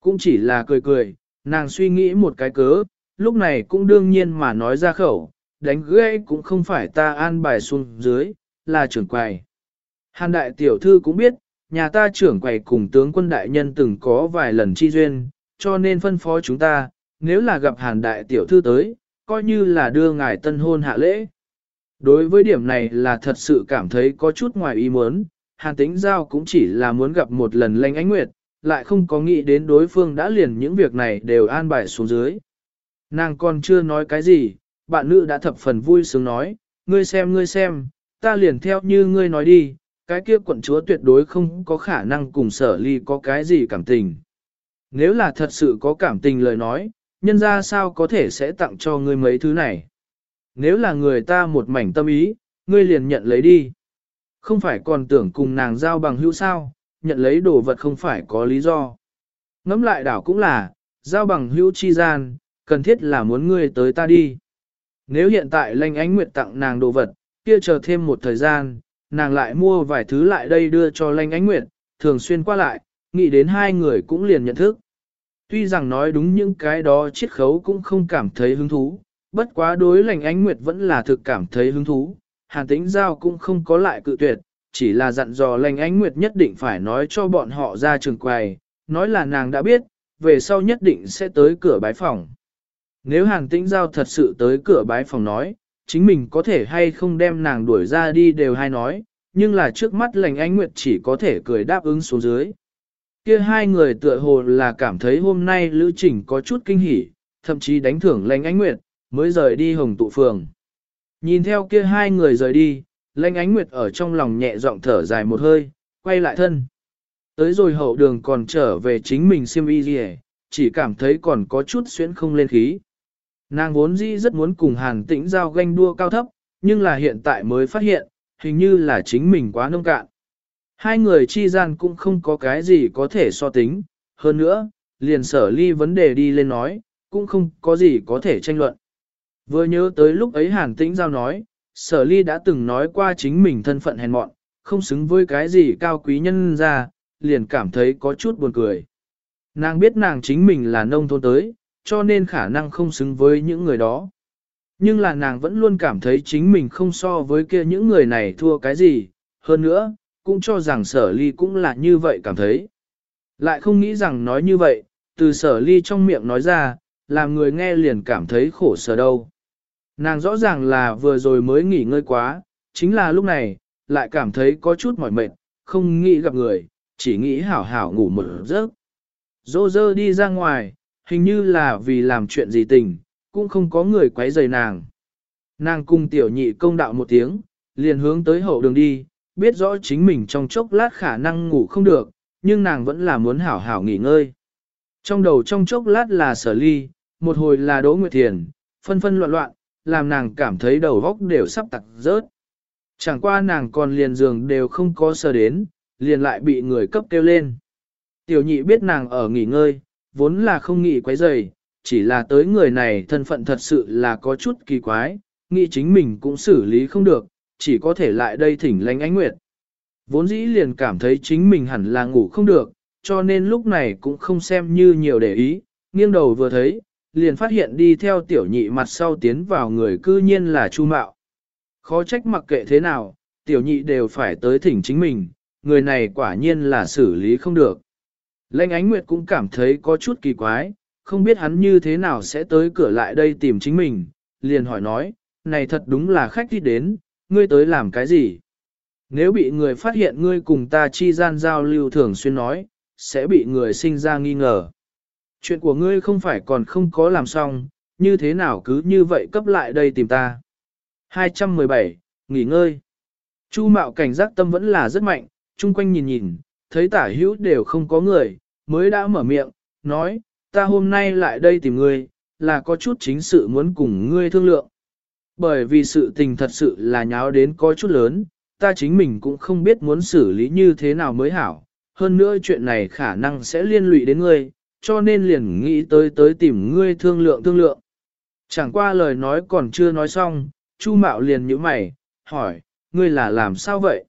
Cũng chỉ là cười cười, nàng suy nghĩ một cái cớ, lúc này cũng đương nhiên mà nói ra khẩu, đánh gãy cũng không phải ta an bài xuống dưới, là trưởng quầy. Hàn đại tiểu thư cũng biết, nhà ta trưởng quầy cùng tướng quân đại nhân từng có vài lần chi duyên, cho nên phân phó chúng ta, nếu là gặp hàn đại tiểu thư tới, coi như là đưa ngài tân hôn hạ lễ. Đối với điểm này là thật sự cảm thấy có chút ngoài ý muốn, hàn tính giao cũng chỉ là muốn gặp một lần lanh ánh nguyệt, lại không có nghĩ đến đối phương đã liền những việc này đều an bài xuống dưới. Nàng còn chưa nói cái gì, bạn nữ đã thập phần vui sướng nói, ngươi xem ngươi xem, ta liền theo như ngươi nói đi, cái kia quận chúa tuyệt đối không có khả năng cùng sở ly có cái gì cảm tình. Nếu là thật sự có cảm tình lời nói, nhân ra sao có thể sẽ tặng cho ngươi mấy thứ này. Nếu là người ta một mảnh tâm ý, ngươi liền nhận lấy đi. Không phải còn tưởng cùng nàng giao bằng hữu sao, nhận lấy đồ vật không phải có lý do. Ngắm lại đảo cũng là, giao bằng hữu chi gian, cần thiết là muốn ngươi tới ta đi. Nếu hiện tại lanh ánh nguyệt tặng nàng đồ vật, kia chờ thêm một thời gian, nàng lại mua vài thứ lại đây đưa cho lanh ánh nguyệt, thường xuyên qua lại, nghĩ đến hai người cũng liền nhận thức. Tuy rằng nói đúng những cái đó chiết khấu cũng không cảm thấy hứng thú, bất quá đối Lanh ánh nguyệt vẫn là thực cảm thấy hứng thú, hàn tĩnh giao cũng không có lại cự tuyệt, chỉ là dặn dò Lanh ánh nguyệt nhất định phải nói cho bọn họ ra trường quầy, nói là nàng đã biết, về sau nhất định sẽ tới cửa bái phòng. Nếu Hàn Tĩnh Giao thật sự tới cửa bái phòng nói, chính mình có thể hay không đem nàng đuổi ra đi đều hay nói, nhưng là trước mắt lành ánh nguyệt chỉ có thể cười đáp ứng xuống dưới. Kia hai người tựa hồ là cảm thấy hôm nay lữ trình có chút kinh hỉ, thậm chí đánh thưởng lành ánh nguyệt, mới rời đi hồng tụ phường. Nhìn theo kia hai người rời đi, lành ánh nguyệt ở trong lòng nhẹ giọng thở dài một hơi, quay lại thân. Tới rồi hậu đường còn trở về chính mình siêm y gì chỉ cảm thấy còn có chút xuyến không lên khí. Nàng vốn dĩ rất muốn cùng hàn tĩnh giao ganh đua cao thấp, nhưng là hiện tại mới phát hiện, hình như là chính mình quá nông cạn. Hai người chi gian cũng không có cái gì có thể so tính, hơn nữa, liền sở ly vấn đề đi lên nói, cũng không có gì có thể tranh luận. Vừa nhớ tới lúc ấy hàn tĩnh giao nói, sở ly đã từng nói qua chính mình thân phận hèn mọn, không xứng với cái gì cao quý nhân ra, liền cảm thấy có chút buồn cười. Nàng biết nàng chính mình là nông thôn tới, cho nên khả năng không xứng với những người đó. Nhưng là nàng vẫn luôn cảm thấy chính mình không so với kia những người này thua cái gì, hơn nữa, cũng cho rằng sở ly cũng là như vậy cảm thấy. Lại không nghĩ rằng nói như vậy, từ sở ly trong miệng nói ra, làm người nghe liền cảm thấy khổ sở đâu. Nàng rõ ràng là vừa rồi mới nghỉ ngơi quá, chính là lúc này, lại cảm thấy có chút mỏi mệt, không nghĩ gặp người, chỉ nghĩ hảo hảo ngủ một giấc. Dô dơ đi ra ngoài, hình như là vì làm chuyện gì tình, cũng không có người quấy rầy nàng. Nàng cung tiểu nhị công đạo một tiếng, liền hướng tới hậu đường đi, biết rõ chính mình trong chốc lát khả năng ngủ không được, nhưng nàng vẫn là muốn hảo hảo nghỉ ngơi. Trong đầu trong chốc lát là sở ly, một hồi là đỗ nguyệt thiền, phân phân loạn loạn, làm nàng cảm thấy đầu góc đều sắp tặc rớt. Chẳng qua nàng còn liền giường đều không có sờ đến, liền lại bị người cấp kêu lên. Tiểu nhị biết nàng ở nghỉ ngơi, vốn là không nghĩ quấy rầy, chỉ là tới người này thân phận thật sự là có chút kỳ quái, nghĩ chính mình cũng xử lý không được, chỉ có thể lại đây thỉnh lánh ánh nguyệt. Vốn dĩ liền cảm thấy chính mình hẳn là ngủ không được, cho nên lúc này cũng không xem như nhiều để ý, nghiêng đầu vừa thấy, liền phát hiện đi theo tiểu nhị mặt sau tiến vào người cư nhiên là Chu Mạo. Khó trách mặc kệ thế nào, tiểu nhị đều phải tới thỉnh chính mình, người này quả nhiên là xử lý không được. Lệnh ánh nguyệt cũng cảm thấy có chút kỳ quái, không biết hắn như thế nào sẽ tới cửa lại đây tìm chính mình, liền hỏi nói, này thật đúng là khách đi đến, ngươi tới làm cái gì? Nếu bị người phát hiện ngươi cùng ta chi gian giao lưu thường xuyên nói, sẽ bị người sinh ra nghi ngờ. Chuyện của ngươi không phải còn không có làm xong, như thế nào cứ như vậy cấp lại đây tìm ta. 217. Nghỉ ngơi. Chu mạo cảnh giác tâm vẫn là rất mạnh, chung quanh nhìn nhìn, thấy tả hữu đều không có người, mới đã mở miệng, nói, ta hôm nay lại đây tìm ngươi, là có chút chính sự muốn cùng ngươi thương lượng. Bởi vì sự tình thật sự là nháo đến có chút lớn, ta chính mình cũng không biết muốn xử lý như thế nào mới hảo. Hơn nữa chuyện này khả năng sẽ liên lụy đến ngươi, cho nên liền nghĩ tới tới tìm ngươi thương lượng thương lượng. Chẳng qua lời nói còn chưa nói xong, Chu Mạo liền nhíu mày, hỏi, ngươi là làm sao vậy?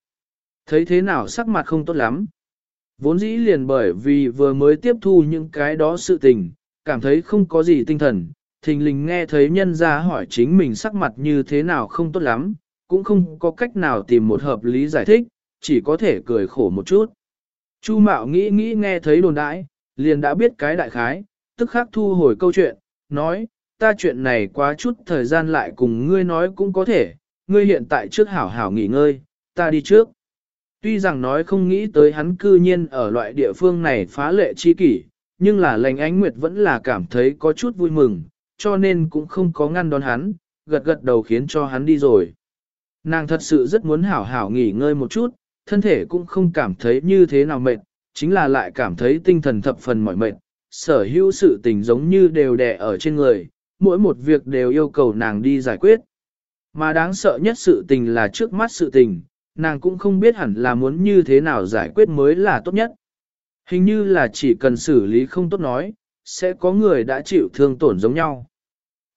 Thấy thế nào sắc mặt không tốt lắm? Vốn dĩ liền bởi vì vừa mới tiếp thu những cái đó sự tình, cảm thấy không có gì tinh thần, thình lình nghe thấy nhân ra hỏi chính mình sắc mặt như thế nào không tốt lắm, cũng không có cách nào tìm một hợp lý giải thích, chỉ có thể cười khổ một chút. Chu Mạo nghĩ nghĩ nghe thấy đồn đãi, liền đã biết cái đại khái, tức khắc thu hồi câu chuyện, nói, ta chuyện này quá chút thời gian lại cùng ngươi nói cũng có thể, ngươi hiện tại trước hảo hảo nghỉ ngơi, ta đi trước. Tuy rằng nói không nghĩ tới hắn cư nhiên ở loại địa phương này phá lệ chi kỷ, nhưng là lành ánh nguyệt vẫn là cảm thấy có chút vui mừng, cho nên cũng không có ngăn đón hắn, gật gật đầu khiến cho hắn đi rồi. Nàng thật sự rất muốn hảo hảo nghỉ ngơi một chút, thân thể cũng không cảm thấy như thế nào mệt, chính là lại cảm thấy tinh thần thập phần mỏi mệt, sở hữu sự tình giống như đều đè ở trên người, mỗi một việc đều yêu cầu nàng đi giải quyết. Mà đáng sợ nhất sự tình là trước mắt sự tình, nàng cũng không biết hẳn là muốn như thế nào giải quyết mới là tốt nhất. Hình như là chỉ cần xử lý không tốt nói, sẽ có người đã chịu thương tổn giống nhau.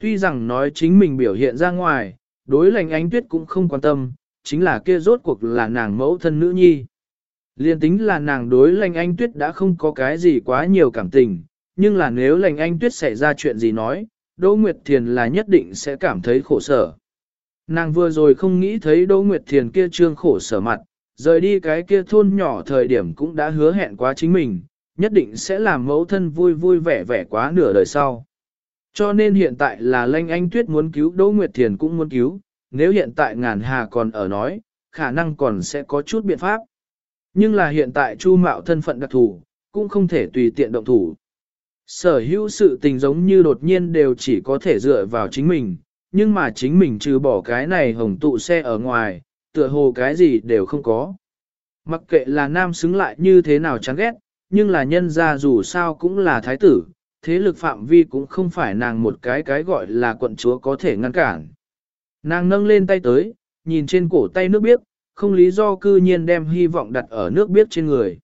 Tuy rằng nói chính mình biểu hiện ra ngoài, đối lành ánh tuyết cũng không quan tâm, chính là kia rốt cuộc là nàng mẫu thân nữ nhi. Liên tính là nàng đối lành anh tuyết đã không có cái gì quá nhiều cảm tình, nhưng là nếu lành anh tuyết xảy ra chuyện gì nói, Đỗ Nguyệt Thiền là nhất định sẽ cảm thấy khổ sở. Nàng vừa rồi không nghĩ thấy Đỗ Nguyệt Thiền kia trương khổ sở mặt, rời đi cái kia thôn nhỏ thời điểm cũng đã hứa hẹn quá chính mình, nhất định sẽ làm mẫu thân vui vui vẻ vẻ quá nửa đời sau. Cho nên hiện tại là Lanh Anh Tuyết muốn cứu Đỗ Nguyệt Thiền cũng muốn cứu, nếu hiện tại ngàn hà còn ở nói, khả năng còn sẽ có chút biện pháp. Nhưng là hiện tại Chu Mạo thân phận đặc thù, cũng không thể tùy tiện động thủ. Sở hữu sự tình giống như đột nhiên đều chỉ có thể dựa vào chính mình, nhưng mà chính mình trừ bỏ cái này hồng tụ xe ở ngoài, tựa hồ cái gì đều không có. Mặc kệ là nam xứng lại như thế nào chán ghét, nhưng là nhân ra dù sao cũng là thái tử, thế lực phạm vi cũng không phải nàng một cái cái gọi là quận chúa có thể ngăn cản. Nàng nâng lên tay tới, nhìn trên cổ tay nước biếc, không lý do cư nhiên đem hy vọng đặt ở nước biếc trên người.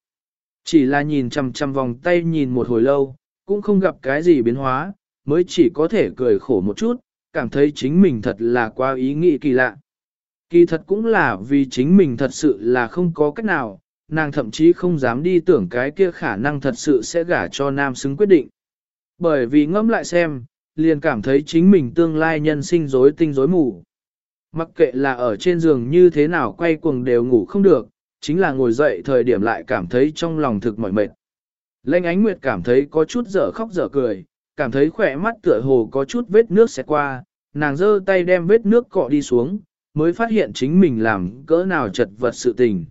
Chỉ là nhìn chằm chằm vòng tay nhìn một hồi lâu, cũng không gặp cái gì biến hóa, mới chỉ có thể cười khổ một chút, cảm thấy chính mình thật là quá ý nghĩ kỳ lạ. Kỳ thật cũng là vì chính mình thật sự là không có cách nào, nàng thậm chí không dám đi tưởng cái kia khả năng thật sự sẽ gả cho nam xứng quyết định. Bởi vì ngẫm lại xem, liền cảm thấy chính mình tương lai nhân sinh rối tinh rối mù. Mặc kệ là ở trên giường như thế nào quay cuồng đều ngủ không được, chính là ngồi dậy thời điểm lại cảm thấy trong lòng thực mỏi mệt. Lênh ánh nguyệt cảm thấy có chút dở khóc dở cười, cảm thấy khỏe mắt tựa hồ có chút vết nước sẽ qua, nàng giơ tay đem vết nước cọ đi xuống, mới phát hiện chính mình làm cỡ nào chật vật sự tình.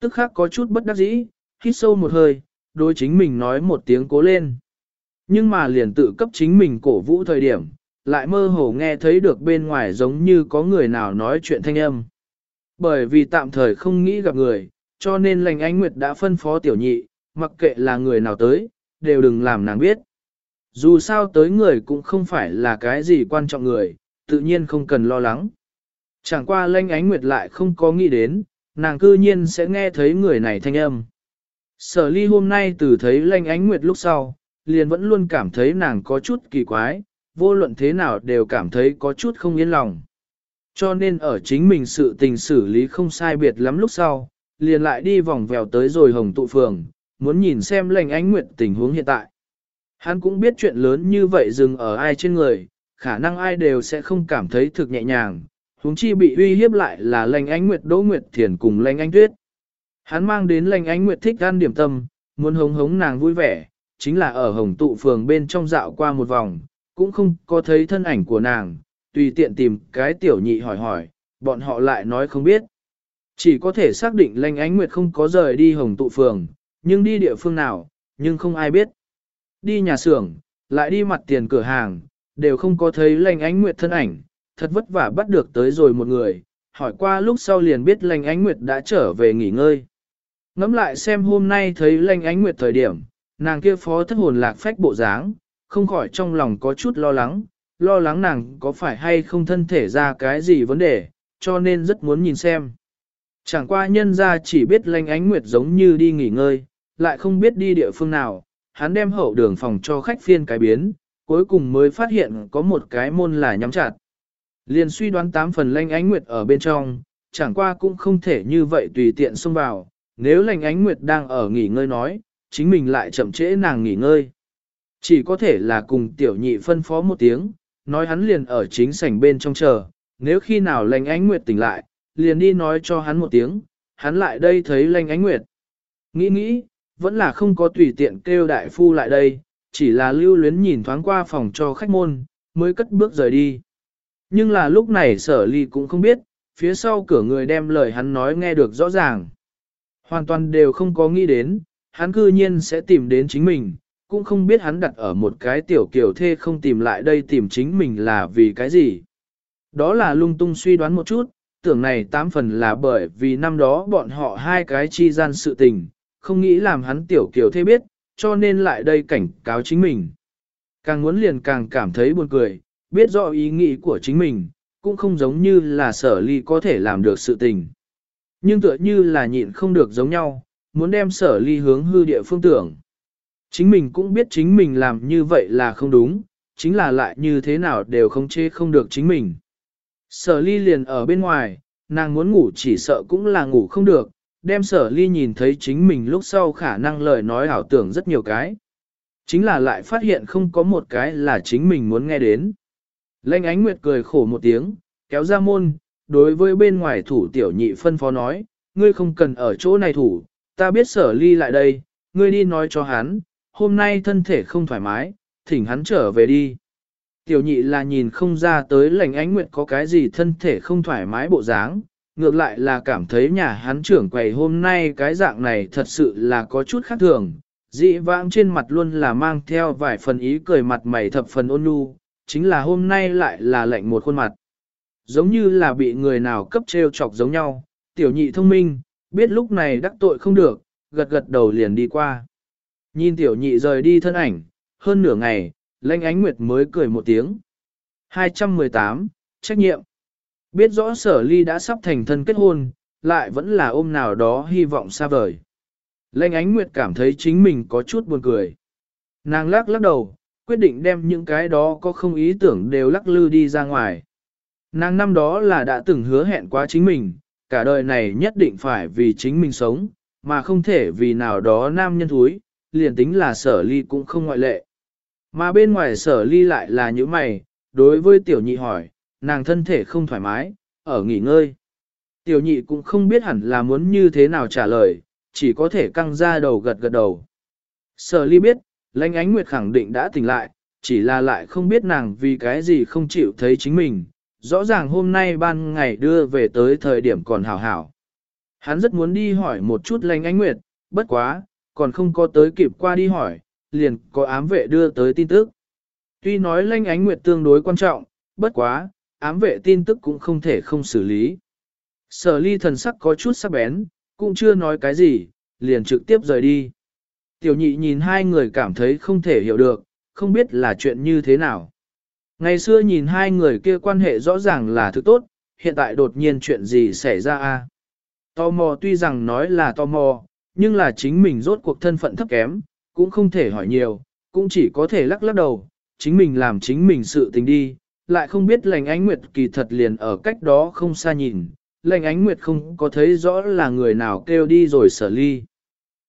Tức khắc có chút bất đắc dĩ, hít sâu một hơi, đối chính mình nói một tiếng cố lên. Nhưng mà liền tự cấp chính mình cổ vũ thời điểm, lại mơ hồ nghe thấy được bên ngoài giống như có người nào nói chuyện thanh âm. Bởi vì tạm thời không nghĩ gặp người, cho nên lành ánh nguyệt đã phân phó tiểu nhị, mặc kệ là người nào tới, đều đừng làm nàng biết. Dù sao tới người cũng không phải là cái gì quan trọng người, tự nhiên không cần lo lắng. Chẳng qua lanh ánh nguyệt lại không có nghĩ đến, nàng cư nhiên sẽ nghe thấy người này thanh âm. Sở ly hôm nay từ thấy lanh ánh nguyệt lúc sau, liền vẫn luôn cảm thấy nàng có chút kỳ quái, vô luận thế nào đều cảm thấy có chút không yên lòng. Cho nên ở chính mình sự tình xử lý không sai biệt lắm lúc sau, liền lại đi vòng vèo tới rồi hồng tụ phường, muốn nhìn xem Lanh ánh nguyệt tình huống hiện tại. Hắn cũng biết chuyện lớn như vậy dừng ở ai trên người, khả năng ai đều sẽ không cảm thấy thực nhẹ nhàng, huống chi bị uy hiếp lại là lệnh ánh nguyệt đỗ nguyệt thiền cùng lệnh ánh tuyết. Hắn mang đến lệnh ánh nguyệt thích ăn điểm tâm, muốn hống hống nàng vui vẻ, chính là ở hồng tụ phường bên trong dạo qua một vòng, cũng không có thấy thân ảnh của nàng, tùy tiện tìm cái tiểu nhị hỏi hỏi, bọn họ lại nói không biết. Chỉ có thể xác định lệnh ánh nguyệt không có rời đi hồng tụ phường, nhưng đi địa phương nào, nhưng không ai biết. Đi nhà xưởng, lại đi mặt tiền cửa hàng, đều không có thấy lành ánh nguyệt thân ảnh, thật vất vả bắt được tới rồi một người, hỏi qua lúc sau liền biết lành ánh nguyệt đã trở về nghỉ ngơi. Ngắm lại xem hôm nay thấy lành ánh nguyệt thời điểm, nàng kia phó thất hồn lạc phách bộ dáng, không khỏi trong lòng có chút lo lắng, lo lắng nàng có phải hay không thân thể ra cái gì vấn đề, cho nên rất muốn nhìn xem. Chẳng qua nhân ra chỉ biết lanh ánh nguyệt giống như đi nghỉ ngơi, lại không biết đi địa phương nào, hắn đem hậu đường phòng cho khách phiên cái biến, cuối cùng mới phát hiện có một cái môn là nhắm chặt. Liền suy đoán tám phần lanh ánh nguyệt ở bên trong, chẳng qua cũng không thể như vậy tùy tiện xông vào, nếu lanh ánh nguyệt đang ở nghỉ ngơi nói, chính mình lại chậm trễ nàng nghỉ ngơi. Chỉ có thể là cùng tiểu nhị phân phó một tiếng, nói hắn liền ở chính sảnh bên trong chờ, nếu khi nào lanh ánh nguyệt tỉnh lại, liền đi nói cho hắn một tiếng, hắn lại đây thấy lanh ánh nguyệt. Nghĩ nghĩ, vẫn là không có tùy tiện kêu đại phu lại đây, chỉ là lưu luyến nhìn thoáng qua phòng cho khách môn, mới cất bước rời đi. Nhưng là lúc này sở ly cũng không biết, phía sau cửa người đem lời hắn nói nghe được rõ ràng. Hoàn toàn đều không có nghĩ đến, hắn cư nhiên sẽ tìm đến chính mình, cũng không biết hắn đặt ở một cái tiểu kiểu thê không tìm lại đây tìm chính mình là vì cái gì. Đó là lung tung suy đoán một chút, tưởng này tám phần là bởi vì năm đó bọn họ hai cái chi gian sự tình, không nghĩ làm hắn tiểu kiểu thê biết, cho nên lại đây cảnh cáo chính mình. Càng muốn liền càng cảm thấy buồn cười, biết rõ ý nghĩ của chính mình, cũng không giống như là sở ly có thể làm được sự tình. Nhưng tựa như là nhịn không được giống nhau, muốn đem sở ly hướng hư địa phương tưởng. Chính mình cũng biết chính mình làm như vậy là không đúng, chính là lại như thế nào đều không chê không được chính mình. Sở ly liền ở bên ngoài, nàng muốn ngủ chỉ sợ cũng là ngủ không được, đem sở ly nhìn thấy chính mình lúc sau khả năng lời nói ảo tưởng rất nhiều cái. Chính là lại phát hiện không có một cái là chính mình muốn nghe đến. Lênh ánh nguyệt cười khổ một tiếng, kéo ra môn, đối với bên ngoài thủ tiểu nhị phân phó nói, ngươi không cần ở chỗ này thủ, ta biết sở ly lại đây, ngươi đi nói cho hắn, hôm nay thân thể không thoải mái, thỉnh hắn trở về đi. Tiểu nhị là nhìn không ra tới lành ánh nguyệt có cái gì thân thể không thoải mái bộ dáng, ngược lại là cảm thấy nhà hắn trưởng quầy hôm nay cái dạng này thật sự là có chút khác thường. Dị vãng trên mặt luôn là mang theo vài phần ý cười mặt mày thập phần ôn nhu, chính là hôm nay lại là lạnh một khuôn mặt. Giống như là bị người nào cấp treo chọc giống nhau, tiểu nhị thông minh, biết lúc này đắc tội không được, gật gật đầu liền đi qua. Nhìn tiểu nhị rời đi thân ảnh, hơn nửa ngày, Lanh ánh nguyệt mới cười một tiếng. 218. Trách nhiệm Biết rõ sở ly đã sắp thành thân kết hôn, lại vẫn là ôm nào đó hy vọng xa vời. lênh ánh nguyệt cảm thấy chính mình có chút buồn cười. Nàng lắc lắc đầu, quyết định đem những cái đó có không ý tưởng đều lắc lư đi ra ngoài. Nàng năm đó là đã từng hứa hẹn quá chính mình, cả đời này nhất định phải vì chính mình sống, mà không thể vì nào đó nam nhân thúi, liền tính là sở ly cũng không ngoại lệ. Mà bên ngoài sở ly lại là những mày, đối với tiểu nhị hỏi, nàng thân thể không thoải mái, ở nghỉ ngơi. Tiểu nhị cũng không biết hẳn là muốn như thế nào trả lời, chỉ có thể căng ra đầu gật gật đầu. Sở ly biết, lãnh ánh nguyệt khẳng định đã tỉnh lại, chỉ là lại không biết nàng vì cái gì không chịu thấy chính mình. Rõ ràng hôm nay ban ngày đưa về tới thời điểm còn hảo hảo. Hắn rất muốn đi hỏi một chút lãnh ánh nguyệt, bất quá, còn không có tới kịp qua đi hỏi, liền có ám vệ đưa tới tin tức. Tuy nói lanh ánh nguyệt tương đối quan trọng, bất quá, ám vệ tin tức cũng không thể không xử lý. Sở ly thần sắc có chút sắc bén, cũng chưa nói cái gì, liền trực tiếp rời đi. Tiểu nhị nhìn hai người cảm thấy không thể hiểu được, không biết là chuyện như thế nào. Ngày xưa nhìn hai người kia quan hệ rõ ràng là thứ tốt, hiện tại đột nhiên chuyện gì xảy ra a? Tò mò tuy rằng nói là tò mò, nhưng là chính mình rốt cuộc thân phận thấp kém, cũng không thể hỏi nhiều, cũng chỉ có thể lắc lắc đầu, chính mình làm chính mình sự tình đi, lại không biết lành ánh nguyệt kỳ thật liền ở cách đó không xa nhìn, lành ánh nguyệt không có thấy rõ là người nào kêu đi rồi sở ly.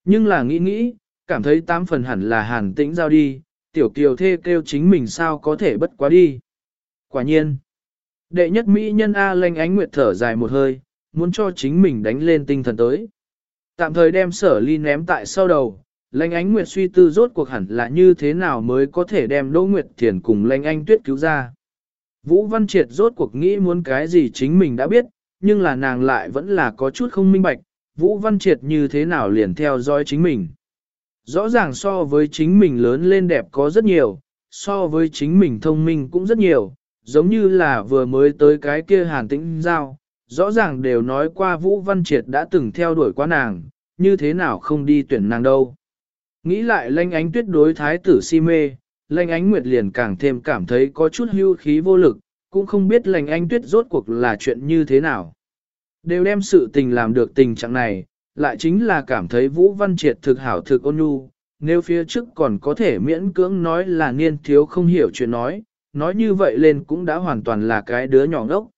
Nhưng là nghĩ nghĩ, cảm thấy tám phần hẳn là hàn tĩnh giao đi, tiểu kiều thê kêu chính mình sao có thể bất quá đi. Quả nhiên, đệ nhất Mỹ nhân A lành ánh nguyệt thở dài một hơi, muốn cho chính mình đánh lên tinh thần tới. Tạm thời đem sở ly ném tại sau đầu, lệnh ánh nguyệt suy tư rốt cuộc hẳn là như thế nào mới có thể đem Đỗ Nguyệt Thiền cùng lệnh anh tuyết cứu ra. Vũ Văn Triệt rốt cuộc nghĩ muốn cái gì chính mình đã biết, nhưng là nàng lại vẫn là có chút không minh bạch, Vũ Văn Triệt như thế nào liền theo dõi chính mình. Rõ ràng so với chính mình lớn lên đẹp có rất nhiều, so với chính mình thông minh cũng rất nhiều, giống như là vừa mới tới cái kia hàn tĩnh giao, rõ ràng đều nói qua Vũ Văn Triệt đã từng theo đuổi qua nàng, như thế nào không đi tuyển nàng đâu. Nghĩ lại lanh ánh tuyết đối thái tử si mê, Lệnh ánh nguyệt liền càng thêm cảm thấy có chút hưu khí vô lực, cũng không biết Lệnh ánh tuyết rốt cuộc là chuyện như thế nào. Đều đem sự tình làm được tình trạng này, lại chính là cảm thấy Vũ Văn Triệt thực hảo thực ôn nhu, nếu phía trước còn có thể miễn cưỡng nói là niên thiếu không hiểu chuyện nói, nói như vậy lên cũng đã hoàn toàn là cái đứa nhỏ ngốc.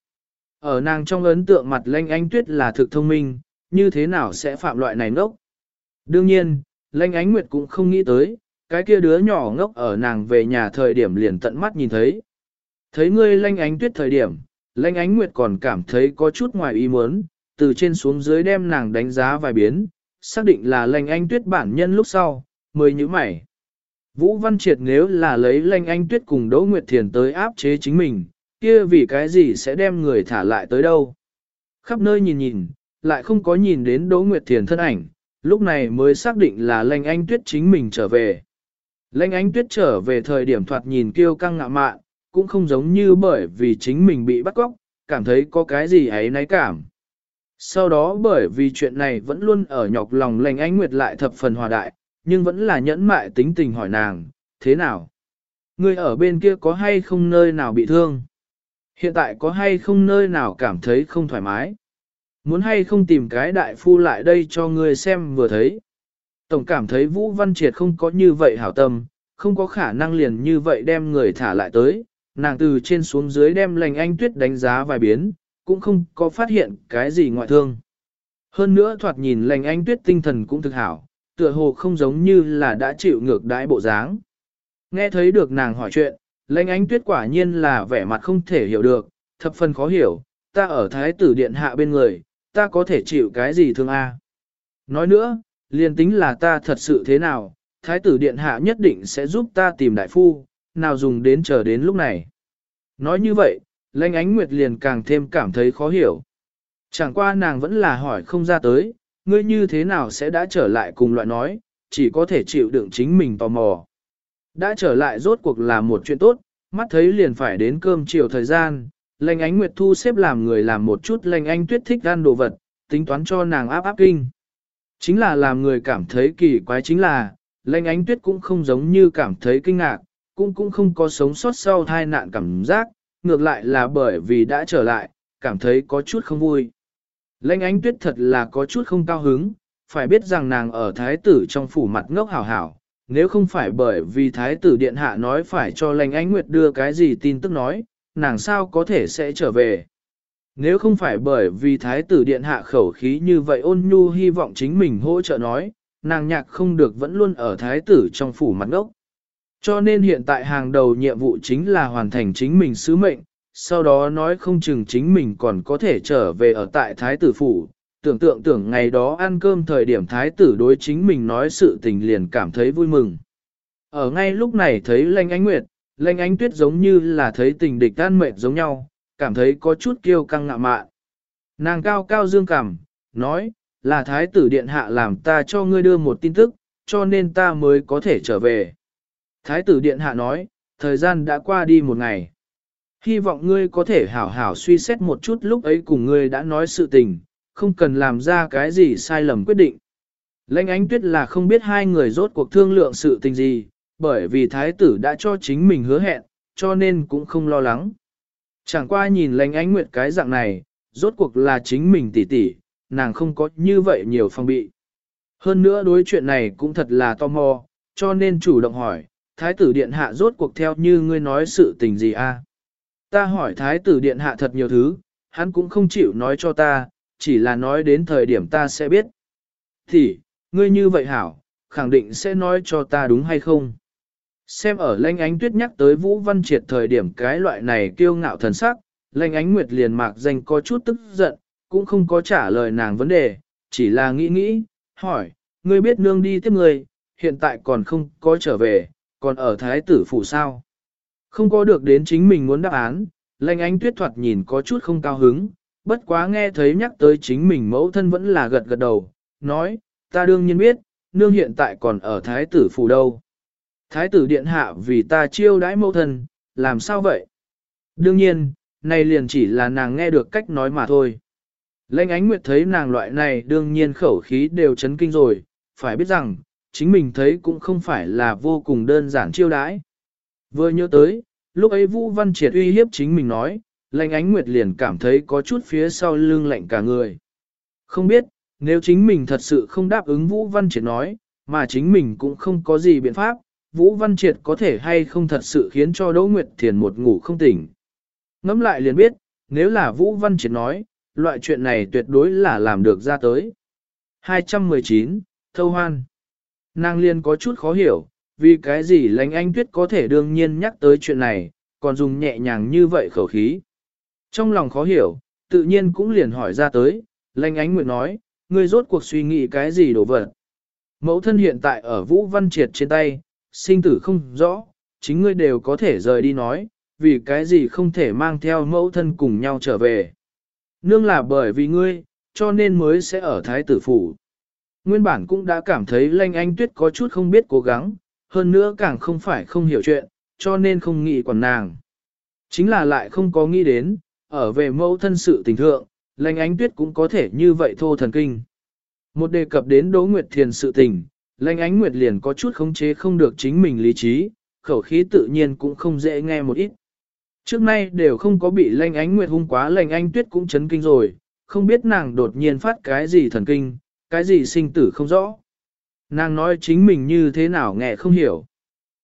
Ở nàng trong ấn tượng mặt lanh ánh tuyết là thực thông minh, như thế nào sẽ phạm loại này ngốc? Đương nhiên, Lanh ánh nguyệt cũng không nghĩ tới, cái kia đứa nhỏ ngốc ở nàng về nhà thời điểm liền tận mắt nhìn thấy. Thấy ngươi lanh ánh tuyết thời điểm, lanh ánh nguyệt còn cảm thấy có chút ngoài ý muốn, từ trên xuống dưới đem nàng đánh giá vài biến, xác định là lanh ánh tuyết bản nhân lúc sau, mới như mày. Vũ Văn Triệt nếu là lấy lanh ánh tuyết cùng Đỗ Nguyệt Thiền tới áp chế chính mình, kia vì cái gì sẽ đem người thả lại tới đâu. Khắp nơi nhìn nhìn, lại không có nhìn đến Đỗ Nguyệt Thiền thân ảnh, lúc này mới xác định là Lanh Anh Tuyết chính mình trở về. Lệnh Ánh Tuyết trở về thời điểm thoạt nhìn kiêu căng ngạ mạn, cũng không giống như bởi vì chính mình bị bắt cóc, cảm thấy có cái gì ấy náy cảm. Sau đó bởi vì chuyện này vẫn luôn ở nhọc lòng Lệnh Ánh Nguyệt lại thập phần hòa đại, nhưng vẫn là nhẫn mại tính tình hỏi nàng, thế nào? Người ở bên kia có hay không nơi nào bị thương? Hiện tại có hay không nơi nào cảm thấy không thoải mái? muốn hay không tìm cái đại phu lại đây cho ngươi xem vừa thấy. Tổng cảm thấy Vũ Văn Triệt không có như vậy hảo tâm, không có khả năng liền như vậy đem người thả lại tới, nàng từ trên xuống dưới đem lành anh tuyết đánh giá vài biến, cũng không có phát hiện cái gì ngoại thương. Hơn nữa thoạt nhìn lành anh tuyết tinh thần cũng thực hảo, tựa hồ không giống như là đã chịu ngược đãi bộ dáng. Nghe thấy được nàng hỏi chuyện, lành anh tuyết quả nhiên là vẻ mặt không thể hiểu được, thập phần khó hiểu, ta ở thái tử điện hạ bên người, ta có thể chịu cái gì thương a? Nói nữa, liền tính là ta thật sự thế nào, thái tử điện hạ nhất định sẽ giúp ta tìm đại phu, nào dùng đến chờ đến lúc này. Nói như vậy, lãnh ánh nguyệt liền càng thêm cảm thấy khó hiểu. Chẳng qua nàng vẫn là hỏi không ra tới, ngươi như thế nào sẽ đã trở lại cùng loại nói, chỉ có thể chịu đựng chính mình tò mò. Đã trở lại rốt cuộc là một chuyện tốt, mắt thấy liền phải đến cơm chiều thời gian, lãnh ánh nguyệt thu xếp làm người làm một chút lãnh anh tuyết thích ăn đồ vật, tính toán cho nàng áp áp kinh. Chính là làm người cảm thấy kỳ quái chính là, lãnh ánh tuyết cũng không giống như cảm thấy kinh ngạc, cũng cũng không có sống sót sau tai nạn cảm giác, ngược lại là bởi vì đã trở lại, cảm thấy có chút không vui. Lãnh ánh tuyết thật là có chút không cao hứng, phải biết rằng nàng ở thái tử trong phủ mặt ngốc hảo hảo, nếu không phải bởi vì thái tử điện hạ nói phải cho lãnh ánh nguyệt đưa cái gì tin tức nói, nàng sao có thể sẽ trở về. Nếu không phải bởi vì thái tử điện hạ khẩu khí như vậy ôn nhu hy vọng chính mình hỗ trợ nói, nàng nhạc không được vẫn luôn ở thái tử trong phủ mặt ngốc. Cho nên hiện tại hàng đầu nhiệm vụ chính là hoàn thành chính mình sứ mệnh, sau đó nói không chừng chính mình còn có thể trở về ở tại Thái tử phủ. Tưởng tượng tưởng ngày đó ăn cơm thời điểm Thái tử đối chính mình nói sự tình liền cảm thấy vui mừng. Ở ngay lúc này thấy Lanh Ánh Nguyệt, Lanh Ánh Tuyết giống như là thấy tình địch tan mệt giống nhau, cảm thấy có chút kiêu căng ngạ mạn. Nàng cao cao dương cảm, nói, là Thái tử Điện Hạ làm ta cho ngươi đưa một tin tức, cho nên ta mới có thể trở về. Thái tử Điện Hạ nói, thời gian đã qua đi một ngày. Hy vọng ngươi có thể hảo hảo suy xét một chút lúc ấy cùng ngươi đã nói sự tình, không cần làm ra cái gì sai lầm quyết định. Lãnh ánh tuyết là không biết hai người rốt cuộc thương lượng sự tình gì, bởi vì thái tử đã cho chính mình hứa hẹn, cho nên cũng không lo lắng. Chẳng qua nhìn lánh ánh nguyệt cái dạng này, rốt cuộc là chính mình tỉ tỉ, nàng không có như vậy nhiều phong bị. Hơn nữa đối chuyện này cũng thật là tò mò, cho nên chủ động hỏi, thái tử điện hạ rốt cuộc theo như ngươi nói sự tình gì a? Ta hỏi thái tử điện hạ thật nhiều thứ, hắn cũng không chịu nói cho ta, chỉ là nói đến thời điểm ta sẽ biết. Thì, ngươi như vậy hảo, khẳng định sẽ nói cho ta đúng hay không? Xem ở lanh ánh tuyết nhắc tới Vũ Văn Triệt thời điểm cái loại này kiêu ngạo thần sắc, lanh ánh nguyệt liền mạc danh có chút tức giận, cũng không có trả lời nàng vấn đề, chỉ là nghĩ nghĩ, hỏi, ngươi biết nương đi tiếp người, hiện tại còn không có trở về, còn ở thái tử phủ sao? Không có được đến chính mình muốn đáp án, lãnh ánh tuyết thoạt nhìn có chút không cao hứng, bất quá nghe thấy nhắc tới chính mình mẫu thân vẫn là gật gật đầu, nói, ta đương nhiên biết, nương hiện tại còn ở thái tử phủ đâu. Thái tử điện hạ vì ta chiêu đãi mẫu thân, làm sao vậy? Đương nhiên, này liền chỉ là nàng nghe được cách nói mà thôi. Lệnh ánh nguyệt thấy nàng loại này đương nhiên khẩu khí đều chấn kinh rồi, phải biết rằng, chính mình thấy cũng không phải là vô cùng đơn giản chiêu đãi. Vừa nhớ tới, lúc ấy Vũ Văn Triệt uy hiếp chính mình nói, lệnh ánh nguyệt liền cảm thấy có chút phía sau lưng lạnh cả người. Không biết, nếu chính mình thật sự không đáp ứng Vũ Văn Triệt nói, mà chính mình cũng không có gì biện pháp, Vũ Văn Triệt có thể hay không thật sự khiến cho Đỗ Nguyệt Thiền một ngủ không tỉnh. Ngắm lại liền biết, nếu là Vũ Văn Triệt nói, loại chuyện này tuyệt đối là làm được ra tới. 219, Thâu Hoan Nàng liên có chút khó hiểu, vì cái gì lãnh anh tuyết có thể đương nhiên nhắc tới chuyện này, còn dùng nhẹ nhàng như vậy khẩu khí. Trong lòng khó hiểu, tự nhiên cũng liền hỏi ra tới, lãnh ánh nguyện nói, ngươi rốt cuộc suy nghĩ cái gì đổ vật. Mẫu thân hiện tại ở Vũ Văn Triệt trên tay, sinh tử không rõ, chính ngươi đều có thể rời đi nói, vì cái gì không thể mang theo mẫu thân cùng nhau trở về. Nương là bởi vì ngươi, cho nên mới sẽ ở Thái tử phủ. Nguyên bản cũng đã cảm thấy Lanh Anh Tuyết có chút không biết cố gắng, hơn nữa càng không phải không hiểu chuyện, cho nên không nghĩ quản nàng. Chính là lại không có nghĩ đến, ở về mẫu thân sự tình thượng, Lanh Ánh Tuyết cũng có thể như vậy thô thần kinh. Một đề cập đến Đỗ Nguyệt Thiền sự tình, Lanh Ánh Nguyệt liền có chút khống chế không được chính mình lý trí, khẩu khí tự nhiên cũng không dễ nghe một ít. Trước nay đều không có bị Lanh Ánh Nguyệt hung quá Lanh Ánh Tuyết cũng chấn kinh rồi, không biết nàng đột nhiên phát cái gì thần kinh, cái gì sinh tử không rõ. Nàng nói chính mình như thế nào nghe không hiểu.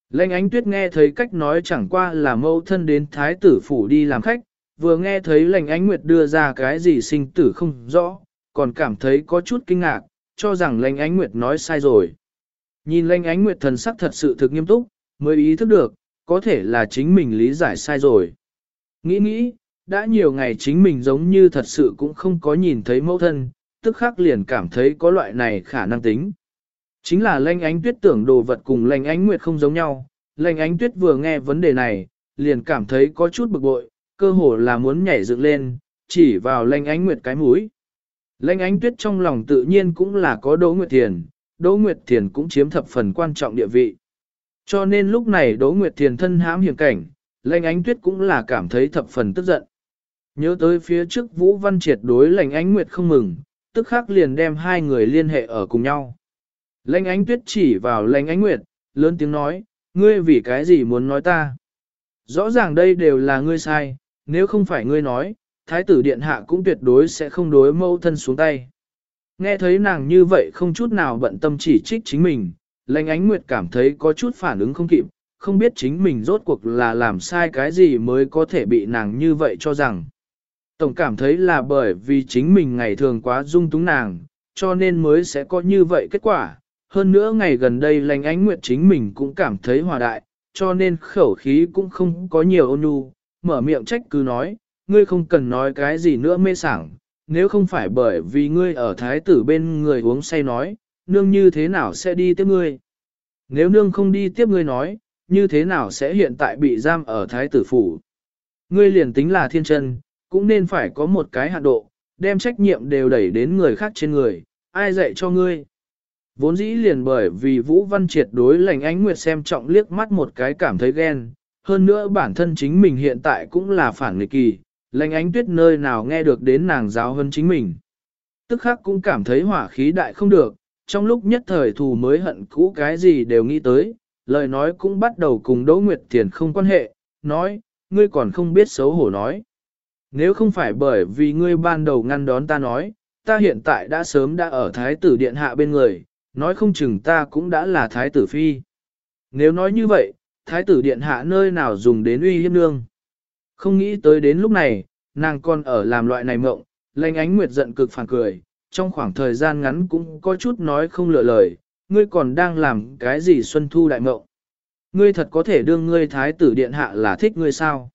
Lệnh ánh tuyết nghe thấy cách nói chẳng qua là mâu thân đến thái tử phủ đi làm khách, vừa nghe thấy lệnh ánh nguyệt đưa ra cái gì sinh tử không rõ, còn cảm thấy có chút kinh ngạc, cho rằng lệnh ánh nguyệt nói sai rồi. Nhìn lanh ánh nguyệt thần sắc thật sự thực nghiêm túc, mới ý thức được, có thể là chính mình lý giải sai rồi. Nghĩ nghĩ, đã nhiều ngày chính mình giống như thật sự cũng không có nhìn thấy mẫu thân, tức khắc liền cảm thấy có loại này khả năng tính. Chính là lanh ánh tuyết tưởng đồ vật cùng lanh ánh nguyệt không giống nhau, lanh ánh tuyết vừa nghe vấn đề này, liền cảm thấy có chút bực bội, cơ hồ là muốn nhảy dựng lên, chỉ vào lanh ánh nguyệt cái mũi. Lanh ánh tuyết trong lòng tự nhiên cũng là có Đỗ Nguyệt Thiền, Đỗ Nguyệt Thiền cũng chiếm thập phần quan trọng địa vị. Cho nên lúc này Đỗ Nguyệt Thiền thân hãm hiểm cảnh, Lệnh ánh tuyết cũng là cảm thấy thập phần tức giận. Nhớ tới phía trước Vũ Văn Triệt đối Lệnh ánh nguyệt không mừng, tức khắc liền đem hai người liên hệ ở cùng nhau. Lệnh ánh tuyết chỉ vào Lệnh ánh nguyệt, lớn tiếng nói, ngươi vì cái gì muốn nói ta? Rõ ràng đây đều là ngươi sai, nếu không phải ngươi nói, thái tử điện hạ cũng tuyệt đối sẽ không đối mâu thân xuống tay. Nghe thấy nàng như vậy không chút nào bận tâm chỉ trích chính mình, lanh ánh nguyệt cảm thấy có chút phản ứng không kịp, không biết chính mình rốt cuộc là làm sai cái gì mới có thể bị nàng như vậy cho rằng. Tổng cảm thấy là bởi vì chính mình ngày thường quá dung túng nàng, cho nên mới sẽ có như vậy kết quả. Hơn nữa ngày gần đây lành ánh nguyệt chính mình cũng cảm thấy hòa đại, cho nên khẩu khí cũng không có nhiều ôn nhu, mở miệng trách cứ nói, ngươi không cần nói cái gì nữa mê sảng, nếu không phải bởi vì ngươi ở thái tử bên người uống say nói, nương như thế nào sẽ đi tiếp ngươi. Nếu nương không đi tiếp ngươi nói, như thế nào sẽ hiện tại bị giam ở thái tử phủ. Ngươi liền tính là thiên chân, cũng nên phải có một cái hạn độ, đem trách nhiệm đều đẩy đến người khác trên người, ai dạy cho ngươi. Vốn dĩ liền bởi vì Vũ Văn Triệt đối lành ánh nguyệt xem trọng liếc mắt một cái cảm thấy ghen, hơn nữa bản thân chính mình hiện tại cũng là phản nghịch kỳ, lành ánh tuyết nơi nào nghe được đến nàng giáo hơn chính mình. Tức khắc cũng cảm thấy hỏa khí đại không được, trong lúc nhất thời thù mới hận cũ cái gì đều nghĩ tới, lời nói cũng bắt đầu cùng Đỗ Nguyệt Thiền không quan hệ, nói, ngươi còn không biết xấu hổ nói. Nếu không phải bởi vì ngươi ban đầu ngăn đón ta nói, ta hiện tại đã sớm đã ở Thái tử Điện Hạ bên người, nói không chừng ta cũng đã là Thái tử Phi. Nếu nói như vậy, Thái tử Điện Hạ nơi nào dùng đến uy hiếp nương. Không nghĩ tới đến lúc này, nàng còn ở làm loại này mộng, lanh ánh nguyệt giận cực phản cười, trong khoảng thời gian ngắn cũng có chút nói không lựa lời, ngươi còn đang làm cái gì xuân thu đại mộng. Ngươi thật có thể đương ngươi thái tử điện hạ là thích ngươi sao?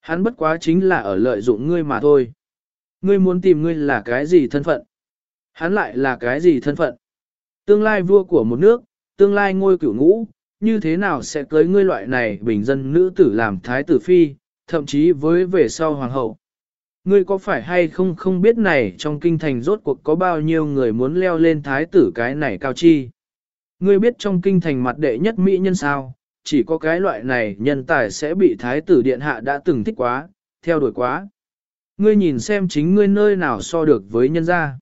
Hắn bất quá chính là ở lợi dụng ngươi mà thôi. Ngươi muốn tìm ngươi là cái gì thân phận? Hắn lại là cái gì thân phận? Tương lai vua của một nước, tương lai ngôi cửu ngũ, như thế nào sẽ cưới ngươi loại này bình dân nữ tử làm thái tử phi, thậm chí với về sau hoàng hậu? Ngươi có phải hay không không biết này trong kinh thành rốt cuộc có bao nhiêu người muốn leo lên thái tử cái này cao chi? Ngươi biết trong kinh thành mặt đệ nhất mỹ nhân sao, chỉ có cái loại này nhân tài sẽ bị thái tử điện hạ đã từng thích quá, theo đuổi quá. Ngươi nhìn xem chính ngươi nơi nào so được với nhân gia.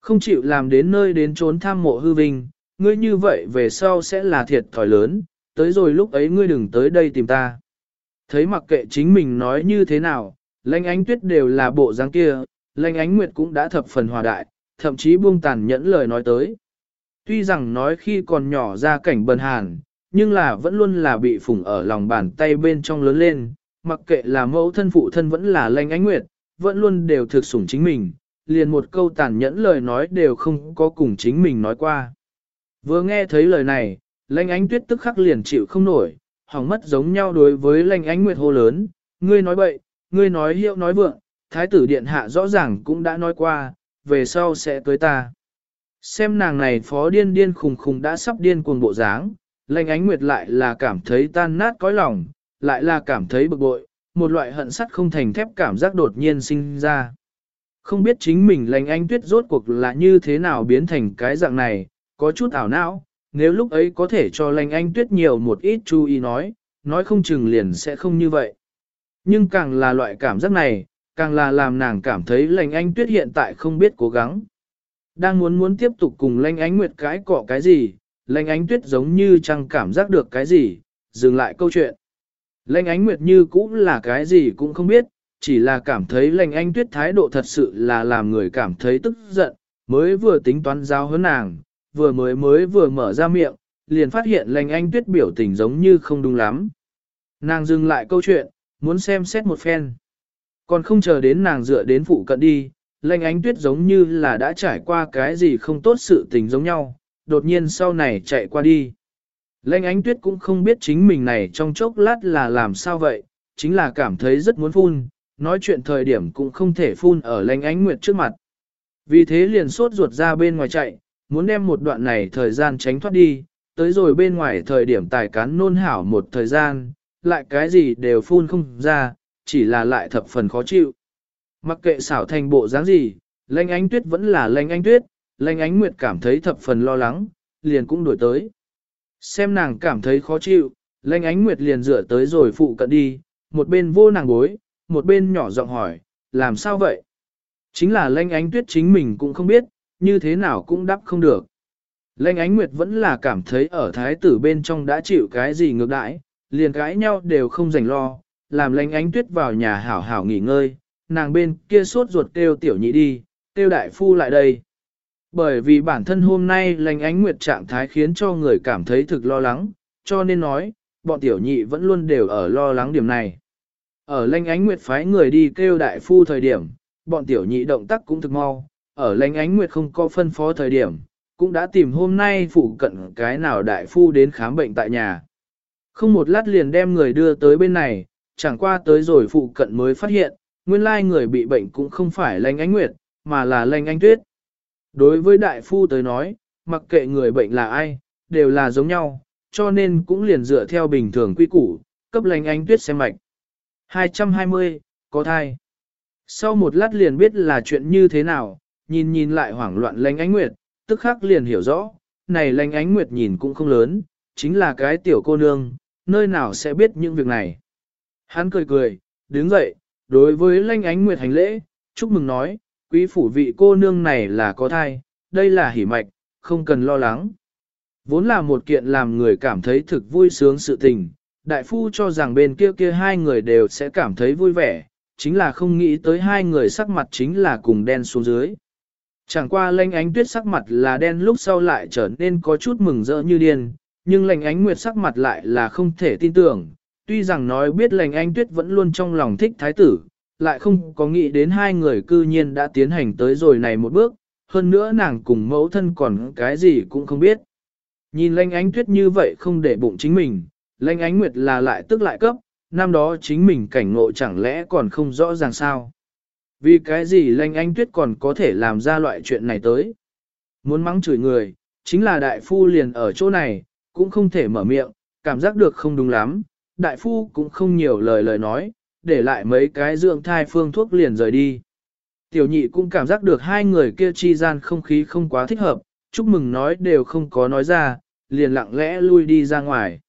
Không chịu làm đến nơi đến trốn tham mộ hư vinh, ngươi như vậy về sau sẽ là thiệt thòi lớn, tới rồi lúc ấy ngươi đừng tới đây tìm ta. Thấy mặc kệ chính mình nói như thế nào, lãnh ánh tuyết đều là bộ dáng kia, lãnh ánh nguyệt cũng đã thập phần hòa đại, thậm chí buông tàn nhẫn lời nói tới. Tuy rằng nói khi còn nhỏ ra cảnh bần hàn, nhưng là vẫn luôn là bị phủng ở lòng bàn tay bên trong lớn lên, mặc kệ là mẫu thân phụ thân vẫn là lanh ánh nguyệt, vẫn luôn đều thực sủng chính mình, liền một câu tàn nhẫn lời nói đều không có cùng chính mình nói qua. Vừa nghe thấy lời này, lanh ánh tuyết tức khắc liền chịu không nổi, hỏng mất giống nhau đối với Lệnh ánh nguyệt hô lớn, ngươi nói bậy, ngươi nói hiệu nói vượng, thái tử điện hạ rõ ràng cũng đã nói qua, về sau sẽ tới ta. Xem nàng này phó điên điên khùng khùng đã sắp điên cuồng bộ dáng, lệnh ánh nguyệt lại là cảm thấy tan nát cõi lòng, lại là cảm thấy bực bội, một loại hận sắt không thành thép cảm giác đột nhiên sinh ra. Không biết chính mình lệnh ánh tuyết rốt cuộc là như thế nào biến thành cái dạng này, có chút ảo não, nếu lúc ấy có thể cho lành anh tuyết nhiều một ít chú ý nói, nói không chừng liền sẽ không như vậy. Nhưng càng là loại cảm giác này, càng là làm nàng cảm thấy lành anh tuyết hiện tại không biết cố gắng. Đang muốn muốn tiếp tục cùng lành ánh nguyệt cái cọ cái gì, lành ánh tuyết giống như chẳng cảm giác được cái gì, dừng lại câu chuyện. lành ánh nguyệt như cũng là cái gì cũng không biết, chỉ là cảm thấy lành anh tuyết thái độ thật sự là làm người cảm thấy tức giận, mới vừa tính toán giao hơn nàng, vừa mới mới vừa mở ra miệng, liền phát hiện lành anh tuyết biểu tình giống như không đúng lắm. Nàng dừng lại câu chuyện, muốn xem xét một phen. Còn không chờ đến nàng dựa đến phụ cận đi, lành ánh tuyết giống như là đã trải qua cái gì không tốt sự tình giống nhau, đột nhiên sau này chạy qua đi. lệnh ánh tuyết cũng không biết chính mình này trong chốc lát là làm sao vậy, chính là cảm thấy rất muốn phun, nói chuyện thời điểm cũng không thể phun ở lệnh ánh nguyệt trước mặt. Vì thế liền sốt ruột ra bên ngoài chạy, muốn đem một đoạn này thời gian tránh thoát đi, tới rồi bên ngoài thời điểm tài cán nôn hảo một thời gian, lại cái gì đều phun không ra, chỉ là lại thập phần khó chịu. Mặc kệ xảo thành bộ dáng gì, lanh ánh tuyết vẫn là lanh ánh tuyết, lanh ánh nguyệt cảm thấy thập phần lo lắng, liền cũng đổi tới. Xem nàng cảm thấy khó chịu, lanh ánh nguyệt liền dựa tới rồi phụ cận đi, một bên vô nàng gối một bên nhỏ giọng hỏi, làm sao vậy? Chính là lanh ánh tuyết chính mình cũng không biết, như thế nào cũng đáp không được. Lanh ánh nguyệt vẫn là cảm thấy ở thái tử bên trong đã chịu cái gì ngược đãi, liền cãi nhau đều không rảnh lo, làm lanh ánh tuyết vào nhà hảo hảo nghỉ ngơi, nàng bên kia sốt ruột kêu tiểu nhị đi, kêu đại phu lại đây. Bởi vì bản thân hôm nay lành ánh nguyệt trạng thái khiến cho người cảm thấy thực lo lắng, cho nên nói, bọn tiểu nhị vẫn luôn đều ở lo lắng điểm này. Ở lanh ánh nguyệt phái người đi kêu đại phu thời điểm, bọn tiểu nhị động tác cũng thực mau, ở lánh ánh nguyệt không có phân phó thời điểm, cũng đã tìm hôm nay phụ cận cái nào đại phu đến khám bệnh tại nhà. Không một lát liền đem người đưa tới bên này, chẳng qua tới rồi phụ cận mới phát hiện, nguyên lai người bị bệnh cũng không phải lánh ánh nguyệt, mà là lánh ánh tuyết. Đối với đại phu tới nói, mặc kệ người bệnh là ai, đều là giống nhau, cho nên cũng liền dựa theo bình thường quy củ, cấp lánh ánh tuyết xem mạch. 220, có thai. Sau một lát liền biết là chuyện như thế nào, nhìn nhìn lại hoảng loạn lanh ánh nguyệt, tức khắc liền hiểu rõ, này lanh ánh nguyệt nhìn cũng không lớn, chính là cái tiểu cô nương, nơi nào sẽ biết những việc này. Hắn cười cười, đứng dậy, đối với lanh ánh nguyệt hành lễ, chúc mừng nói, quý phủ vị cô nương này là có thai, đây là hỉ mạch, không cần lo lắng. Vốn là một kiện làm người cảm thấy thực vui sướng sự tình, đại phu cho rằng bên kia kia hai người đều sẽ cảm thấy vui vẻ, chính là không nghĩ tới hai người sắc mặt chính là cùng đen xuống dưới. Chẳng qua lanh ánh tuyết sắc mặt là đen lúc sau lại trở nên có chút mừng rỡ như điên, nhưng lành ánh nguyệt sắc mặt lại là không thể tin tưởng. Tuy rằng nói biết lành ánh tuyết vẫn luôn trong lòng thích thái tử, lại không có nghĩ đến hai người cư nhiên đã tiến hành tới rồi này một bước, hơn nữa nàng cùng mẫu thân còn cái gì cũng không biết. Nhìn lanh ánh tuyết như vậy không để bụng chính mình, lanh ánh nguyệt là lại tức lại cấp, năm đó chính mình cảnh ngộ chẳng lẽ còn không rõ ràng sao. Vì cái gì lanh anh tuyết còn có thể làm ra loại chuyện này tới. Muốn mắng chửi người, chính là đại phu liền ở chỗ này, cũng không thể mở miệng, cảm giác được không đúng lắm, đại phu cũng không nhiều lời lời nói, để lại mấy cái dưỡng thai phương thuốc liền rời đi. Tiểu nhị cũng cảm giác được hai người kia chi gian không khí không quá thích hợp, chúc mừng nói đều không có nói ra, liền lặng lẽ lui đi ra ngoài.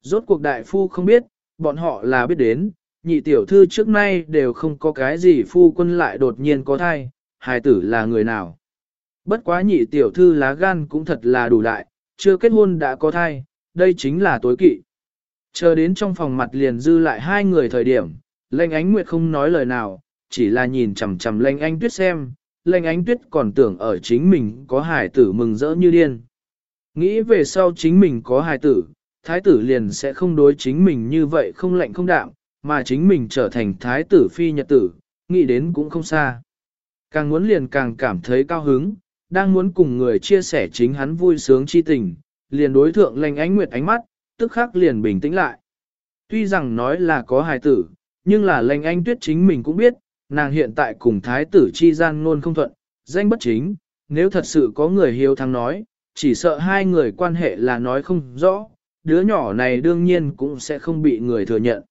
Rốt cuộc đại phu không biết, bọn họ là biết đến, nhị tiểu thư trước nay đều không có cái gì phu quân lại đột nhiên có thai, hài tử là người nào. Bất quá nhị tiểu thư lá gan cũng thật là đủ đại, chưa kết hôn đã có thai, đây chính là tối kỵ. Chờ đến trong phòng mặt liền dư lại hai người thời điểm, Lệnh ánh nguyệt không nói lời nào, chỉ là nhìn chằm chằm lệnh ánh tuyết xem, lệnh ánh tuyết còn tưởng ở chính mình có hài tử mừng rỡ như điên. Nghĩ về sau chính mình có hài tử, thái tử liền sẽ không đối chính mình như vậy không lạnh không đạm, mà chính mình trở thành thái tử phi nhật tử, nghĩ đến cũng không xa. Càng muốn liền càng cảm thấy cao hứng, đang muốn cùng người chia sẻ chính hắn vui sướng chi tình, liền đối thượng lành ánh nguyệt ánh mắt, tức khắc liền bình tĩnh lại. Tuy rằng nói là có hài tử, nhưng là lành anh tuyết chính mình cũng biết, nàng hiện tại cùng thái tử chi gian ngôn không thuận, danh bất chính, nếu thật sự có người hiếu thắng nói, chỉ sợ hai người quan hệ là nói không rõ, đứa nhỏ này đương nhiên cũng sẽ không bị người thừa nhận.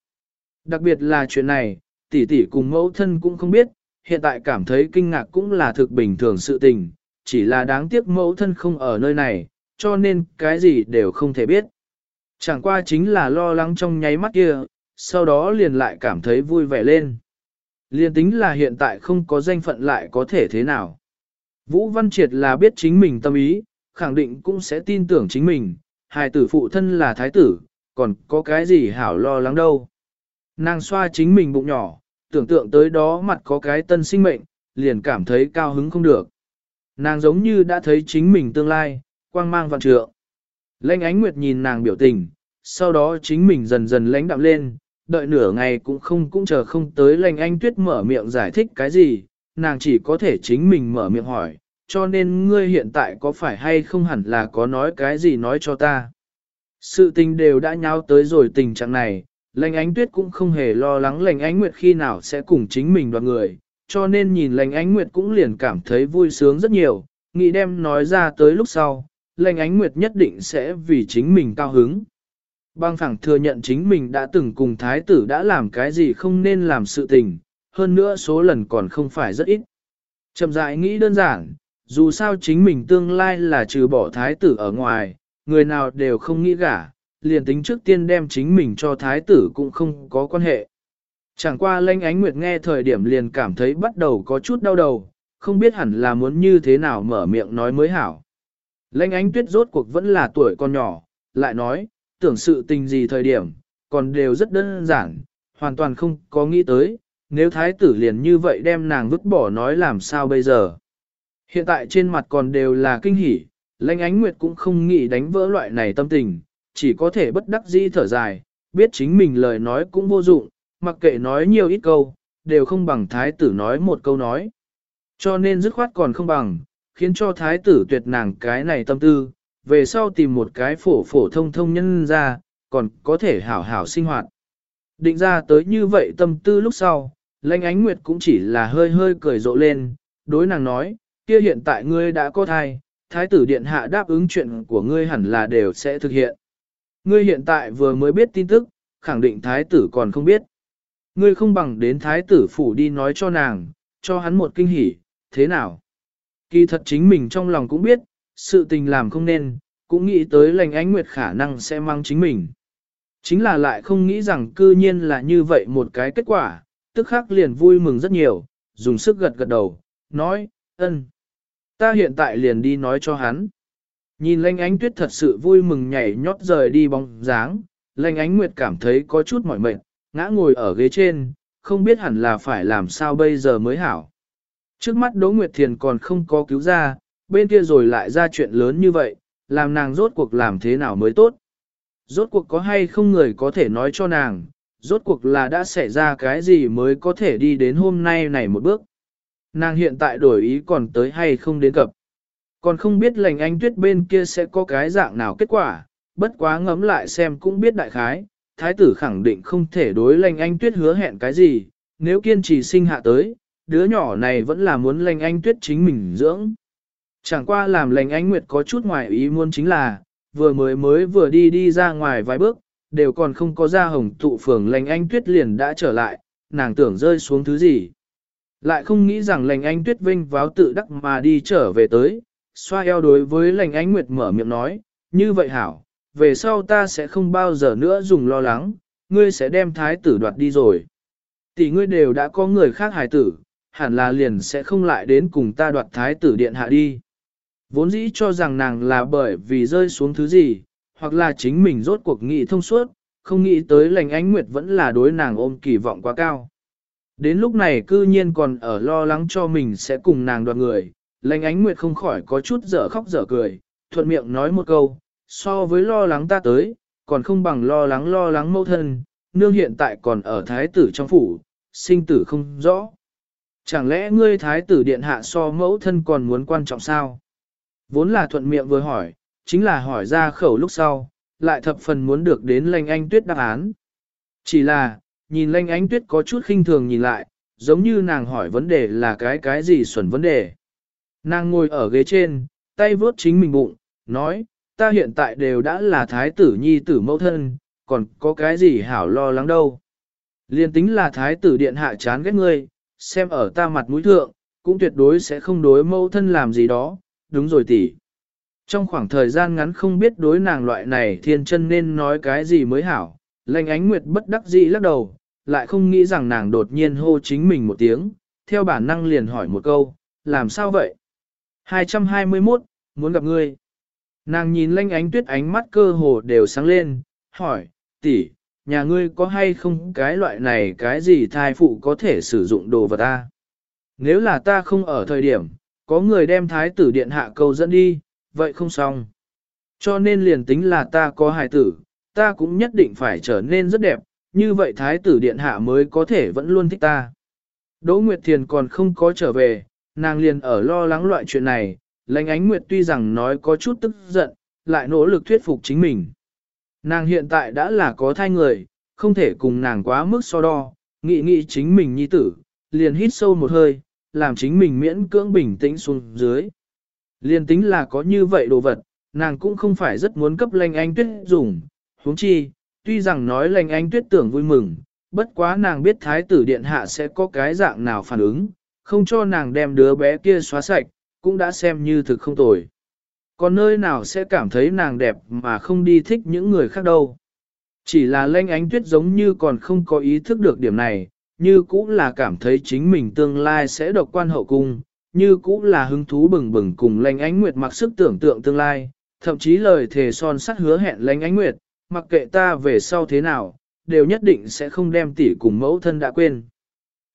Đặc biệt là chuyện này, tỷ tỷ cùng mẫu thân cũng không biết, hiện tại cảm thấy kinh ngạc cũng là thực bình thường sự tình, chỉ là đáng tiếc mẫu thân không ở nơi này, cho nên cái gì đều không thể biết. Chẳng qua chính là lo lắng trong nháy mắt kia, sau đó liền lại cảm thấy vui vẻ lên. Liền tính là hiện tại không có danh phận lại có thể thế nào. Vũ Văn Triệt là biết chính mình tâm ý, khẳng định cũng sẽ tin tưởng chính mình, hài tử phụ thân là thái tử, còn có cái gì hảo lo lắng đâu. Nàng xoa chính mình bụng nhỏ, tưởng tượng tới đó mặt có cái tân sinh mệnh, liền cảm thấy cao hứng không được. Nàng giống như đã thấy chính mình tương lai, quang mang vạn trượng. Lênh ánh nguyệt nhìn nàng biểu tình, sau đó chính mình dần dần lãnh đạm lên, đợi nửa ngày cũng không cũng chờ không tới lành anh tuyết mở miệng giải thích cái gì, nàng chỉ có thể chính mình mở miệng hỏi, cho nên ngươi hiện tại có phải hay không hẳn là có nói cái gì nói cho ta. Sự tình đều đã nháo tới rồi tình trạng này, lành ánh tuyết cũng không hề lo lắng lành ánh nguyệt khi nào sẽ cùng chính mình đoạt người, cho nên nhìn lành ánh nguyệt cũng liền cảm thấy vui sướng rất nhiều, nghĩ đem nói ra tới lúc sau, Lành ánh nguyệt nhất định sẽ vì chính mình cao hứng. Bang phẳng thừa nhận chính mình đã từng cùng thái tử đã làm cái gì không nên làm sự tình, hơn nữa số lần còn không phải rất ít. Chậm Dại nghĩ đơn giản, dù sao chính mình tương lai là trừ bỏ thái tử ở ngoài, người nào đều không nghĩ gả, liền tính trước tiên đem chính mình cho thái tử cũng không có quan hệ. Chẳng qua lanh ánh nguyệt nghe thời điểm liền cảm thấy bắt đầu có chút đau đầu, không biết hẳn là muốn như thế nào mở miệng nói mới hảo. Lanh ánh tuyết rốt cuộc vẫn là tuổi con nhỏ, lại nói, tưởng sự tình gì thời điểm, còn đều rất đơn giản, hoàn toàn không có nghĩ tới, nếu thái tử liền như vậy đem nàng vứt bỏ nói làm sao bây giờ. Hiện tại trên mặt còn đều là kinh hỉ, lãnh ánh nguyệt cũng không nghĩ đánh vỡ loại này tâm tình, chỉ có thể bất đắc dĩ thở dài, biết chính mình lời nói cũng vô dụng, mặc kệ nói nhiều ít câu, đều không bằng thái tử nói một câu nói. Cho nên dứt khoát còn không bằng, khiến cho thái tử tuyệt nàng cái này tâm tư, về sau tìm một cái phổ phổ thông thông nhân ra, còn có thể hảo hảo sinh hoạt. Định ra tới như vậy tâm tư lúc sau, lãnh ánh nguyệt cũng chỉ là hơi hơi cười rộ lên, đối nàng nói, kia hiện tại ngươi đã có thai, thái tử điện hạ đáp ứng chuyện của ngươi hẳn là đều sẽ thực hiện. Ngươi hiện tại vừa mới biết tin tức, khẳng định thái tử còn không biết. Ngươi không bằng đến thái tử phủ đi nói cho nàng, cho hắn một kinh hỉ, thế nào? Kỳ thật chính mình trong lòng cũng biết, sự tình làm không nên, cũng nghĩ tới lành ánh nguyệt khả năng sẽ mang chính mình. Chính là lại không nghĩ rằng cư nhiên là như vậy một cái kết quả, tức khắc liền vui mừng rất nhiều, dùng sức gật gật đầu, nói, ân, ta hiện tại liền đi nói cho hắn. Nhìn lanh ánh tuyết thật sự vui mừng nhảy nhót rời đi bóng dáng, lanh ánh nguyệt cảm thấy có chút mỏi mệt, ngã ngồi ở ghế trên, không biết hẳn là phải làm sao bây giờ mới hảo. Trước mắt Đỗ Nguyệt Thiền còn không có cứu ra, bên kia rồi lại ra chuyện lớn như vậy, làm nàng rốt cuộc làm thế nào mới tốt. Rốt cuộc có hay không người có thể nói cho nàng, rốt cuộc là đã xảy ra cái gì mới có thể đi đến hôm nay này một bước. Nàng hiện tại đổi ý còn tới hay không đến cập. Còn không biết lành anh tuyết bên kia sẽ có cái dạng nào kết quả, bất quá ngấm lại xem cũng biết đại khái, thái tử khẳng định không thể đối lành anh tuyết hứa hẹn cái gì, nếu kiên trì sinh hạ tới, đứa nhỏ này vẫn là muốn lành anh tuyết chính mình dưỡng. Chẳng qua làm lành anh nguyệt có chút ngoài ý muốn chính là, vừa mới mới vừa đi đi ra ngoài vài bước, đều còn không có ra hồng tụ phường lành anh tuyết liền đã trở lại, nàng tưởng rơi xuống thứ gì. Lại không nghĩ rằng lành anh tuyết vinh váo tự đắc mà đi trở về tới, xoa eo đối với lành ánh nguyệt mở miệng nói, như vậy hảo, về sau ta sẽ không bao giờ nữa dùng lo lắng, ngươi sẽ đem thái tử đoạt đi rồi. Tỷ ngươi đều đã có người khác hài tử, hẳn là liền sẽ không lại đến cùng ta đoạt thái tử điện hạ đi. Vốn dĩ cho rằng nàng là bởi vì rơi xuống thứ gì, hoặc là chính mình rốt cuộc nghị thông suốt, không nghĩ tới lành ánh nguyệt vẫn là đối nàng ôm kỳ vọng quá cao. Đến lúc này cư nhiên còn ở lo lắng cho mình sẽ cùng nàng đoạt người, lành ánh nguyệt không khỏi có chút dở khóc dở cười, thuận miệng nói một câu, so với lo lắng ta tới, còn không bằng lo lắng lo lắng mâu thân, nương hiện tại còn ở thái tử trong phủ, sinh tử không rõ. Chẳng lẽ ngươi thái tử điện hạ so mẫu thân còn muốn quan trọng sao? Vốn là thuận miệng vừa hỏi, chính là hỏi ra khẩu lúc sau, lại thập phần muốn được đến lanh anh tuyết đáp án. Chỉ là, nhìn lanh Ánh tuyết có chút khinh thường nhìn lại, giống như nàng hỏi vấn đề là cái cái gì xuẩn vấn đề. Nàng ngồi ở ghế trên, tay vuốt chính mình bụng, nói, ta hiện tại đều đã là thái tử nhi tử mẫu thân, còn có cái gì hảo lo lắng đâu. Liên tính là thái tử điện hạ chán ghét ngươi, xem ở ta mặt mũi thượng, cũng tuyệt đối sẽ không đối mẫu thân làm gì đó, đúng rồi tỷ. Trong khoảng thời gian ngắn không biết đối nàng loại này thiên chân nên nói cái gì mới hảo, lệnh ánh nguyệt bất đắc dĩ lắc đầu, lại không nghĩ rằng nàng đột nhiên hô chính mình một tiếng, theo bản năng liền hỏi một câu, làm sao vậy? 221, muốn gặp ngươi. Nàng nhìn lanh ánh tuyết ánh mắt cơ hồ đều sáng lên, hỏi, tỷ, nhà ngươi có hay không cái loại này cái gì thai phụ có thể sử dụng đồ vật ta? Nếu là ta không ở thời điểm, có người đem thái tử điện hạ cầu dẫn đi, vậy không xong. Cho nên liền tính là ta có hài tử, ta cũng nhất định phải trở nên rất đẹp, như vậy thái tử điện hạ mới có thể vẫn luôn thích ta. Đỗ Nguyệt Thiền còn không có trở về, nàng liền ở lo lắng loại chuyện này, lãnh ánh Nguyệt tuy rằng nói có chút tức giận, lại nỗ lực thuyết phục chính mình. Nàng hiện tại đã là có thai người, không thể cùng nàng quá mức so đo, nghĩ nghĩ chính mình nhi tử, liền hít sâu một hơi, làm chính mình miễn cưỡng bình tĩnh xuống dưới. liền tính là có như vậy đồ vật, nàng cũng không phải rất muốn cấp lanh anh tuyết dùng, huống chi, tuy rằng nói lanh anh tuyết tưởng vui mừng, bất quá nàng biết thái tử điện hạ sẽ có cái dạng nào phản ứng, không cho nàng đem đứa bé kia xóa sạch, cũng đã xem như thực không tồi. Còn nơi nào sẽ cảm thấy nàng đẹp mà không đi thích những người khác đâu. Chỉ là lanh ánh tuyết giống như còn không có ý thức được điểm này, như cũng là cảm thấy chính mình tương lai sẽ độc quan hậu cung, như cũng là hứng thú bừng bừng cùng lanh ánh nguyệt mặc sức tưởng tượng tương lai, thậm chí lời thề son sắt hứa hẹn lanh ánh nguyệt, mặc kệ ta về sau thế nào, đều nhất định sẽ không đem tỷ cùng mẫu thân đã quên.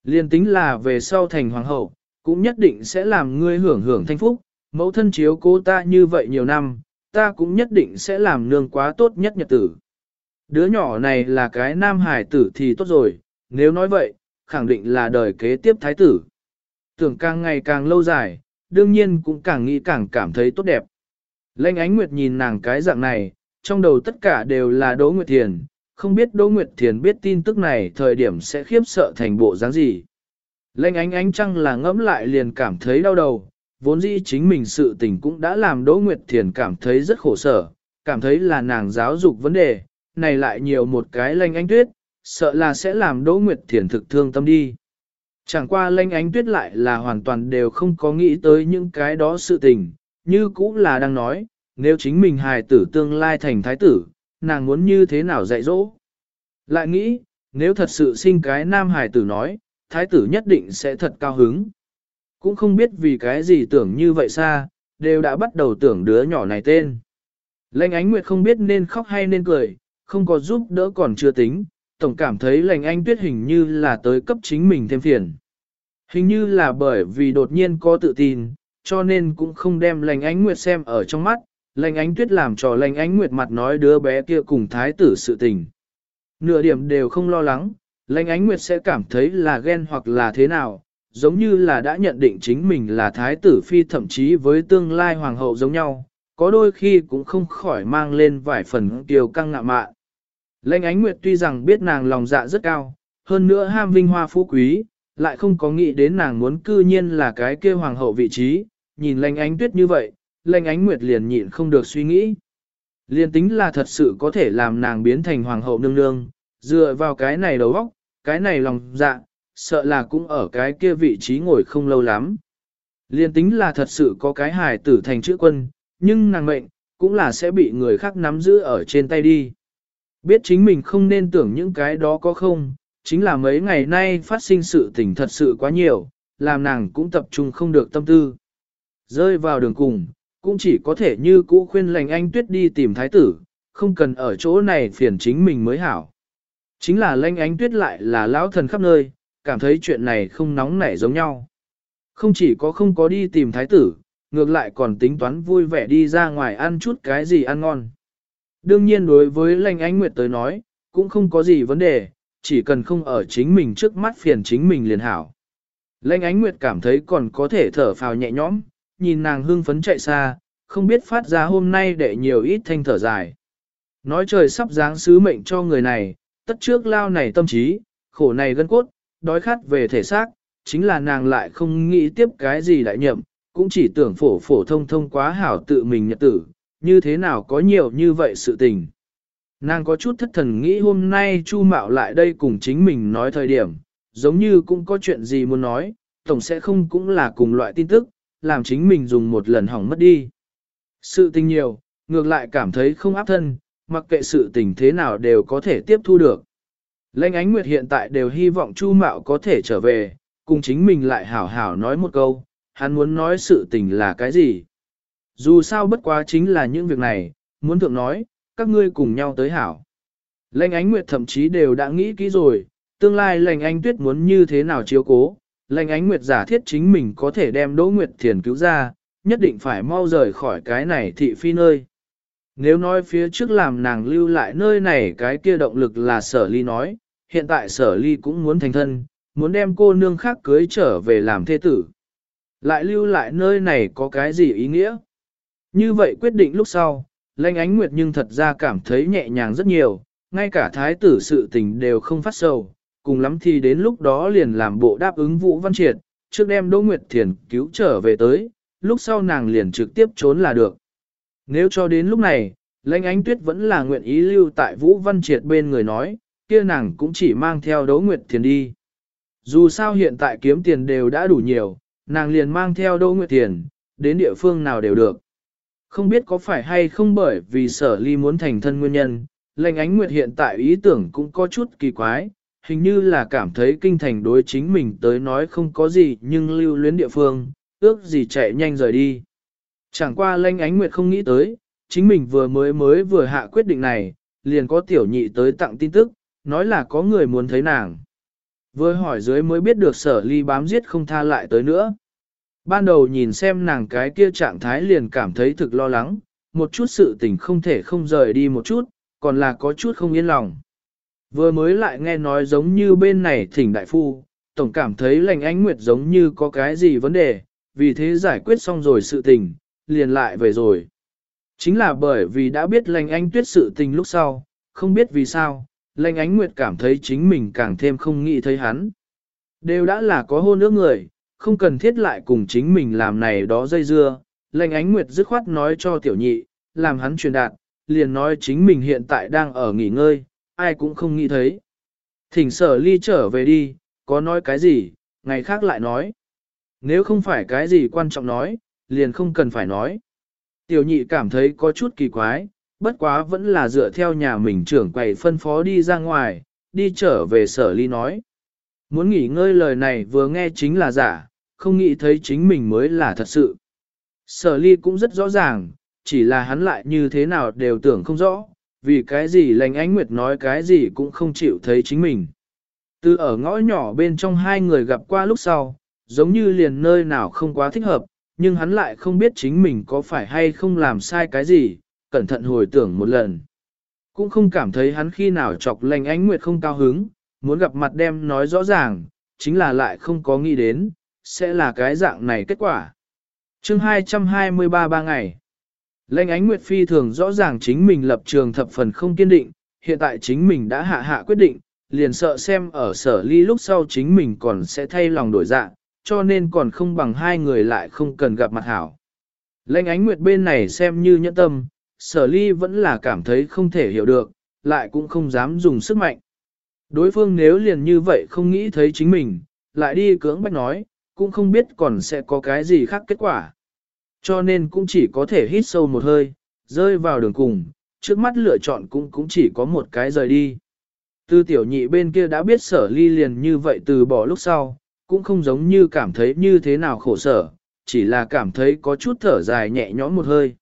Liên tính là về sau thành hoàng hậu, cũng nhất định sẽ làm ngươi hưởng hưởng thanh phúc, mẫu thân chiếu cố ta như vậy nhiều năm, ta cũng nhất định sẽ làm nương quá tốt nhất nhật tử. Đứa nhỏ này là cái nam hải tử thì tốt rồi, nếu nói vậy, khẳng định là đời kế tiếp thái tử. Tưởng càng ngày càng lâu dài, đương nhiên cũng càng nghĩ càng cảm thấy tốt đẹp. Lênh ánh nguyệt nhìn nàng cái dạng này, trong đầu tất cả đều là Đỗ Nguyệt Thiền, không biết Đỗ Nguyệt Thiền biết tin tức này thời điểm sẽ khiếp sợ thành bộ dáng gì. Lênh ánh ánh chăng là ngẫm lại liền cảm thấy đau đầu, vốn dĩ chính mình sự tình cũng đã làm Đỗ Nguyệt Thiền cảm thấy rất khổ sở, cảm thấy là nàng giáo dục vấn đề, này lại nhiều một cái lênh ánh tuyết, sợ là sẽ làm Đỗ Nguyệt Thiền thực thương tâm đi. Chẳng qua lênh ánh tuyết lại là hoàn toàn đều không có nghĩ tới những cái đó sự tình, như cũng là đang nói, nếu chính mình hài tử tương lai thành thái tử, nàng muốn như thế nào dạy dỗ. Lại nghĩ, nếu thật sự sinh cái nam hài tử nói, thái tử nhất định sẽ thật cao hứng. Cũng không biết vì cái gì tưởng như vậy xa, đều đã bắt đầu tưởng đứa nhỏ này tên. Lệnh ánh nguyệt không biết nên khóc hay nên cười, không có giúp đỡ còn chưa tính, tổng cảm thấy lệnh anh tuyết hình như là tới cấp chính mình thêm phiền. Hình như là bởi vì đột nhiên có tự tin, cho nên cũng không đem lệnh ánh nguyệt xem ở trong mắt, lệnh ánh tuyết làm trò lệnh ánh nguyệt mặt nói đứa bé kia cùng thái tử sự tình. Nửa điểm đều không lo lắng, lệnh ánh nguyệt sẽ cảm thấy là ghen hoặc là thế nào, giống như là đã nhận định chính mình là thái tử phi thậm chí với tương lai hoàng hậu giống nhau, có đôi khi cũng không khỏi mang lên vài phần kiều căng ngạ mạ. Lệnh ánh nguyệt tuy rằng biết nàng lòng dạ rất cao, hơn nữa ham vinh hoa phú quý, lại không có nghĩ đến nàng muốn cư nhiên là cái kia hoàng hậu vị trí, nhìn lệnh ánh tuyết như vậy, lệnh ánh nguyệt liền nhịn không được suy nghĩ. Liền tính là thật sự có thể làm nàng biến thành hoàng hậu nương nương, dựa vào cái này đầu óc, cái này lòng dạ, sợ là cũng ở cái kia vị trí ngồi không lâu lắm. Liên tính là thật sự có cái hài tử thành chữ quân, nhưng nàng mệnh, cũng là sẽ bị người khác nắm giữ ở trên tay đi. Biết chính mình không nên tưởng những cái đó có không, chính là mấy ngày nay phát sinh sự tình thật sự quá nhiều, làm nàng cũng tập trung không được tâm tư. Rơi vào đường cùng, cũng chỉ có thể như cũ khuyên lành anh tuyết đi tìm thái tử, không cần ở chỗ này phiền chính mình mới hảo. Chính là lanh ánh tuyết lại là lão thần khắp nơi, cảm thấy chuyện này không nóng nảy giống nhau. Không chỉ có không có đi tìm thái tử, ngược lại còn tính toán vui vẻ đi ra ngoài ăn chút cái gì ăn ngon. Đương nhiên đối với lanh ánh nguyệt tới nói, cũng không có gì vấn đề, chỉ cần không ở chính mình trước mắt phiền chính mình liền hảo. Lanh ánh nguyệt cảm thấy còn có thể thở phào nhẹ nhõm, nhìn nàng hưng phấn chạy xa, không biết phát ra hôm nay để nhiều ít thanh thở dài. Nói trời sắp giáng sứ mệnh cho người này, tất trước lao này tâm trí, khổ này gân cốt, đói khát về thể xác, chính là nàng lại không nghĩ tiếp cái gì đại nhậm, cũng chỉ tưởng phổ phổ thông thông quá hảo tự mình nhật tử, như thế nào có nhiều như vậy sự tình. Nàng có chút thất thần nghĩ hôm nay Chu Mạo lại đây cùng chính mình nói thời điểm, giống như cũng có chuyện gì muốn nói, tổng sẽ không cũng là cùng loại tin tức, làm chính mình dùng một lần hỏng mất đi. Sự tình nhiều, ngược lại cảm thấy không áp thân, mặc kệ sự tình thế nào đều có thể tiếp thu được. Lênh ánh nguyệt hiện tại đều hy vọng Chu Mạo có thể trở về, cùng chính mình lại hảo hảo nói một câu, hắn muốn nói sự tình là cái gì. Dù sao bất quá chính là những việc này, muốn thượng nói, các ngươi cùng nhau tới hảo. Lênh ánh nguyệt thậm chí đều đã nghĩ kỹ rồi, tương lai lệnh anh tuyết muốn như thế nào chiếu cố, lệnh ánh nguyệt giả thiết chính mình có thể đem Đỗ Nguyệt Thiền cứu ra, nhất định phải mau rời khỏi cái này thị phi nơi. Nếu nói phía trước làm nàng lưu lại nơi này cái kia động lực là sở ly nói, hiện tại sở ly cũng muốn thành thân, muốn đem cô nương khác cưới trở về làm thê tử. Lại lưu lại nơi này có cái gì ý nghĩa? Như vậy quyết định lúc sau, Lanh Ánh Nguyệt nhưng thật ra cảm thấy nhẹ nhàng rất nhiều, ngay cả thái tử sự tình đều không phát sầu, cùng lắm thì đến lúc đó liền làm bộ đáp ứng Vũ Văn Triệt, trước đem Đỗ Nguyệt Thiền cứu trở về tới, lúc sau nàng liền trực tiếp trốn là được. Nếu cho đến lúc này, lãnh ánh tuyết vẫn là nguyện ý lưu tại Vũ Văn Triệt bên người nói, kia nàng cũng chỉ mang theo Đỗ Nguyệt Thiền đi. Dù sao hiện tại kiếm tiền đều đã đủ nhiều, nàng liền mang theo Đỗ Nguyệt Thiền, đến địa phương nào đều được. Không biết có phải hay không bởi vì sở ly muốn thành thân nguyên nhân, lãnh ánh nguyệt hiện tại ý tưởng cũng có chút kỳ quái, hình như là cảm thấy kinh thành đối chính mình tới nói không có gì nhưng lưu luyến địa phương, ước gì chạy nhanh rời đi. Chẳng qua Lanh ánh nguyệt không nghĩ tới, chính mình vừa mới mới vừa hạ quyết định này, liền có tiểu nhị tới tặng tin tức, nói là có người muốn thấy nàng. Vừa hỏi dưới mới biết được sở ly bám giết không tha lại tới nữa. Ban đầu nhìn xem nàng cái kia trạng thái liền cảm thấy thực lo lắng, một chút sự tình không thể không rời đi một chút, còn là có chút không yên lòng. Vừa mới lại nghe nói giống như bên này thỉnh đại phu, tổng cảm thấy lành ánh nguyệt giống như có cái gì vấn đề, vì thế giải quyết xong rồi sự tình, liền lại về rồi. Chính là bởi vì đã biết lành ánh tuyết sự tình lúc sau, không biết vì sao, lành ánh nguyệt cảm thấy chính mình càng thêm không nghĩ thấy hắn. Đều đã là có hôn ước người, không cần thiết lại cùng chính mình làm này đó dây dưa, lành ánh nguyệt dứt khoát nói cho tiểu nhị, làm hắn truyền đạt, liền nói chính mình hiện tại đang ở nghỉ ngơi, ai cũng không nghĩ thấy. Thỉnh sở ly trở về đi, có nói cái gì, ngày khác lại nói. Nếu không phải cái gì quan trọng nói, liền không cần phải nói. Tiểu nhị cảm thấy có chút kỳ quái, bất quá vẫn là dựa theo nhà mình trưởng quầy phân phó đi ra ngoài, đi trở về sở ly nói. Muốn nghỉ ngơi lời này vừa nghe chính là giả, không nghĩ thấy chính mình mới là thật sự. Sở ly cũng rất rõ ràng, chỉ là hắn lại như thế nào đều tưởng không rõ, vì cái gì lành ánh nguyệt nói cái gì cũng không chịu thấy chính mình. Từ ở ngõ nhỏ bên trong hai người gặp qua lúc sau, giống như liền nơi nào không quá thích hợp, nhưng hắn lại không biết chính mình có phải hay không làm sai cái gì, cẩn thận hồi tưởng một lần. Cũng không cảm thấy hắn khi nào chọc lành ánh nguyệt không cao hứng, muốn gặp mặt đem nói rõ ràng, chính là lại không có nghĩ đến, sẽ là cái dạng này kết quả. chương 223 ba ngày. Lệnh ánh Nguyệt Phi thường rõ ràng chính mình lập trường thập phần không kiên định, hiện tại chính mình đã hạ hạ quyết định, liền sợ xem ở sở ly lúc sau chính mình còn sẽ thay lòng đổi dạng, cho nên còn không bằng hai người lại không cần gặp mặt hảo. Lệnh ánh Nguyệt bên này xem như nhẫn tâm, sở ly vẫn là cảm thấy không thể hiểu được, lại cũng không dám dùng sức mạnh. Đối phương nếu liền như vậy không nghĩ thấy chính mình, lại đi cưỡng bách nói, cũng không biết còn sẽ có cái gì khác kết quả. Cho nên cũng chỉ có thể hít sâu một hơi, rơi vào đường cùng, trước mắt lựa chọn cũng cũng chỉ có một cái rời đi. Tư tiểu nhị bên kia đã biết sở ly liền như vậy từ bỏ lúc sau, cũng không giống như cảm thấy như thế nào khổ sở, chỉ là cảm thấy có chút thở dài nhẹ nhõm một hơi.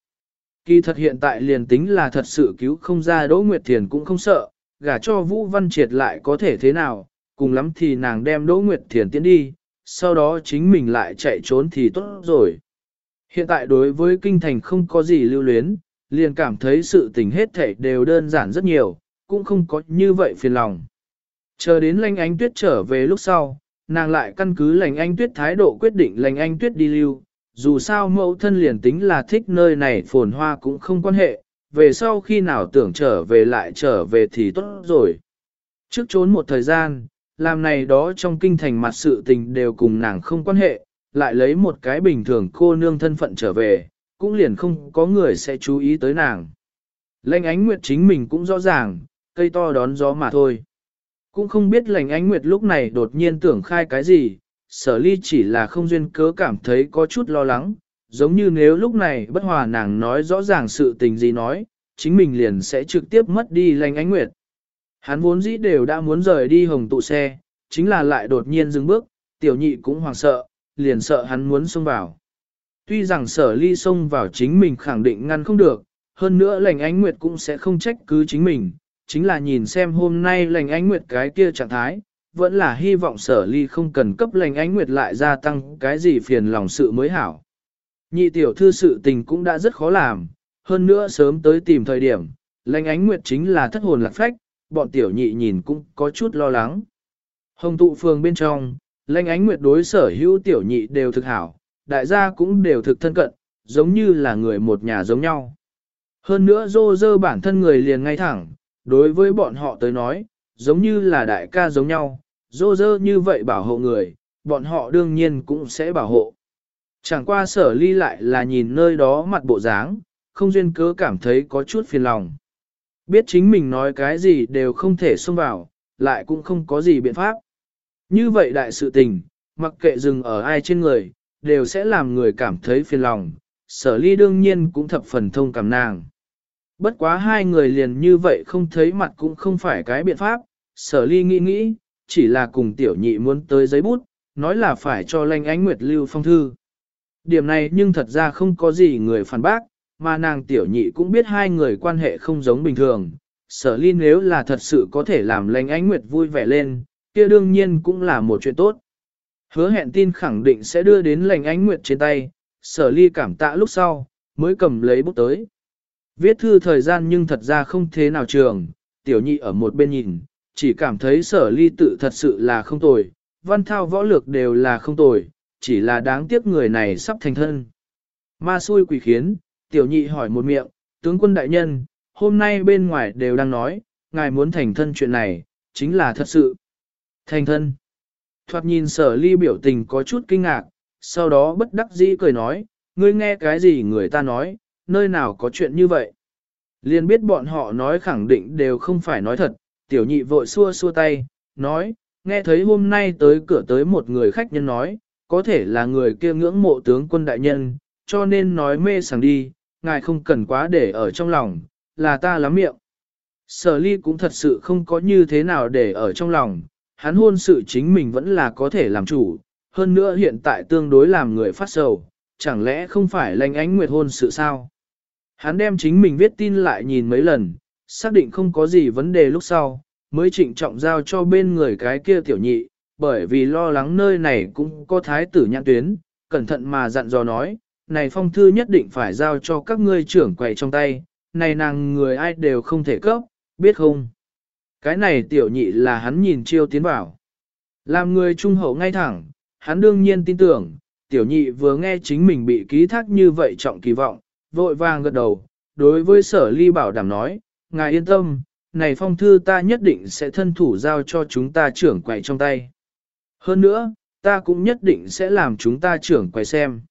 Kỳ thật hiện tại liền tính là thật sự cứu không ra Đỗ Nguyệt Thiền cũng không sợ, gả cho Vũ Văn Triệt lại có thể thế nào, cùng lắm thì nàng đem Đỗ Nguyệt Thiền tiến đi, sau đó chính mình lại chạy trốn thì tốt rồi. Hiện tại đối với kinh thành không có gì lưu luyến, liền cảm thấy sự tình hết thảy đều đơn giản rất nhiều, cũng không có như vậy phiền lòng. Chờ đến lành ánh tuyết trở về lúc sau, nàng lại căn cứ lành anh tuyết thái độ quyết định lành anh tuyết đi lưu, dù sao mẫu thân liền tính là thích nơi này phồn hoa cũng không quan hệ, về sau khi nào tưởng trở về lại trở về thì tốt rồi. Trước trốn một thời gian, làm này đó trong kinh thành mặt sự tình đều cùng nàng không quan hệ, lại lấy một cái bình thường cô nương thân phận trở về, cũng liền không có người sẽ chú ý tới nàng. Lệnh ánh nguyệt chính mình cũng rõ ràng, cây to đón gió mà thôi. Cũng không biết lệnh ánh nguyệt lúc này đột nhiên tưởng khai cái gì, sở ly chỉ là không duyên cớ cảm thấy có chút lo lắng, giống như nếu lúc này bất hòa nàng nói rõ ràng sự tình gì nói, chính mình liền sẽ trực tiếp mất đi lệnh ánh nguyệt. Hắn vốn dĩ đều đã muốn rời đi hồng tụ xe, chính là lại đột nhiên dừng bước, tiểu nhị cũng hoảng sợ, liền sợ hắn muốn xông vào. Tuy rằng sở ly xông vào chính mình khẳng định ngăn không được, hơn nữa lành ánh nguyệt cũng sẽ không trách cứ chính mình, chính là nhìn xem hôm nay lành ánh nguyệt cái kia trạng thái, vẫn là hy vọng sở ly không cần cấp lành ánh nguyệt lại gia tăng cái gì phiền lòng sự mới hảo. Nhị tiểu thư sự tình cũng đã rất khó làm, hơn nữa sớm tới tìm thời điểm, lành ánh nguyệt chính là thất hồn lạc phách, bọn tiểu nhị nhìn cũng có chút lo lắng. Hồng tụ phường bên trong, lanh ánh nguyệt đối sở hữu tiểu nhị đều thực hảo, đại gia cũng đều thực thân cận, giống như là người một nhà giống nhau. Hơn nữa dô dơ bản thân người liền ngay thẳng, đối với bọn họ tới nói, giống như là đại ca giống nhau, dô dơ như vậy bảo hộ người, bọn họ đương nhiên cũng sẽ bảo hộ. Chẳng qua sở ly lại là nhìn nơi đó mặt bộ dáng, không duyên cớ cảm thấy có chút phiền lòng. Biết chính mình nói cái gì đều không thể xông vào, lại cũng không có gì biện pháp. Như vậy đại sự tình, mặc kệ dừng ở ai trên người, đều sẽ làm người cảm thấy phiền lòng, sở ly đương nhiên cũng thập phần thông cảm nàng. Bất quá hai người liền như vậy không thấy mặt cũng không phải cái biện pháp, sở ly nghĩ nghĩ, chỉ là cùng tiểu nhị muốn tới giấy bút, nói là phải cho lanh ánh nguyệt lưu phong thư. Điểm này nhưng thật ra không có gì người phản bác, mà nàng tiểu nhị cũng biết hai người quan hệ không giống bình thường. Sở ly nếu là thật sự có thể làm lanh ánh nguyệt vui vẻ lên, kia đương nhiên cũng là một chuyện tốt. Hứa hẹn tin khẳng định sẽ đưa đến lành ánh nguyệt trên tay, sở ly cảm tạ lúc sau, mới cầm lấy bút tới. Viết thư thời gian nhưng thật ra không thế nào trường, tiểu nhị ở một bên nhìn, chỉ cảm thấy sở ly tự thật sự là không tồi, văn thao võ lược đều là không tồi, chỉ là đáng tiếc người này sắp thành thân. Ma xui quỷ khiến, tiểu nhị hỏi một miệng, tướng quân đại nhân, hôm nay bên ngoài đều đang nói, ngài muốn thành thân chuyện này, chính là thật sự. Thành thân. Thoạt nhìn sở ly biểu tình có chút kinh ngạc, sau đó bất đắc dĩ cười nói, ngươi nghe cái gì người ta nói, nơi nào có chuyện như vậy. Liên biết bọn họ nói khẳng định đều không phải nói thật, tiểu nhị vội xua xua tay, nói, nghe thấy hôm nay tới cửa tới một người khách nhân nói, có thể là người kia ngưỡng mộ tướng quân đại nhân, cho nên nói mê sảng đi, ngài không cần quá để ở trong lòng, là ta lắm miệng. Sở ly cũng thật sự không có như thế nào để ở trong lòng, hắn hôn sự chính mình vẫn là có thể làm chủ, hơn nữa hiện tại tương đối làm người phát sầu, chẳng lẽ không phải lành ánh nguyệt hôn sự sao? Hắn đem chính mình viết tin lại nhìn mấy lần, xác định không có gì vấn đề lúc sau, mới trịnh trọng giao cho bên người cái kia tiểu nhị, bởi vì lo lắng nơi này cũng có thái tử nhãn tuyến, cẩn thận mà dặn dò nói, này phong thư nhất định phải giao cho các ngươi trưởng quầy trong tay, này nàng người ai đều không thể cấp, biết không? Cái này tiểu nhị là hắn nhìn chiêu tiến vào. Làm người trung hậu ngay thẳng, hắn đương nhiên tin tưởng, tiểu nhị vừa nghe chính mình bị ký thác như vậy trọng kỳ vọng, vội vàng gật đầu, đối với sở ly bảo đảm nói, ngài yên tâm, này phong thư ta nhất định sẽ thân thủ giao cho chúng ta trưởng quầy trong tay. Hơn nữa, ta cũng nhất định sẽ làm chúng ta trưởng quầy xem.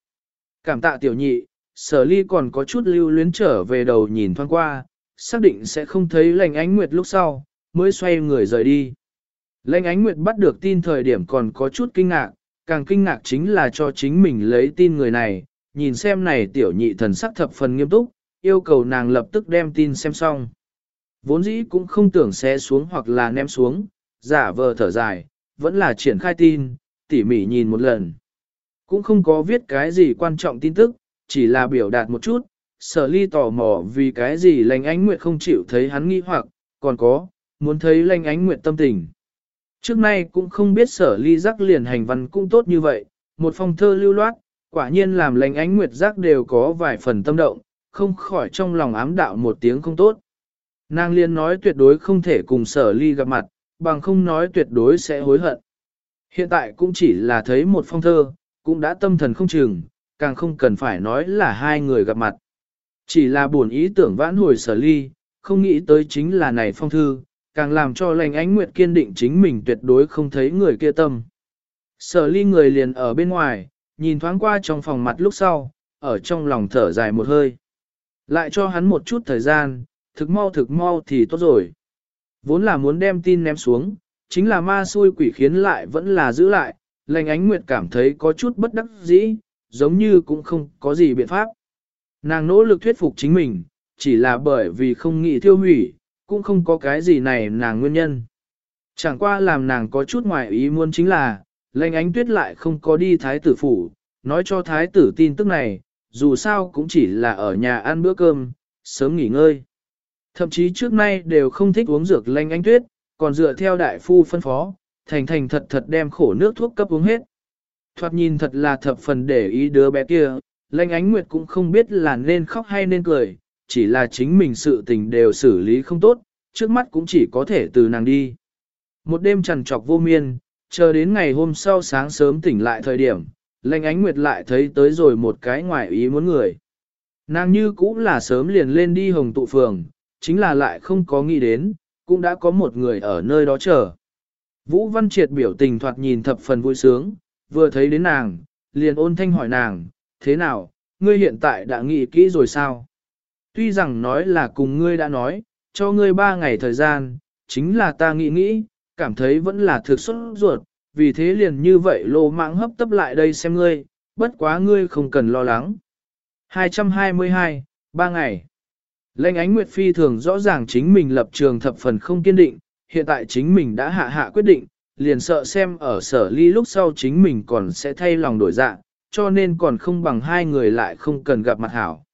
Cảm tạ tiểu nhị, sở ly còn có chút lưu luyến trở về đầu nhìn thoáng qua, xác định sẽ không thấy lành ánh nguyệt lúc sau, mới xoay người rời đi. Lệnh ánh nguyệt bắt được tin thời điểm còn có chút kinh ngạc, càng kinh ngạc chính là cho chính mình lấy tin người này, nhìn xem này tiểu nhị thần sắc thập phần nghiêm túc, yêu cầu nàng lập tức đem tin xem xong. Vốn dĩ cũng không tưởng xé xuống hoặc là ném xuống, giả vờ thở dài, vẫn là triển khai tin, tỉ mỉ nhìn một lần. Cũng không có viết cái gì quan trọng tin tức, chỉ là biểu đạt một chút, sở ly tò mò vì cái gì lành ánh nguyệt không chịu thấy hắn nghi hoặc, còn có, muốn thấy lanh ánh nguyệt tâm tình. Trước nay cũng không biết sở ly giác liền hành văn cũng tốt như vậy, một phong thơ lưu loát, quả nhiên làm lanh ánh nguyệt giác đều có vài phần tâm động, không khỏi trong lòng ám đạo một tiếng không tốt. Nàng liên nói tuyệt đối không thể cùng sở ly gặp mặt, bằng không nói tuyệt đối sẽ hối hận. Hiện tại cũng chỉ là thấy một phong thơ, cũng đã tâm thần không chừng, càng không cần phải nói là hai người gặp mặt. Chỉ là buồn ý tưởng vãn hồi sở ly, không nghĩ tới chính là này phong thư, càng làm cho lành ánh nguyệt kiên định chính mình tuyệt đối không thấy người kia tâm. Sở ly người liền ở bên ngoài, nhìn thoáng qua trong phòng mặt lúc sau, ở trong lòng thở dài một hơi. Lại cho hắn một chút thời gian, thực mau thực mau thì tốt rồi. Vốn là muốn đem tin ném xuống, chính là ma xui quỷ khiến lại vẫn là giữ lại, lành ánh nguyệt cảm thấy có chút bất đắc dĩ, giống như cũng không có gì biện pháp. Nàng nỗ lực thuyết phục chính mình, chỉ là bởi vì không nghĩ tiêu hủy, cũng không có cái gì này nàng nguyên nhân. Chẳng qua làm nàng có chút ngoài ý muốn chính là, lệnh ánh tuyết lại không có đi thái tử phủ, nói cho thái tử tin tức này, dù sao cũng chỉ là ở nhà ăn bữa cơm, sớm nghỉ ngơi. Thậm chí trước nay đều không thích uống dược lệnh ánh tuyết, còn dựa theo đại phu phân phó, thành thành thật thật đem khổ nước thuốc cấp uống hết. Thoạt nhìn thật là thập phần để ý đứa bé kia, lệnh ánh nguyệt cũng không biết là nên khóc hay nên cười, chỉ là chính mình sự tình đều xử lý không tốt, trước mắt cũng chỉ có thể từ nàng đi. Một đêm trằn trọc vô miên, chờ đến ngày hôm sau sáng sớm tỉnh lại thời điểm, lệnh ánh nguyệt lại thấy tới rồi một cái ngoài ý muốn người. Nàng như cũng là sớm liền lên đi hồng tụ phường, chính là lại không có nghĩ đến, cũng đã có một người ở nơi đó chờ. Vũ Văn Triệt biểu tình thoạt nhìn thập phần vui sướng, vừa thấy đến nàng, liền ôn thanh hỏi nàng, thế nào, ngươi hiện tại đã nghĩ kỹ rồi sao? Tuy rằng nói là cùng ngươi đã nói, cho ngươi ba ngày thời gian, chính là ta nghĩ nghĩ, cảm thấy vẫn là thực xuất ruột, vì thế liền như vậy lô mạng hấp tấp lại đây xem ngươi, bất quá ngươi không cần lo lắng. 222, ba ngày. Lệnh ánh Nguyệt Phi thường rõ ràng chính mình lập trường thập phần không kiên định, hiện tại chính mình đã hạ hạ quyết định, liền sợ xem ở sở ly lúc sau chính mình còn sẽ thay lòng đổi dạng, cho nên còn không bằng hai người lại không cần gặp mặt hảo.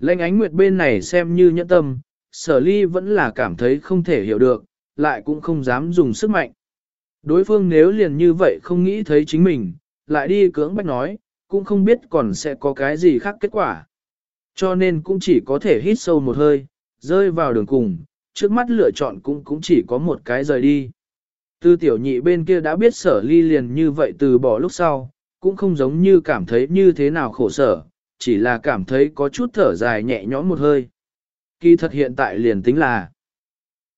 Lệnh ánh Nguyệt bên này xem như nhẫn tâm, sở ly vẫn là cảm thấy không thể hiểu được, lại cũng không dám dùng sức mạnh. Đối phương nếu liền như vậy không nghĩ thấy chính mình, lại đi cưỡng bách nói, cũng không biết còn sẽ có cái gì khác kết quả. Cho nên cũng chỉ có thể hít sâu một hơi, rơi vào đường cùng, trước mắt lựa chọn cũng cũng chỉ có một cái rời đi. Tư tiểu nhị bên kia đã biết sở ly liền như vậy từ bỏ lúc sau, cũng không giống như cảm thấy như thế nào khổ sở, chỉ là cảm thấy có chút thở dài nhẹ nhõm một hơi. Kỳ thật hiện tại liền tính là